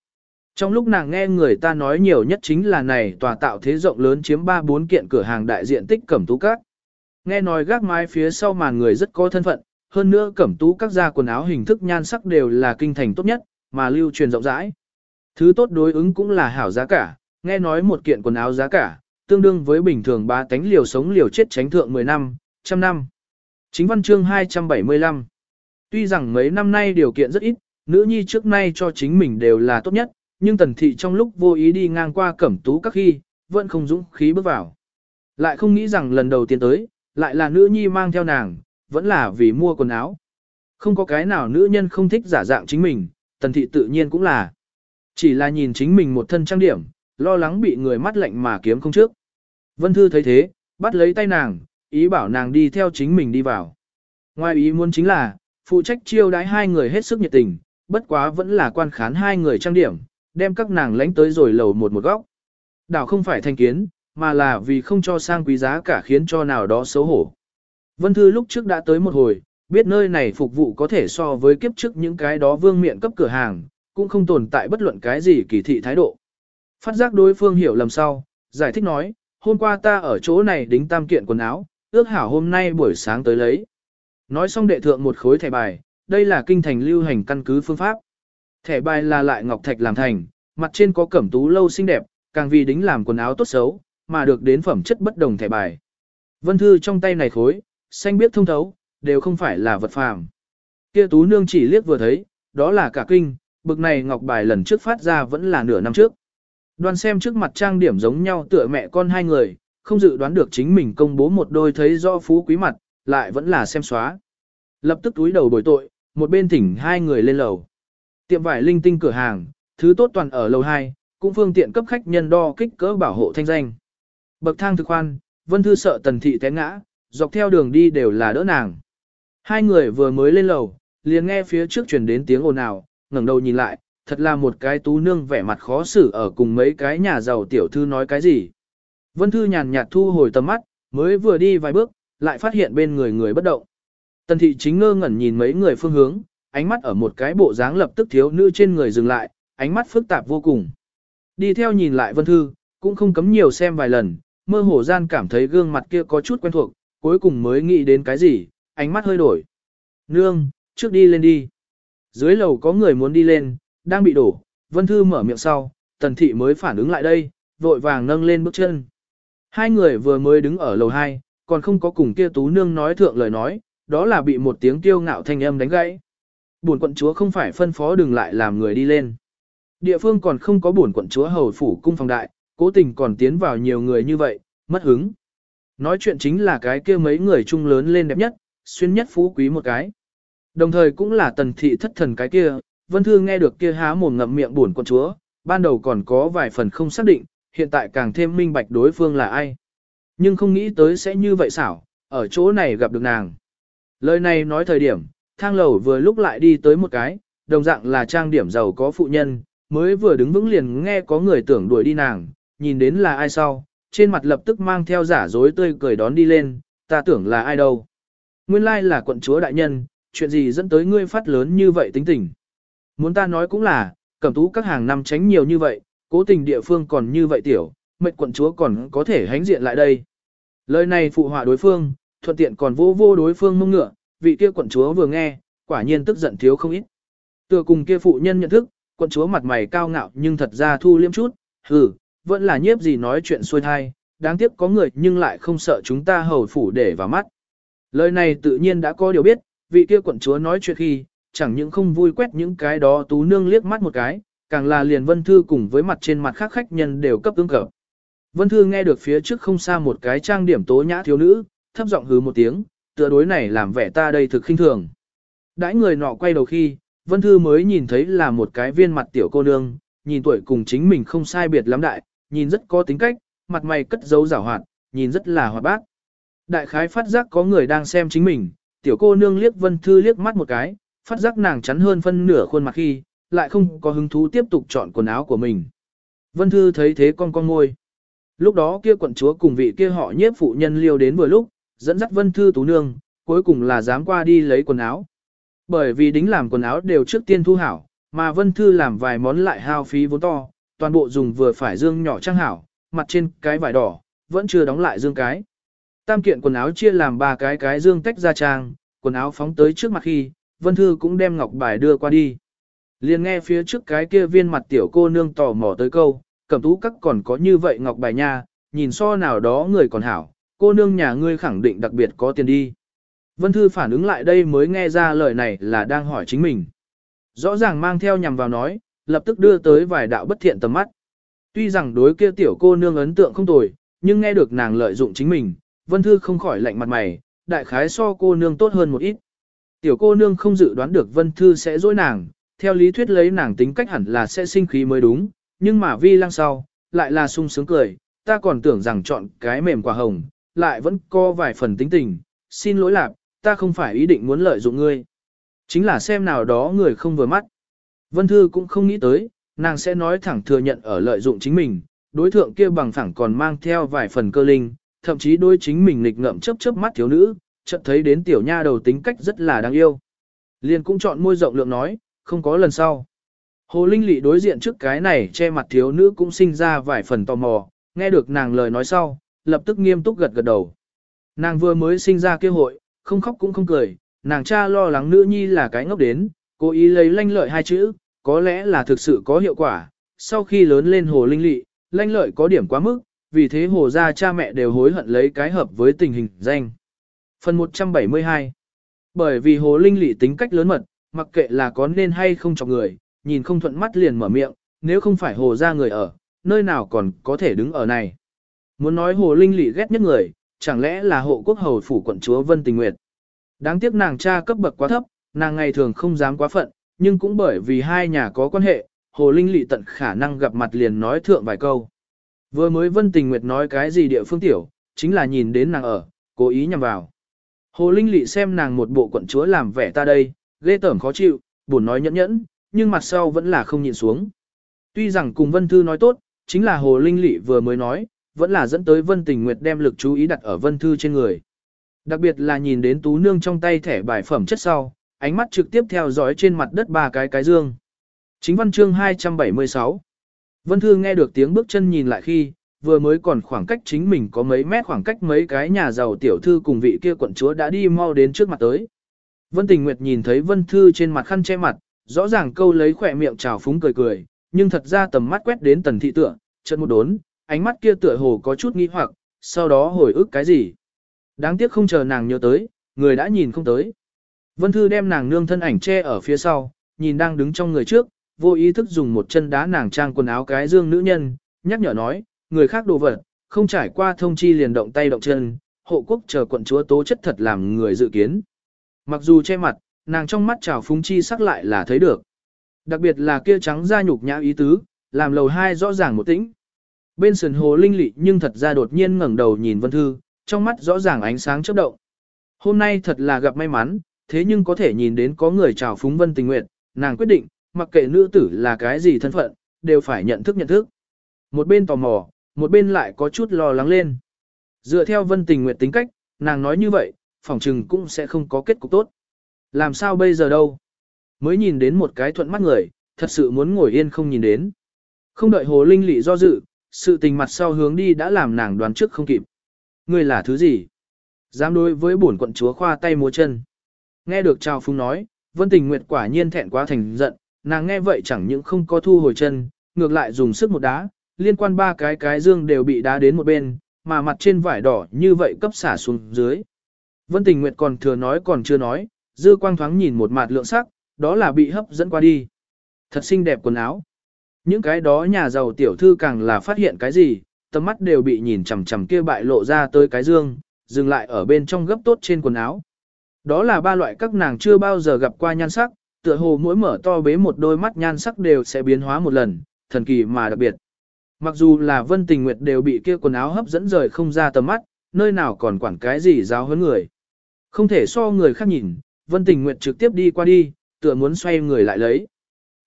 Trong lúc nàng nghe người ta nói nhiều nhất chính là này tòa tạo thế rộng lớn chiếm 3-4 kiện cửa hàng đại diện tích cẩm tú các. Nghe nói gác mái phía sau màn người rất có thân phận, hơn nữa cẩm tú các gia quần áo hình thức nhan sắc đều là kinh thành tốt nhất, mà lưu truyền rộng rãi. Thứ tốt đối ứng cũng là hảo giá cả, nghe nói một kiện quần áo giá cả, tương đương với bình thường ba tánh liều sống liều chết tránh thượng 10 năm, trăm năm. Chính văn chương 275 Tuy rằng mấy năm nay điều kiện rất ít, nữ nhi trước nay cho chính mình đều là tốt nhất, nhưng tần thị trong lúc vô ý đi ngang qua cẩm tú các khi, vẫn không dũng khí bước vào. Lại không nghĩ rằng lần đầu tiên tới, lại là nữ nhi mang theo nàng, vẫn là vì mua quần áo. Không có cái nào nữ nhân không thích giả dạng chính mình, tần thị tự nhiên cũng là. Chỉ là nhìn chính mình một thân trang điểm, lo lắng bị người mắt lạnh mà kiếm không trước. Vân Thư thấy thế, bắt lấy tay nàng, ý bảo nàng đi theo chính mình đi vào. Ngoài ý muốn chính là, phụ trách chiêu đái hai người hết sức nhiệt tình, bất quá vẫn là quan khán hai người trang điểm, đem các nàng lánh tới rồi lầu một một góc. Đảo không phải thanh kiến, mà là vì không cho sang quý giá cả khiến cho nào đó xấu hổ. Vân Thư lúc trước đã tới một hồi, biết nơi này phục vụ có thể so với kiếp trước những cái đó vương miện cấp cửa hàng, cũng không tồn tại bất luận cái gì kỳ thị thái độ. Phát giác đối phương hiểu lầm sau, giải thích nói, hôm qua ta ở chỗ này đính tam kiện quần áo, ước hảo hôm nay buổi sáng tới lấy. Nói xong đệ thượng một khối thẻ bài, đây là kinh thành lưu hành căn cứ phương pháp. Thẻ bài là lại ngọc thạch làm thành, mặt trên có cẩm tú lâu xinh đẹp, càng vì đính làm quần áo tốt xấu, mà được đến phẩm chất bất đồng thẻ bài. Vân Thư trong tay này khối, xanh biết thông thấu, đều không phải là vật phàm. Kia tú nương chỉ liếc vừa thấy, đó là cả kinh, bực này ngọc bài lần trước phát ra vẫn là nửa năm trước. Đoan xem trước mặt trang điểm giống nhau tựa mẹ con hai người, không dự đoán được chính mình công bố một đôi thấy rõ phú quý mặt, lại vẫn là xem xóa. Lập tức túi đầu bồi tội, một bên thỉnh hai người lên lầu. Tiệm vải linh tinh cửa hàng, thứ tốt toàn ở lầu 2, cũng phương tiện cấp khách nhân đo kích cỡ bảo hộ thanh danh. Bậc thang thực khoan, Vân Thư sợ Tần Thị té ngã, dọc theo đường đi đều là đỡ nàng. Hai người vừa mới lên lầu, liền nghe phía trước truyền đến tiếng ồn ào, ngẩng đầu nhìn lại, thật là một cái tú nương vẻ mặt khó xử ở cùng mấy cái nhà giàu tiểu thư nói cái gì. Vân Thư nhàn nhạt thu hồi tầm mắt, mới vừa đi vài bước, lại phát hiện bên người người bất động. Tần thị chính ngơ ngẩn nhìn mấy người phương hướng, ánh mắt ở một cái bộ dáng lập tức thiếu nữ trên người dừng lại, ánh mắt phức tạp vô cùng. Đi theo nhìn lại Vân Thư, cũng không cấm nhiều xem vài lần, mơ hồ gian cảm thấy gương mặt kia có chút quen thuộc, cuối cùng mới nghĩ đến cái gì, ánh mắt hơi đổi. Nương, trước đi lên đi. Dưới lầu có người muốn đi lên, đang bị đổ, Vân Thư mở miệng sau, Tần Thị mới phản ứng lại đây, vội vàng nâng lên bước chân. Hai người vừa mới đứng ở lầu 2, còn không có cùng kia tú nương nói thượng lời nói, đó là bị một tiếng kiêu ngạo thanh âm đánh gãy. Buồn quận chúa không phải phân phó đừng lại làm người đi lên. Địa phương còn không có buồn quận chúa hầu phủ cung phòng đại, cố tình còn tiến vào nhiều người như vậy, mất hứng. Nói chuyện chính là cái kia mấy người trung lớn lên đẹp nhất, xuyên nhất phú quý một cái. Đồng thời cũng là tần thị thất thần cái kia, vân thư nghe được kia há mồm ngậm miệng buồn con chúa, ban đầu còn có vài phần không xác định, hiện tại càng thêm minh bạch đối phương là ai. Nhưng không nghĩ tới sẽ như vậy xảo, ở chỗ này gặp được nàng. Lời này nói thời điểm, thang lầu vừa lúc lại đi tới một cái, đồng dạng là trang điểm giàu có phụ nhân, mới vừa đứng vững liền nghe có người tưởng đuổi đi nàng, nhìn đến là ai sau, trên mặt lập tức mang theo giả dối tươi cười đón đi lên, ta tưởng là ai đâu. Nguyên lai là quận chúa đại nhân, chuyện gì dẫn tới ngươi phát lớn như vậy tính tình. Muốn ta nói cũng là, cẩm tú các hàng năm tránh nhiều như vậy, cố tình địa phương còn như vậy tiểu, mệnh quận chúa còn có thể hánh diện lại đây. Lời này phụ họa đối phương, thuận tiện còn vô vô đối phương mông ngựa, vị kia quận chúa vừa nghe, quả nhiên tức giận thiếu không ít. Tựa cùng kia phụ nhân nhận thức, quận chúa mặt mày cao ngạo nhưng thật ra thu liêm chút, hừ, vẫn là nhiếp gì nói chuyện xuôi thai, đáng tiếc có người nhưng lại không sợ chúng ta hầu phủ để vào mắt. Lời này tự nhiên đã có điều biết, vị kia quận chúa nói chuyện khi, chẳng những không vui quét những cái đó tú nương liếc mắt một cái, càng là liền vân thư cùng với mặt trên mặt khác khách nhân đều cấp tương cập. Vân thư nghe được phía trước không xa một cái trang điểm tố nhã thiếu nữ, thấp giọng hứ một tiếng, tựa đối này làm vẻ ta đây thực khinh thường. Đãi người nọ quay đầu khi, Vân Thư mới nhìn thấy là một cái viên mặt tiểu cô nương, nhìn tuổi cùng chính mình không sai biệt lắm đại, nhìn rất có tính cách, mặt mày cất dấu giảo hoạt, nhìn rất là hoạt bát. Đại khái phát giác có người đang xem chính mình, tiểu cô nương liếc Vân Thư liếc mắt một cái, phát giác nàng chắn hơn phân nửa khuôn mặt khi, lại không có hứng thú tiếp tục chọn quần áo của mình. Vân Thư thấy thế con con ngôi. Lúc đó kia quận chúa cùng vị kia họ nhiếp phụ nhân liêu đến vừa lúc, dẫn dắt Vân Thư tú nương, cuối cùng là dám qua đi lấy quần áo. Bởi vì đính làm quần áo đều trước tiên thu hảo, mà Vân Thư làm vài món lại hao phí vốn to, toàn bộ dùng vừa phải dương nhỏ trang hảo, mặt trên cái vải đỏ, vẫn chưa đóng lại dương cái. Tam kiện quần áo chia làm ba cái cái dương tách ra trang, quần áo phóng tới trước mặt khi, Vân Thư cũng đem ngọc bài đưa qua đi. Liền nghe phía trước cái kia viên mặt tiểu cô nương tò mò tới câu, cẩm tú các còn có như vậy ngọc bài nha, nhìn so nào đó người còn hảo, cô nương nhà ngươi khẳng định đặc biệt có tiền đi. Vân Thư phản ứng lại đây mới nghe ra lời này là đang hỏi chính mình. Rõ ràng mang theo nhằm vào nói, lập tức đưa tới vài đạo bất thiện tầm mắt. Tuy rằng đối kia tiểu cô nương ấn tượng không tồi, nhưng nghe được nàng lợi dụng chính mình, Vân Thư không khỏi lạnh mặt mày, đại khái so cô nương tốt hơn một ít. Tiểu cô nương không dự đoán được Vân Thư sẽ dối nàng, theo lý thuyết lấy nàng tính cách hẳn là sẽ sinh khí mới đúng, nhưng mà vi lăng sau, lại là sung sướng cười, ta còn tưởng rằng chọn cái mềm quả hồng, lại vẫn có vài phần tính tình, xin lỗi lạc, ta không phải ý định muốn lợi dụng ngươi. Chính là xem nào đó người không vừa mắt. Vân Thư cũng không nghĩ tới, nàng sẽ nói thẳng thừa nhận ở lợi dụng chính mình, đối thượng kia bằng phẳng còn mang theo vài phần cơ linh, thậm chí đối chính mình nghịch ngợm chớp chớp mắt thiếu nữ, chợt thấy đến tiểu nha đầu tính cách rất là đáng yêu. Liền cũng chọn môi rộng lượng nói, không có lần sau. Hồ Linh Lị đối diện trước cái này che mặt thiếu nữ cũng sinh ra vài phần tò mò, nghe được nàng lời nói sau, lập tức nghiêm túc gật gật đầu. Nàng vừa mới sinh ra kêu hội, không khóc cũng không cười, nàng cha lo lắng nữ nhi là cái ngốc đến, cố ý lấy lanh lợi hai chữ, có lẽ là thực sự có hiệu quả. Sau khi lớn lên hồ linh lị, lanh lợi có điểm quá mức, vì thế hồ gia cha mẹ đều hối hận lấy cái hợp với tình hình danh. Phần 172 Bởi vì hồ linh lị tính cách lớn mật, mặc kệ là có nên hay không cho người, nhìn không thuận mắt liền mở miệng, nếu không phải hồ gia người ở, nơi nào còn có thể đứng ở này. Muốn nói hồ linh lị ghét nhất người, chẳng lẽ là hộ quốc hầu phủ quận chúa Vân Tình Nguyệt. Đáng tiếc nàng cha cấp bậc quá thấp, nàng ngày thường không dám quá phận, nhưng cũng bởi vì hai nhà có quan hệ, hồ linh lị tận khả năng gặp mặt liền nói thượng vài câu. Vừa mới Vân Tình Nguyệt nói cái gì địa phương tiểu, chính là nhìn đến nàng ở, cố ý nhằm vào. Hồ Linh Lị xem nàng một bộ quận chúa làm vẻ ta đây, ghê tởm khó chịu, buồn nói nhẫn nhẫn, nhưng mặt sau vẫn là không nhịn xuống. Tuy rằng cùng Vân Thư nói tốt, chính là Hồ Linh Lị vừa mới nói, vẫn là dẫn tới Vân Tình Nguyệt đem lực chú ý đặt ở Vân Thư trên người. Đặc biệt là nhìn đến Tú Nương trong tay thẻ bài phẩm chất sau, ánh mắt trực tiếp theo dõi trên mặt đất ba cái cái dương. Chính văn chương 276 Vân Thư nghe được tiếng bước chân nhìn lại khi, vừa mới còn khoảng cách chính mình có mấy mét khoảng cách mấy cái nhà giàu tiểu thư cùng vị kia quận chúa đã đi mau đến trước mặt tới. Vân Tình Nguyệt nhìn thấy Vân Thư trên mặt khăn che mặt, rõ ràng câu lấy khỏe miệng trào phúng cười cười, nhưng thật ra tầm mắt quét đến tần thị tựa, chân một đốn, ánh mắt kia tựa hồ có chút nghi hoặc, sau đó hồi ức cái gì. Đáng tiếc không chờ nàng nhớ tới, người đã nhìn không tới. Vân Thư đem nàng nương thân ảnh che ở phía sau, nhìn đang đứng trong người trước, vô ý thức dùng một chân đá nàng trang quần áo cái dương nữ nhân, nhắc nhở nói, người khác đồ vật, không trải qua thông chi liền động tay động chân, hộ quốc chờ quận chúa tố chất thật làm người dự kiến. Mặc dù che mặt, nàng trong mắt trào phúng chi sắc lại là thấy được. Đặc biệt là kia trắng da nhục nhã ý tứ, làm lầu hai rõ ràng một tĩnh. Bên sườn hồ linh lị nhưng thật ra đột nhiên ngẩng đầu nhìn Vân Thư, trong mắt rõ ràng ánh sáng chớp động. Hôm nay thật là gặp may mắn, thế nhưng có thể nhìn đến có người chào phúng Vân Tình Nguyệt, nàng quyết định, mặc kệ nữ tử là cái gì thân phận, đều phải nhận thức nhận thức. Một bên tò mò, một bên lại có chút lo lắng lên. Dựa theo Vân Tình Nguyệt tính cách, nàng nói như vậy, phỏng trừng cũng sẽ không có kết cục tốt. Làm sao bây giờ đâu? Mới nhìn đến một cái thuận mắt người, thật sự muốn ngồi yên không nhìn đến. Không đợi Hồ Linh lị do dự, sự tình mặt sau hướng đi đã làm nàng đoán trước không kịp. Ngươi là thứ gì? Dám đối với bổn quận chúa khoa tay múa chân. Nghe được Trào phúng nói, Vân Tình Nguyệt quả nhiên thẹn quá thành giận, nàng nghe vậy chẳng những không có thu hồi chân, ngược lại dùng sức một đá, liên quan ba cái cái dương đều bị đá đến một bên, mà mặt trên vải đỏ như vậy cấp xả xuống dưới. Vân Tình Nguyệt còn thừa nói còn chưa nói, dư quang thoáng nhìn một mặt lượng sắc, đó là bị hấp dẫn qua đi. Thật xinh đẹp quần áo. Những cái đó nhà giàu tiểu thư càng là phát hiện cái gì, tầm mắt đều bị nhìn chằm chằm kia bại lộ ra tới cái dương, dừng lại ở bên trong gấp tốt trên quần áo. Đó là ba loại các nàng chưa bao giờ gặp qua nhan sắc, tựa hồ mỗi mở to bế một đôi mắt nhan sắc đều sẽ biến hóa một lần, thần kỳ mà đặc biệt. Mặc dù là Vân Tình Nguyệt đều bị kia quần áo hấp dẫn rời không ra tầm mắt, nơi nào còn quản cái gì giáo huấn người. Không thể so người khác nhìn, Vân Tình Nguyệt trực tiếp đi qua đi, tựa muốn xoay người lại lấy.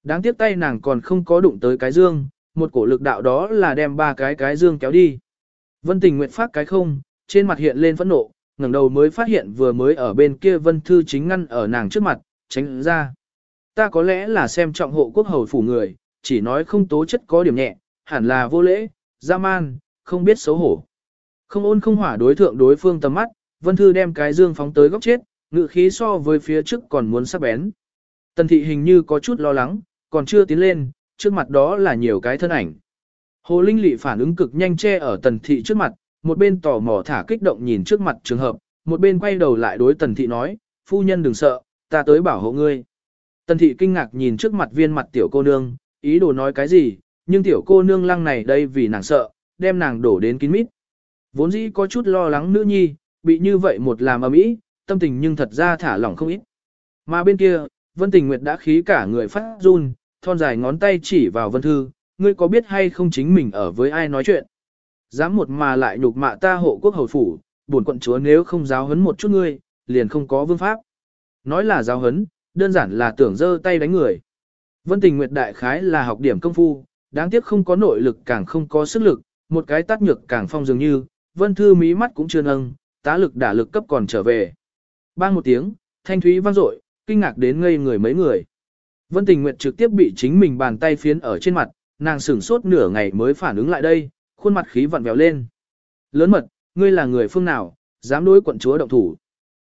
Đáng tiếc tay nàng còn không có đụng tới cái dương, một cổ lực đạo đó là đem ba cái cái dương kéo đi. Vân Tình Nguyệt phát cái không, trên mặt hiện lên phẫn nộ, ngẩng đầu mới phát hiện vừa mới ở bên kia Vân Thư chính ngăn ở nàng trước mặt, tránh ra. Ta có lẽ là xem trọng hộ quốc hầu phủ người, chỉ nói không tố chất có điểm nhẹ, hẳn là vô lễ, ra man, không biết xấu hổ. Không ôn không hỏa đối thượng đối phương tầm mắt, Vân Thư đem cái dương phóng tới góc chết, ngự khí so với phía trước còn muốn sắc bén. Tần thị hình như có chút lo lắng, còn chưa tiến lên, trước mặt đó là nhiều cái thân ảnh. Hồ Linh Lị phản ứng cực nhanh che ở tần thị trước mặt, một bên tò mò thả kích động nhìn trước mặt trường hợp, một bên quay đầu lại đối tần thị nói, phu nhân đừng sợ, ta tới bảo hộ ngươi. Tần thị kinh ngạc nhìn trước mặt viên mặt tiểu cô nương, ý đồ nói cái gì, nhưng tiểu cô nương lăng này đây vì nàng sợ, đem nàng đổ đến kín mít. Vốn dĩ có chút lo lắng nữ nhi, bị như vậy một làm ầm ĩ, tâm tình nhưng thật ra thả lỏng không ít. Mà bên kia, Vân Tình Nguyệt đã khí cả người phát run, thon dài ngón tay chỉ vào Vân Thư, ngươi có biết hay không chính mình ở với ai nói chuyện. Dám một mà lại nhục mạ ta hộ quốc hầu phủ, buồn quận chúa nếu không giáo hấn một chút ngươi, liền không có vương pháp. Nói là giáo hấn, đơn giản là tưởng dơ tay đánh người. Vân Tình Nguyệt đại khái là học điểm công phu, đáng tiếc không có nội lực càng không có sức lực, một cái tát nhược càng phong dường như, Vân Thư mí mắt cũng chưa nâng, tá lực đả lực cấp còn trở về. Bang một tiếng, thanh thúy vang dội, kinh ngạc đến ngây người mấy người. Vân Tình Nguyệt trực tiếp bị chính mình bàn tay phiến ở trên mặt, nàng sửng sốt nửa ngày mới phản ứng lại đây, khuôn mặt khí vặn vẹo lên. Lớn mật, ngươi là người phương nào, dám đối quận chúa động thủ.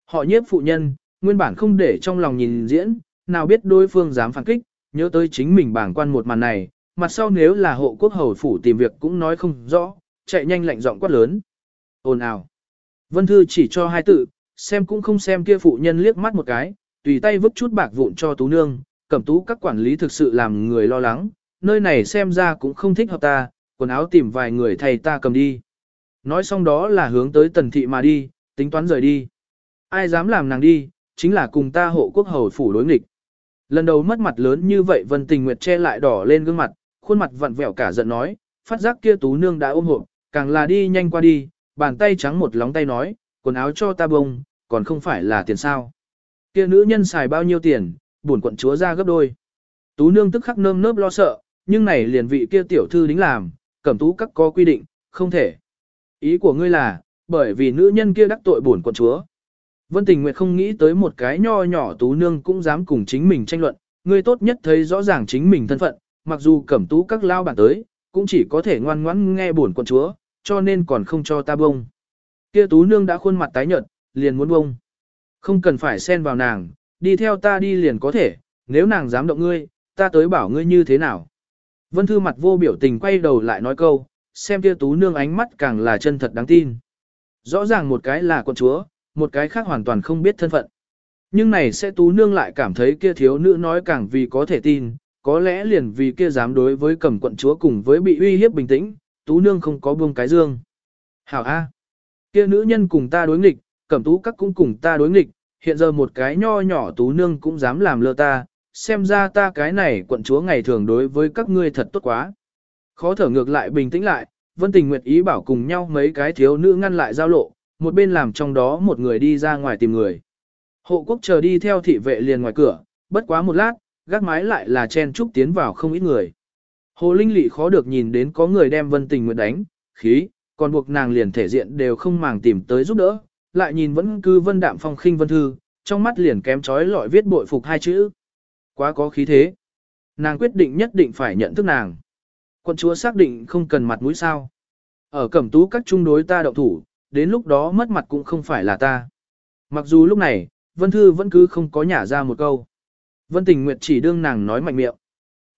Họ nhiếp phụ nhân, nguyên bản không để trong lòng nhìn diễn, nào biết đối phương dám phản kích, nhớ tới chính mình bảng quan một màn này, mặt sau nếu là hộ quốc hầu phủ tìm việc cũng nói không rõ, chạy nhanh lạnh giọng quát lớn. Ồn ào. Vân Thư chỉ cho hai tự, xem cũng không xem kia phụ nhân liếc mắt một cái, tùy tay vứt chút bạc vụn cho tú nương, cẩm tú các quản lý thực sự làm người lo lắng, nơi này xem ra cũng không thích hợp ta, quần áo tìm vài người thầy ta cầm đi. Nói xong đó là hướng tới tần thị mà đi, tính toán rời đi. Ai dám làm nàng đi, chính là cùng ta hộ quốc hầu phủ đối nghịch. Lần đầu mất mặt lớn như vậy Vân Tình Nguyệt che lại đỏ lên gương mặt, khuôn mặt vặn vẹo cả giận nói, phát giác kia tú nương đã ôm hộp, càng là đi nhanh qua đi, bàn tay trắng một lóng tay nói, quần áo cho ta bông, còn không phải là tiền sao. Kia nữ nhân xài bao nhiêu tiền, buồn quận chúa ra gấp đôi. Tú nương tức khắc nơm nớp lo sợ, nhưng này liền vị kia tiểu thư đính làm, cẩm tú các có quy định, không thể. Ý của ngươi là, bởi vì nữ nhân kia đắc tội buồn quận chúa. Vân Tình Nguyệt không nghĩ tới một cái nho nhỏ tú nương cũng dám cùng chính mình tranh luận, ngươi tốt nhất thấy rõ ràng chính mình thân phận, mặc dù cẩm tú các lao bản tới, cũng chỉ có thể ngoan ngoãn nghe buồn quận chúa, cho nên còn không cho ta bông. Kia tú nương đã khuôn mặt tái nhợt, liền muốn bông. Không cần phải xen vào nàng, đi theo ta đi liền có thể, nếu nàng dám động ngươi, ta tới bảo ngươi như thế nào. Vân Thư mặt vô biểu tình quay đầu lại nói câu, xem kia tú nương ánh mắt càng là chân thật đáng tin. Rõ ràng một cái là con chúa, một cái khác hoàn toàn không biết thân phận. Nhưng này sẽ tú nương lại cảm thấy kia thiếu nữ nói càng vì có thể tin, có lẽ liền vì kia dám đối với cầm quận chúa cùng với bị uy hiếp bình tĩnh, tú nương không có buông cái dương. Hảo A. Kia nữ nhân cùng ta đối nghịch, cẩm tú các cũng cùng ta đối nghịch, hiện giờ một cái nho nhỏ tú nương cũng dám làm lơ ta, xem ra ta cái này quận chúa ngày thường đối với các ngươi thật tốt quá. Khó thở ngược lại bình tĩnh lại, Vân Tình Nguyệt ý bảo cùng nhau mấy cái thiếu nữ ngăn lại giao lộ, một bên làm trong đó một người đi ra ngoài tìm người. Hộ quốc chờ đi theo thị vệ liền ngoài cửa, bất quá một lát, gác mái lại là chen trúc tiến vào không ít người. Hồ Linh Lị khó được nhìn đến có người đem Vân Tình Nguyệt đánh, khí, còn buộc nàng liền thể diện đều không màng tìm tới giúp đỡ, lại nhìn vẫn cứ Vân Đạm Phong khinh Vân Thư, trong mắt liền kém chói lọi viết bội phục hai chữ. Quá có khí thế. Nàng quyết định nhất định phải nhận thức nàng. Quân chúa xác định không cần mặt mũi sao. Ở cẩm tú các trung đối ta động thủ, đến lúc đó mất mặt cũng không phải là ta. Mặc dù lúc này, Vân Thư vẫn cứ không có nhả ra một câu. Vân Tình Nguyệt chỉ đương nàng nói mạnh miệng.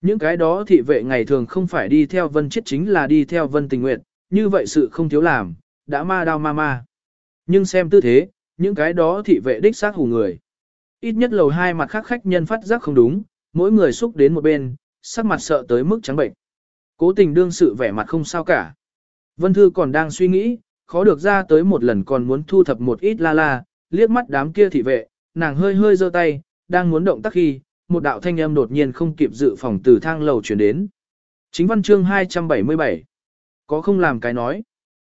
Những cái đó thị vệ ngày thường không phải đi theo Vân Chiết chính là đi theo Vân Tình Nguyệt, như vậy sự không thiếu làm, đã ma đao ma ma. Nhưng xem tư thế, những cái đó thị vệ đích xác hù người. Ít nhất lầu hai mặt khác khách nhân phát giác không đúng, mỗi người xúc đến một bên, sắc mặt sợ tới mức trắng bệnh. Cố tình đương sự vẻ mặt không sao cả. Vân Thư còn đang suy nghĩ, khó được ra tới một lần còn muốn thu thập một ít la la, liếc mắt đám kia thị vệ, nàng hơi hơi giơ tay, đang muốn động tác khi, một đạo thanh âm đột nhiên không kịp dự phòng từ thang lầu chuyển đến. Chính văn chương 277. Có không làm cái nói.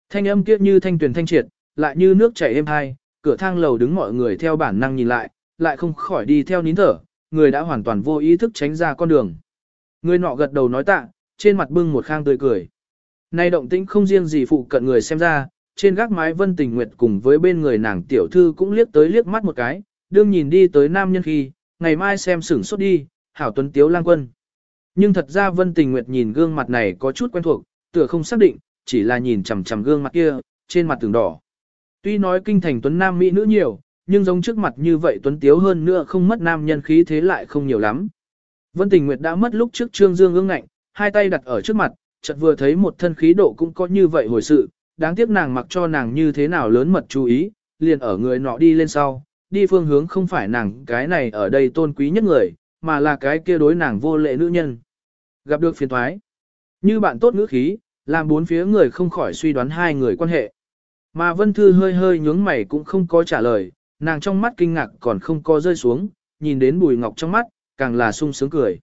Thanh âm kia như thanh tuyển thanh triệt, lại như nước chảy êm hai, cửa thang lầu đứng mọi người theo bản năng nhìn lại, lại không khỏi đi theo nín thở, người đã hoàn toàn vô ý thức tránh ra con đường. Người nọ gật đầu nói tạ, trên mặt bưng một khang tươi cười. Nay động tĩnh không riêng gì phụ cận người xem ra, trên gác mái vân tình nguyệt cùng với bên người nàng tiểu thư cũng liếc tới liếc mắt một cái, đương nhìn đi tới nam nhân khi, ngày mai xem sửng sốt đi, hảo tuấn tiếu lang quân. Nhưng thật ra vân tình nguyệt nhìn gương mặt này có chút quen thuộc, tựa không xác định, chỉ là nhìn chằm chằm gương mặt kia, trên mặt tường đỏ. Tuy nói kinh thành tuấn nam mỹ nữ nhiều, nhưng giống trước mặt như vậy tuấn tiếu hơn nữa không mất nam nhân khí thế lại không nhiều lắm. Vân Tình Nguyệt đã mất lúc trước Trương Dương ương ngạnh, hai tay đặt ở trước mặt, chợt vừa thấy một thân khí độ cũng có như vậy hồi sự, đáng tiếc nàng mặc cho nàng như thế nào lớn mật chú ý, liền ở người nọ đi lên sau, đi phương hướng không phải nàng cái này ở đây tôn quý nhất người, mà là cái kia đối nàng vô lệ nữ nhân. Gặp được phiền thoái, như bạn tốt ngữ khí, làm bốn phía người không khỏi suy đoán hai người quan hệ. Mà Vân Thư hơi hơi nhướng mày cũng không có trả lời, nàng trong mắt kinh ngạc còn không có rơi xuống, nhìn đến Bùi Ngọc trong mắt, càng là sung sướng cười.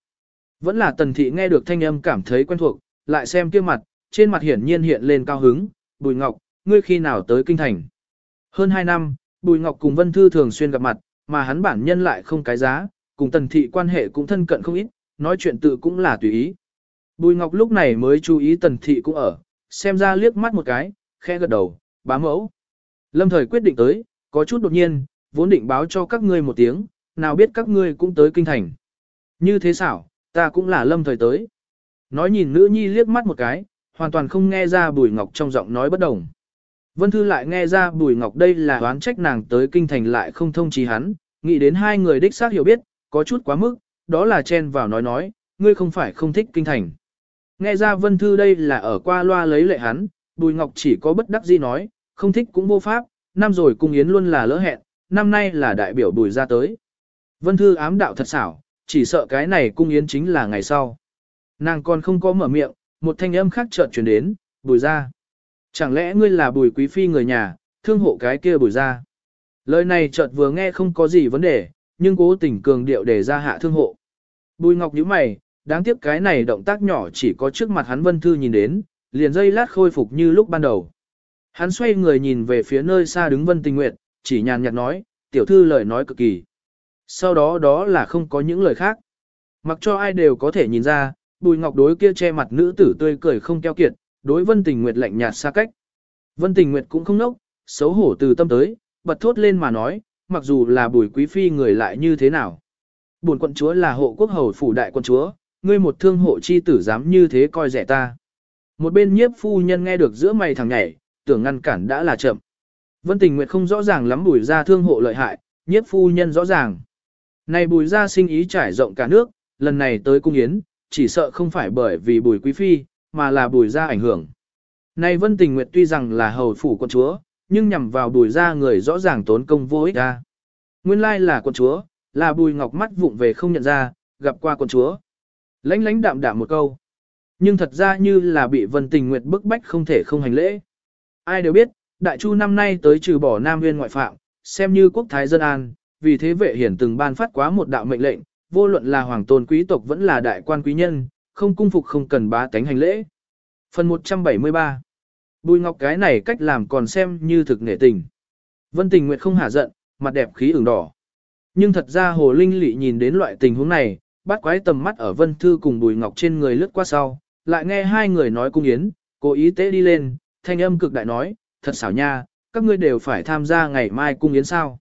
Vẫn là Tần Thị nghe được thanh âm cảm thấy quen thuộc, lại xem kia mặt, trên mặt hiển nhiên hiện lên cao hứng, Bùi Ngọc, ngươi khi nào tới kinh thành? Hơn 2 năm, Bùi Ngọc cùng Vân Thư thường xuyên gặp mặt, mà hắn bản nhân lại không cái giá, cùng Tần Thị quan hệ cũng thân cận không ít, nói chuyện tự cũng là tùy ý. Bùi Ngọc lúc này mới chú ý Tần Thị cũng ở, xem ra liếc mắt một cái, khẽ gật đầu, bá mẫu. Lâm thời quyết định tới, có chút đột nhiên, vốn định báo cho các ngươi một tiếng, nào biết các ngươi cũng tới kinh thành. Như thế xảo, ta cũng là lâm thời tới. Nói nhìn nữ nhi liếc mắt một cái, hoàn toàn không nghe ra Bùi Ngọc trong giọng nói bất đồng. Vân Thư lại nghe ra Bùi Ngọc đây là oán trách nàng tới kinh thành lại không thông trí hắn, nghĩ đến hai người đích xác hiểu biết, có chút quá mức, đó là chen vào nói nói, ngươi không phải không thích kinh thành. Nghe ra Vân Thư đây là ở qua loa lấy lệ hắn, Bùi Ngọc chỉ có bất đắc dĩ nói, không thích cũng vô pháp, năm rồi cung yến luôn là lỡ hẹn, năm nay là đại biểu Bùi ra tới. Vân Thư ám đạo thật xảo, chỉ sợ cái này cung yến chính là ngày sau. Nàng còn không có mở miệng, một thanh âm khác chợt chuyển đến, Bùi ra. Chẳng lẽ ngươi là bùi quý phi người nhà, thương hộ cái kia bùi ra. Lời này chợt vừa nghe không có gì vấn đề, nhưng cố tình cường điệu để ra hạ thương hộ. Bùi ngọc nhíu mày, đáng tiếc cái này động tác nhỏ chỉ có trước mặt hắn vân thư nhìn đến, liền dây lát khôi phục như lúc ban đầu. Hắn xoay người nhìn về phía nơi xa đứng vân tình nguyện, chỉ nhàn nhạt nói, tiểu thư lời nói cực kỳ. Sau đó đó là không có những lời khác. Mặc cho ai đều có thể nhìn ra, bùi ngọc đối kia che mặt nữ tử tươi cười không keo kiệt, đối vân tình nguyệt lạnh nhạt xa cách. Vân tình nguyệt cũng không nốc, xấu hổ từ tâm tới, bật thốt lên mà nói, mặc dù là bùi quý phi người lại như thế nào. Bổn quận chúa là hộ quốc hầu phủ đại quận chúa, ngươi một thương hộ chi tử dám như thế coi rẻ ta. Một bên nhiếp phu nhân nghe được giữa mày thằng nhảy, tưởng ngăn cản đã là chậm. Vân tình nguyệt không rõ ràng lắm bùi ra thương hộ lợi hại, nhiếp phu nhân rõ ràng. Này bùi ra sinh ý trải rộng cả nước, lần này tới cung yến, chỉ sợ không phải bởi vì bùi quý phi, mà là bùi ra ảnh hưởng. Này vân tình nguyệt tuy rằng là hầu phủ quân chúa, nhưng nhằm vào bùi ra người rõ ràng tốn công vô ích ra. Nguyên lai là quân chúa, là bùi ngọc mắt vụng về không nhận ra, gặp qua quân chúa. Lánh lánh đạm đạm một câu. Nhưng thật ra như là bị vân tình nguyệt bức bách không thể không hành lễ. Ai đều biết, đại chu năm nay tới trừ bỏ nam nguyên ngoại phạm, xem như quốc thái dân an, vì thế vệ hiển từng ban phát quá một đạo mệnh lệnh, vô luận là hoàng tôn quý tộc vẫn là đại quan quý nhân, không cung phục không cần bá tánh hành lễ. Phần 173 Bùi ngọc cái này cách làm còn xem như thực nghệ tình. Vân tình nguyệt không hả giận, mặt đẹp khí ửng đỏ. Nhưng thật ra hồ linh lị nhìn đến loại tình huống này, bắt quái tầm mắt ở vân thư cùng bùi ngọc trên người lướt qua sau, lại nghe hai người nói cung yến, cố ý tế đi lên, thanh âm cực đại nói, thật xảo nha, các ngươi đều phải tham gia ngày mai cung yến sao.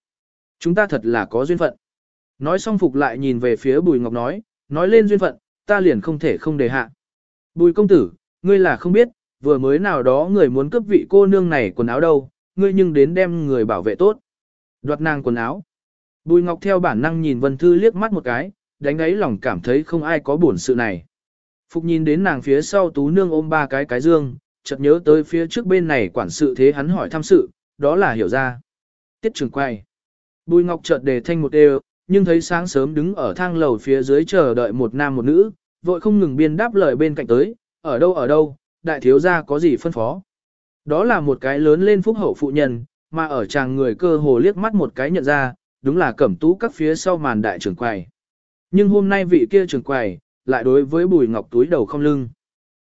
Chúng ta thật là có duyên phận. Nói xong phục lại nhìn về phía bùi ngọc nói, nói lên duyên phận, ta liền không thể không đề hạ. Bùi công tử, ngươi là không biết, vừa mới nào đó người muốn cướp vị cô nương này quần áo đâu, ngươi nhưng đến đem người bảo vệ tốt. Đoạt nàng quần áo. Bùi ngọc theo bản năng nhìn vân thư liếc mắt một cái, đánh ấy lòng cảm thấy không ai có buồn sự này. Phục nhìn đến nàng phía sau tú nương ôm ba cái cái dương, chợt nhớ tới phía trước bên này quản sự thế hắn hỏi thăm sự, đó là hiểu ra. Tiết trường quay. Bùi ngọc chợt đề thanh một đều, nhưng thấy sáng sớm đứng ở thang lầu phía dưới chờ đợi một nam một nữ, vội không ngừng biên đáp lời bên cạnh tới, ở đâu ở đâu, đại thiếu gia có gì phân phó. Đó là một cái lớn lên phúc hậu phụ nhân, mà ở chàng người cơ hồ liếc mắt một cái nhận ra, đúng là cẩm tú các phía sau màn đại trưởng quầy. Nhưng hôm nay vị kia trưởng quầy, lại đối với bùi ngọc túi đầu không lưng.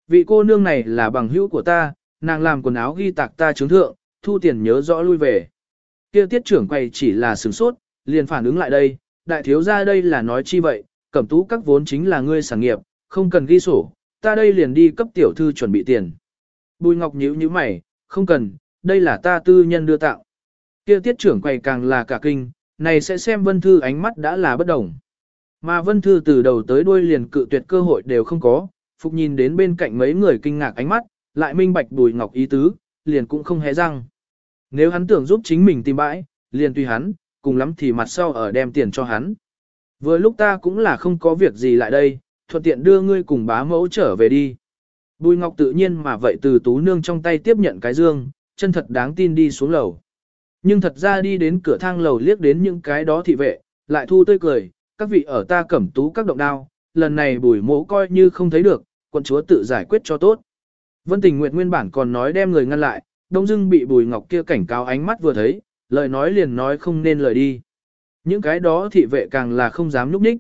Vị cô nương này là bằng hữu của ta, nàng làm quần áo ghi tạc ta chứng thượng, thu tiền nhớ rõ lui về. Kia tiết trưởng quầy chỉ là sửng sốt, liền phản ứng lại đây, đại thiếu gia đây là nói chi vậy, cẩm tú các vốn chính là ngươi sản nghiệp, không cần ghi sổ, ta đây liền đi cấp tiểu thư chuẩn bị tiền. Bùi Ngọc nhíu nhíu mày, không cần, đây là ta tư nhân đưa tạo. Kia tiết trưởng quầy càng là cả kinh, này sẽ xem vân thư ánh mắt đã là bất đồng. Mà vân thư từ đầu tới đuôi liền cự tuyệt cơ hội đều không có, phục nhìn đến bên cạnh mấy người kinh ngạc ánh mắt, lại minh bạch bùi ngọc ý tứ, liền cũng không hé răng. Nếu hắn tưởng giúp chính mình tìm bãi, liền tùy hắn, cùng lắm thì mặt sau ở đem tiền cho hắn. Vừa lúc ta cũng là không có việc gì lại đây, thuận tiện đưa ngươi cùng bá mẫu trở về đi. Bùi Ngọc tự nhiên mà vậy từ tú nương trong tay tiếp nhận cái dương, chân thật đáng tin đi xuống lầu. Nhưng thật ra đi đến cửa thang lầu liếc đến những cái đó thị vệ, lại thu tươi cười, các vị ở ta cẩm tú các động đao, lần này bùi mỗ coi như không thấy được, quận chúa tự giải quyết cho tốt. Vân Tình Nguyệt nguyên bản còn nói đem người ngăn lại, đông dưng bị bùi ngọc kia cảnh cáo ánh mắt vừa thấy, lời nói liền nói không nên lời đi. Những cái đó thị vệ càng là không dám núp ních.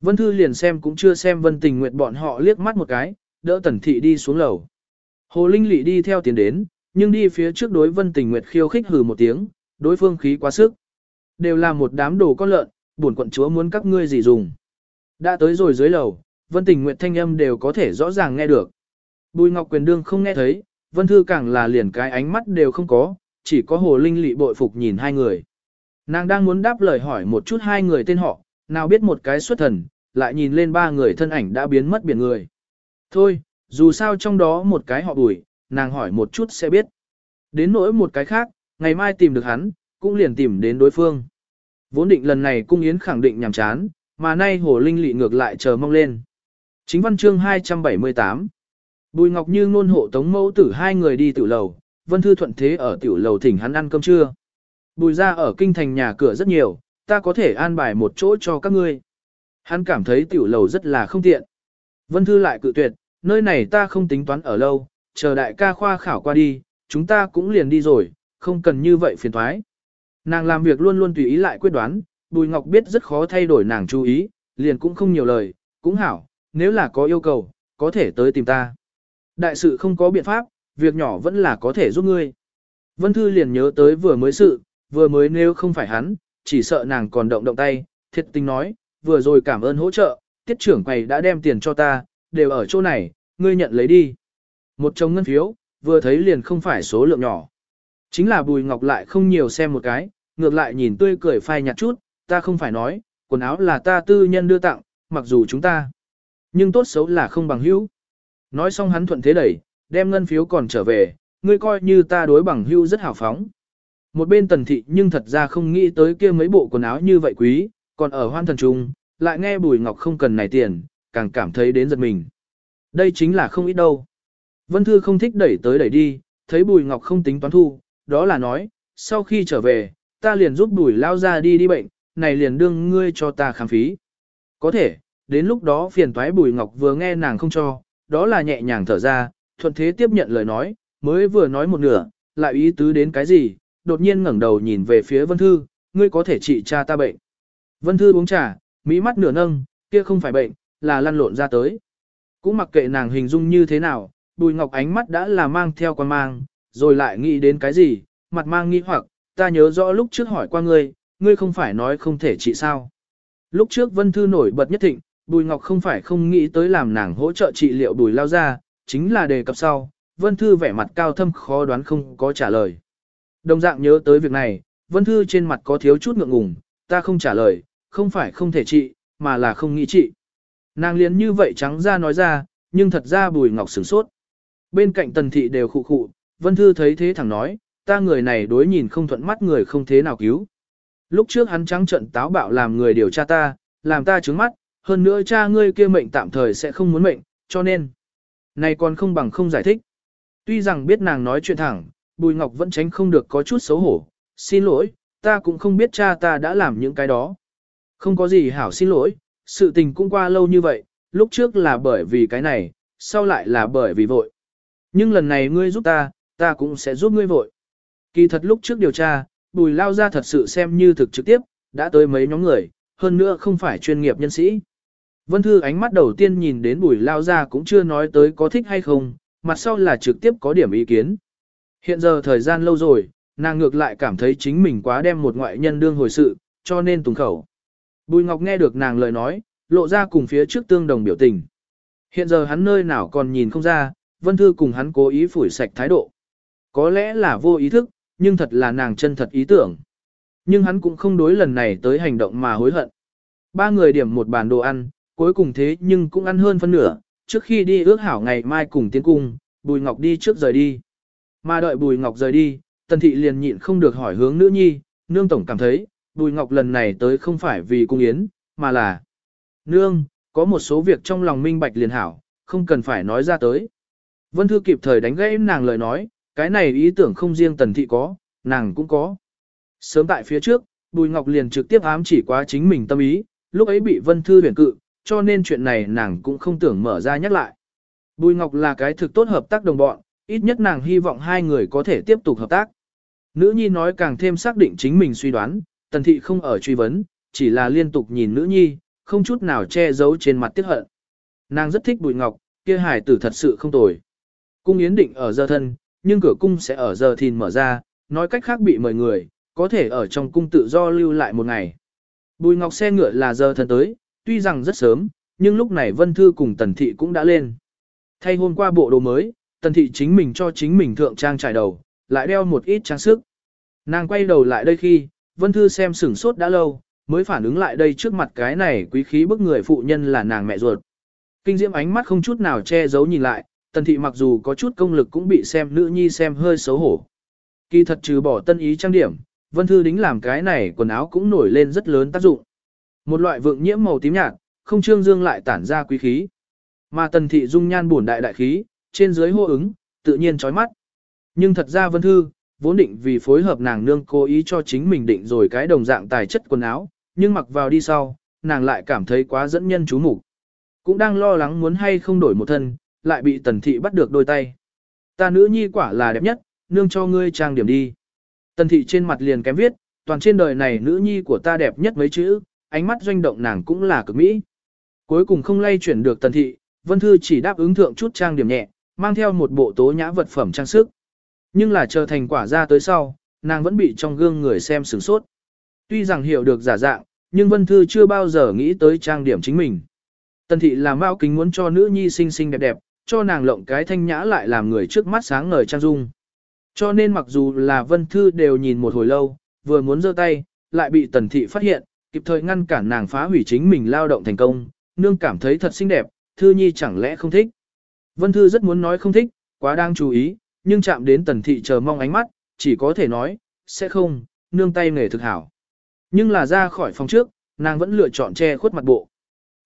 Vân Thư liền xem cũng chưa xem Vân Tình Nguyệt bọn họ liếc mắt một cái, đỡ Tần Thị đi xuống lầu. Hồ Linh Lị đi theo tiến đến, nhưng đi phía trước đối Vân Tình Nguyệt khiêu khích hừ một tiếng, đối phương khí quá sức. Đều là một đám đồ con lợn, buồn quận chúa muốn các ngươi gì dùng. Đã tới rồi dưới lầu, Vân Tình Nguyệt thanh âm đều có thể rõ ràng nghe được. Bùi Ngọc Quyền Đương không nghe thấy, Vân Thư càng là liền cái ánh mắt đều không có, chỉ có Hồ Linh Lị bội phục nhìn hai người. Nàng đang muốn đáp lời hỏi một chút hai người tên họ, nào biết một cái xuất thần, lại nhìn lên ba người thân ảnh đã biến mất biển người. Thôi, dù sao trong đó một cái họ bùi, nàng hỏi một chút sẽ biết. Đến nỗi một cái khác, ngày mai tìm được hắn, cũng liền tìm đến đối phương. Vốn định lần này cung yến khẳng định nhằm chán, mà nay hồ linh lị ngược lại chờ mong lên. Chính văn chương 278 Bùi Ngọc Như ngôn hộ tống mẫu tử hai người đi tiểu lầu, Vân Thư thuận thế ở tiểu lầu thỉnh hắn ăn cơm trưa. Bùi ra ở kinh thành nhà cửa rất nhiều, ta có thể an bài một chỗ cho các ngươi. Hắn cảm thấy tiểu lầu rất là không tiện. Vân Thư lại cự tuyệt, nơi này ta không tính toán ở lâu, chờ đại ca khoa khảo qua đi, chúng ta cũng liền đi rồi, không cần như vậy phiền thoái. Nàng làm việc luôn luôn tùy ý lại quyết đoán, Bùi Ngọc biết rất khó thay đổi nàng chú ý, liền cũng không nhiều lời, cũng hảo, nếu là có yêu cầu, có thể tới tìm ta. Đại sự không có biện pháp, việc nhỏ vẫn là có thể giúp ngươi. Vân Thư liền nhớ tới vừa mới sự, vừa mới nếu không phải hắn, chỉ sợ nàng còn động động tay, thiệt tình nói, vừa rồi cảm ơn hỗ trợ, tiết trưởng quầy đã đem tiền cho ta, đều ở chỗ này, ngươi nhận lấy đi. Một chồng ngân phiếu, vừa thấy liền không phải số lượng nhỏ. Chính là Bùi Ngọc lại không nhiều xem một cái, ngược lại nhìn tươi cười phai nhạt chút, ta không phải nói, quần áo là ta tư nhân đưa tặng, mặc dù chúng ta. Nhưng tốt xấu là không bằng hữu. Nói xong hắn thuận thế đẩy, đem ngân phiếu còn trở về, ngươi coi như ta đối bằng hữu rất hào phóng. Một bên tần thị nhưng thật ra không nghĩ tới kia mấy bộ quần áo như vậy quý, còn ở hoan thần trung, lại nghe Bùi Ngọc không cần này tiền, càng cảm thấy đến giật mình. Đây chính là không ít đâu. Vân Thư không thích đẩy tới đẩy đi, thấy Bùi Ngọc không tính toán thu, đó là nói, sau khi trở về, ta liền giúp Bùi lao ra đi đi bệnh, này liền đương ngươi cho ta khám phí. Có thể, đến lúc đó phiền toái Bùi Ngọc vừa nghe nàng không cho, đó là nhẹ nhàng thở ra, thuận thế tiếp nhận lời nói, mới vừa nói một nửa, lại ý tứ đến cái gì, đột nhiên ngẩng đầu nhìn về phía Vân Thư, ngươi có thể trị cha ta bệnh. Vân Thư uống trà, mỹ mắt nửa nâng, kia không phải bệnh, là lăn lộn ra tới. Cũng mặc kệ nàng hình dung như thế nào, Bùi Ngọc ánh mắt đã là mang theo quan mang, rồi lại nghĩ đến cái gì, mặt mang nghi hoặc, ta nhớ rõ lúc trước hỏi qua ngươi, ngươi không phải nói không thể trị sao. Lúc trước Vân Thư nổi bật nhất thịnh, Bùi Ngọc không phải không nghĩ tới làm nàng hỗ trợ trị liệu Bùi lao ra, chính là đề cập sau, Vân Thư vẻ mặt cao thâm khó đoán không có trả lời. Đồng dạng nhớ tới việc này, Vân Thư trên mặt có thiếu chút ngượng ngùng, ta không trả lời, không phải không thể trị, mà là không nghĩ trị. Nàng liền như vậy trắng ra nói ra, nhưng thật ra Bùi Ngọc sửng sốt. Bên cạnh Tần Thị đều khụ khụ, Vân Thư thấy thế thẳng nói, ta người này đối nhìn không thuận mắt người không thế nào cứu. Lúc trước hắn trắng trận táo bạo làm người điều tra ta, làm ta trứng mắt, hơn nữa cha ngươi kia mệnh tạm thời sẽ không muốn mệnh, cho nên. Này còn không bằng không giải thích. Tuy rằng biết nàng nói chuyện thẳng, Bùi Ngọc vẫn tránh không được có chút xấu hổ. Xin lỗi, ta cũng không biết cha ta đã làm những cái đó. Không có gì hảo xin lỗi, sự tình cũng qua lâu như vậy, lúc trước là bởi vì cái này, sau lại là bởi vì vội. Nhưng lần này ngươi giúp ta, ta cũng sẽ giúp ngươi vội. Kỳ thật lúc trước điều tra, bùi lao ra thật sự xem như thực trực tiếp, đã tới mấy nhóm người, hơn nữa không phải chuyên nghiệp nhân sĩ. Vân Thư ánh mắt đầu tiên nhìn đến bùi lao ra cũng chưa nói tới có thích hay không, mặt sau là trực tiếp có điểm ý kiến. Hiện giờ thời gian lâu rồi, nàng ngược lại cảm thấy chính mình quá đem một ngoại nhân đương hồi sự, cho nên tùng khẩu. Bùi Ngọc nghe được nàng lời nói, lộ ra cùng phía trước tương đồng biểu tình. Hiện giờ hắn nơi nào còn nhìn không ra, Vân Thư cùng hắn cố ý phủi sạch thái độ. Có lẽ là vô ý thức, nhưng thật là nàng chân thật ý tưởng. Nhưng hắn cũng không đối lần này tới hành động mà hối hận. Ba người điểm một bàn đồ ăn, cuối cùng thế nhưng cũng ăn hơn phân nửa, trước khi đi ước hảo ngày mai cùng tiến cung, Bùi Ngọc đi trước rời đi. Mà đợi Bùi Ngọc rời đi, Tần Thị liền nhịn không được hỏi hướng nữ nhi, nương tổng cảm thấy, Bùi Ngọc lần này tới không phải vì cung yến, mà là Nương, có một số việc trong lòng minh bạch liền hảo, không cần phải nói ra tới. Vân Thư kịp thời đánh gãy nàng lời nói, cái này ý tưởng không riêng Tần Thị có, nàng cũng có. Sớm tại phía trước, Bùi Ngọc liền trực tiếp ám chỉ quá chính mình tâm ý, lúc ấy bị Vân Thư huyền cự, cho nên chuyện này nàng cũng không tưởng mở ra nhắc lại. Bùi Ngọc là cái thực tốt hợp tác đồng bọn, ít nhất nàng hy vọng hai người có thể tiếp tục hợp tác. Nữ nhi nói càng thêm xác định chính mình suy đoán, tần thị không ở truy vấn, chỉ là liên tục nhìn nữ nhi, không chút nào che giấu trên mặt tiếc hận. Nàng rất thích bùi ngọc, kia hải tử thật sự không tồi. Cung yến định ở giờ thân, nhưng cửa cung sẽ ở giờ thìn mở ra, nói cách khác bị mời người, có thể ở trong cung tự do lưu lại một ngày. Bùi ngọc xe ngựa là giờ thân tới, tuy rằng rất sớm, nhưng lúc này Vân Thư cùng Tần Thị cũng đã lên. Thay hôm qua bộ đồ mới, Tần Thị chính mình cho chính mình thượng trang trải đầu, lại đeo một ít trang sức. Nàng quay đầu lại đây khi, Vân Thư xem sửng sốt đã lâu, mới phản ứng lại đây trước mặt cái này quý khí bức người phụ nhân là nàng mẹ ruột. Kinh diễm ánh mắt không chút nào che giấu nhìn lại, Tần Thị mặc dù có chút công lực cũng bị xem nữ nhi xem hơi xấu hổ. Kỳ thật trừ bỏ tân ý trang điểm, Vân Thư đính làm cái này quần áo cũng nổi lên rất lớn tác dụng. Một loại vượng nhiễm màu tím nhạt, không trương dương lại tản ra quý khí. Mà tần thị dung nhan bổn đại đại khí, trên dưới hô ứng, tự nhiên chói mắt. Nhưng thật ra Vân Thư, vốn định vì phối hợp nàng nương cố ý cho chính mình định rồi cái đồng dạng tài chất quần áo, nhưng mặc vào đi sau, nàng lại cảm thấy quá dẫn nhân chú mục Cũng đang lo lắng muốn hay không đổi một thân, lại bị tần thị bắt được đôi tay. Ta nữ nhi quả là đẹp nhất, nương cho ngươi trang điểm đi. Tần thị trên mặt liền kém viết, toàn trên đời này nữ nhi của ta đẹp nhất mấy chữ, ánh mắt doanh động nàng cũng là cực mỹ. Cuối cùng không lay chuyển được tần thị, Vân Thư chỉ đáp ứng thượng chút trang điểm nhẹ, mang theo một bộ tố nhã vật phẩm trang sức. Nhưng là chờ thành quả ra tới sau, nàng vẫn bị trong gương người xem sửng sốt. Tuy rằng hiểu được giả dạng, nhưng Vân Thư chưa bao giờ nghĩ tới trang điểm chính mình. Tần thị làm bao kính muốn cho nữ nhi xinh xinh đẹp đẹp, cho nàng lộng cái thanh nhã lại làm người trước mắt sáng ngời trang dung. Cho nên mặc dù là Vân Thư đều nhìn một hồi lâu, vừa muốn giơ tay, lại bị Tần thị phát hiện, kịp thời ngăn cản nàng phá hủy chính mình lao động thành công, nương cảm thấy thật xinh đẹp, Thư Nhi chẳng lẽ không thích. Vân Thư rất muốn nói không thích, quá đang chú ý, nhưng chạm đến Tần thị chờ mong ánh mắt, chỉ có thể nói, sẽ không, nương tay nghề thực hảo. Nhưng là ra khỏi phòng trước, nàng vẫn lựa chọn che khuất mặt bộ.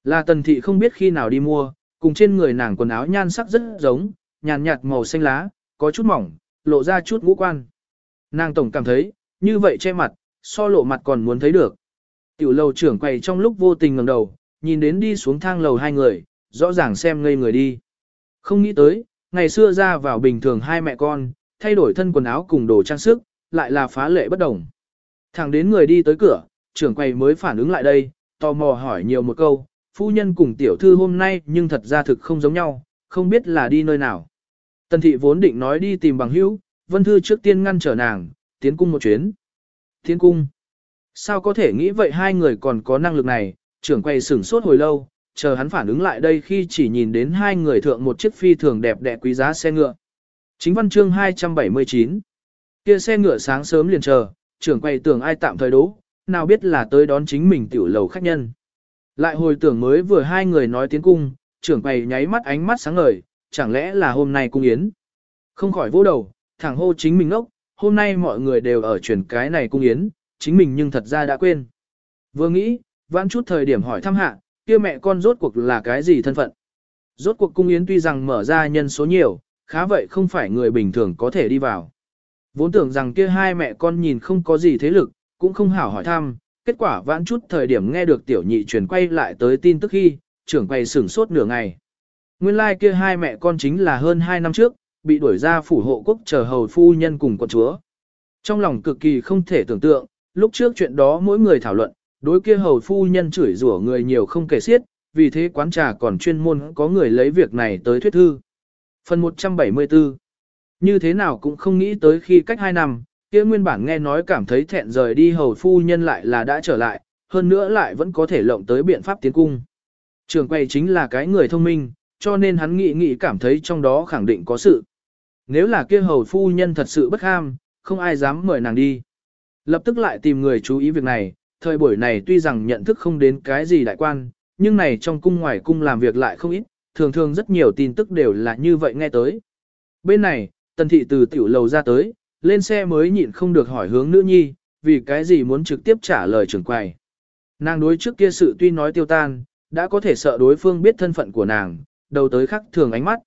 Là Tần thị không biết khi nào đi mua, cùng trên người nàng quần áo nhan sắc rất giống, nhàn nhạt màu xanh lá, có chút mỏng, lộ ra chút ngũ quan. Nàng tổng cảm thấy, như vậy che mặt, so lộ mặt còn muốn thấy được. Tiểu lầu trưởng quầy trong lúc vô tình ngẩng đầu, nhìn đến đi xuống thang lầu hai người, rõ ràng xem ngây người đi. Không nghĩ tới, ngày xưa ra vào bình thường hai mẹ con, thay đổi thân quần áo cùng đồ trang sức, lại là phá lệ bất đồng. Thẳng đến người đi tới cửa, trưởng quầy mới phản ứng lại đây, tò mò hỏi nhiều một câu, phu nhân cùng tiểu thư hôm nay nhưng thật ra thực không giống nhau, không biết là đi nơi nào. Tần thị vốn định nói đi tìm bằng hữu, vân thư trước tiên ngăn trở nàng, tiến cung một chuyến. Tiến cung. Sao có thể nghĩ vậy hai người còn có năng lực này, trưởng quay sửng sốt hồi lâu, chờ hắn phản ứng lại đây khi chỉ nhìn đến hai người thượng một chiếc phi thường đẹp đẽ quý giá xe ngựa. Chính văn chương 279. Kia xe ngựa sáng sớm liền chờ, trưởng quay tưởng ai tạm thời đố, nào biết là tới đón chính mình tiểu lầu khách nhân. Lại hồi tưởng mới vừa hai người nói tiếng cung, trưởng quầy nháy mắt ánh mắt sáng ngời, chẳng lẽ là hôm nay cung yến. Không khỏi vô đầu, thẳng hô chính mình ngốc, hôm nay mọi người đều ở chuyển cái này cung yến, chính mình nhưng thật ra đã quên. Vừa nghĩ, vãn chút thời điểm hỏi thăm hạ, kia mẹ con rốt cuộc là cái gì thân phận. Rốt cuộc cung yến tuy rằng mở ra nhân số nhiều, khá vậy không phải người bình thường có thể đi vào. Vốn tưởng rằng kia hai mẹ con nhìn không có gì thế lực, cũng không hảo hỏi thăm, kết quả vãn chút thời điểm nghe được tiểu nhị truyền quay lại tới tin tức khi, trưởng quay sửng sốt nửa ngày. Nguyên lai like kia hai mẹ con chính là hơn hai năm trước, bị đuổi ra phủ hộ quốc chờ hầu phu nhân cùng con chúa. Trong lòng cực kỳ không thể tưởng tượng, lúc trước chuyện đó mỗi người thảo luận, đối kia hầu phu nhân chửi rủa người nhiều không kể xiết, vì thế quán trà còn chuyên môn có người lấy việc này tới thuyết thư. Phần 174 Như thế nào cũng không nghĩ tới khi cách 2 năm, kia nguyên bản nghe nói cảm thấy thẹn rời đi hầu phu nhân lại là đã trở lại, hơn nữa lại vẫn có thể lộng tới biện pháp tiến cung. Trường quay chính là cái người thông minh, cho nên hắn nghĩ nghĩ cảm thấy trong đó khẳng định có sự. Nếu là kia hầu phu nhân thật sự bất ham, không ai dám mời nàng đi. Lập tức lại tìm người chú ý việc này, thời buổi này tuy rằng nhận thức không đến cái gì đại quan, nhưng này trong cung ngoài cung làm việc lại không ít, thường thường rất nhiều tin tức đều là như vậy nghe tới. Bên này, tần thị từ tiểu lầu ra tới, lên xe mới nhịn không được hỏi hướng nữ nhi, vì cái gì muốn trực tiếp trả lời trưởng quầy. Nàng đối trước kia sự tuy nói tiêu tan, đã có thể sợ đối phương biết thân phận của nàng, đầu tới khắc thường ánh mắt.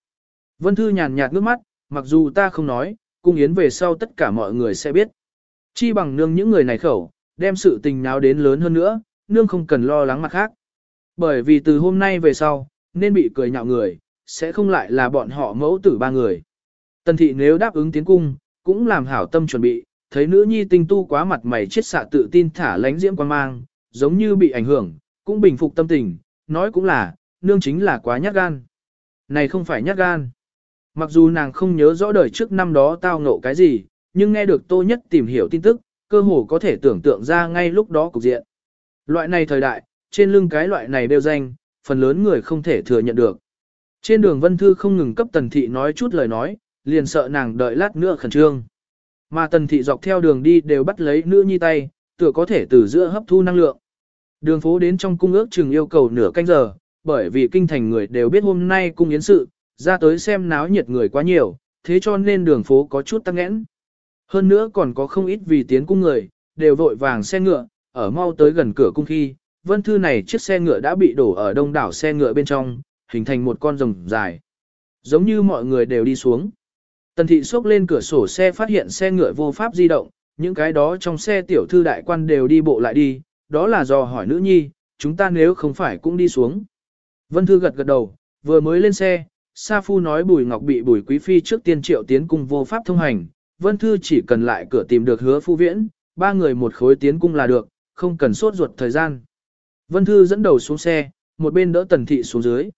Vân Thư nhàn nhạt ngước mắt, mặc dù ta không nói, cung yến về sau tất cả mọi người sẽ biết. Chi bằng nương những người này khẩu, đem sự tình nào đến lớn hơn nữa, nương không cần lo lắng mặt khác. Bởi vì từ hôm nay về sau, nên bị cười nhạo người, sẽ không lại là bọn họ mẫu tử ba người. Tần thị nếu đáp ứng tiến cung, cũng làm hảo tâm chuẩn bị, thấy nữ nhi tinh tu quá mặt mày chết xạ tự tin thả lánh diễm quan mang, giống như bị ảnh hưởng, cũng bình phục tâm tình, nói cũng là, nương chính là quá nhát gan. Này không phải nhát gan. Mặc dù nàng không nhớ rõ đời trước năm đó tao ngộ cái gì, nhưng nghe được tô nhất tìm hiểu tin tức, cơ hồ có thể tưởng tượng ra ngay lúc đó cục diện. Loại này thời đại, trên lưng cái loại này đều danh, phần lớn người không thể thừa nhận được. Trên đường Vân Thư không ngừng cấp Tần Thị nói chút lời nói, liền sợ nàng đợi lát nữa khẩn trương. Mà Tần Thị dọc theo đường đi đều bắt lấy nữ nhi tay, tựa có thể từ giữa hấp thu năng lượng. Đường phố đến trong cung ước chừng yêu cầu nửa canh giờ, bởi vì kinh thành người đều biết hôm nay cung yến sự, ra tới xem náo nhiệt người quá nhiều, thế cho nên đường phố có chút tăng nghẽn. Hơn nữa còn có không ít vì tiến cung người, đều vội vàng xe ngựa, ở mau tới gần cửa cung khi, vân thư này chiếc xe ngựa đã bị đổ ở đông đảo xe ngựa bên trong, hình thành một con rồng dài. Giống như mọi người đều đi xuống. Tần thị xốc lên cửa sổ xe phát hiện xe ngựa vô pháp di động, những cái đó trong xe tiểu thư đại quan đều đi bộ lại đi, đó là do hỏi nữ nhi, chúng ta nếu không phải cũng đi xuống. Vân Thư gật gật đầu, vừa mới lên xe, Sa Phu nói Bùi Ngọc bị Bùi Quý Phi trước tiên triệu tiến cung vô pháp thông hành, Vân Thư chỉ cần lại cửa tìm được hứa phu viễn, ba người một khối tiến cung là được, không cần sốt ruột thời gian. Vân Thư dẫn đầu xuống xe, một bên đỡ tần thị xuống dưới.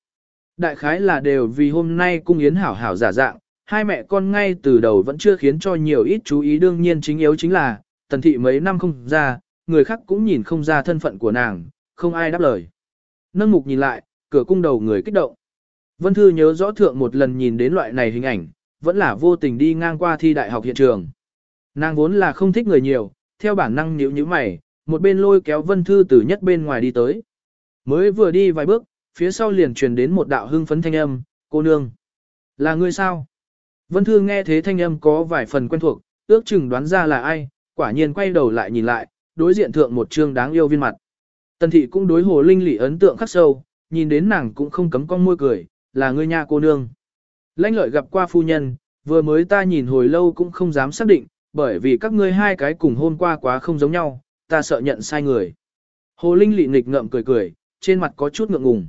Đại khái là đều vì hôm nay cung yến hảo hảo giả dạng, hai mẹ con ngay từ đầu vẫn chưa khiến cho nhiều ít chú ý đương nhiên chính yếu chính là, tần thị mấy năm không ra, người khác cũng nhìn không ra thân phận của nàng, không ai đáp lời. Nâng mục nhìn lại, cửa cung đầu người kích động. Vân Thư nhớ rõ thượng một lần nhìn đến loại này hình ảnh, vẫn là vô tình đi ngang qua thi đại học hiện trường. Nàng vốn là không thích người nhiều, theo bản năng nhíu nhíu mày, một bên lôi kéo Vân Thư từ nhất bên ngoài đi tới. Mới vừa đi vài bước, phía sau liền truyền đến một đạo hưng phấn thanh âm, cô nương. Là người sao? Vân Thư nghe thế thanh âm có vài phần quen thuộc, ước chừng đoán ra là ai, quả nhiên quay đầu lại nhìn lại, đối diện thượng một trương đáng yêu viên mặt. Tần thị cũng đối hồ linh lị ấn tượng khắc sâu, nhìn đến nàng cũng không cấm con môi cười, là ngươi nha cô nương. Lãnh lợi gặp qua phu nhân, vừa mới ta nhìn hồi lâu cũng không dám xác định, bởi vì các ngươi hai cái cùng hôm qua quá không giống nhau, ta sợ nhận sai người. Hồ Linh lị nghịch ngợm cười cười, trên mặt có chút ngượng ngùng.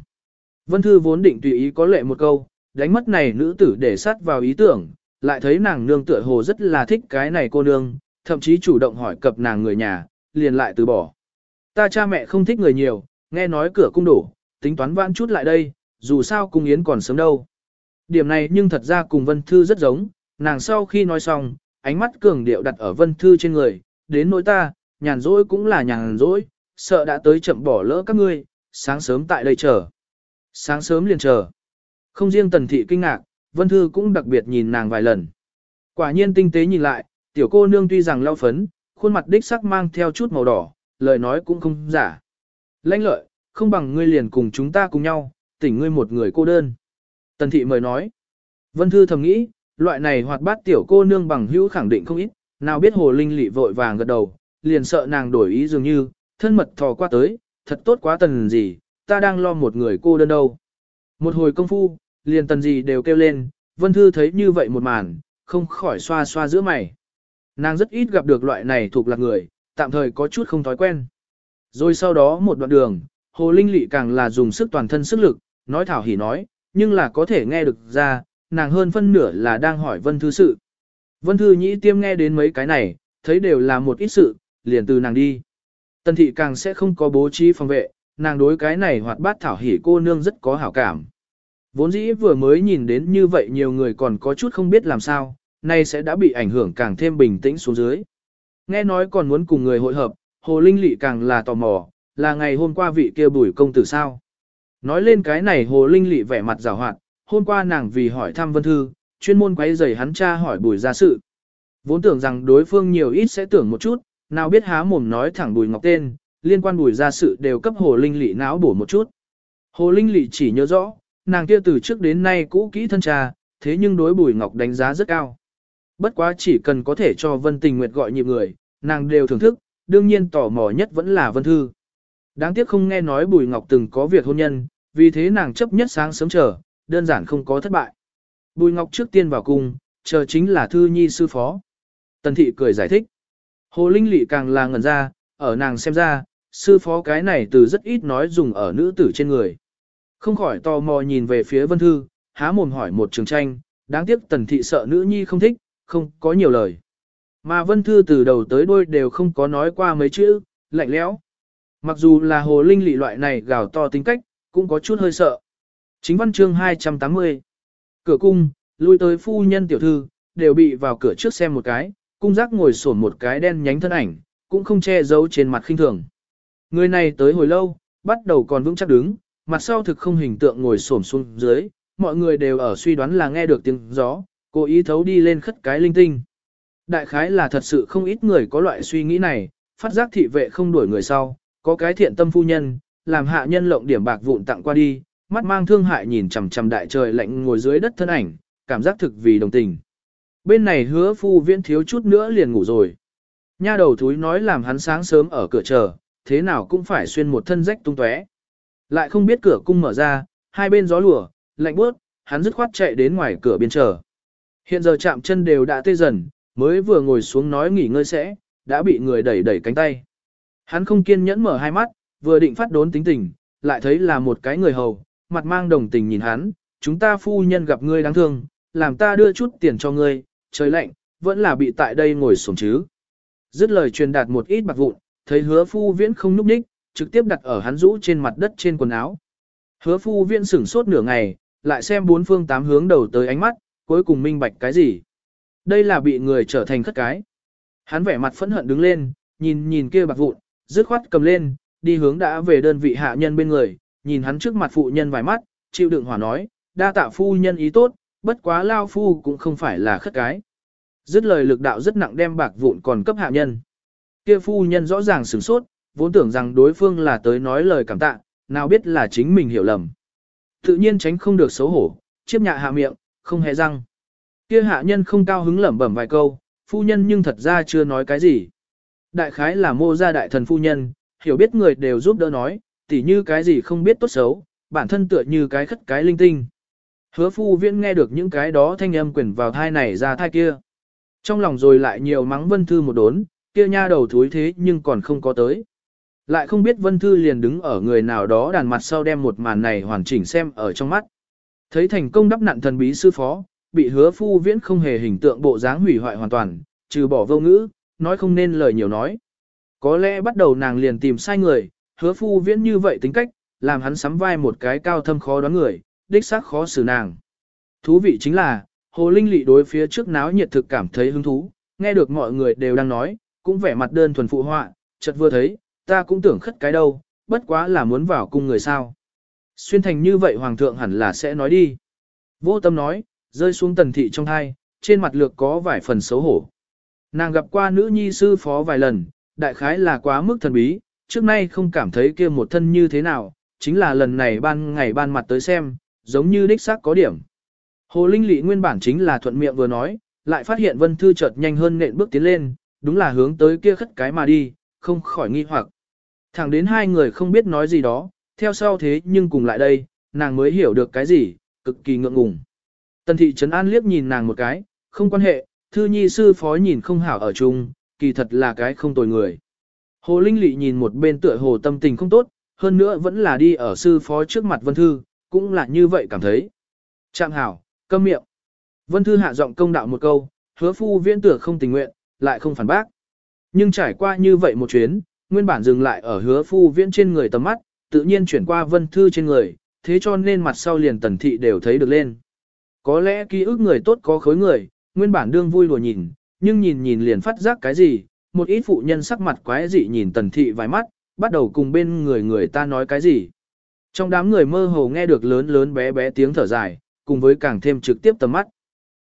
Vân Thư vốn định tùy ý có lệ một câu, đánh mất này nữ tử để sát vào ý tưởng, lại thấy nàng nương tựa hồ rất là thích cái này cô nương, thậm chí chủ động hỏi cập nàng người nhà, liền lại từ bỏ. Ta cha mẹ không thích người nhiều, nghe nói cửa cung đổ, tính toán vãn chút lại đây, dù sao cung yến còn sớm đâu. Điểm này nhưng thật ra cùng Vân Thư rất giống, nàng sau khi nói xong, ánh mắt cường điệu đặt ở Vân Thư trên người, đến nỗi ta, nhàn rỗi cũng là nhàn rỗi, sợ đã tới chậm bỏ lỡ các ngươi, sáng sớm tại đây chờ. Sáng sớm liền chờ. Không riêng Tần Thị kinh ngạc, Vân Thư cũng đặc biệt nhìn nàng vài lần. Quả nhiên tinh tế nhìn lại, tiểu cô nương tuy rằng lau phấn, khuôn mặt đích sắc mang theo chút màu đỏ, lời nói cũng không giả. Lãnh lợi, không bằng ngươi liền cùng chúng ta cùng nhau, tỉnh ngươi một người cô đơn. Tần thị mời nói. Vân Thư thầm nghĩ, loại này hoạt bát tiểu cô nương bằng hữu khẳng định không ít, nào biết hồ linh lị vội vàng gật đầu, liền sợ nàng đổi ý dường như, thân mật thò qua tới, thật tốt quá tần gì, ta đang lo một người cô đơn đâu. Một hồi công phu, liền tần gì đều kêu lên, Vân Thư thấy như vậy một màn, không khỏi xoa xoa giữa mày. Nàng rất ít gặp được loại này thuộc lạc người, tạm thời có chút không thói quen. Rồi sau đó một đoạn đường, Hồ Linh Lị càng là dùng sức toàn thân sức lực, nói thảo hỉ nói, nhưng là có thể nghe được ra, nàng hơn phân nửa là đang hỏi Vân Thư sự. Vân Thư nhĩ tiêm nghe đến mấy cái này, thấy đều là một ít sự, liền từ nàng đi. Tần thị càng sẽ không có bố trí phòng vệ, nàng đối cái này hoạt bát thảo hỉ cô nương rất có hảo cảm. Vốn dĩ vừa mới nhìn đến như vậy nhiều người còn có chút không biết làm sao, nay sẽ đã bị ảnh hưởng càng thêm bình tĩnh xuống dưới. Nghe nói còn muốn cùng người hội hợp, Hồ Linh Lị càng là tò mò, là ngày hôm qua vị kia bùi công tử sao. Nói lên cái này Hồ Linh Lị vẻ mặt rào hoạt, hôm qua nàng vì hỏi thăm Vân Thư, chuyên môn quấy giày hắn cha hỏi bùi ra sự. Vốn tưởng rằng đối phương nhiều ít sẽ tưởng một chút, nào biết há mồm nói thẳng bùi ngọc tên, liên quan bùi ra sự đều cấp Hồ Linh Lị não bổ một chút. Hồ Linh Lị chỉ nhớ rõ, nàng kia từ trước đến nay cũ kỹ thân cha, thế nhưng đối bùi ngọc đánh giá rất cao. Bất quá chỉ cần có thể cho Vân Tình Nguyệt gọi nhịp người, nàng đều thưởng thức, đương nhiên tò mò nhất vẫn là Vân Thư. Đáng tiếc không nghe nói Bùi Ngọc từng có việc hôn nhân, vì thế nàng chấp nhất sáng sớm chờ, đơn giản không có thất bại. Bùi Ngọc trước tiên vào cung, chờ chính là Thư Nhi sư phó. Tần Thị cười giải thích. Hồ Linh Lị càng là ngẩn ra, ở nàng xem ra, sư phó cái này từ rất ít nói dùng ở nữ tử trên người. Không khỏi tò mò nhìn về phía Vân Thư, há mồm hỏi một trường tranh, đáng tiếc Tần Thị sợ nữ nhi không thích, không có nhiều lời. Mà Vân Thư từ đầu tới đuôi đều không có nói qua mấy chữ, lạnh lẽo. Mặc dù là hồ linh lị loại này gào to tính cách, cũng có chút hơi sợ. Chính văn chương 280. Cửa cung, lui tới phu nhân tiểu thư, đều bị vào cửa trước xem một cái, cung giác ngồi sổn một cái đen nhánh thân ảnh, cũng không che giấu trên mặt khinh thường. Người này tới hồi lâu, bắt đầu còn vững chắc đứng, mặt sau thực không hình tượng ngồi xổm xuống dưới, mọi người đều ở suy đoán là nghe được tiếng gió, cố ý thấu đi lên khất cái linh tinh. Đại khái là thật sự không ít người có loại suy nghĩ này, phát giác thị vệ không đuổi người sau, có cái thiện tâm phu nhân, làm hạ nhân lộng điểm bạc vụn tặng qua đi, mắt mang thương hại nhìn chằm chằm đại trời lạnh ngồi dưới đất thân ảnh, cảm giác thực vì đồng tình. Bên này hứa phu viễn thiếu chút nữa liền ngủ rồi. Nha đầu thúi nói làm hắn sáng sớm ở cửa chờ, thế nào cũng phải xuyên một thân rách tung tóe. Lại không biết cửa cung mở ra, hai bên gió lùa, lạnh bước, hắn dứt khoát chạy đến ngoài cửa biên chờ. Hiện giờ chạm chân đều đã tê dần, mới vừa ngồi xuống nói nghỉ ngơi sẽ, đã bị người đẩy đẩy cánh tay. Hắn không kiên nhẫn mở hai mắt, vừa định phát đốn tính tình, lại thấy là một cái người hầu, mặt mang đồng tình nhìn hắn, chúng ta phu nhân gặp ngươi đáng thương, làm ta đưa chút tiền cho ngươi, trời lạnh, vẫn là bị tại đây ngồi sổng chứ. Dứt lời truyền đạt một ít bạc vụn, thấy hứa phu viễn không núp đích, trực tiếp đặt ở hắn rũ trên mặt đất trên quần áo. Hứa phu viễn sửng sốt nửa ngày, lại xem bốn phương tám hướng đầu tới ánh mắt, cuối cùng minh bạch cái gì. Đây là bị người trở thành khất cái. Hắn vẻ mặt phẫn hận đứng lên, nhìn nhìn kia bạc vụn, dứt khoát cầm lên, đi hướng đã về đơn vị hạ nhân bên người, nhìn hắn trước mặt phụ nhân vài mắt, chịu đựng hỏa nói, đa tạ phu nhân ý tốt, bất quá lao phu cũng không phải là khất cái. Dứt lời lực đạo rất nặng đem bạc vụn còn cấp hạ nhân. Kia phu nhân rõ ràng sửng sốt, vốn tưởng rằng đối phương là tới nói lời cảm tạ, nào biết là chính mình hiểu lầm. Tự nhiên tránh không được xấu hổ, chiếp nhạ hạ miệng, không hề răng. Kia hạ nhân không cao hứng lẩm bẩm vài câu, phu nhân nhưng thật ra chưa nói cái gì. Đại khái là mô gia đại thần phu nhân, hiểu biết người đều giúp đỡ nói, tỉ như cái gì không biết tốt xấu, bản thân tựa như cái khất cái linh tinh. Hứa phu viễn nghe được những cái đó thanh âm quyển vào thai này ra thai kia. Trong lòng rồi lại nhiều mắng vân thư một đốn, kia nha đầu thúi thế nhưng còn không có tới. Lại không biết vân thư liền đứng ở người nào đó đàn mặt sau đem một màn này hoàn chỉnh xem ở trong mắt. Thấy thành công đắp nặn thần bí sư phó, bị hứa phu viễn không hề hình tượng bộ dáng hủy hoại hoàn toàn, trừ bỏ vô ngữ, nói không nên lời nhiều nói. Có lẽ bắt đầu nàng liền tìm sai người, hứa phu viễn như vậy tính cách, làm hắn sắm vai một cái cao thâm khó đoán người, đích xác khó xử nàng. Thú vị chính là, Hồ Linh Lị đối phía trước náo nhiệt thực cảm thấy hứng thú, nghe được mọi người đều đang nói, cũng vẻ mặt đơn thuần phụ họa, chợt vừa thấy, ta cũng tưởng khất cái đâu, bất quá là muốn vào cung người sao. Xuyên thành như vậy hoàng thượng hẳn là sẽ nói đi. Vô tâm nói, rơi xuống tần thị trong thai, trên mặt lược có vài phần xấu hổ. Nàng gặp qua nữ nhi sư phó vài lần, đại khái là quá mức thần bí, trước nay không cảm thấy kia một thân như thế nào, chính là lần này ban ngày ban mặt tới xem, giống như đích xác có điểm. Hồ Linh Lị nguyên bản chính là thuận miệng vừa nói, lại phát hiện Vân Thư chợt nhanh hơn nện bước tiến lên, đúng là hướng tới kia khất cái mà đi, không khỏi nghi hoặc. Thẳng đến hai người không biết nói gì đó, theo sau thế nhưng cùng lại đây, nàng mới hiểu được cái gì, cực kỳ ngượng ngùng. Tần thị trấn an liếc nhìn nàng một cái, không quan hệ, thư nhi sư phó nhìn không hảo ở chung, kỳ thật là cái không tồi người. Hồ Linh Lị nhìn một bên tựa hồ tâm tình không tốt, hơn nữa vẫn là đi ở sư phó trước mặt Vân Thư, cũng là như vậy cảm thấy. trạm hảo, câm miệng. Vân Thư hạ giọng công đạo một câu, hứa phu viễn tựa không tình nguyện, lại không phản bác. Nhưng trải qua như vậy một chuyến, nguyên bản dừng lại ở hứa phu viễn trên người tầm mắt, tự nhiên chuyển qua Vân Thư trên người, thế cho nên mặt sau liền tần thị đều thấy được lên. Có lẽ ký ức người tốt có khối người, nguyên bản đương vui đùa nhìn, nhưng nhìn nhìn liền phát giác cái gì, một ít phụ nhân sắc mặt quái dị nhìn tần thị vài mắt, bắt đầu cùng bên người người ta nói cái gì. Trong đám người mơ hồ nghe được lớn lớn bé bé tiếng thở dài, cùng với càng thêm trực tiếp tầm mắt.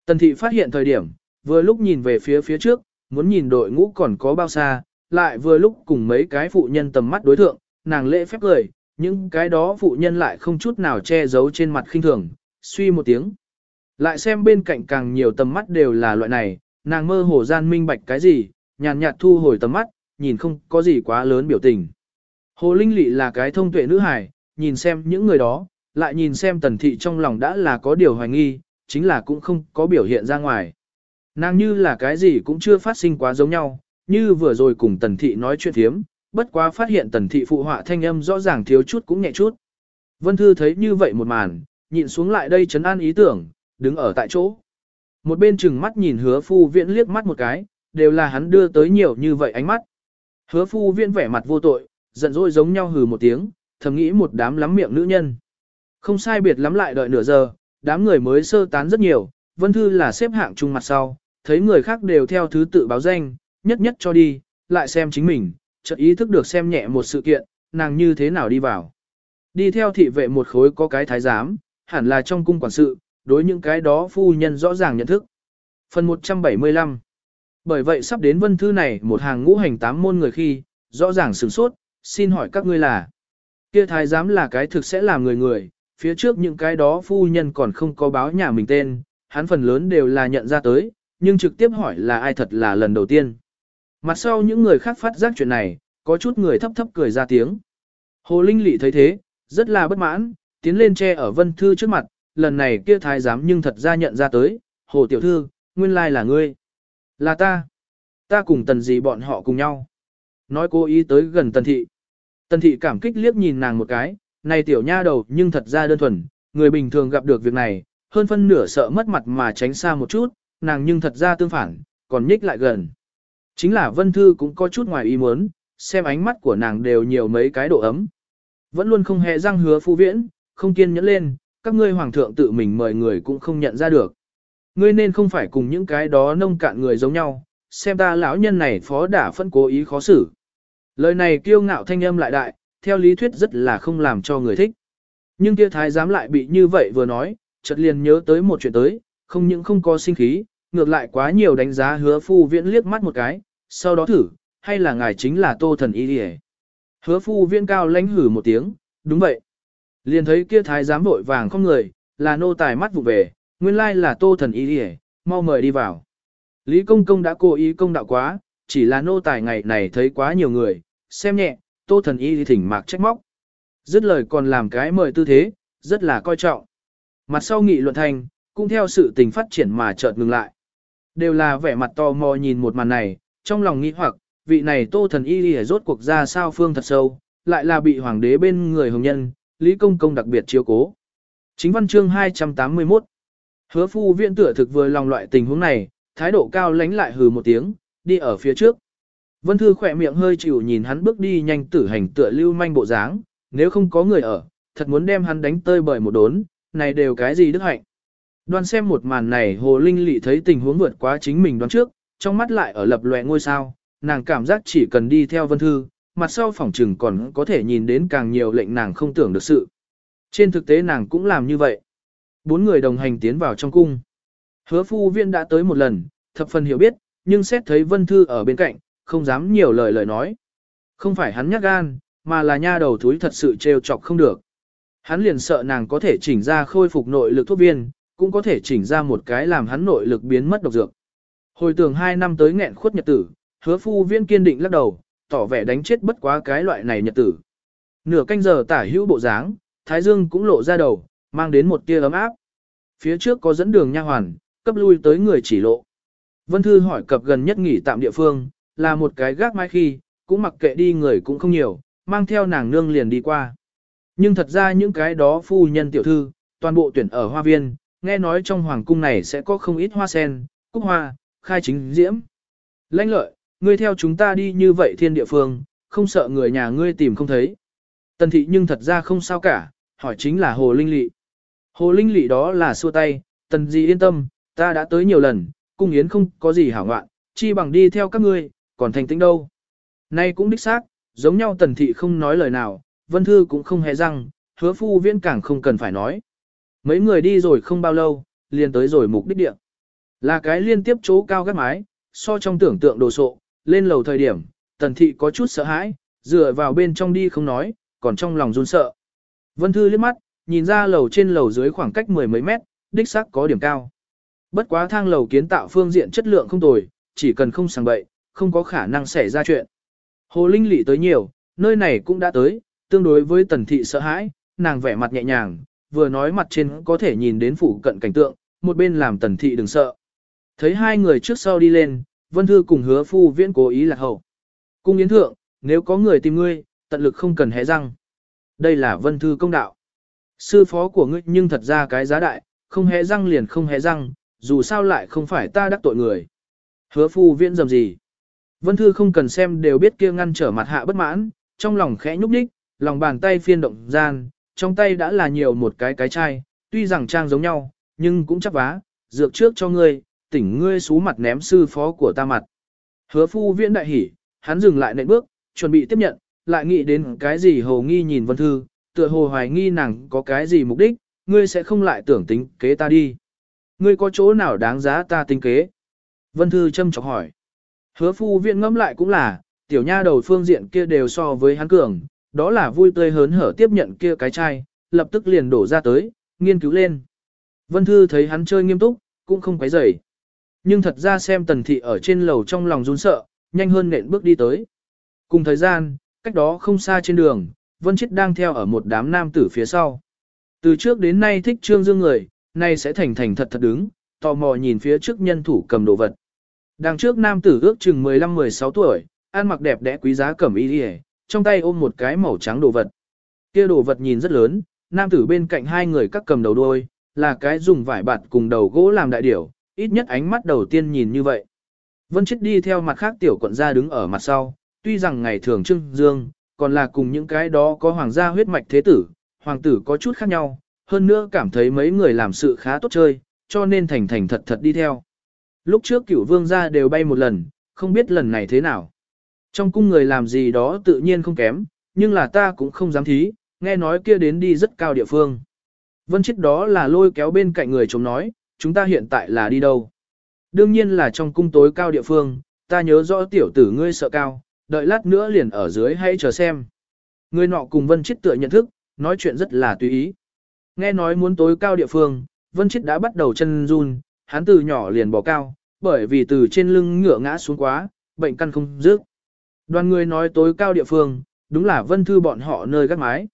Tần thị phát hiện thời điểm, vừa lúc nhìn về phía phía trước, muốn nhìn đội ngũ còn có bao xa, lại vừa lúc cùng mấy cái phụ nhân tầm mắt đối thượng, nàng lễ phép cười, những cái đó phụ nhân lại không chút nào che giấu trên mặt khinh thường, suy một tiếng. Lại xem bên cạnh càng nhiều tầm mắt đều là loại này, nàng mơ hồ gian minh bạch cái gì, nhàn nhạt thu hồi tầm mắt, nhìn không có gì quá lớn biểu tình. Hồ Linh Lị là cái thông tuệ nữ hài, nhìn xem những người đó, lại nhìn xem tần thị trong lòng đã là có điều hoài nghi, chính là cũng không có biểu hiện ra ngoài. Nàng như là cái gì cũng chưa phát sinh quá giống nhau, như vừa rồi cùng tần thị nói chuyện thiếm, bất quá phát hiện tần thị phụ họa thanh âm rõ ràng thiếu chút cũng nhẹ chút. Vân Thư thấy như vậy một màn, nhịn xuống lại đây chấn an ý tưởng, đứng ở tại chỗ. Một bên chừng mắt nhìn hứa phu viễn liếc mắt một cái, đều là hắn đưa tới nhiều như vậy ánh mắt. Hứa phu viễn vẻ mặt vô tội, giận dỗi giống nhau hừ một tiếng, thầm nghĩ một đám lắm miệng nữ nhân. Không sai biệt lắm lại đợi nửa giờ, đám người mới sơ tán rất nhiều, Vân Thư là xếp hạng chung mặt sau, thấy người khác đều theo thứ tự báo danh, nhất nhất cho đi, lại xem chính mình, chợt ý thức được xem nhẹ một sự kiện, nàng như thế nào đi vào. Đi theo thị vệ một khối có cái thái giám, hẳn là trong cung quản sự, đối những cái đó phu nhân rõ ràng nhận thức. Phần 175 Bởi vậy sắp đến vân thư này một hàng ngũ hành tám môn người khi, rõ ràng sửng sốt, xin hỏi các ngươi là. Kia thái giám là cái thực sẽ làm người người, phía trước những cái đó phu nhân còn không có báo nhà mình tên, hắn phần lớn đều là nhận ra tới, nhưng trực tiếp hỏi là ai thật là lần đầu tiên. Mặt sau những người khác phát giác chuyện này, có chút người thấp thấp cười ra tiếng. Hồ Linh Lị thấy thế, rất là bất mãn, tiến lên che ở vân thư trước mặt, lần này kia thái giám nhưng thật ra nhận ra tới, hồ tiểu thư, nguyên lai là ngươi. Là ta. Ta cùng tần gì bọn họ cùng nhau. Nói cố ý tới gần tần thị. Tần thị cảm kích liếc nhìn nàng một cái, này tiểu nha đầu nhưng thật ra đơn thuần, người bình thường gặp được việc này, hơn phân nửa sợ mất mặt mà tránh xa một chút, nàng nhưng thật ra tương phản, còn nhích lại gần. Chính là Vân Thư cũng có chút ngoài ý muốn, xem ánh mắt của nàng đều nhiều mấy cái độ ấm. Vẫn luôn không hề răng hứa phu viễn, không kiên nhẫn lên, các ngươi hoàng thượng tự mình mời người cũng không nhận ra được. Ngươi nên không phải cùng những cái đó nông cạn người giống nhau, xem ta lão nhân này phó đả phân cố ý khó xử. Lời này kiêu ngạo thanh âm lại đại, theo lý thuyết rất là không làm cho người thích. Nhưng kia thái giám lại bị như vậy vừa nói, chợt liền nhớ tới một chuyện tới, không những không có sinh khí, ngược lại quá nhiều đánh giá hứa phu viễn liếc mắt một cái, sau đó thử, hay là ngài chính là tô thần y đi Hứa phu viễn cao lãnh hử một tiếng, đúng vậy. Liền thấy kia thái giám vội vàng không người, là nô tài mắt vụ về, nguyên lai là tô thần y đi mau mời đi vào. Lý công công đã cố ý công đạo quá, chỉ là nô tài ngày này thấy quá nhiều người, xem nhẹ, tô thần y thì thỉnh mạc trách móc. Dứt lời còn làm cái mời tư thế, rất là coi trọng. Mặt sau nghị luận thành, cũng theo sự tình phát triển mà chợt ngừng lại. Đều là vẻ mặt to mò nhìn một màn này, trong lòng nghĩ hoặc, vị này tô thần y đi rốt cuộc ra sao phương thật sâu, lại là bị hoàng đế bên người hồng nhân, Lý Công Công đặc biệt chiếu cố. Chính văn chương 281 Hứa phu viện tựa thực vừa lòng loại tình huống này, thái độ cao lánh lại hừ một tiếng, đi ở phía trước. Vân Thư khỏe miệng hơi chịu nhìn hắn bước đi nhanh tử hành tựa lưu manh bộ dáng, nếu không có người ở, thật muốn đem hắn đánh tơi bởi một đốn, này đều cái gì đức hạnh. Đoan xem một màn này Hồ Linh Lị thấy tình huống vượt quá chính mình đoán trước, trong mắt lại ở lập lòe ngôi sao, nàng cảm giác chỉ cần đi theo Vân Thư, mặt sau phòng trừng còn có thể nhìn đến càng nhiều lệnh nàng không tưởng được sự. Trên thực tế nàng cũng làm như vậy. Bốn người đồng hành tiến vào trong cung. Hứa phu viên đã tới một lần, thập phần hiểu biết, nhưng xét thấy Vân Thư ở bên cạnh, không dám nhiều lời lời nói. Không phải hắn nhắc gan, mà là nha đầu thúi thật sự trêu chọc không được. Hắn liền sợ nàng có thể chỉnh ra khôi phục nội lực thuốc viên, cũng có thể chỉnh ra một cái làm hắn nội lực biến mất độc dược. Hồi tưởng hai năm tới nghẹn khuất nhật tử, hứa phu viên kiên định lắc đầu, tỏ vẻ đánh chết bất quá cái loại này nhật tử. Nửa canh giờ tả hữu bộ dáng, Thái Dương cũng lộ ra đầu, mang đến một tia ấm áp. Phía trước có dẫn đường nha hoàn, cấp lui tới người chỉ lộ. Vân Thư hỏi cập gần nhất nghỉ tạm địa phương, là một cái gác mai khi, cũng mặc kệ đi người cũng không nhiều, mang theo nàng nương liền đi qua. Nhưng thật ra những cái đó phu nhân tiểu thư, toàn bộ tuyển ở hoa viên, nghe nói trong hoàng cung này sẽ có không ít hoa sen, cúc hoa, khai chính diễm. lanh lợi, ngươi theo chúng ta đi như vậy thiên địa phương, không sợ người nhà ngươi tìm không thấy. Tần thị nhưng thật ra không sao cả, hỏi chính là Hồ Linh Lị. Hồ Linh Lị đó là xua tay, tần gì yên tâm, ta đã tới nhiều lần, cung yến không có gì hảo ngoạn, chi bằng đi theo các ngươi, còn thành tĩnh đâu. Nay cũng đích xác, giống nhau tần thị không nói lời nào, vân thư cũng không hề răng, hứa phu viễn càng không cần phải nói. Mấy người đi rồi không bao lâu, liền tới rồi mục đích địa. Là cái liên tiếp chỗ cao gác mái, so trong tưởng tượng đồ sộ, lên lầu thời điểm, tần thị có chút sợ hãi, dựa vào bên trong đi không nói, còn trong lòng run sợ. Vân Thư liếc mắt, nhìn ra lầu trên lầu dưới khoảng cách mười mấy mét, đích xác có điểm cao. Bất quá thang lầu kiến tạo phương diện chất lượng không tồi, chỉ cần không sàng bậy, không có khả năng xảy ra chuyện. Hồ Linh lị tới nhiều, nơi này cũng đã tới, tương đối với tần thị sợ hãi, nàng vẻ mặt nhẹ nhàng, vừa nói mặt trên có thể nhìn đến phủ cận cảnh tượng, một bên làm tần thị đừng sợ. Thấy hai người trước sau đi lên, Vân Thư cùng hứa phu viễn cố ý là hậu. Cung yến thượng, nếu có người tìm ngươi, tận lực không cần hé răng. Đây là Vân Thư công đạo. Sư phó của ngươi nhưng thật ra cái giá đại, không hé răng liền không hé răng, dù sao lại không phải ta đắc tội người. Hứa phu viễn dầm gì. Vân Thư không cần xem đều biết kia ngăn trở mặt hạ bất mãn, trong lòng khẽ nhúc nhích, lòng bàn tay phiên động gian, trong tay đã là nhiều một cái cái chai, tuy rằng trang giống nhau, nhưng cũng chắc vá, dược trước cho ngươi, tỉnh ngươi xú mặt ném sư phó của ta mặt. Hứa phu viễn đại hỉ, hắn dừng lại nệm bước, chuẩn bị tiếp nhận, lại nghĩ đến cái gì hồ nghi nhìn Vân Thư, tựa hồ hoài nghi nàng có cái gì mục đích, ngươi sẽ không lại tưởng tính kế ta đi. Ngươi có chỗ nào đáng giá ta tính kế? Vân Thư châm chọc hỏi. Hứa phu viện ngẫm lại cũng là, tiểu nha đầu phương diện kia đều so với hắn cường, đó là vui tươi hớn hở tiếp nhận kia cái chai, lập tức liền đổ ra tới, nghiên cứu lên. Vân Thư thấy hắn chơi nghiêm túc, cũng không quấy rầy. Nhưng thật ra xem tần thị ở trên lầu trong lòng run sợ, nhanh hơn nện bước đi tới. Cùng thời gian, cách đó không xa trên đường, Vân Chết đang theo ở một đám nam tử phía sau. Từ trước đến nay thích trương dương người, nay sẽ thành thành thật thật đứng, tò mò nhìn phía trước nhân thủ cầm đồ vật. Đằng trước nam tử ước chừng 15-16 tuổi, ăn mặc đẹp đẽ quý giá cẩm y đi trong tay ôm một cái màu trắng đồ vật. kia đồ vật nhìn rất lớn, nam tử bên cạnh hai người các cầm đầu đôi, là cái dùng vải bạt cùng đầu gỗ làm đại điểu, ít nhất ánh mắt đầu tiên nhìn như vậy. Vân chết đi theo mặt khác tiểu quận gia đứng ở mặt sau, tuy rằng ngày thường trưng dương, còn là cùng những cái đó có hoàng gia huyết mạch thế tử, hoàng tử có chút khác nhau, hơn nữa cảm thấy mấy người làm sự khá tốt chơi, cho nên thành thành thật thật đi theo. Lúc trước cửu vương gia đều bay một lần, không biết lần này thế nào. Trong cung người làm gì đó tự nhiên không kém, nhưng là ta cũng không dám thí, nghe nói kia đến đi rất cao địa phương. Vân chết đó là lôi kéo bên cạnh người chống nói, chúng ta hiện tại là đi đâu. Đương nhiên là trong cung tối cao địa phương, ta nhớ rõ tiểu tử ngươi sợ cao, đợi lát nữa liền ở dưới hãy chờ xem. Người nọ cùng Vân Chít tựa nhận thức, nói chuyện rất là tùy ý. Nghe nói muốn tối cao địa phương, Vân Chít đã bắt đầu chân run, hắn từ nhỏ liền bỏ cao, bởi vì từ trên lưng ngựa ngã xuống quá, bệnh căn không dứt. Đoàn người nói tối cao địa phương, đúng là Vân Thư bọn họ nơi gác mái.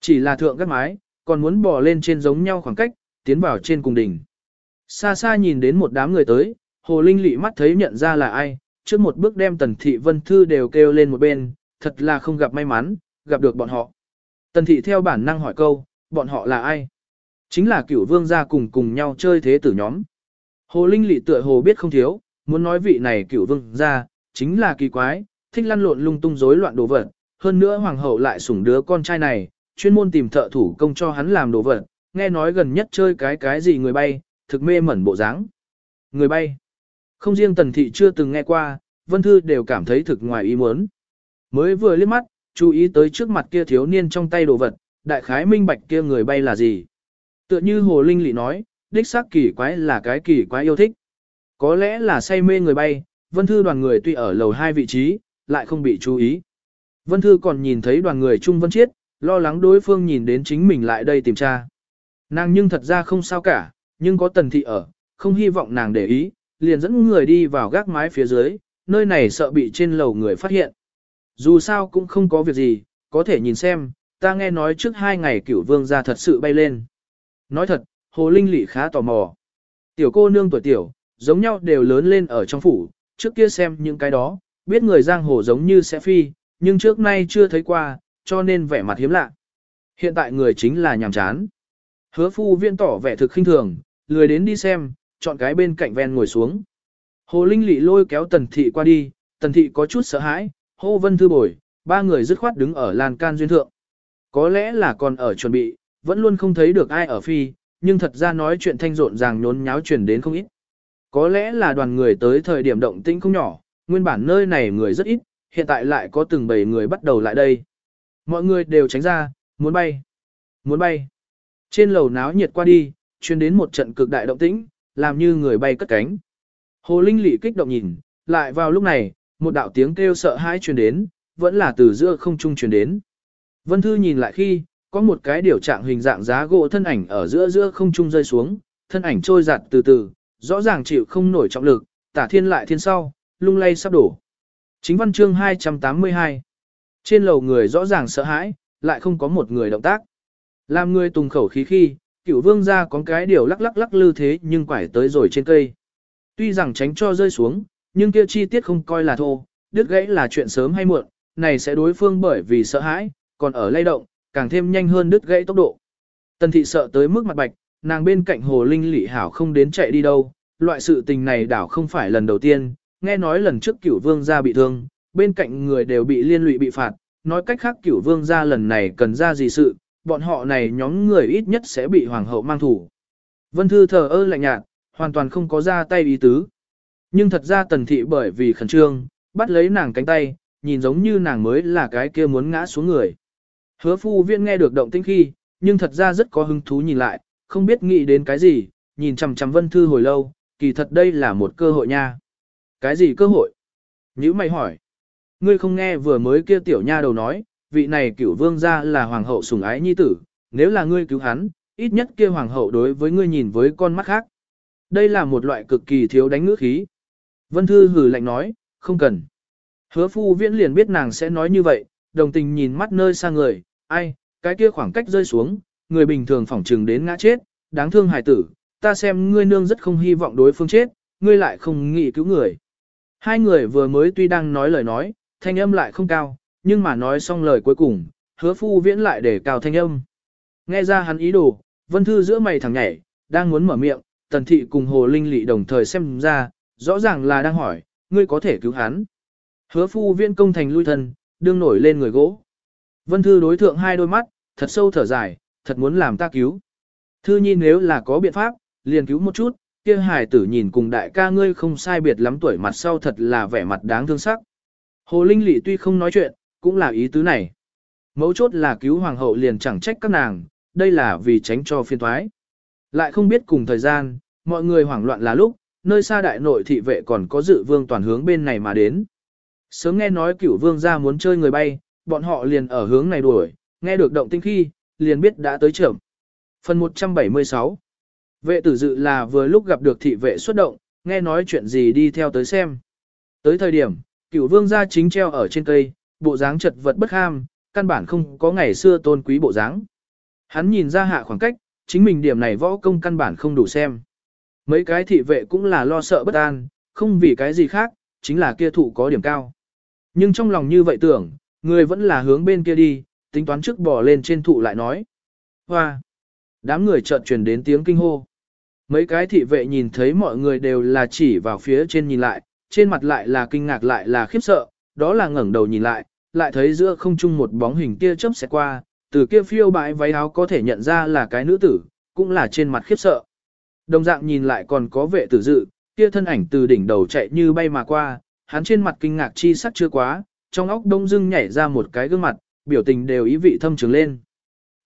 Chỉ là thượng gác mái, còn muốn bỏ lên trên giống nhau khoảng cách, tiến vào trên cùng đỉnh. Xa xa nhìn đến một đám người tới, Hồ Linh lị mắt thấy nhận ra là ai, trước một bước đem Tần Thị Vân Thư đều kêu lên một bên, thật là không gặp may mắn, gặp được bọn họ. Tần Thị theo bản năng hỏi câu, bọn họ là ai? Chính là cửu vương gia cùng cùng nhau chơi thế tử nhóm. Hồ Linh lị tựa hồ biết không thiếu, muốn nói vị này cửu vương gia, chính là kỳ quái, thích lăn lộn lung tung rối loạn đồ vật, hơn nữa hoàng hậu lại sủng đứa con trai này, chuyên môn tìm thợ thủ công cho hắn làm đồ vật, nghe nói gần nhất chơi cái cái gì người bay, thực mê mẩn bộ dáng. Người bay. Không riêng tần thị chưa từng nghe qua, vân thư đều cảm thấy thực ngoài ý muốn. Mới vừa liếc mắt, chú ý tới trước mặt kia thiếu niên trong tay đồ vật, đại khái minh bạch kia người bay là gì. Tựa như Hồ Linh Lị nói, đích xác kỳ quái là cái kỳ quái yêu thích. Có lẽ là say mê người bay, vân thư đoàn người tuy ở lầu hai vị trí, lại không bị chú ý. Vân thư còn nhìn thấy đoàn người Trung Vân Chiết, lo lắng đối phương nhìn đến chính mình lại đây tìm tra. Nàng nhưng thật ra không sao cả, nhưng có tần thị ở, không hy vọng nàng để ý, liền dẫn người đi vào gác mái phía dưới, nơi này sợ bị trên lầu người phát hiện. Dù sao cũng không có việc gì, có thể nhìn xem, ta nghe nói trước hai ngày cửu vương ra thật sự bay lên. Nói thật, Hồ Linh Lị khá tò mò. Tiểu cô nương tuổi tiểu, giống nhau đều lớn lên ở trong phủ, trước kia xem những cái đó, biết người giang hồ giống như sẽ phi, nhưng trước nay chưa thấy qua, cho nên vẻ mặt hiếm lạ. Hiện tại người chính là nhàm chán. Hứa phu viên tỏ vẻ thực khinh thường, lười đến đi xem, chọn cái bên cạnh ven ngồi xuống. Hồ Linh Lị lôi kéo Tần Thị qua đi, Tần Thị có chút sợ hãi, hô vân thư bồi, ba người dứt khoát đứng ở lan can duyên thượng. Có lẽ là còn ở chuẩn bị, vẫn luôn không thấy được ai ở phi, nhưng thật ra nói chuyện thanh rộn ràng nhốn nháo truyền đến không ít. Có lẽ là đoàn người tới thời điểm động tĩnh không nhỏ, nguyên bản nơi này người rất ít, hiện tại lại có từng bầy người bắt đầu lại đây. Mọi người đều tránh ra, muốn bay, muốn bay. Trên lầu náo nhiệt qua đi, truyền đến một trận cực đại động tĩnh, làm như người bay cất cánh. Hồ Linh Lị kích động nhìn, lại vào lúc này, một đạo tiếng kêu sợ hãi truyền đến, vẫn là từ giữa không trung truyền đến. Vân Thư nhìn lại khi, có một cái điều trạng hình dạng giá gỗ thân ảnh ở giữa giữa không trung rơi xuống, thân ảnh trôi giặt từ từ, rõ ràng chịu không nổi trọng lực, tả thiên lại thiên sau, lung lay sắp đổ. Chính văn chương 282 Trên lầu người rõ ràng sợ hãi, lại không có một người động tác. Làm người tùng khẩu khí khi, cửu vương ra có cái điều lắc lắc lắc lư thế nhưng quải tới rồi trên cây. Tuy rằng tránh cho rơi xuống, nhưng kia chi tiết không coi là thô, đứt gãy là chuyện sớm hay muộn, này sẽ đối phương bởi vì sợ hãi, còn ở lay động, càng thêm nhanh hơn đứt gãy tốc độ. Tần thị sợ tới mức mặt bạch, nàng bên cạnh hồ linh lị hảo không đến chạy đi đâu, loại sự tình này đảo không phải lần đầu tiên, nghe nói lần trước cửu vương gia bị thương, bên cạnh người đều bị liên lụy bị phạt, nói cách khác cửu vương gia lần này cần ra gì sự, bọn họ này nhóm người ít nhất sẽ bị hoàng hậu mang thủ. Vân Thư thờ ơ lạnh nhạt, hoàn toàn không có ra tay ý tứ. Nhưng thật ra tần thị bởi vì khẩn trương, bắt lấy nàng cánh tay, nhìn giống như nàng mới là cái kia muốn ngã xuống người. Hứa phu viên nghe được động tĩnh khi, nhưng thật ra rất có hứng thú nhìn lại, không biết nghĩ đến cái gì, nhìn chằm chằm Vân Thư hồi lâu, kỳ thật đây là một cơ hội nha. Cái gì cơ hội? Nhữ mày hỏi. Ngươi không nghe vừa mới kia tiểu nha đầu nói, vị này cửu vương gia là hoàng hậu sủng ái nhi tử, nếu là ngươi cứu hắn, ít nhất kia hoàng hậu đối với ngươi nhìn với con mắt khác. Đây là một loại cực kỳ thiếu đánh ngữ khí. Vân Thư hừ lạnh nói, không cần. Hứa phu viễn liền biết nàng sẽ nói như vậy, đồng tình nhìn mắt nơi xa người, ai, cái kia khoảng cách rơi xuống, người bình thường phỏng trừng đến ngã chết, đáng thương hài tử, ta xem ngươi nương rất không hy vọng đối phương chết, ngươi lại không nghĩ cứu người. Hai người vừa mới tuy đang nói lời nói, thanh âm lại không cao, nhưng mà nói xong lời cuối cùng, hứa phu viễn lại để cao thanh âm. Nghe ra hắn ý đồ, vân thư giữa mày thẳng nhảy, đang muốn mở miệng, tần thị cùng hồ linh lị đồng thời xem ra, rõ ràng là đang hỏi, ngươi có thể cứu hắn. Hứa phu Viễn công thành lui thân, đương nổi lên người gỗ. Vân Thư đối thượng hai đôi mắt, thật sâu thở dài, thật muốn làm ta cứu. Thư nhi nếu là có biện pháp, liền cứu một chút, kia hài tử nhìn cùng đại ca ngươi không sai biệt lắm tuổi mặt sau thật là vẻ mặt đáng thương sắc. Hồ Linh Lị tuy không nói chuyện, cũng là ý tứ này. Mấu chốt là cứu hoàng hậu liền chẳng trách các nàng, đây là vì tránh cho phiên thoái. Lại không biết cùng thời gian, mọi người hoảng loạn là lúc, nơi xa đại nội thị vệ còn có dự vương toàn hướng bên này mà đến. Sớm nghe nói cửu vương ra muốn chơi người bay, bọn họ liền ở hướng này đuổi, nghe được động tinh khi, liền biết đã tới trưởng. Phần 176 Vệ tử dự là vừa lúc gặp được thị vệ xuất động, nghe nói chuyện gì đi theo tới xem. Tới thời điểm, cửu vương gia chính treo ở trên cây, bộ dáng chật vật bất ham, căn bản không có ngày xưa tôn quý bộ dáng. Hắn nhìn ra hạ khoảng cách, chính mình điểm này võ công căn bản không đủ xem. Mấy cái thị vệ cũng là lo sợ bất an, không vì cái gì khác, chính là kia thụ có điểm cao. Nhưng trong lòng như vậy tưởng, người vẫn là hướng bên kia đi, tính toán trước bỏ lên trên thụ lại nói. Hoa! Đám người chợt truyền đến tiếng kinh hô. Mấy cái thị vệ nhìn thấy mọi người đều là chỉ vào phía trên nhìn lại, trên mặt lại là kinh ngạc lại là khiếp sợ, đó là ngẩng đầu nhìn lại, lại thấy giữa không trung một bóng hình kia chớp xẹt qua, từ kia phiêu bãi váy áo có thể nhận ra là cái nữ tử, cũng là trên mặt khiếp sợ. Đồng dạng nhìn lại còn có vệ tử dự, kia thân ảnh từ đỉnh đầu chạy như bay mà qua, hắn trên mặt kinh ngạc chi sắc chưa quá, trong óc đông dưng nhảy ra một cái gương mặt, biểu tình đều ý vị thâm trường lên.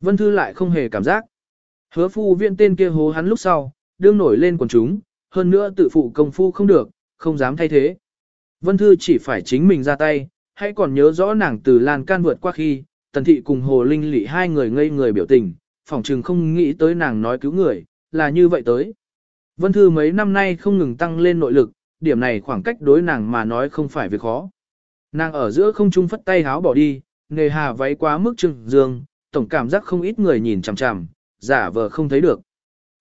Vân Thư lại không hề cảm giác. Hứa phu viện tên kia hố hắn lúc sau, đương nổi lên quần chúng, hơn nữa tự phụ công phu không được, không dám thay thế. Vân Thư chỉ phải chính mình ra tay, hãy còn nhớ rõ nàng từ lan can vượt qua khi, tần thị cùng hồ linh lị hai người ngây người biểu tình, phỏng chừng không nghĩ tới nàng nói cứu người, là như vậy tới. Vân Thư mấy năm nay không ngừng tăng lên nội lực, điểm này khoảng cách đối nàng mà nói không phải việc khó. Nàng ở giữa không trung phất tay háo bỏ đi, nghề hà váy quá mức trừng dương, tổng cảm giác không ít người nhìn chằm chằm, giả vờ không thấy được.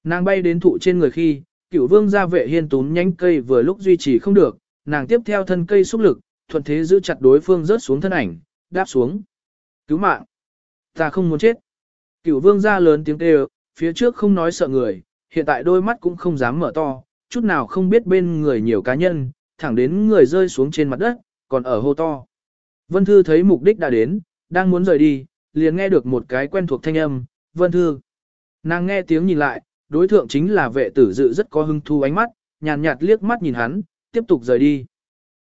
Nàng bay đến thụ trên người khi, cửu vương gia vệ hiên tún nhánh cây vừa lúc duy trì không được, nàng tiếp theo thân cây xúc lực, thuận thế giữ chặt đối phương rớt xuống thân ảnh, đáp xuống. Cứu mạng! Ta không muốn chết. Cửu vương ra lớn tiếng kêu, phía trước không nói sợ người, hiện tại đôi mắt cũng không dám mở to, chút nào không biết bên người nhiều cá nhân, thẳng đến người rơi xuống trên mặt đất, còn ở hô to. Vân Thư thấy mục đích đã đến, đang muốn rời đi, liền nghe được một cái quen thuộc thanh âm, Vân Thư. Nàng nghe tiếng nhìn lại, đối thượng chính là vệ tử dự rất có hưng thu ánh mắt, nhàn nhạt liếc mắt nhìn hắn, tiếp tục rời đi.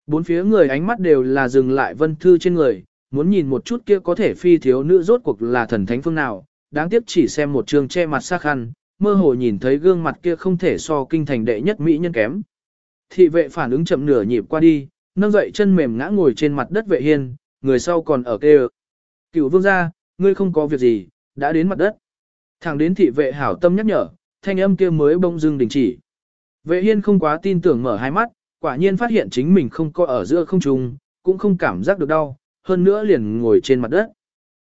Bốn phía người ánh mắt đều là dừng lại Vân Thư trên người, muốn nhìn một chút kia có thể phi thiếu nữ rốt cuộc là thần thánh phương nào, đáng tiếc chỉ xem một trường che mặt sắc khăn, mơ hồ nhìn thấy gương mặt kia không thể so kinh thành đệ nhất mỹ nhân kém. Thị vệ phản ứng chậm nửa nhịp qua đi, nâng dậy chân mềm ngã ngồi trên mặt đất vệ hiên, người sau còn ở kêu. Cựu vương gia, ngươi không có việc gì, đã đến mặt đất. Thẳng đến thị vệ hảo tâm nhắc nhở, thanh âm kia mới bông dưng đình chỉ. Vệ hiên không quá tin tưởng mở hai mắt, quả nhiên phát hiện chính mình không có ở giữa không trung, cũng không cảm giác được đau, hơn nữa liền ngồi trên mặt đất.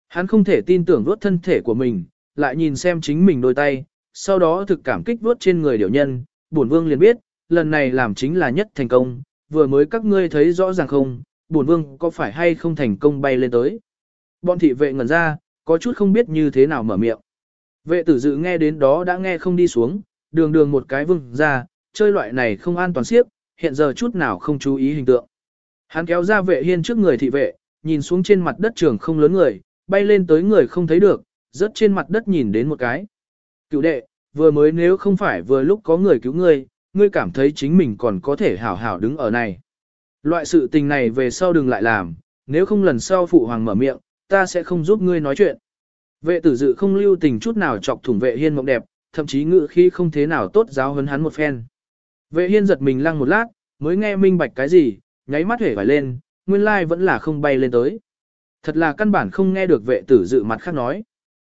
Hắn không thể tin tưởng vuốt thân thể của mình, lại nhìn xem chính mình đôi tay, sau đó thực cảm kích vuốt trên người điều nhân, bổn vương liền biết, lần này làm chính là nhất thành công, vừa mới các ngươi thấy rõ ràng không, bổn vương có phải hay không thành công bay lên tới. Bọn thị vệ ngẩn ra, có chút không biết như thế nào mở miệng. Vệ tử dự nghe đến đó đã nghe không đi xuống, đường đường một cái vương ra, chơi loại này không an toàn siếp, hiện giờ chút nào không chú ý hình tượng. Hắn kéo ra vệ hiên trước người thị vệ, nhìn xuống trên mặt đất trường không lớn người, bay lên tới người không thấy được, rớt trên mặt đất nhìn đến một cái. Cựu đệ, vừa mới nếu không phải vừa lúc có người cứu ngươi, ngươi cảm thấy chính mình còn có thể hảo hảo đứng ở này. Loại sự tình này về sau đừng lại làm, nếu không lần sau phụ hoàng mở miệng, ta sẽ không giúp ngươi nói chuyện. Vệ tử dự không lưu tình chút nào chọc thủng vệ hiên mộng đẹp, thậm chí ngự khi không thế nào tốt giáo hấn hắn một phen. Vệ hiên giật mình lăng một lát, mới nghe minh bạch cái gì, nháy mắt hể phải lên, nguyên lai vẫn là không bay lên tới. Thật là căn bản không nghe được vệ tử dự mặt khác nói.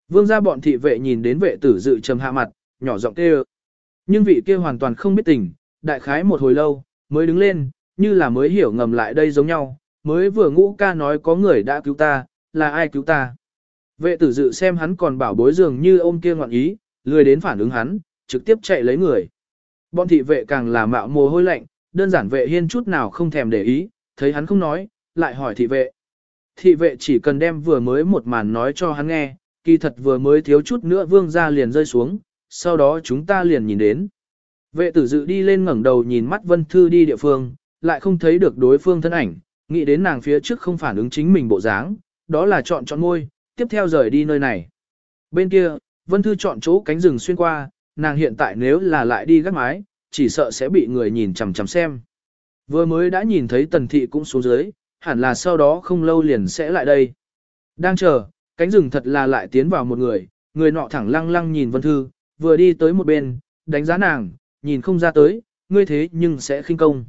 Vương gia bọn thị vệ nhìn đến vệ tử dự trầm hạ mặt, nhỏ giọng kêu. Nhưng vị kia hoàn toàn không biết tình, đại khái một hồi lâu, mới đứng lên, như là mới hiểu ngầm lại đây giống nhau, mới vừa ngũ ca nói có người đã cứu ta, là ai cứu ta. Vệ tử dự xem hắn còn bảo bối dường như ôm kia ngoạn ý, lười đến phản ứng hắn, trực tiếp chạy lấy người. Bọn thị vệ càng là mạo mồ hôi lạnh, đơn giản vệ hiên chút nào không thèm để ý, thấy hắn không nói, lại hỏi thị vệ. Thị vệ chỉ cần đem vừa mới một màn nói cho hắn nghe, kỳ thật vừa mới thiếu chút nữa vương ra liền rơi xuống, sau đó chúng ta liền nhìn đến. Vệ tử dự đi lên ngẩng đầu nhìn mắt Vân Thư đi địa phương, lại không thấy được đối phương thân ảnh, nghĩ đến nàng phía trước không phản ứng chính mình bộ dáng, đó là chọn chọn ngôi, tiếp theo rời đi nơi này. Bên kia, Vân Thư chọn chỗ cánh rừng xuyên qua, nàng hiện tại nếu là lại đi gác mái, chỉ sợ sẽ bị người nhìn chằm chằm xem. Vừa mới đã nhìn thấy tần thị cũng xuống dưới, hẳn là sau đó không lâu liền sẽ lại đây. Đang chờ, cánh rừng thật là lại tiến vào một người, người nọ thẳng lăng lăng nhìn Vân Thư, vừa đi tới một bên, đánh giá nàng, nhìn không ra tới, ngươi thế nhưng sẽ khinh công.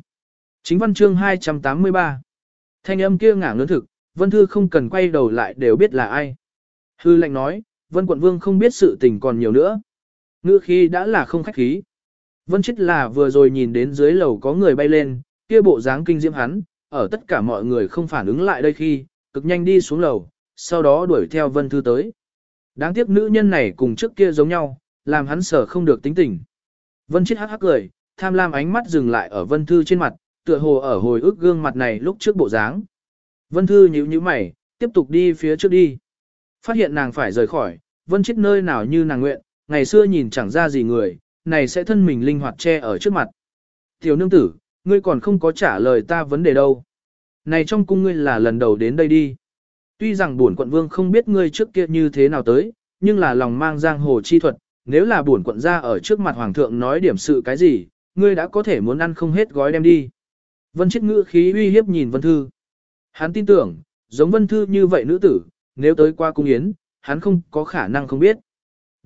Chính văn chương 283 Thanh âm kia ngả lớn thực, Vân Thư không cần quay đầu lại đều biết là ai. Hư lệnh nói, Vân Quận Vương không biết sự tình còn nhiều nữa. Ngữ khi đã là không khách khí. Vân chết là vừa rồi nhìn đến dưới lầu có người bay lên, kia bộ dáng kinh diễm hắn, ở tất cả mọi người không phản ứng lại đây khi, cực nhanh đi xuống lầu, sau đó đuổi theo Vân Thư tới. Đáng tiếc nữ nhân này cùng trước kia giống nhau, làm hắn sở không được tính tình. Vân chết hắc hắc cười, tham lam ánh mắt dừng lại ở Vân Thư trên mặt, tựa hồ ở hồi ức gương mặt này lúc trước bộ dáng. Vân Thư nhíu nhíu mày, tiếp tục đi phía trước đi. Phát hiện nàng phải rời khỏi, Vân chết nơi nào như nàng nguyện, ngày xưa nhìn chẳng ra gì người, này sẽ thân mình linh hoạt che ở trước mặt. Tiểu nương tử, ngươi còn không có trả lời ta vấn đề đâu. Này trong cung ngươi là lần đầu đến đây đi. Tuy rằng buồn quận vương không biết ngươi trước kia như thế nào tới, nhưng là lòng mang giang hồ chi thuật, nếu là buồn quận ra ở trước mặt hoàng thượng nói điểm sự cái gì, ngươi đã có thể muốn ăn không hết gói đem đi. Vân chết ngữ khí uy hiếp nhìn Vân Thư. Hắn tin tưởng, giống Vân Thư như vậy nữ tử, nếu tới qua cung yến, hắn không có khả năng không biết.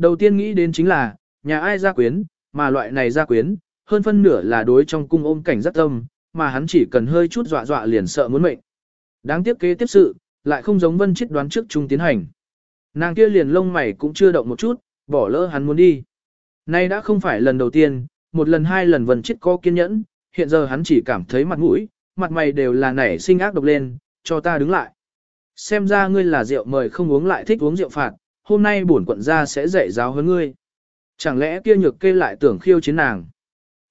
Đầu tiên nghĩ đến chính là, nhà ai gia quyến, mà loại này gia quyến, hơn phân nửa là đối trong cung ôm cảnh rất tâm, mà hắn chỉ cần hơi chút dọa dọa liền sợ muốn mệnh. Đáng tiếc kế tiếp sự, lại không giống vân chết đoán trước chung tiến hành. Nàng kia liền lông mày cũng chưa động một chút, bỏ lỡ hắn muốn đi. Nay đã không phải lần đầu tiên, một lần hai lần vân chết có kiên nhẫn, hiện giờ hắn chỉ cảm thấy mặt mũi, mặt mày đều là nảy sinh ác độc lên, cho ta đứng lại. Xem ra ngươi là rượu mời không uống lại thích uống rượu phạt, hôm nay bổn quận gia sẽ dạy giáo hơn ngươi. Chẳng lẽ kia nhược kê lại tưởng khiêu chiến nàng.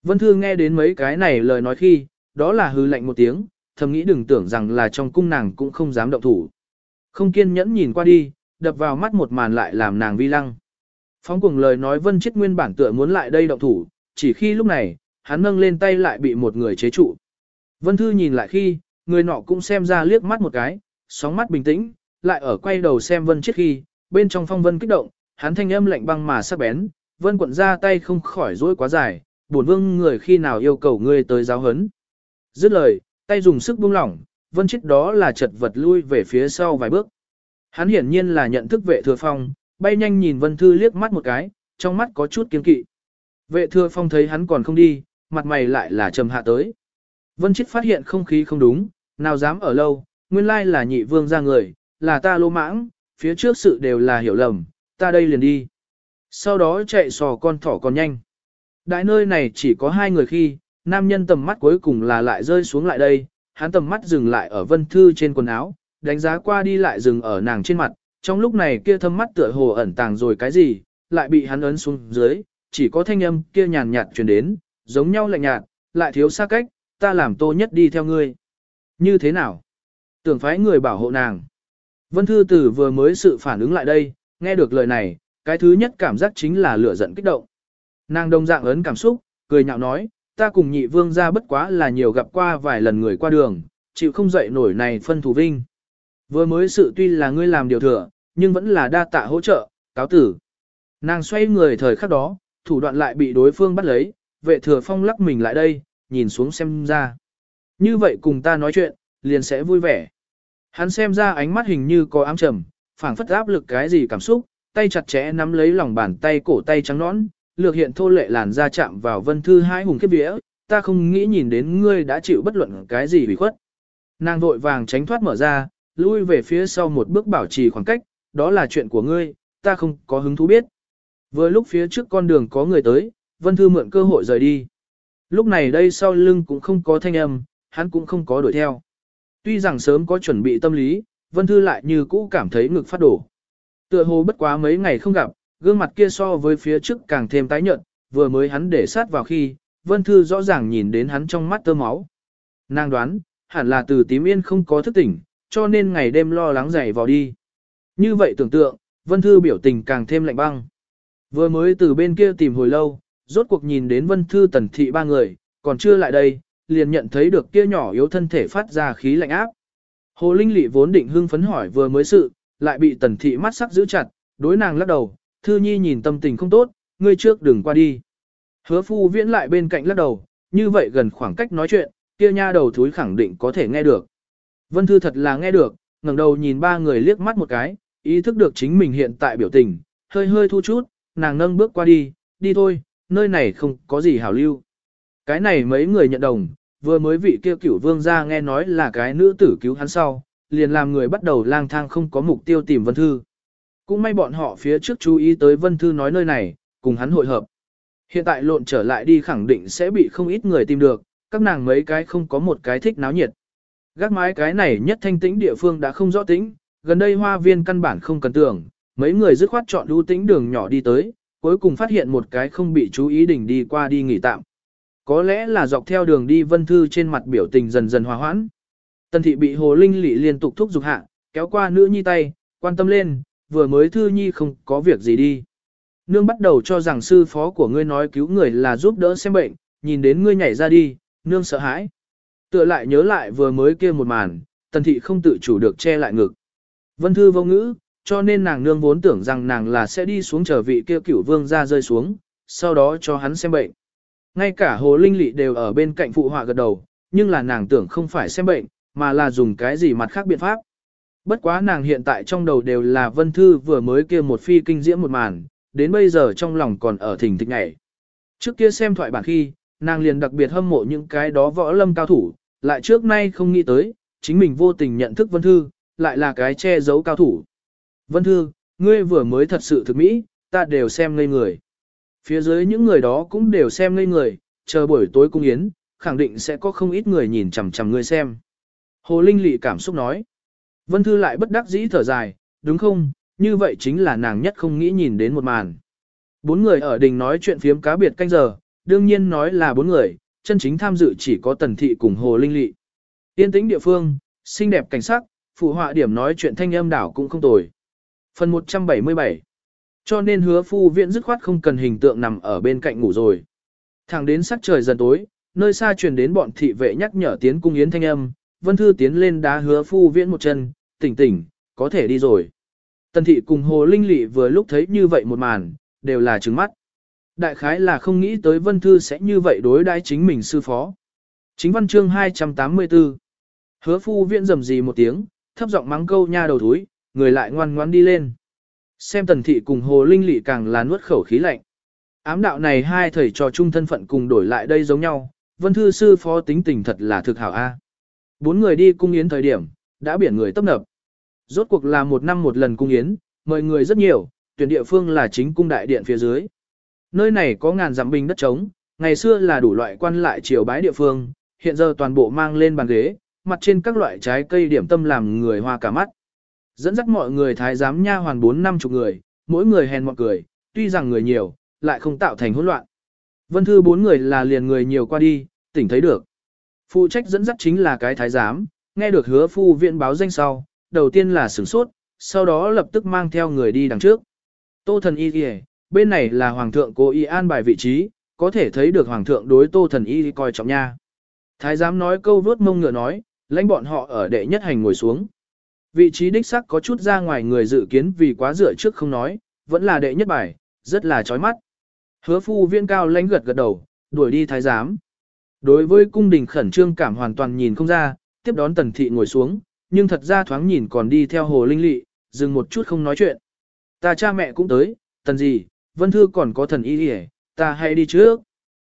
Vân Thư nghe đến mấy cái này lời nói khi, đó là hư lạnh một tiếng, thầm nghĩ đừng tưởng rằng là trong cung nàng cũng không dám động thủ. Không kiên nhẫn nhìn qua đi, đập vào mắt một màn lại làm nàng vi lăng. Phóng cùng lời nói Vân chết nguyên bản tựa muốn lại đây động thủ, chỉ khi lúc này, hắn nâng lên tay lại bị một người chế trụ. Vân Thư nhìn lại khi, người nọ cũng xem ra liếc mắt một cái, sóng mắt bình tĩnh, lại ở quay đầu xem Vân chết khi, bên trong phong vân kích động, hắn thanh âm lạnh băng mà sắc bén, Vân quận ra tay không khỏi dối quá dài, bổn vương người khi nào yêu cầu ngươi tới giáo hấn. Dứt lời, tay dùng sức buông lỏng, vân chết đó là chật vật lui về phía sau vài bước. Hắn hiển nhiên là nhận thức vệ thừa phong, bay nhanh nhìn vân thư liếc mắt một cái, trong mắt có chút kiên kỵ. Vệ thừa phong thấy hắn còn không đi, mặt mày lại là trầm hạ tới. Vân chết phát hiện không khí không đúng, nào dám ở lâu, nguyên lai là nhị vương ra người, là ta lô mãng, phía trước sự đều là hiểu lầm, ta đây liền đi. Sau đó chạy sò con thỏ còn nhanh. Đại nơi này chỉ có hai người khi, nam nhân tầm mắt cuối cùng là lại rơi xuống lại đây, hắn tầm mắt dừng lại ở vân thư trên quần áo, đánh giá qua đi lại dừng ở nàng trên mặt, trong lúc này kia thâm mắt tựa hồ ẩn tàng rồi cái gì, lại bị hắn ấn xuống dưới, chỉ có thanh âm kia nhàn nhạt truyền đến, giống nhau lạnh nhạt, lại thiếu xa cách, ta làm tô nhất đi theo ngươi. Như thế nào? Tưởng phái người bảo hộ nàng. Vân Thư Tử vừa mới sự phản ứng lại đây, nghe được lời này, cái thứ nhất cảm giác chính là lửa giận kích động. Nàng đồng dạng ấn cảm xúc, cười nhạo nói, ta cùng nhị vương ra bất quá là nhiều gặp qua vài lần người qua đường, chịu không dậy nổi này phân thủ vinh. Vừa mới sự tuy là ngươi làm điều thừa, nhưng vẫn là đa tạ hỗ trợ, cáo tử. Nàng xoay người thời khắc đó, thủ đoạn lại bị đối phương bắt lấy, vệ thừa phong lắc mình lại đây, nhìn xuống xem ra. Như vậy cùng ta nói chuyện, liền sẽ vui vẻ. Hắn xem ra ánh mắt hình như có ám trầm, phảng phất áp lực cái gì cảm xúc, tay chặt chẽ nắm lấy lòng bàn tay cổ tay trắng nõn, lược hiện thô lệ làn da chạm vào vân thư hai hùng kết vía, ta không nghĩ nhìn đến ngươi đã chịu bất luận cái gì bị khuất. Nàng vội vàng tránh thoát mở ra, lui về phía sau một bước bảo trì khoảng cách, đó là chuyện của ngươi, ta không có hứng thú biết. Vừa lúc phía trước con đường có người tới, vân thư mượn cơ hội rời đi. Lúc này đây sau lưng cũng không có thanh âm, hắn cũng không có đuổi theo. Tuy rằng sớm có chuẩn bị tâm lý, vân thư lại như cũ cảm thấy ngực phát đổ. Tựa hồ bất quá mấy ngày không gặp, gương mặt kia so với phía trước càng thêm tái nhợt, vừa mới hắn để sát vào khi, Vân Thư rõ ràng nhìn đến hắn trong mắt tơ máu. Nàng đoán, hẳn là từ tím yên không có thức tỉnh, cho nên ngày đêm lo lắng dậy vào đi. Như vậy tưởng tượng, Vân Thư biểu tình càng thêm lạnh băng. Vừa mới từ bên kia tìm hồi lâu, rốt cuộc nhìn đến Vân Thư tần thị ba người, còn chưa lại đây, liền nhận thấy được kia nhỏ yếu thân thể phát ra khí lạnh áp. Hồ Linh Lệ vốn định hưng phấn hỏi vừa mới sự, lại bị tần thị mắt sắc giữ chặt, đối nàng lắc đầu, thư nhi nhìn tâm tình không tốt, ngươi trước đừng qua đi. Hứa phu viễn lại bên cạnh lắc đầu, như vậy gần khoảng cách nói chuyện, kia nha đầu thúi khẳng định có thể nghe được. Vân Thư thật là nghe được, ngẩng đầu nhìn ba người liếc mắt một cái, ý thức được chính mình hiện tại biểu tình, hơi hơi thu chút, nàng nâng bước qua đi, đi thôi, nơi này không có gì hảo lưu. Cái này mấy người nhận đồng, vừa mới vị kia cửu vương ra nghe nói là cái nữ tử cứu hắn sau, liền làm người bắt đầu lang thang không có mục tiêu tìm Vân Thư. Cũng may bọn họ phía trước chú ý tới Vân Thư nói nơi này, cùng hắn hội hợp. Hiện tại lộn trở lại đi khẳng định sẽ bị không ít người tìm được, các nàng mấy cái không có một cái thích náo nhiệt. Gác mái cái này nhất thanh tĩnh địa phương đã không rõ tĩnh, gần đây hoa viên căn bản không cần tưởng, mấy người dứt khoát chọn đu tĩnh đường nhỏ đi tới, cuối cùng phát hiện một cái không bị chú ý đỉnh đi qua đi nghỉ tạm. Có lẽ là dọc theo đường đi vân thư trên mặt biểu tình dần dần hòa hoãn. Tần thị bị hồ linh lị liên tục thúc giục hạ, kéo qua nữ nhi tay, quan tâm lên, vừa mới thư nhi không có việc gì đi. Nương bắt đầu cho rằng sư phó của ngươi nói cứu người là giúp đỡ xem bệnh, nhìn đến ngươi nhảy ra đi, nương sợ hãi. Tựa lại nhớ lại vừa mới kia một màn, tần thị không tự chủ được che lại ngực. Vân thư vô ngữ, cho nên nàng nương vốn tưởng rằng nàng là sẽ đi xuống chờ vị kia cửu vương ra rơi xuống, sau đó cho hắn xem bệnh. Ngay cả hồ linh lị đều ở bên cạnh phụ họa gật đầu, nhưng là nàng tưởng không phải xem bệnh, mà là dùng cái gì mặt khác biện pháp. Bất quá nàng hiện tại trong đầu đều là vân thư vừa mới kia một phi kinh diễm một màn, đến bây giờ trong lòng còn ở thỉnh thịch ngày. Trước kia xem thoại bản khi, nàng liền đặc biệt hâm mộ những cái đó võ lâm cao thủ, lại trước nay không nghĩ tới, chính mình vô tình nhận thức vân thư, lại là cái che giấu cao thủ. Vân thư, ngươi vừa mới thật sự thực mỹ, ta đều xem ngây người. Phía dưới những người đó cũng đều xem ngây người, chờ buổi tối cung yến, khẳng định sẽ có không ít người nhìn chằm chằm ngươi xem. Hồ Linh lị cảm xúc nói. Vân Thư lại bất đắc dĩ thở dài, đúng không, như vậy chính là nàng nhất không nghĩ nhìn đến một màn. Bốn người ở đình nói chuyện phiếm cá biệt canh giờ, đương nhiên nói là bốn người, chân chính tham dự chỉ có Tần Thị cùng Hồ Linh lị. Yên tĩnh địa phương, xinh đẹp cảnh sắc, phụ họa điểm nói chuyện thanh âm đảo cũng không tồi. Phần 177 cho nên hứa phu viện dứt khoát không cần hình tượng nằm ở bên cạnh ngủ rồi. Thẳng đến sắc trời dần tối, nơi xa truyền đến bọn thị vệ nhắc nhở tiến cung yến thanh âm, vân thư tiến lên đá hứa phu viễn một chân, tỉnh tỉnh, có thể đi rồi. Tần thị cùng hồ linh lị vừa lúc thấy như vậy một màn, đều là trứng mắt. Đại khái là không nghĩ tới vân thư sẽ như vậy đối đãi chính mình sư phó. Chính văn chương 284 Hứa phu viễn rầm gì một tiếng, thấp giọng mắng câu nha đầu thúi, người lại ngoan ngoan đi lên. Xem tần thị cùng hồ linh lị càng là nuốt khẩu khí lạnh. Ám đạo này hai thầy trò chung thân phận cùng đổi lại đây giống nhau, vân thư sư phó tính tình thật là thực hảo a. Bốn người đi cung yến thời điểm, đã biển người tấp nập. Rốt cuộc là một năm một lần cung yến, mời người rất nhiều, tuyển địa phương là chính cung đại điện phía dưới. Nơi này có ngàn dặm binh đất trống, ngày xưa là đủ loại quan lại triều bái địa phương, hiện giờ toàn bộ mang lên bàn ghế, mặt trên các loại trái cây điểm tâm làm người hoa cả mắt. Dẫn dắt mọi người thái giám nha hoàn bốn năm chục người, mỗi người hèn mọi cười, tuy rằng người nhiều, lại không tạo thành hỗn loạn. Vân thư bốn người là liền người nhiều qua đi, tỉnh thấy được. Phụ trách dẫn dắt chính là cái thái giám, nghe được hứa phu viện báo danh sau, đầu tiên là sửng sốt, sau đó lập tức mang theo người đi đằng trước. Tô thần y kìa, bên này là hoàng thượng cố ý an bài vị trí, có thể thấy được hoàng thượng đối tô thần y coi trọng nha. Thái giám nói câu vớt mông ngựa nói, lãnh bọn họ ở đệ nhất hành ngồi xuống. Vị trí đích sắc có chút ra ngoài người dự kiến vì quá dựa trước không nói, vẫn là đệ nhất bài, rất là chói mắt. Hứa phu viên cao lãnh gật gật đầu, đuổi đi thái giám. Đối với cung đình khẩn trương cảm hoàn toàn nhìn không ra, tiếp đón tần thị ngồi xuống, nhưng thật ra thoáng nhìn còn đi theo hồ linh lị, dừng một chút không nói chuyện. Ta cha mẹ cũng tới, tần gì, vân thư còn có thần y hề, ta hãy đi trước.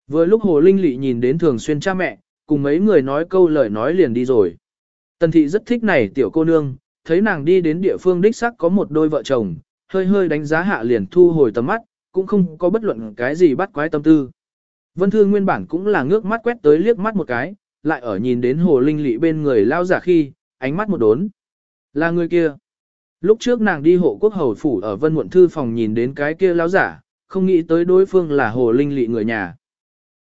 Vừa lúc hồ linh lị nhìn đến thường xuyên cha mẹ, cùng mấy người nói câu lời nói liền đi rồi. Tần thị rất thích này tiểu cô nương, thấy nàng đi đến địa phương đích sắc có một đôi vợ chồng, hơi hơi đánh giá hạ liền thu hồi tầm mắt, cũng không có bất luận cái gì bắt quái tâm tư. Vân Thư nguyên bản cũng là ngước mắt quét tới liếc mắt một cái, lại ở nhìn đến hồ linh lị bên người lao giả khi, ánh mắt một đốn. Là người kia. Lúc trước nàng đi hộ quốc hầu phủ ở Vân Muộn Thư phòng nhìn đến cái kia lao giả, không nghĩ tới đối phương là hồ linh lị người nhà.